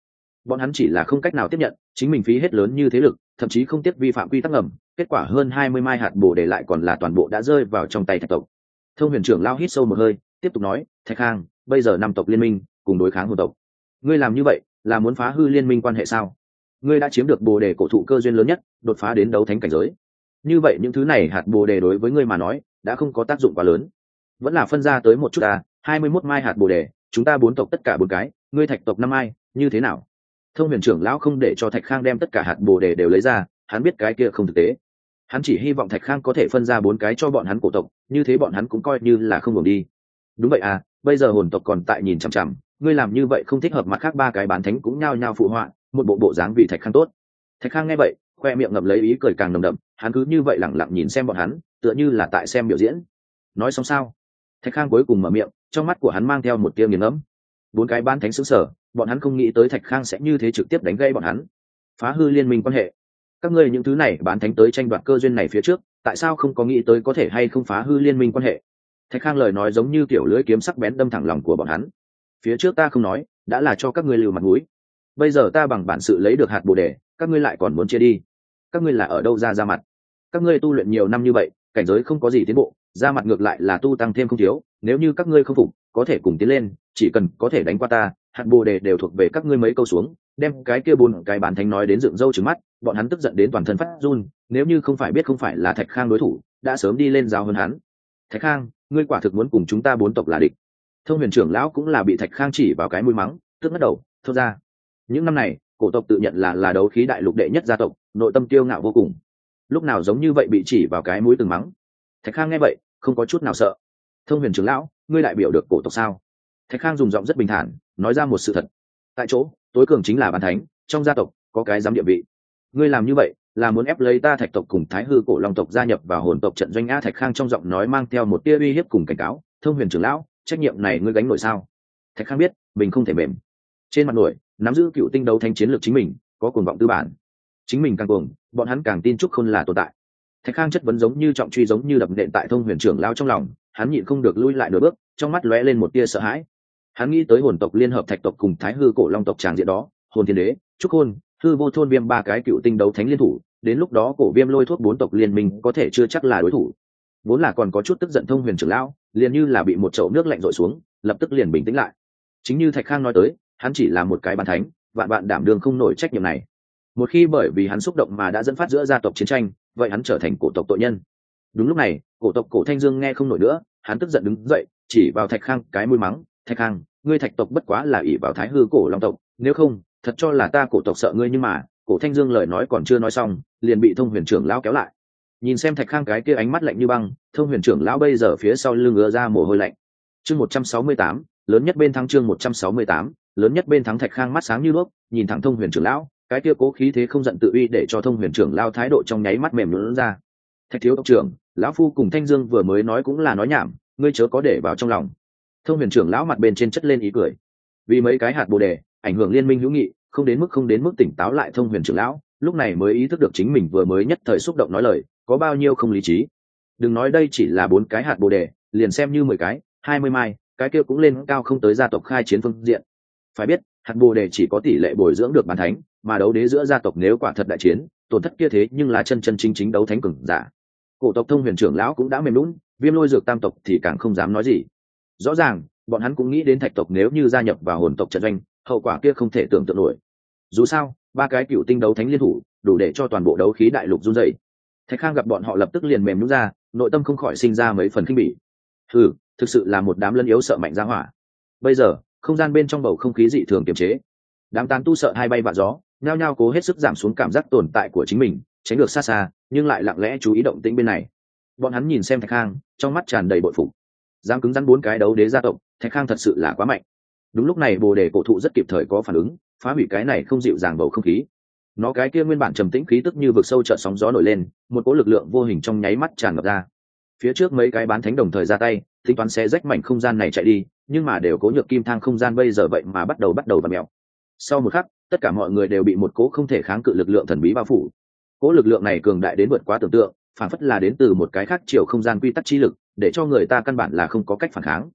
Bọn hắn chỉ là không cách nào tiếp nhận, chính mình phí hết lớn như thế lực, thậm chí không tiếc vi phạm quy tắc ngầm kết quả hơn hai mươi mai hạt bồ để lại còn là toàn bộ đã rơi vào trong tay thạch tộc. Thông huyền trưởng lao hít sâu một hơi, tiếp tục nói, thạch khang, bây giờ năm tộc liên minh cùng đối kháng hồn tộc. Ngươi làm như vậy là muốn phá hư liên minh quan hệ sao? Ngươi đã chiếm được bồ đề cổ thụ cơ duyên lớn nhất, đột phá đến đấu thánh cảnh giới. Như vậy những thứ này hạt bồ đề đối với ngươi mà nói, đã không có tác dụng quá lớn. Vẫn là phân ra tới một chút à hai mươi mốt mai hạt bồ đề, chúng ta bốn tộc tất cả bốn cái, ngươi thạch tộc năm mai, như thế nào? Thông huyền trưởng lão không để cho thạch khang đem tất cả hạt bồ đề đều lấy ra, hắn biết cái kia không thực tế hắn chỉ hy vọng thạch khang có thể phân ra bốn cái cho bọn hắn cổ tộc, như thế bọn hắn cũng coi như là không ngừng đi. Đúng vậy à bây giờ hồn tộc còn tại nhìn chằm chằm, ngươi làm như vậy không thích hợp mặt khác ba cái bán thánh cũng nhao nhao phụ họa, một bộ bộ dáng vì thạch khang tốt. Thạch khang nghe vậy, khoe miệng ngậm lấy ý cười càng nồng đậm, hắn cứ như vậy lẳng lặng nhìn xem bọn hắn, tựa như là tại xem biểu diễn. Nói xong sao? Thạch khang cuối cùng mở miệng, trong mắt của hắn mang theo một tia nghiền ngẫm. Bốn cái bán thánh xứng sở bọn hắn không nghĩ tới thạch khang sẽ như thế trực tiếp đánh gây bọn hắn. Phá hư liên minh quan hệ các ngươi những thứ này bán thánh tới tranh đoạt cơ duyên này phía trước, tại sao không có nghĩ tới có thể hay không phá hư liên minh quan hệ? Thạch khang lời nói giống như kiểu lưỡi kiếm sắc bén đâm thẳng lòng của bọn hắn. Phía trước ta không nói, đã là cho các ngươi lưu mặt mũi. Bây giờ ta bằng bản sự lấy được hạt bồ đề, các ngươi lại còn muốn chia đi. Các ngươi là ở đâu ra ra mặt? Các ngươi tu luyện nhiều năm như vậy, cảnh giới không có gì tiến bộ, ra mặt ngược lại là tu tăng thêm không thiếu, nếu như các ngươi không phục, có thể cùng tiến lên, chỉ cần có thể đánh qua ta, hạt bồ đề đều thuộc về các ngươi mấy câu xuống, đem cái kia bốn cái bản thánh nói đến dựng râu trứng mắt bọn hắn tức giận đến toàn thân phát run, nếu như không phải biết không phải là thạch khang đối thủ, đã sớm đi lên giáo hơn hắn. Thạch khang, ngươi quả thực muốn cùng chúng ta bốn tộc là địch. Thông huyền trưởng lão cũng là bị thạch khang chỉ vào cái mũi mắng, tức ngất đầu, thốt ra. Những năm này, cổ tộc tự nhận là là đấu khí đại lục đệ nhất gia tộc, nội tâm kiêu ngạo vô cùng. Lúc nào giống như vậy bị chỉ vào cái mũi từng mắng. Thạch khang nghe vậy, không có chút nào sợ. Thông huyền trưởng lão, ngươi đại biểu được cổ tộc sao? Thạch khang dùng giọng rất bình thản, nói ra một sự thật. Tại chỗ, tối cường chính là bàn thánh, trong gia tộc có cái giám địa vị ngươi làm như vậy là muốn ép lấy ta thạch tộc cùng thái hư cổ long tộc gia nhập vào hồn tộc trận doanh a thạch khang trong giọng nói mang theo một tia uy hiếp cùng cảnh cáo, thông huyền trưởng lão, trách nhiệm này ngươi gánh nổi sao? Thạch khang biết, mình không thể mềm. Trên mặt nổi, nắm giữ cựu tinh đấu thanh chiến lược chính mình, có cuồng vọng tư bản. Chính mình càng cuồng, bọn hắn càng tin trúc khôn là tồn tại. Thạch khang chất vấn giống như trọng truy giống như đập nện tại thông huyền trưởng lao trong lòng, hắn nhịn không được lui lại nửa bước, trong mắt lóe lên một tia sợ hãi. Hắn nghĩ tới hồn tộc liên hợp thạch tộc cùng thái hư cổ long tộc tràng diện đó, hồn thiên đế, trúc hôn hư vô thôn viêm ba cái cựu tinh đấu thánh liên thủ, đến lúc đó cổ viêm lôi thuốc bốn tộc liên minh có thể chưa chắc là đối thủ. Vốn là còn có chút tức giận thông huyền trưởng lão, liền như là bị một chậu nước lạnh rội xuống, lập tức liền bình tĩnh lại. Chính như thạch khang nói tới, hắn chỉ là một cái bàn thánh, vạn bạn đảm đường không nổi trách nhiệm này. Một khi bởi vì hắn xúc động mà đã dẫn phát giữa gia tộc chiến tranh, vậy hắn trở thành cổ tộc tội nhân. Đúng lúc này, cổ tộc cổ thanh dương nghe không nổi nữa, hắn tức giận đứng dậy, chỉ vào thạch khang cái mũi mắng, thạch khang, ngươi thạch tộc bất quá là ỷ vào thái hư cổ long tộc, nếu không thật cho là ta cổ tộc sợ ngươi nhưng mà, cổ thanh dương lời nói còn chưa nói xong, liền bị thông huyền trưởng lão kéo lại. Nhìn xem thạch khang cái kia ánh mắt lạnh như băng, thông huyền trưởng lão bây giờ phía sau lưng ngứa ra mồ hôi lạnh. Chương một trăm sáu mươi tám, lớn nhất bên thắng chương một trăm sáu mươi tám, lớn nhất bên thắng thạch khang mắt sáng như đuốc, nhìn thẳng thông huyền trưởng lão, cái kia cố khí thế không giận tự uy để cho thông huyền trưởng lao thái độ trong nháy mắt mềm lún ra. Thạch thiếu tộc trưởng, lão phu cùng thanh dương vừa mới nói cũng là nói nhảm, ngươi chớ có để vào trong lòng. Thông huyền trưởng lão mặt bên trên chất lên ý cười. Vì mấy cái hạt bồ đề ảnh hưởng liên minh hữu nghị, không đến mức không đến mức tỉnh táo lại thông huyền trưởng lão, lúc này mới ý thức được chính mình vừa mới nhất thời xúc động nói lời, có bao nhiêu không lý trí. Đừng nói đây chỉ là bốn cái hạt bồ đề, liền xem như mười cái, hai mươi mai, cái kia cũng lên cao không tới gia tộc khai chiến phương diện. Phải biết, hạt bồ đề chỉ có tỷ lệ bồi dưỡng được bàn thánh, mà đấu đế giữa gia tộc nếu quả thật đại chiến, tổn thất kia thế nhưng là chân chân chính chính đấu thánh cường giả. Cổ tộc thông huyền trưởng lão cũng đã mềm lún, viêm lôi dược tam tộc thì càng không dám nói gì. Rõ ràng, bọn hắn cũng nghĩ đến thạch tộc nếu như gia nhập vào hồn tộc trận doanh hậu quả kia không thể tưởng tượng nổi. Dù sao, ba cái cựu tinh đấu thánh liên thủ, đủ để cho toàn bộ đấu khí đại lục run rẩy. thạch khang gặp bọn họ lập tức liền mềm nhún ra, nội tâm không khỏi sinh ra mấy phần khinh bỉ. Ừ thực sự là một đám lân yếu sợ mạnh ra hỏa. Bây giờ, không gian bên trong bầu không khí dị thường kiềm chế. Đám tán tu sợ hai bay vạ gió, nhao nhao cố hết sức giảm xuống cảm giác tồn tại của chính mình, tránh được xa xa, nhưng lại lặng lẽ chú ý động tĩnh bên này. Bọn hắn nhìn xem thạch khang, trong mắt tràn đầy bội phục. Dám cứng rắn bốn cái đấu đế gia tộc, thạch khang thật sự là quá mạnh đúng lúc này, bồ đề cổ thụ rất kịp thời có phản ứng, phá hủy cái này không dịu dàng bầu không khí. Nó cái kia nguyên bản trầm tĩnh khí tức như vực sâu trợn sóng gió nổi lên, một cỗ lực lượng vô hình trong nháy mắt tràn ngập ra. Phía trước mấy cái bán thánh đồng thời ra tay, tính toán sẽ rách mảnh không gian này chạy đi, nhưng mà đều cố nhược kim thang không gian bây giờ vậy mà bắt đầu bắt đầu và mèo. Sau một khắc, tất cả mọi người đều bị một cỗ không thể kháng cự lực lượng thần bí bao phủ. Cỗ lực lượng này cường đại đến vượt quá tưởng tượng, phản phất là đến từ một cái khác chiều không gian quy tắc chi lực, để cho người ta căn bản là không có cách phản kháng.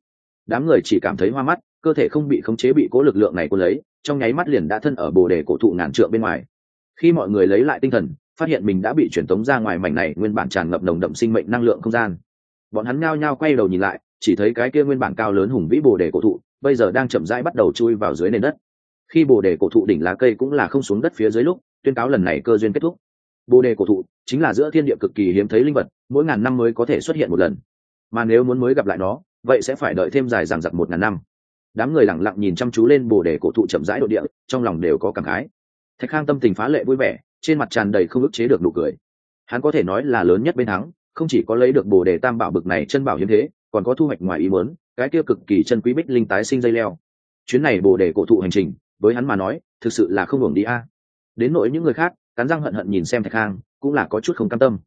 Đám người chỉ cảm thấy hoa mắt cơ thể không bị khống chế bị cố lực lượng này cuốn lấy, trong nháy mắt liền đã thân ở bồ đề cổ thụ ngàn trượng bên ngoài. Khi mọi người lấy lại tinh thần, phát hiện mình đã bị chuyển tống ra ngoài mảnh này nguyên bản tràn ngập nồng đậm sinh mệnh năng lượng không gian. Bọn hắn nhao nhao quay đầu nhìn lại, chỉ thấy cái kia nguyên bản cao lớn hùng vĩ bồ đề cổ thụ, bây giờ đang chậm rãi bắt đầu chui vào dưới nền đất. Khi bồ đề cổ thụ đỉnh lá cây cũng là không xuống đất phía dưới lúc, tuyên cáo lần này cơ duyên kết thúc. Bồ đề cổ thụ chính là giữa thiên địa cực kỳ hiếm thấy linh vật, mỗi ngàn năm mới có thể xuất hiện một lần. Mà nếu muốn mới gặp lại nó, vậy sẽ phải đợi thêm dài dằng dặc một ngàn năm đám người lẳng lặng nhìn chăm chú lên bồ đề cổ thụ chậm rãi độ địa, trong lòng đều có cảm khái. Thạch khang tâm tình phá lệ vui vẻ, trên mặt tràn đầy không ức chế được nụ cười. Hắn có thể nói là lớn nhất bên thắng, không chỉ có lấy được bồ đề tam bảo bực này chân bảo hiếm thế, còn có thu hoạch ngoài ý muốn, cái kia cực kỳ chân quý bích linh tái sinh dây leo. Chuyến này bồ đề cổ thụ hành trình, với hắn mà nói, thực sự là không hưởng đi a. Đến nỗi những người khác, cắn răng hận hận nhìn xem thạch khang, cũng là có chút không cam tâm.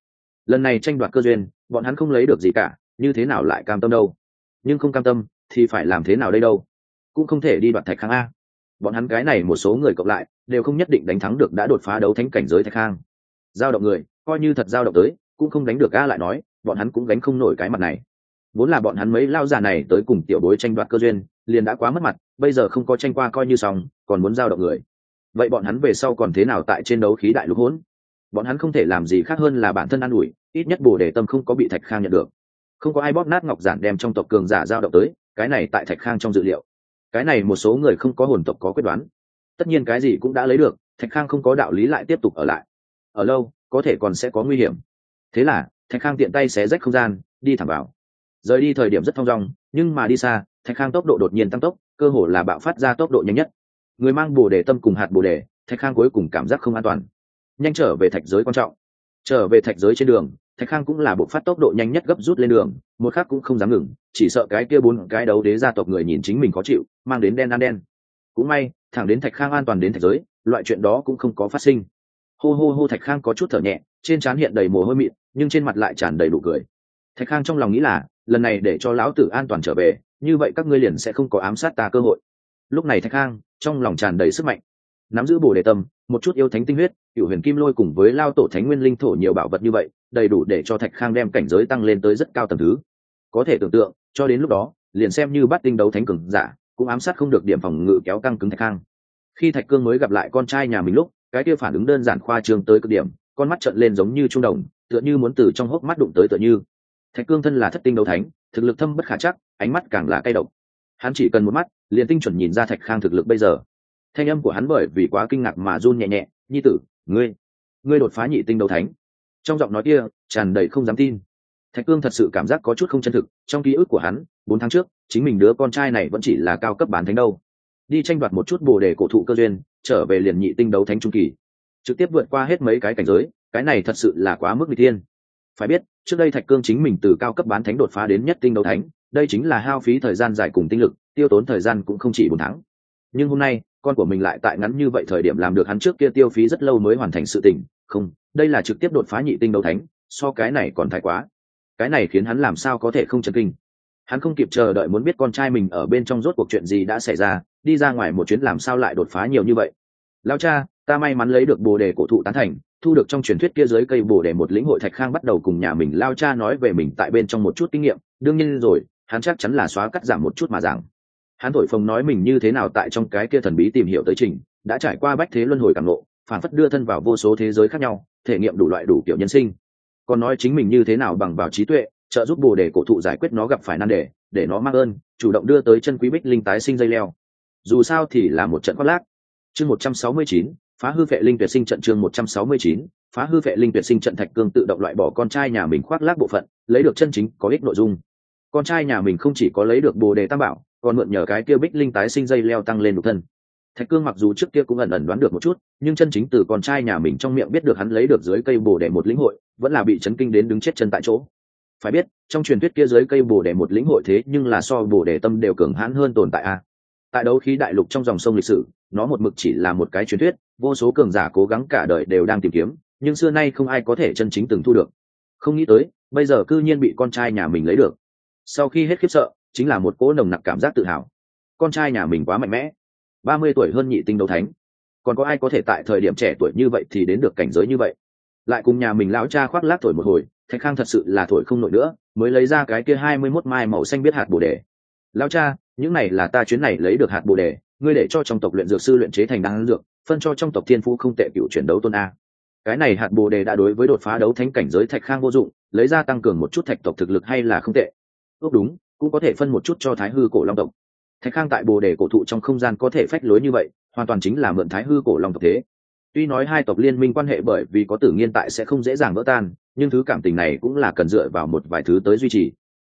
Lần này tranh đoạt cơ duyên, bọn hắn không lấy được gì cả, như thế nào lại cam tâm đâu? Nhưng không cam tâm, thì phải làm thế nào đây đâu? Cũng không thể đi đoạt thạch khang a. Bọn hắn cái này một số người cộng lại, đều không nhất định đánh thắng được đã đột phá đấu thánh cảnh giới thạch khang. Giao động người, coi như thật giao động tới, cũng không đánh được a lại nói, bọn hắn cũng đánh không nổi cái mặt này. Vốn là bọn hắn mấy lao già này tới cùng tiểu bối tranh đoạt cơ duyên, liền đã quá mất mặt, bây giờ không có tranh qua coi như xong, còn muốn giao động người. Vậy bọn hắn về sau còn thế nào tại trên đấu khí đại lục hỗn? Bọn hắn không thể làm gì khác hơn là bản thân an ủi, ít nhất bồ đề tâm không có bị thạch khang nhận được. Không có ai bóp nát ngọc giản đem trong tộc cường giả giao động tới, cái này tại thạch khang trong dự liệu cái này một số người không có hồn tộc có quyết đoán. Tất nhiên cái gì cũng đã lấy được, thạch khang không có đạo lý lại tiếp tục ở lại. Ở lâu, có thể còn sẽ có nguy hiểm. Thế là, thạch khang tiện tay xé rách không gian, đi thẳng vào. Rời đi thời điểm rất thong dong, nhưng mà đi xa, thạch khang tốc độ đột nhiên tăng tốc, cơ hồ là bạo phát ra tốc độ nhanh nhất. Người mang bồ đề tâm cùng hạt bồ đề, thạch khang cuối cùng cảm giác không an toàn. Nhanh trở về thạch giới quan trọng. Trở về thạch giới trên đường, thạch khang cũng là bộ phát tốc độ nhanh nhất gấp rút lên đường, một khác cũng không dám ngừng chỉ sợ cái kia bốn cái đấu đế gia tộc người nhìn chính mình khó chịu, mang đến đen ăn đen. Cũng may, thẳng đến thạch khang an toàn đến thạch giới, loại chuyện đó cũng không có phát sinh. Hô hô hô thạch khang có chút thở nhẹ, trên trán hiện đầy mồ hôi mịn, nhưng trên mặt lại tràn đầy đủ cười. Thạch khang trong lòng nghĩ là, lần này để cho lão tử an toàn trở về, như vậy các ngươi liền sẽ không có ám sát ta cơ hội. Lúc này thạch khang, trong lòng tràn đầy sức mạnh. Nắm giữ bồ đề tâm, một chút yêu thánh tinh huyết cựu huyền kim lôi cùng với lao tổ thánh nguyên linh thổ nhiều bảo vật như vậy, đầy đủ để cho thạch khang đem cảnh giới tăng lên tới rất cao tầm thứ có thể tưởng tượng, cho đến lúc đó, liền xem như bắt tinh đấu thánh cường giả, cũng ám sát không được điểm phòng ngự kéo căng cứng thạch khang. Khi thạch cương mới gặp lại con trai nhà mình lúc, cái kia phản ứng đơn giản khoa trương tới cực điểm, con mắt trợn lên giống như trung đồng, tựa như muốn từ trong hốc mắt đụng tới tựa như. Thạch cương thân là thất tinh đấu thánh, thực lực thâm bất khả chắc, ánh mắt càng là cay độc. Hắn chỉ cần một mắt, liền tinh chuẩn nhìn ra thạch khang thực lực bây giờ. Thanh âm của hắn bởi vì quá kinh ngạc mà run nhẹ nhẹ, nhi tử, ngươi ngươi đột phá nhị tinh đấu thánh. Trong giọng nói kia, tràn đầy không dám tin thạch cương thật sự cảm giác có chút không chân thực, trong ký ức của hắn, bốn tháng trước, chính mình đứa con trai này vẫn chỉ là cao cấp bán thánh đâu. Đi tranh đoạt một chút bồ đề cổ thụ cơ duyên, trở về liền nhị tinh đấu thánh trung kỳ. Trực tiếp vượt qua hết mấy cái cảnh giới, cái này thật sự là quá mức n g tiên phải biết, trước đây thạch cương chính mình từ cao cấp bán thánh đột phá đến nhất tinh đấu thánh, đây chính là hao phí thời gian dài cùng tinh lực, tiêu tốn thời gian cũng không chỉ bốn tháng. Nhưng hôm nay, con của mình lại tại ngắn như vậy thời điểm làm được hắn trước kia tiêu phí rất lâu mới hoàn thành sự tình. Không, đây là trực tiếp đột phá nhị tinh đấu thánh, so cái này còn thái quá cái này khiến hắn làm sao có thể không chấn kinh. Hắn không kịp chờ đợi muốn biết con trai mình ở bên trong rốt cuộc chuyện gì đã xảy ra đi ra ngoài một chuyến làm sao lại đột phá nhiều như vậy. Lao cha ta may mắn lấy được bồ đề cổ thụ tán thành thu được trong truyền thuyết kia dưới cây bồ đề một lĩnh hội thạch khang bắt đầu cùng nhà mình lao cha nói về mình tại bên trong một chút kinh nghiệm đương nhiên rồi hắn chắc chắn là xóa cắt giảm một chút mà rằng hắn thổi phồng nói mình như thế nào tại trong cái kia thần bí tìm hiểu tới trình đã trải qua bách thế luân hồi cảm lộ, phản phất đưa thân vào vô số thế giới khác nhau thể nghiệm đủ loại đủ kiểu nhân sinh còn nói chính mình như thế nào bằng vào trí tuệ, trợ giúp bồ đề cổ thụ giải quyết nó gặp phải nan đề, để nó mang ơn, chủ động đưa tới chân quý bích linh tái sinh dây leo. Dù sao thì là một trận khoác lác. Chương một trăm sáu mươi chín, phá hư vệ linh tuyệt sinh trận chương một trăm sáu mươi chín, phá hư vệ linh tuyệt sinh trận thạch cương tự động loại bỏ con trai nhà mình khoác lác bộ phận, lấy được chân chính có ích nội dung. Con trai nhà mình không chỉ có lấy được bồ đề tam bảo, còn mượn nhờ cái kia bích linh tái sinh dây leo tăng lên độc thân. Thạch cương mặc dù trước kia cũng ẩn ẩn đoán được một chút, nhưng chân chính từ con trai nhà mình trong miệng biết được hắn lấy được dưới cây bồ đề một lĩnh hội vẫn là bị chấn kinh đến đứng chết chân tại chỗ. Phải biết, trong truyền thuyết kia dưới cây bồ đề một lĩnh hội thế nhưng là so bồ đề tâm đều cường hãn hơn tồn tại a. Tại đấu khí đại lục trong dòng sông lịch sử, nó một mực chỉ là một cái truyền thuyết, vô số cường giả cố gắng cả đời đều đang tìm kiếm, nhưng xưa nay không ai có thể chân chính từng thu được. Không nghĩ tới, bây giờ cư nhiên bị con trai nhà mình lấy được. Sau khi hết khiếp sợ, chính là một cỗ nồng nặc cảm giác tự hào. Con trai nhà mình quá mạnh mẽ. Ba mươi tuổi hơn nhị tinh đấu thánh. Còn có ai có thể tại thời điểm trẻ tuổi như vậy thì đến được cảnh giới như vậy? Lại cùng nhà mình lão cha khoác lác thổi một hồi, thạch khang thật sự là thổi không nổi nữa, mới lấy ra cái kia hai mươi mốt mai màu xanh biết hạt bồ đề. Lão cha, những này là ta chuyến này lấy được hạt bồ đề, ngươi để cho trong tộc luyện dược sư luyện chế thành đan dược, phân cho trong tộc thiên phú không tệ cựu chuyển đấu tôn a. Cái này hạt bồ đề đã đối với đột phá đấu thánh cảnh giới thạch khang vô dụng, lấy ra tăng cường một chút thạch tộc thực lực hay là không tệ. Ước đúng, cũng có thể phân một chút cho thái hư cổ long tộc. Thạch khang tại bồ đề cổ thụ trong không gian có thể phách lối như vậy, hoàn toàn chính là mượn thái hư cổ long tộc thế tuy nói hai tộc liên minh quan hệ bởi vì có tử nghiên tại sẽ không dễ dàng vỡ tan, nhưng thứ cảm tình này cũng là cần dựa vào một vài thứ tới duy trì.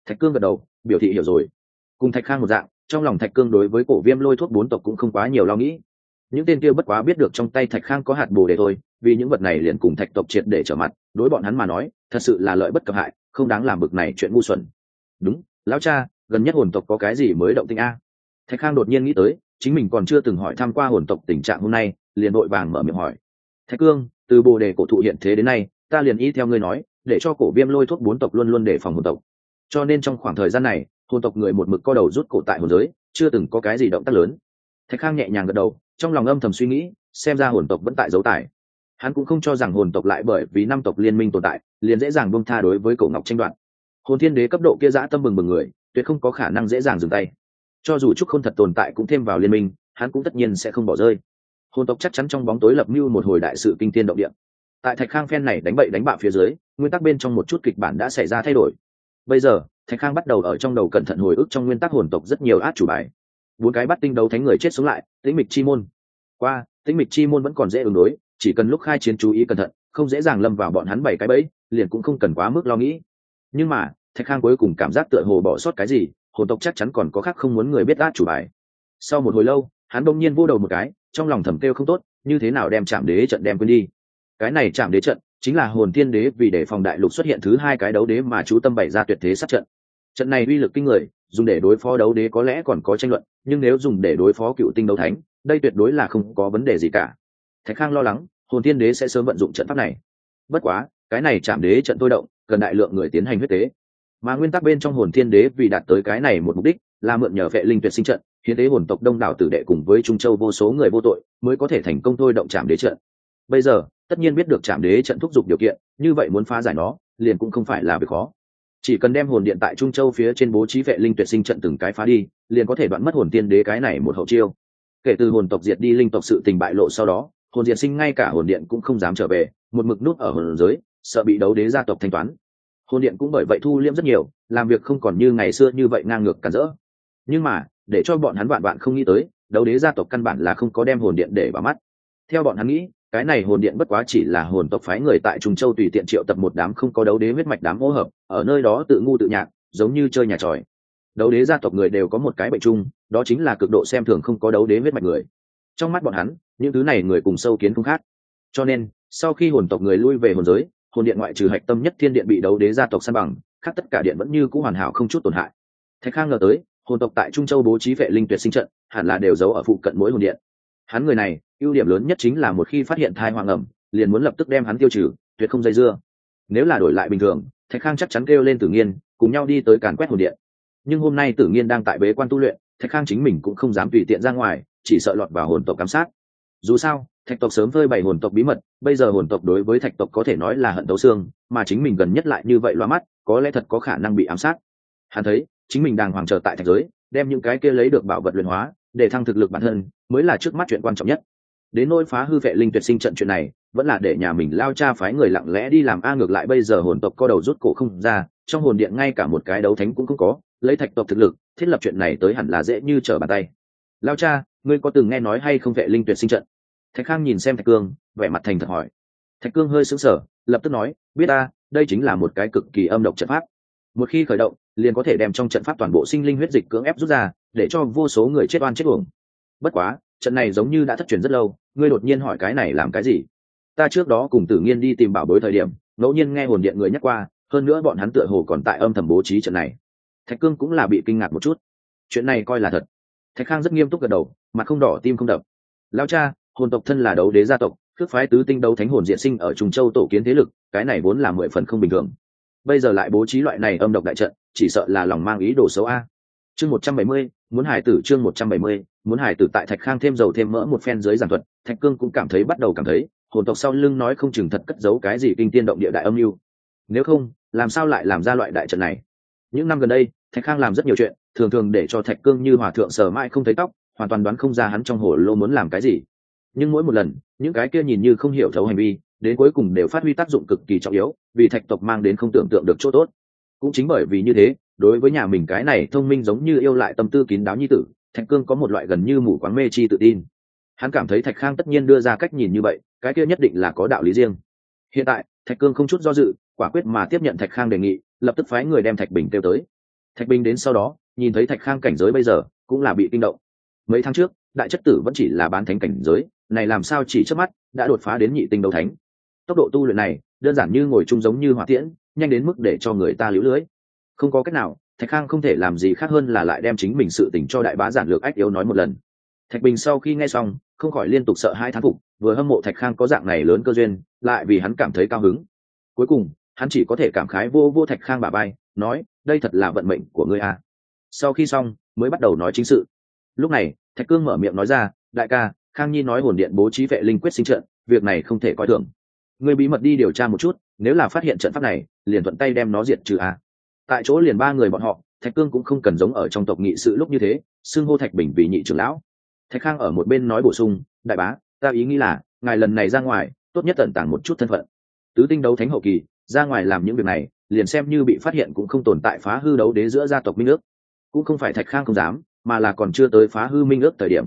Thạch cương gật đầu, biểu thị hiểu rồi. Cùng thạch khang một dạng, trong lòng thạch cương đối với cổ viêm lôi thuốc bốn tộc cũng không quá nhiều lo nghĩ. Những tên kia bất quá biết được trong tay thạch khang có hạt bồ đề thôi, vì những vật này liền cùng thạch tộc triệt để trở mặt, đối bọn hắn mà nói, thật sự là lợi bất cập hại, không đáng làm bực này chuyện ngu xuẩn. Đúng, lão cha, gần nhất hồn tộc có cái gì mới động tinh a? Thạch khang đột nhiên nghĩ tới, chính mình còn chưa từng hỏi tham q u a hồn tộc tình trạng hôm nay liền vội vàng mở miệng hỏi. Thạch cương, từ bồ đề cổ thụ hiện thế đến nay, ta liền y theo ngươi nói, để cho cổ viêm lôi thuốc bốn tộc luôn luôn đề phòng hồn tộc. Cho nên trong khoảng thời gian này, hồn tộc người một mực co đầu rút cổ tại hồn giới, chưa từng có cái gì động tác lớn. Thạch khang nhẹ nhàng gật đầu, trong lòng âm thầm suy nghĩ, xem ra hồn tộc vẫn tại dấu tài hắn cũng không cho rằng hồn tộc lại bởi vì năm tộc liên minh tồn tại, liền dễ dàng bông tha đối với cổ ngọc tranh đoạt. Hồn thiên đế cấp độ kia dã tâm bừng bừng người, tuyệt không có khả năng dễ dàng dừng tay. Cho dù trúc không thật tồn tại cũng thêm vào liên minh, hắn cũng tất nhiên sẽ không bỏ rơi hồn tộc chắc chắn trong bóng tối lập mưu một hồi đại sự kinh tiên động địa. Tại thạch khang phen này đánh bậy đánh bạ phía dưới, nguyên tắc bên trong một chút kịch bản đã xảy ra thay đổi. Bây giờ, thạch khang bắt đầu ở trong đầu cẩn thận hồi ức trong nguyên tắc hồn tộc rất nhiều át chủ bài. Bốn cái bắt tinh đấu thánh người chết sống lại, tĩnh mịch chi môn. Qua, tĩnh mịch chi môn vẫn còn dễ ứng đối, chỉ cần lúc khai chiến chú ý cẩn thận, không dễ dàng lâm vào bọn hắn bảy cái bẫy, liền cũng không cần quá mức lo nghĩ. Nhưng mà, thạch khang cuối cùng cảm giác tựa hồ bỏ sót cái gì, hồn tộc chắc chắn còn có khác không muốn người biết át chủ bài. Sau một hồi lâu hắn đông nhiên vô đầu một cái, trong lòng thầm kêu không tốt, như thế nào đem chạm đế trận đem quên đi? Cái này chạm đế trận chính là hồn tiên đế vì để phòng đại lục xuất hiện thứ hai cái đấu đế mà chú tâm bày ra tuyệt thế sát trận. Trận này uy lực kinh người, dùng để đối phó đấu đế có lẽ còn có tranh luận, nhưng nếu dùng để đối phó cựu tinh đấu thánh, đây tuyệt đối là không có vấn đề gì cả. Thạch khang lo lắng, hồn tiên đế sẽ sớm vận dụng trận pháp này. Bất quá, cái này chạm đế trận tôi động, cần đại lượng người tiến hành huyết tế. Mà nguyên tắc bên trong hồn thiên đế vì đạt tới cái này một mục đích, là mượn nhờ vệ linh tuyệt sinh trận hiến tế hồn tộc đông đảo tử đệ cùng với trung châu vô số người vô tội mới có thể thành công thôi động trạm đế trận. Bây giờ, tất nhiên biết được trạm đế trận thúc giục điều kiện, như vậy muốn phá giải nó, liền cũng không phải là việc khó. Chỉ cần đem hồn điện tại trung châu phía trên bố trí vệ linh tuyệt sinh trận từng cái phá đi, liền có thể đoạn mất hồn tiên đế cái này một hậu chiêu. Kể từ hồn tộc diệt đi linh tộc sự tình bại lộ sau đó, hồn diệt sinh ngay cả hồn điện cũng không dám trở về, một mực nút ở hồn giới, sợ bị đấu đế gia tộc thanh toán. Hồn điện cũng bởi vậy thu liễm rất nhiều, làm việc không còn như ngày xưa như vậy ngang ngược cản rỡ. Nhưng mà để cho bọn hắn vạn vạn không nghĩ tới, đấu đế gia tộc căn bản là không có đem hồn điện để vào mắt. Theo bọn hắn nghĩ, cái này hồn điện bất quá chỉ là hồn tộc phái người tại trung châu tùy tiện triệu tập một đám không có đấu đế huyết mạch đám hỗ hợp, ở nơi đó tự ngu tự nhạc, giống như chơi nhà tròi. Đấu đế gia tộc người đều có một cái bệnh chung, đó chính là cực độ xem thường không có đấu đế huyết mạch người. Trong mắt bọn hắn, những thứ này người cùng sâu kiến không khác. Cho nên, sau khi hồn tộc người lui về hồn giới, hồn điện ngoại trừ hạch tâm nhất thiên điện bị đấu đế gia tộc săn bằng, khác tất cả điện vẫn như c ũ hoàn hảo không chút tổn hại. Thạch khang ngờ tới hồn tộc tại trung châu bố trí vệ linh tuyệt sinh trận, hẳn là đều giấu ở phụ cận mỗi hồn điện. Hắn người này, ưu điểm lớn nhất chính là một khi phát hiện thai hoàng ẩm, liền muốn lập tức đem hắn tiêu trừ, tuyệt không dây dưa. Nếu là đổi lại bình thường, thạch khang chắc chắn kêu lên tử nghiên, cùng nhau đi tới càn quét hồn điện. Nhưng hôm nay tử nghiên đang tại bế quan tu luyện, thạch khang chính mình cũng không dám tùy tiện ra ngoài, chỉ sợ lọt vào hồn tộc giám sát. Dù sao, thạch tộc sớm phơi bày hồn tộc bí mật, bây giờ hồn tộc đối với thạch tộc có thể nói là hận tấu xương, mà chính mình gần nhất lại như vậy loa mắt, có lẽ thật có khả năng bị ám sát. Hắn thấy chính mình đang hoàng chờ tại thành giới, đem những cái kia lấy được bảo vật luyện hóa, để thăng thực lực bản thân, mới là trước mắt chuyện quan trọng nhất. Đến nỗi phá hư vệ linh tuyệt sinh trận chuyện này, vẫn là để nhà mình lao cha phái người lặng lẽ đi làm a ngược lại bây giờ hồn tộc co đầu rút cổ không ra, trong hồn điện ngay cả một cái đấu thánh cũng không có, lấy thạch tộc thực lực, thiết lập chuyện này tới hẳn là dễ như trở bàn tay. Lao cha, ngươi có từng nghe nói hay không vệ linh tuyệt sinh trận? Thạch khang nhìn xem thạch cương, vẻ mặt thành thật hỏi. Thạch cương hơi sững sờ, lập tức nói, biết ta, đây chính là một cái cực kỳ âm độc trận pháp. Một khi khởi động liền có thể đem trong trận pháp toàn bộ sinh linh huyết dịch cưỡng ép rút ra, để cho vô số người chết oan chết uổng. Bất quá, trận này giống như đã thất truyền rất lâu, ngươi đột nhiên hỏi cái này làm cái gì? Ta trước đó cùng tử nghiên đi tìm bảo bối thời điểm, ngẫu nhiên nghe hồn điện người nhắc qua, hơn nữa bọn hắn tựa hồ còn tại âm thầm bố trí trận này. Thạch cương cũng là bị kinh ngạc một chút. Chuyện này coi là thật. Thạch khang rất nghiêm túc gật đầu, mặt không đỏ tim không đập. Lao cha, hồn tộc thân là đấu đế gia tộc, cướp phái tứ tinh đấu thánh hồn diện sinh ở trùng châu tổ kiến thế lực, cái này vốn là mười phần không bình thường bây giờ lại bố trí loại này âm độc đại trận, chỉ sợ là lòng mang ý đồ xấu a. Chương một trăm bảy mươi, muốn hải tử chương một trăm bảy mươi, muốn hải tử tại thạch khang thêm dầu thêm mỡ một phen dưới giàn thuật, thạch cương cũng cảm thấy bắt đầu cảm thấy, hồn tộc sau lưng nói không chừng thật cất giấu cái gì kinh tiên động địa đại âm mưu. Nếu không, làm sao lại làm ra loại đại trận này? Những năm gần đây, thạch khang làm rất nhiều chuyện, thường thường để cho thạch cương như hòa thượng sờ mãi không thấy tóc, hoàn toàn đoán không ra hắn trong hồ lô muốn làm cái gì. Nhưng mỗi một lần, những cái kia nhìn như không hiểu thấu hành vi đến cuối cùng đều phát huy tác dụng cực kỳ trọng yếu, vì thạch tộc mang đến không tưởng tượng được chỗ tốt. Cũng chính bởi vì như thế, đối với nhà mình cái này thông minh giống như yêu lại tâm tư kín đáo như tử, thạch cương có một loại gần như mù quáng mê chi tự tin. Hắn cảm thấy thạch khang tất nhiên đưa ra cách nhìn như vậy, cái kia nhất định là có đạo lý riêng. Hiện tại, thạch cương không chút do dự, quả quyết mà tiếp nhận thạch khang đề nghị, lập tức phái người đem thạch bình kêu tới. Thạch bình đến sau đó, nhìn thấy thạch khang cảnh giới bây giờ, cũng là bị kinh động. Mấy tháng trước, đại chất tử vẫn chỉ là bán thánh cảnh giới, này làm sao chỉ trước mắt, đã đột phá đến nhị tinh đấu thánh tốc độ tu luyện này, đơn giản như ngồi chung giống như hỏa tiễn, nhanh đến mức để cho người ta lũ lưới. Không có cách nào, thạch khang không thể làm gì khác hơn là lại đem chính mình sự tình cho đại bá giản lược ách yếu nói một lần. Thạch bình sau khi nghe xong, không khỏi liên tục sợ hai thán phục, vừa hâm mộ thạch khang có dạng này lớn cơ duyên, lại vì hắn cảm thấy cao hứng. Cuối cùng, hắn chỉ có thể cảm khái vô vô thạch khang bà bay nói, đây thật là vận mệnh của ngươi à. sau khi xong, mới bắt đầu nói chính sự. Lúc này, thạch cương mở miệng nói ra, đại ca, khang nhi nói hồn điện bố trí vệ linh quyết sinh trận, việc này không thể coi thường người bí mật đi điều tra một chút, nếu là phát hiện trận pháp này, liền thuận tay đem nó diệt trừ a tại chỗ liền ba người bọn họ, thạch cương cũng không cần giống ở trong tộc nghị sự lúc như thế, xưng hô thạch bình vì nhị trưởng lão. Thạch khang ở một bên nói bổ sung, đại bá, ta ý nghĩ là, ngài lần này ra ngoài, tốt nhất tận tảng một chút thân phận. Tứ tinh đấu thánh hậu kỳ, ra ngoài làm những việc này, liền xem như bị phát hiện cũng không tồn tại phá hư đấu đế giữa gia tộc minh ước. Cũng không phải thạch khang không dám, mà là còn chưa tới phá hư minh ước thời điểm.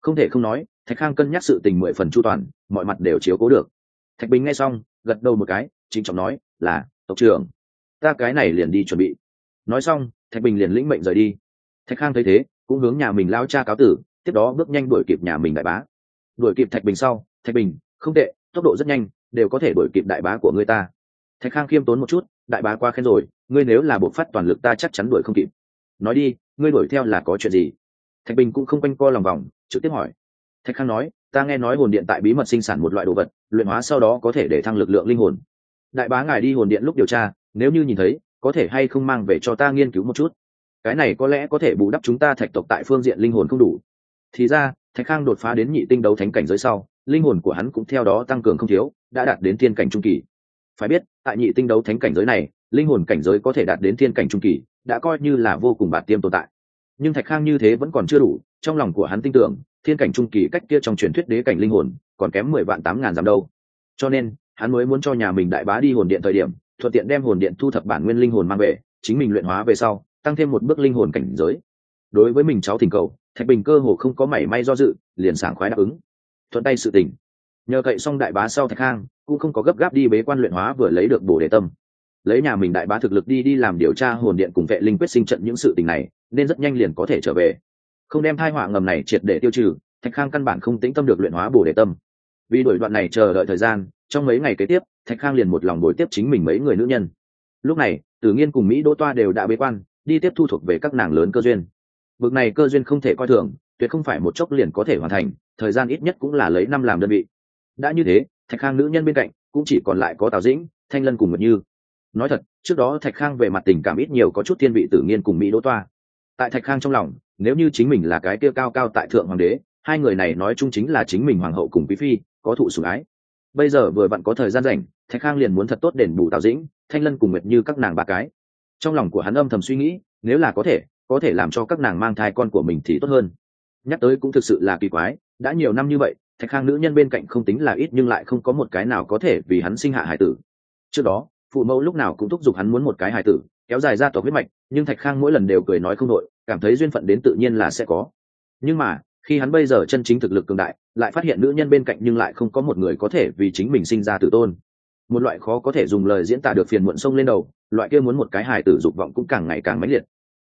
Không thể không nói, thạch khang cân nhắc sự tình mười phần chu toàn, mọi mặt đều chiếu cố được thạch bình nghe xong, gật đầu một cái chính trọng nói, là, tộc trưởng, ta cái này liền đi chuẩn bị. Nói xong, thạch bình liền lĩnh mệnh rời đi. Thạch khang thấy thế, cũng hướng nhà mình lao cha cáo tử, tiếp đó bước nhanh đuổi kịp nhà mình đại bá. Đuổi kịp thạch bình sau, thạch bình, không tệ, tốc độ rất nhanh, đều có thể đuổi kịp đại bá của người ta. Thạch khang khiêm tốn một chút, đại bá qua khen rồi, ngươi nếu là bộc phát toàn lực ta chắc chắn đuổi không kịp. Nói đi, ngươi đuổi theo là có chuyện gì? Thạch bình cũng không quanh co lòng vòng, trực tiếp hỏi. Thạch khang nói ta nghe nói hồn điện tại bí mật sinh sản một loại đồ vật, luyện hóa sau đó có thể để thăng lực lượng linh hồn. Đại bá ngài đi hồn điện lúc điều tra, nếu như nhìn thấy, có thể hay không mang về cho ta nghiên cứu một chút? Cái này có lẽ có thể bù đắp chúng ta thạch tộc tại phương diện linh hồn không đủ. Thì ra, thạch khang đột phá đến nhị tinh đấu thánh cảnh giới sau, linh hồn của hắn cũng theo đó tăng cường không thiếu, đã đạt đến thiên cảnh trung kỳ. Phải biết, tại nhị tinh đấu thánh cảnh giới này, linh hồn cảnh giới có thể đạt đến thiên cảnh trung kỳ, đã coi như là vô cùng bạt tiêm tồn tại. Nhưng thạch khang như thế vẫn còn chưa đủ, trong lòng của hắn tin tưởng thiên cảnh trung kỳ cách kia trong truyền thuyết đế cảnh linh hồn, còn kém mười vạn tám ngàn dặm đâu. Cho nên, hắn mới muốn cho nhà mình đại bá đi hồn điện thời điểm, thuận tiện đem hồn điện thu thập bản nguyên linh hồn mang về, chính mình luyện hóa về sau, tăng thêm một bước linh hồn cảnh giới. Đối với mình cháu thỉnh cầu, thạch bình cơ hồ không có mảy may do dự, liền sảng khoái đáp ứng. Thuận tay sự tình. Nhờ cậy xong đại bá sau thạch khang cũng không có gấp gáp đi bế quan luyện hóa vừa lấy được bổ đề tâm. Lấy nhà mình đại bá thực lực đi đi làm điều tra hồn điện cùng vệ linh quyết sinh trận những sự tình này, nên rất nhanh liền có thể trở về không đem thai họa ngầm này triệt để tiêu trừ, thạch khang căn bản không tĩnh tâm được luyện hóa bổ đề tâm. Vì đuổi đoạn này chờ đợi thời gian, trong mấy ngày kế tiếp, thạch khang liền một lòng bồi tiếp chính mình mấy người nữ nhân. Lúc này, tử nghiên cùng mỹ đỗ toa đều đã bế quan, đi tiếp thu thuộc về các nàng lớn cơ duyên. Vực này cơ duyên không thể coi thường, tuyệt không phải một chốc liền có thể hoàn thành, thời gian ít nhất cũng là lấy năm làm đơn vị. Đã như thế, thạch khang nữ nhân bên cạnh, cũng chỉ còn lại có tào dĩnh, thanh lân cùng mật như. Nói thật, trước đó thạch khang về mặt tình cảm ít nhiều có chút thiên vị tử nghiên cùng mỹ đỗ toa. Tại thạch khang trong lòng nếu như chính mình là cái kia cao cao tại thượng hoàng đế, hai người này nói chung chính là chính mình hoàng hậu cùng quý phi, có thụ sủng ái. Bây giờ vừa vặn có thời gian rảnh, thạch khang liền muốn thật tốt đền bù tào dĩnh, thanh lân cùng nguyệt như các nàng ba cái. Trong lòng của hắn âm thầm suy nghĩ, nếu là có thể có thể làm cho các nàng mang thai con của mình thì tốt hơn. Nhắc tới cũng thực sự là kỳ quái, đã nhiều năm như vậy, thạch khang nữ nhân bên cạnh không tính là ít nhưng lại không có một cái nào có thể vì hắn sinh hạ hải tử. Trước đó, phụ mẫu lúc nào cũng thúc giục hắn muốn một cái hải tử, kéo dài ra tòa huyết mạch, nhưng thạch khang mỗi lần đều cười nói không đội cảm thấy duyên phận đến tự nhiên là sẽ có. Nhưng mà, khi hắn bây giờ chân chính thực lực cường đại, lại phát hiện nữ nhân bên cạnh nhưng lại không có một người có thể vì chính mình sinh ra tự tôn. Một loại khó có thể dùng lời diễn tả được phiền muộn sông lên đầu, loại kia muốn một cái hài tử dục vọng cũng càng ngày càng mãnh liệt.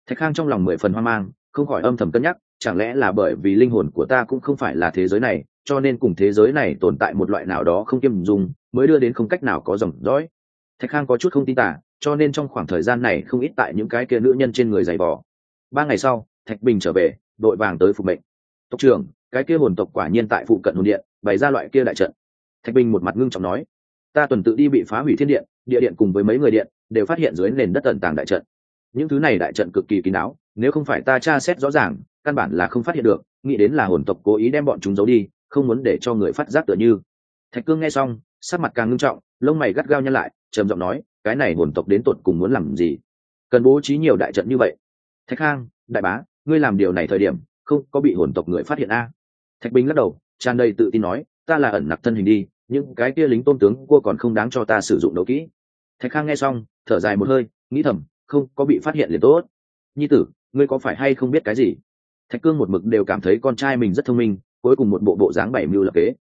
Thạch khang trong lòng mười phần hoang mang, không khỏi âm thầm cân nhắc, chẳng lẽ là bởi vì linh hồn của ta cũng không phải là thế giới này, cho nên cùng thế giới này tồn tại một loại nào đó không kiêm dùng, mới đưa đến không cách nào có dòng dõi. Thạch khang có chút không tin tả, cho nên trong khoảng thời gian này không ít tại những cái kia nữ nhân trên người giày vò ba ngày sau, thạch bình trở về, đội vàng tới phục mệnh. Tộc trưởng, cái kia hồn tộc quả nhiên tại phụ cận hồn điện, bày ra loại kia đại trận. Thạch bình một mặt ngưng trọng nói, ta tuần tự đi bị phá hủy thiên điện, địa điện cùng với mấy người điện, đều phát hiện dưới nền đất tận tàng đại trận. Những thứ này đại trận cực kỳ kín đáo, nếu không phải ta tra xét rõ ràng, căn bản là không phát hiện được, nghĩ đến là hồn tộc cố ý đem bọn chúng giấu đi, không muốn để cho người phát giác tựa như. Thạch cương nghe xong, sắc mặt càng ngưng trọng, lông mày gắt gao nhăn lại, trầm giọng nói, cái này hồn tộc đến tột cùng muốn làm gì? Cần bố trí nhiều đại trận như vậy thạch khang đại bá, ngươi làm điều này thời điểm, không có bị hồn tộc người phát hiện a? Thạch bình lắc đầu, tràn đầy tự tin nói, ta là ẩn nặc thân hình đi, những cái kia lính tôn tướng cua còn không đáng cho ta sử dụng đấu kỹ. Thạch khang nghe xong, thở dài một hơi, nghĩ thầm, không có bị phát hiện liền tốt. Nhi tử, ngươi có phải hay không biết cái gì? Thạch cương một mực đều cảm thấy con trai mình rất thông minh, cuối cùng một bộ bộ dáng bảy mưu lập kế.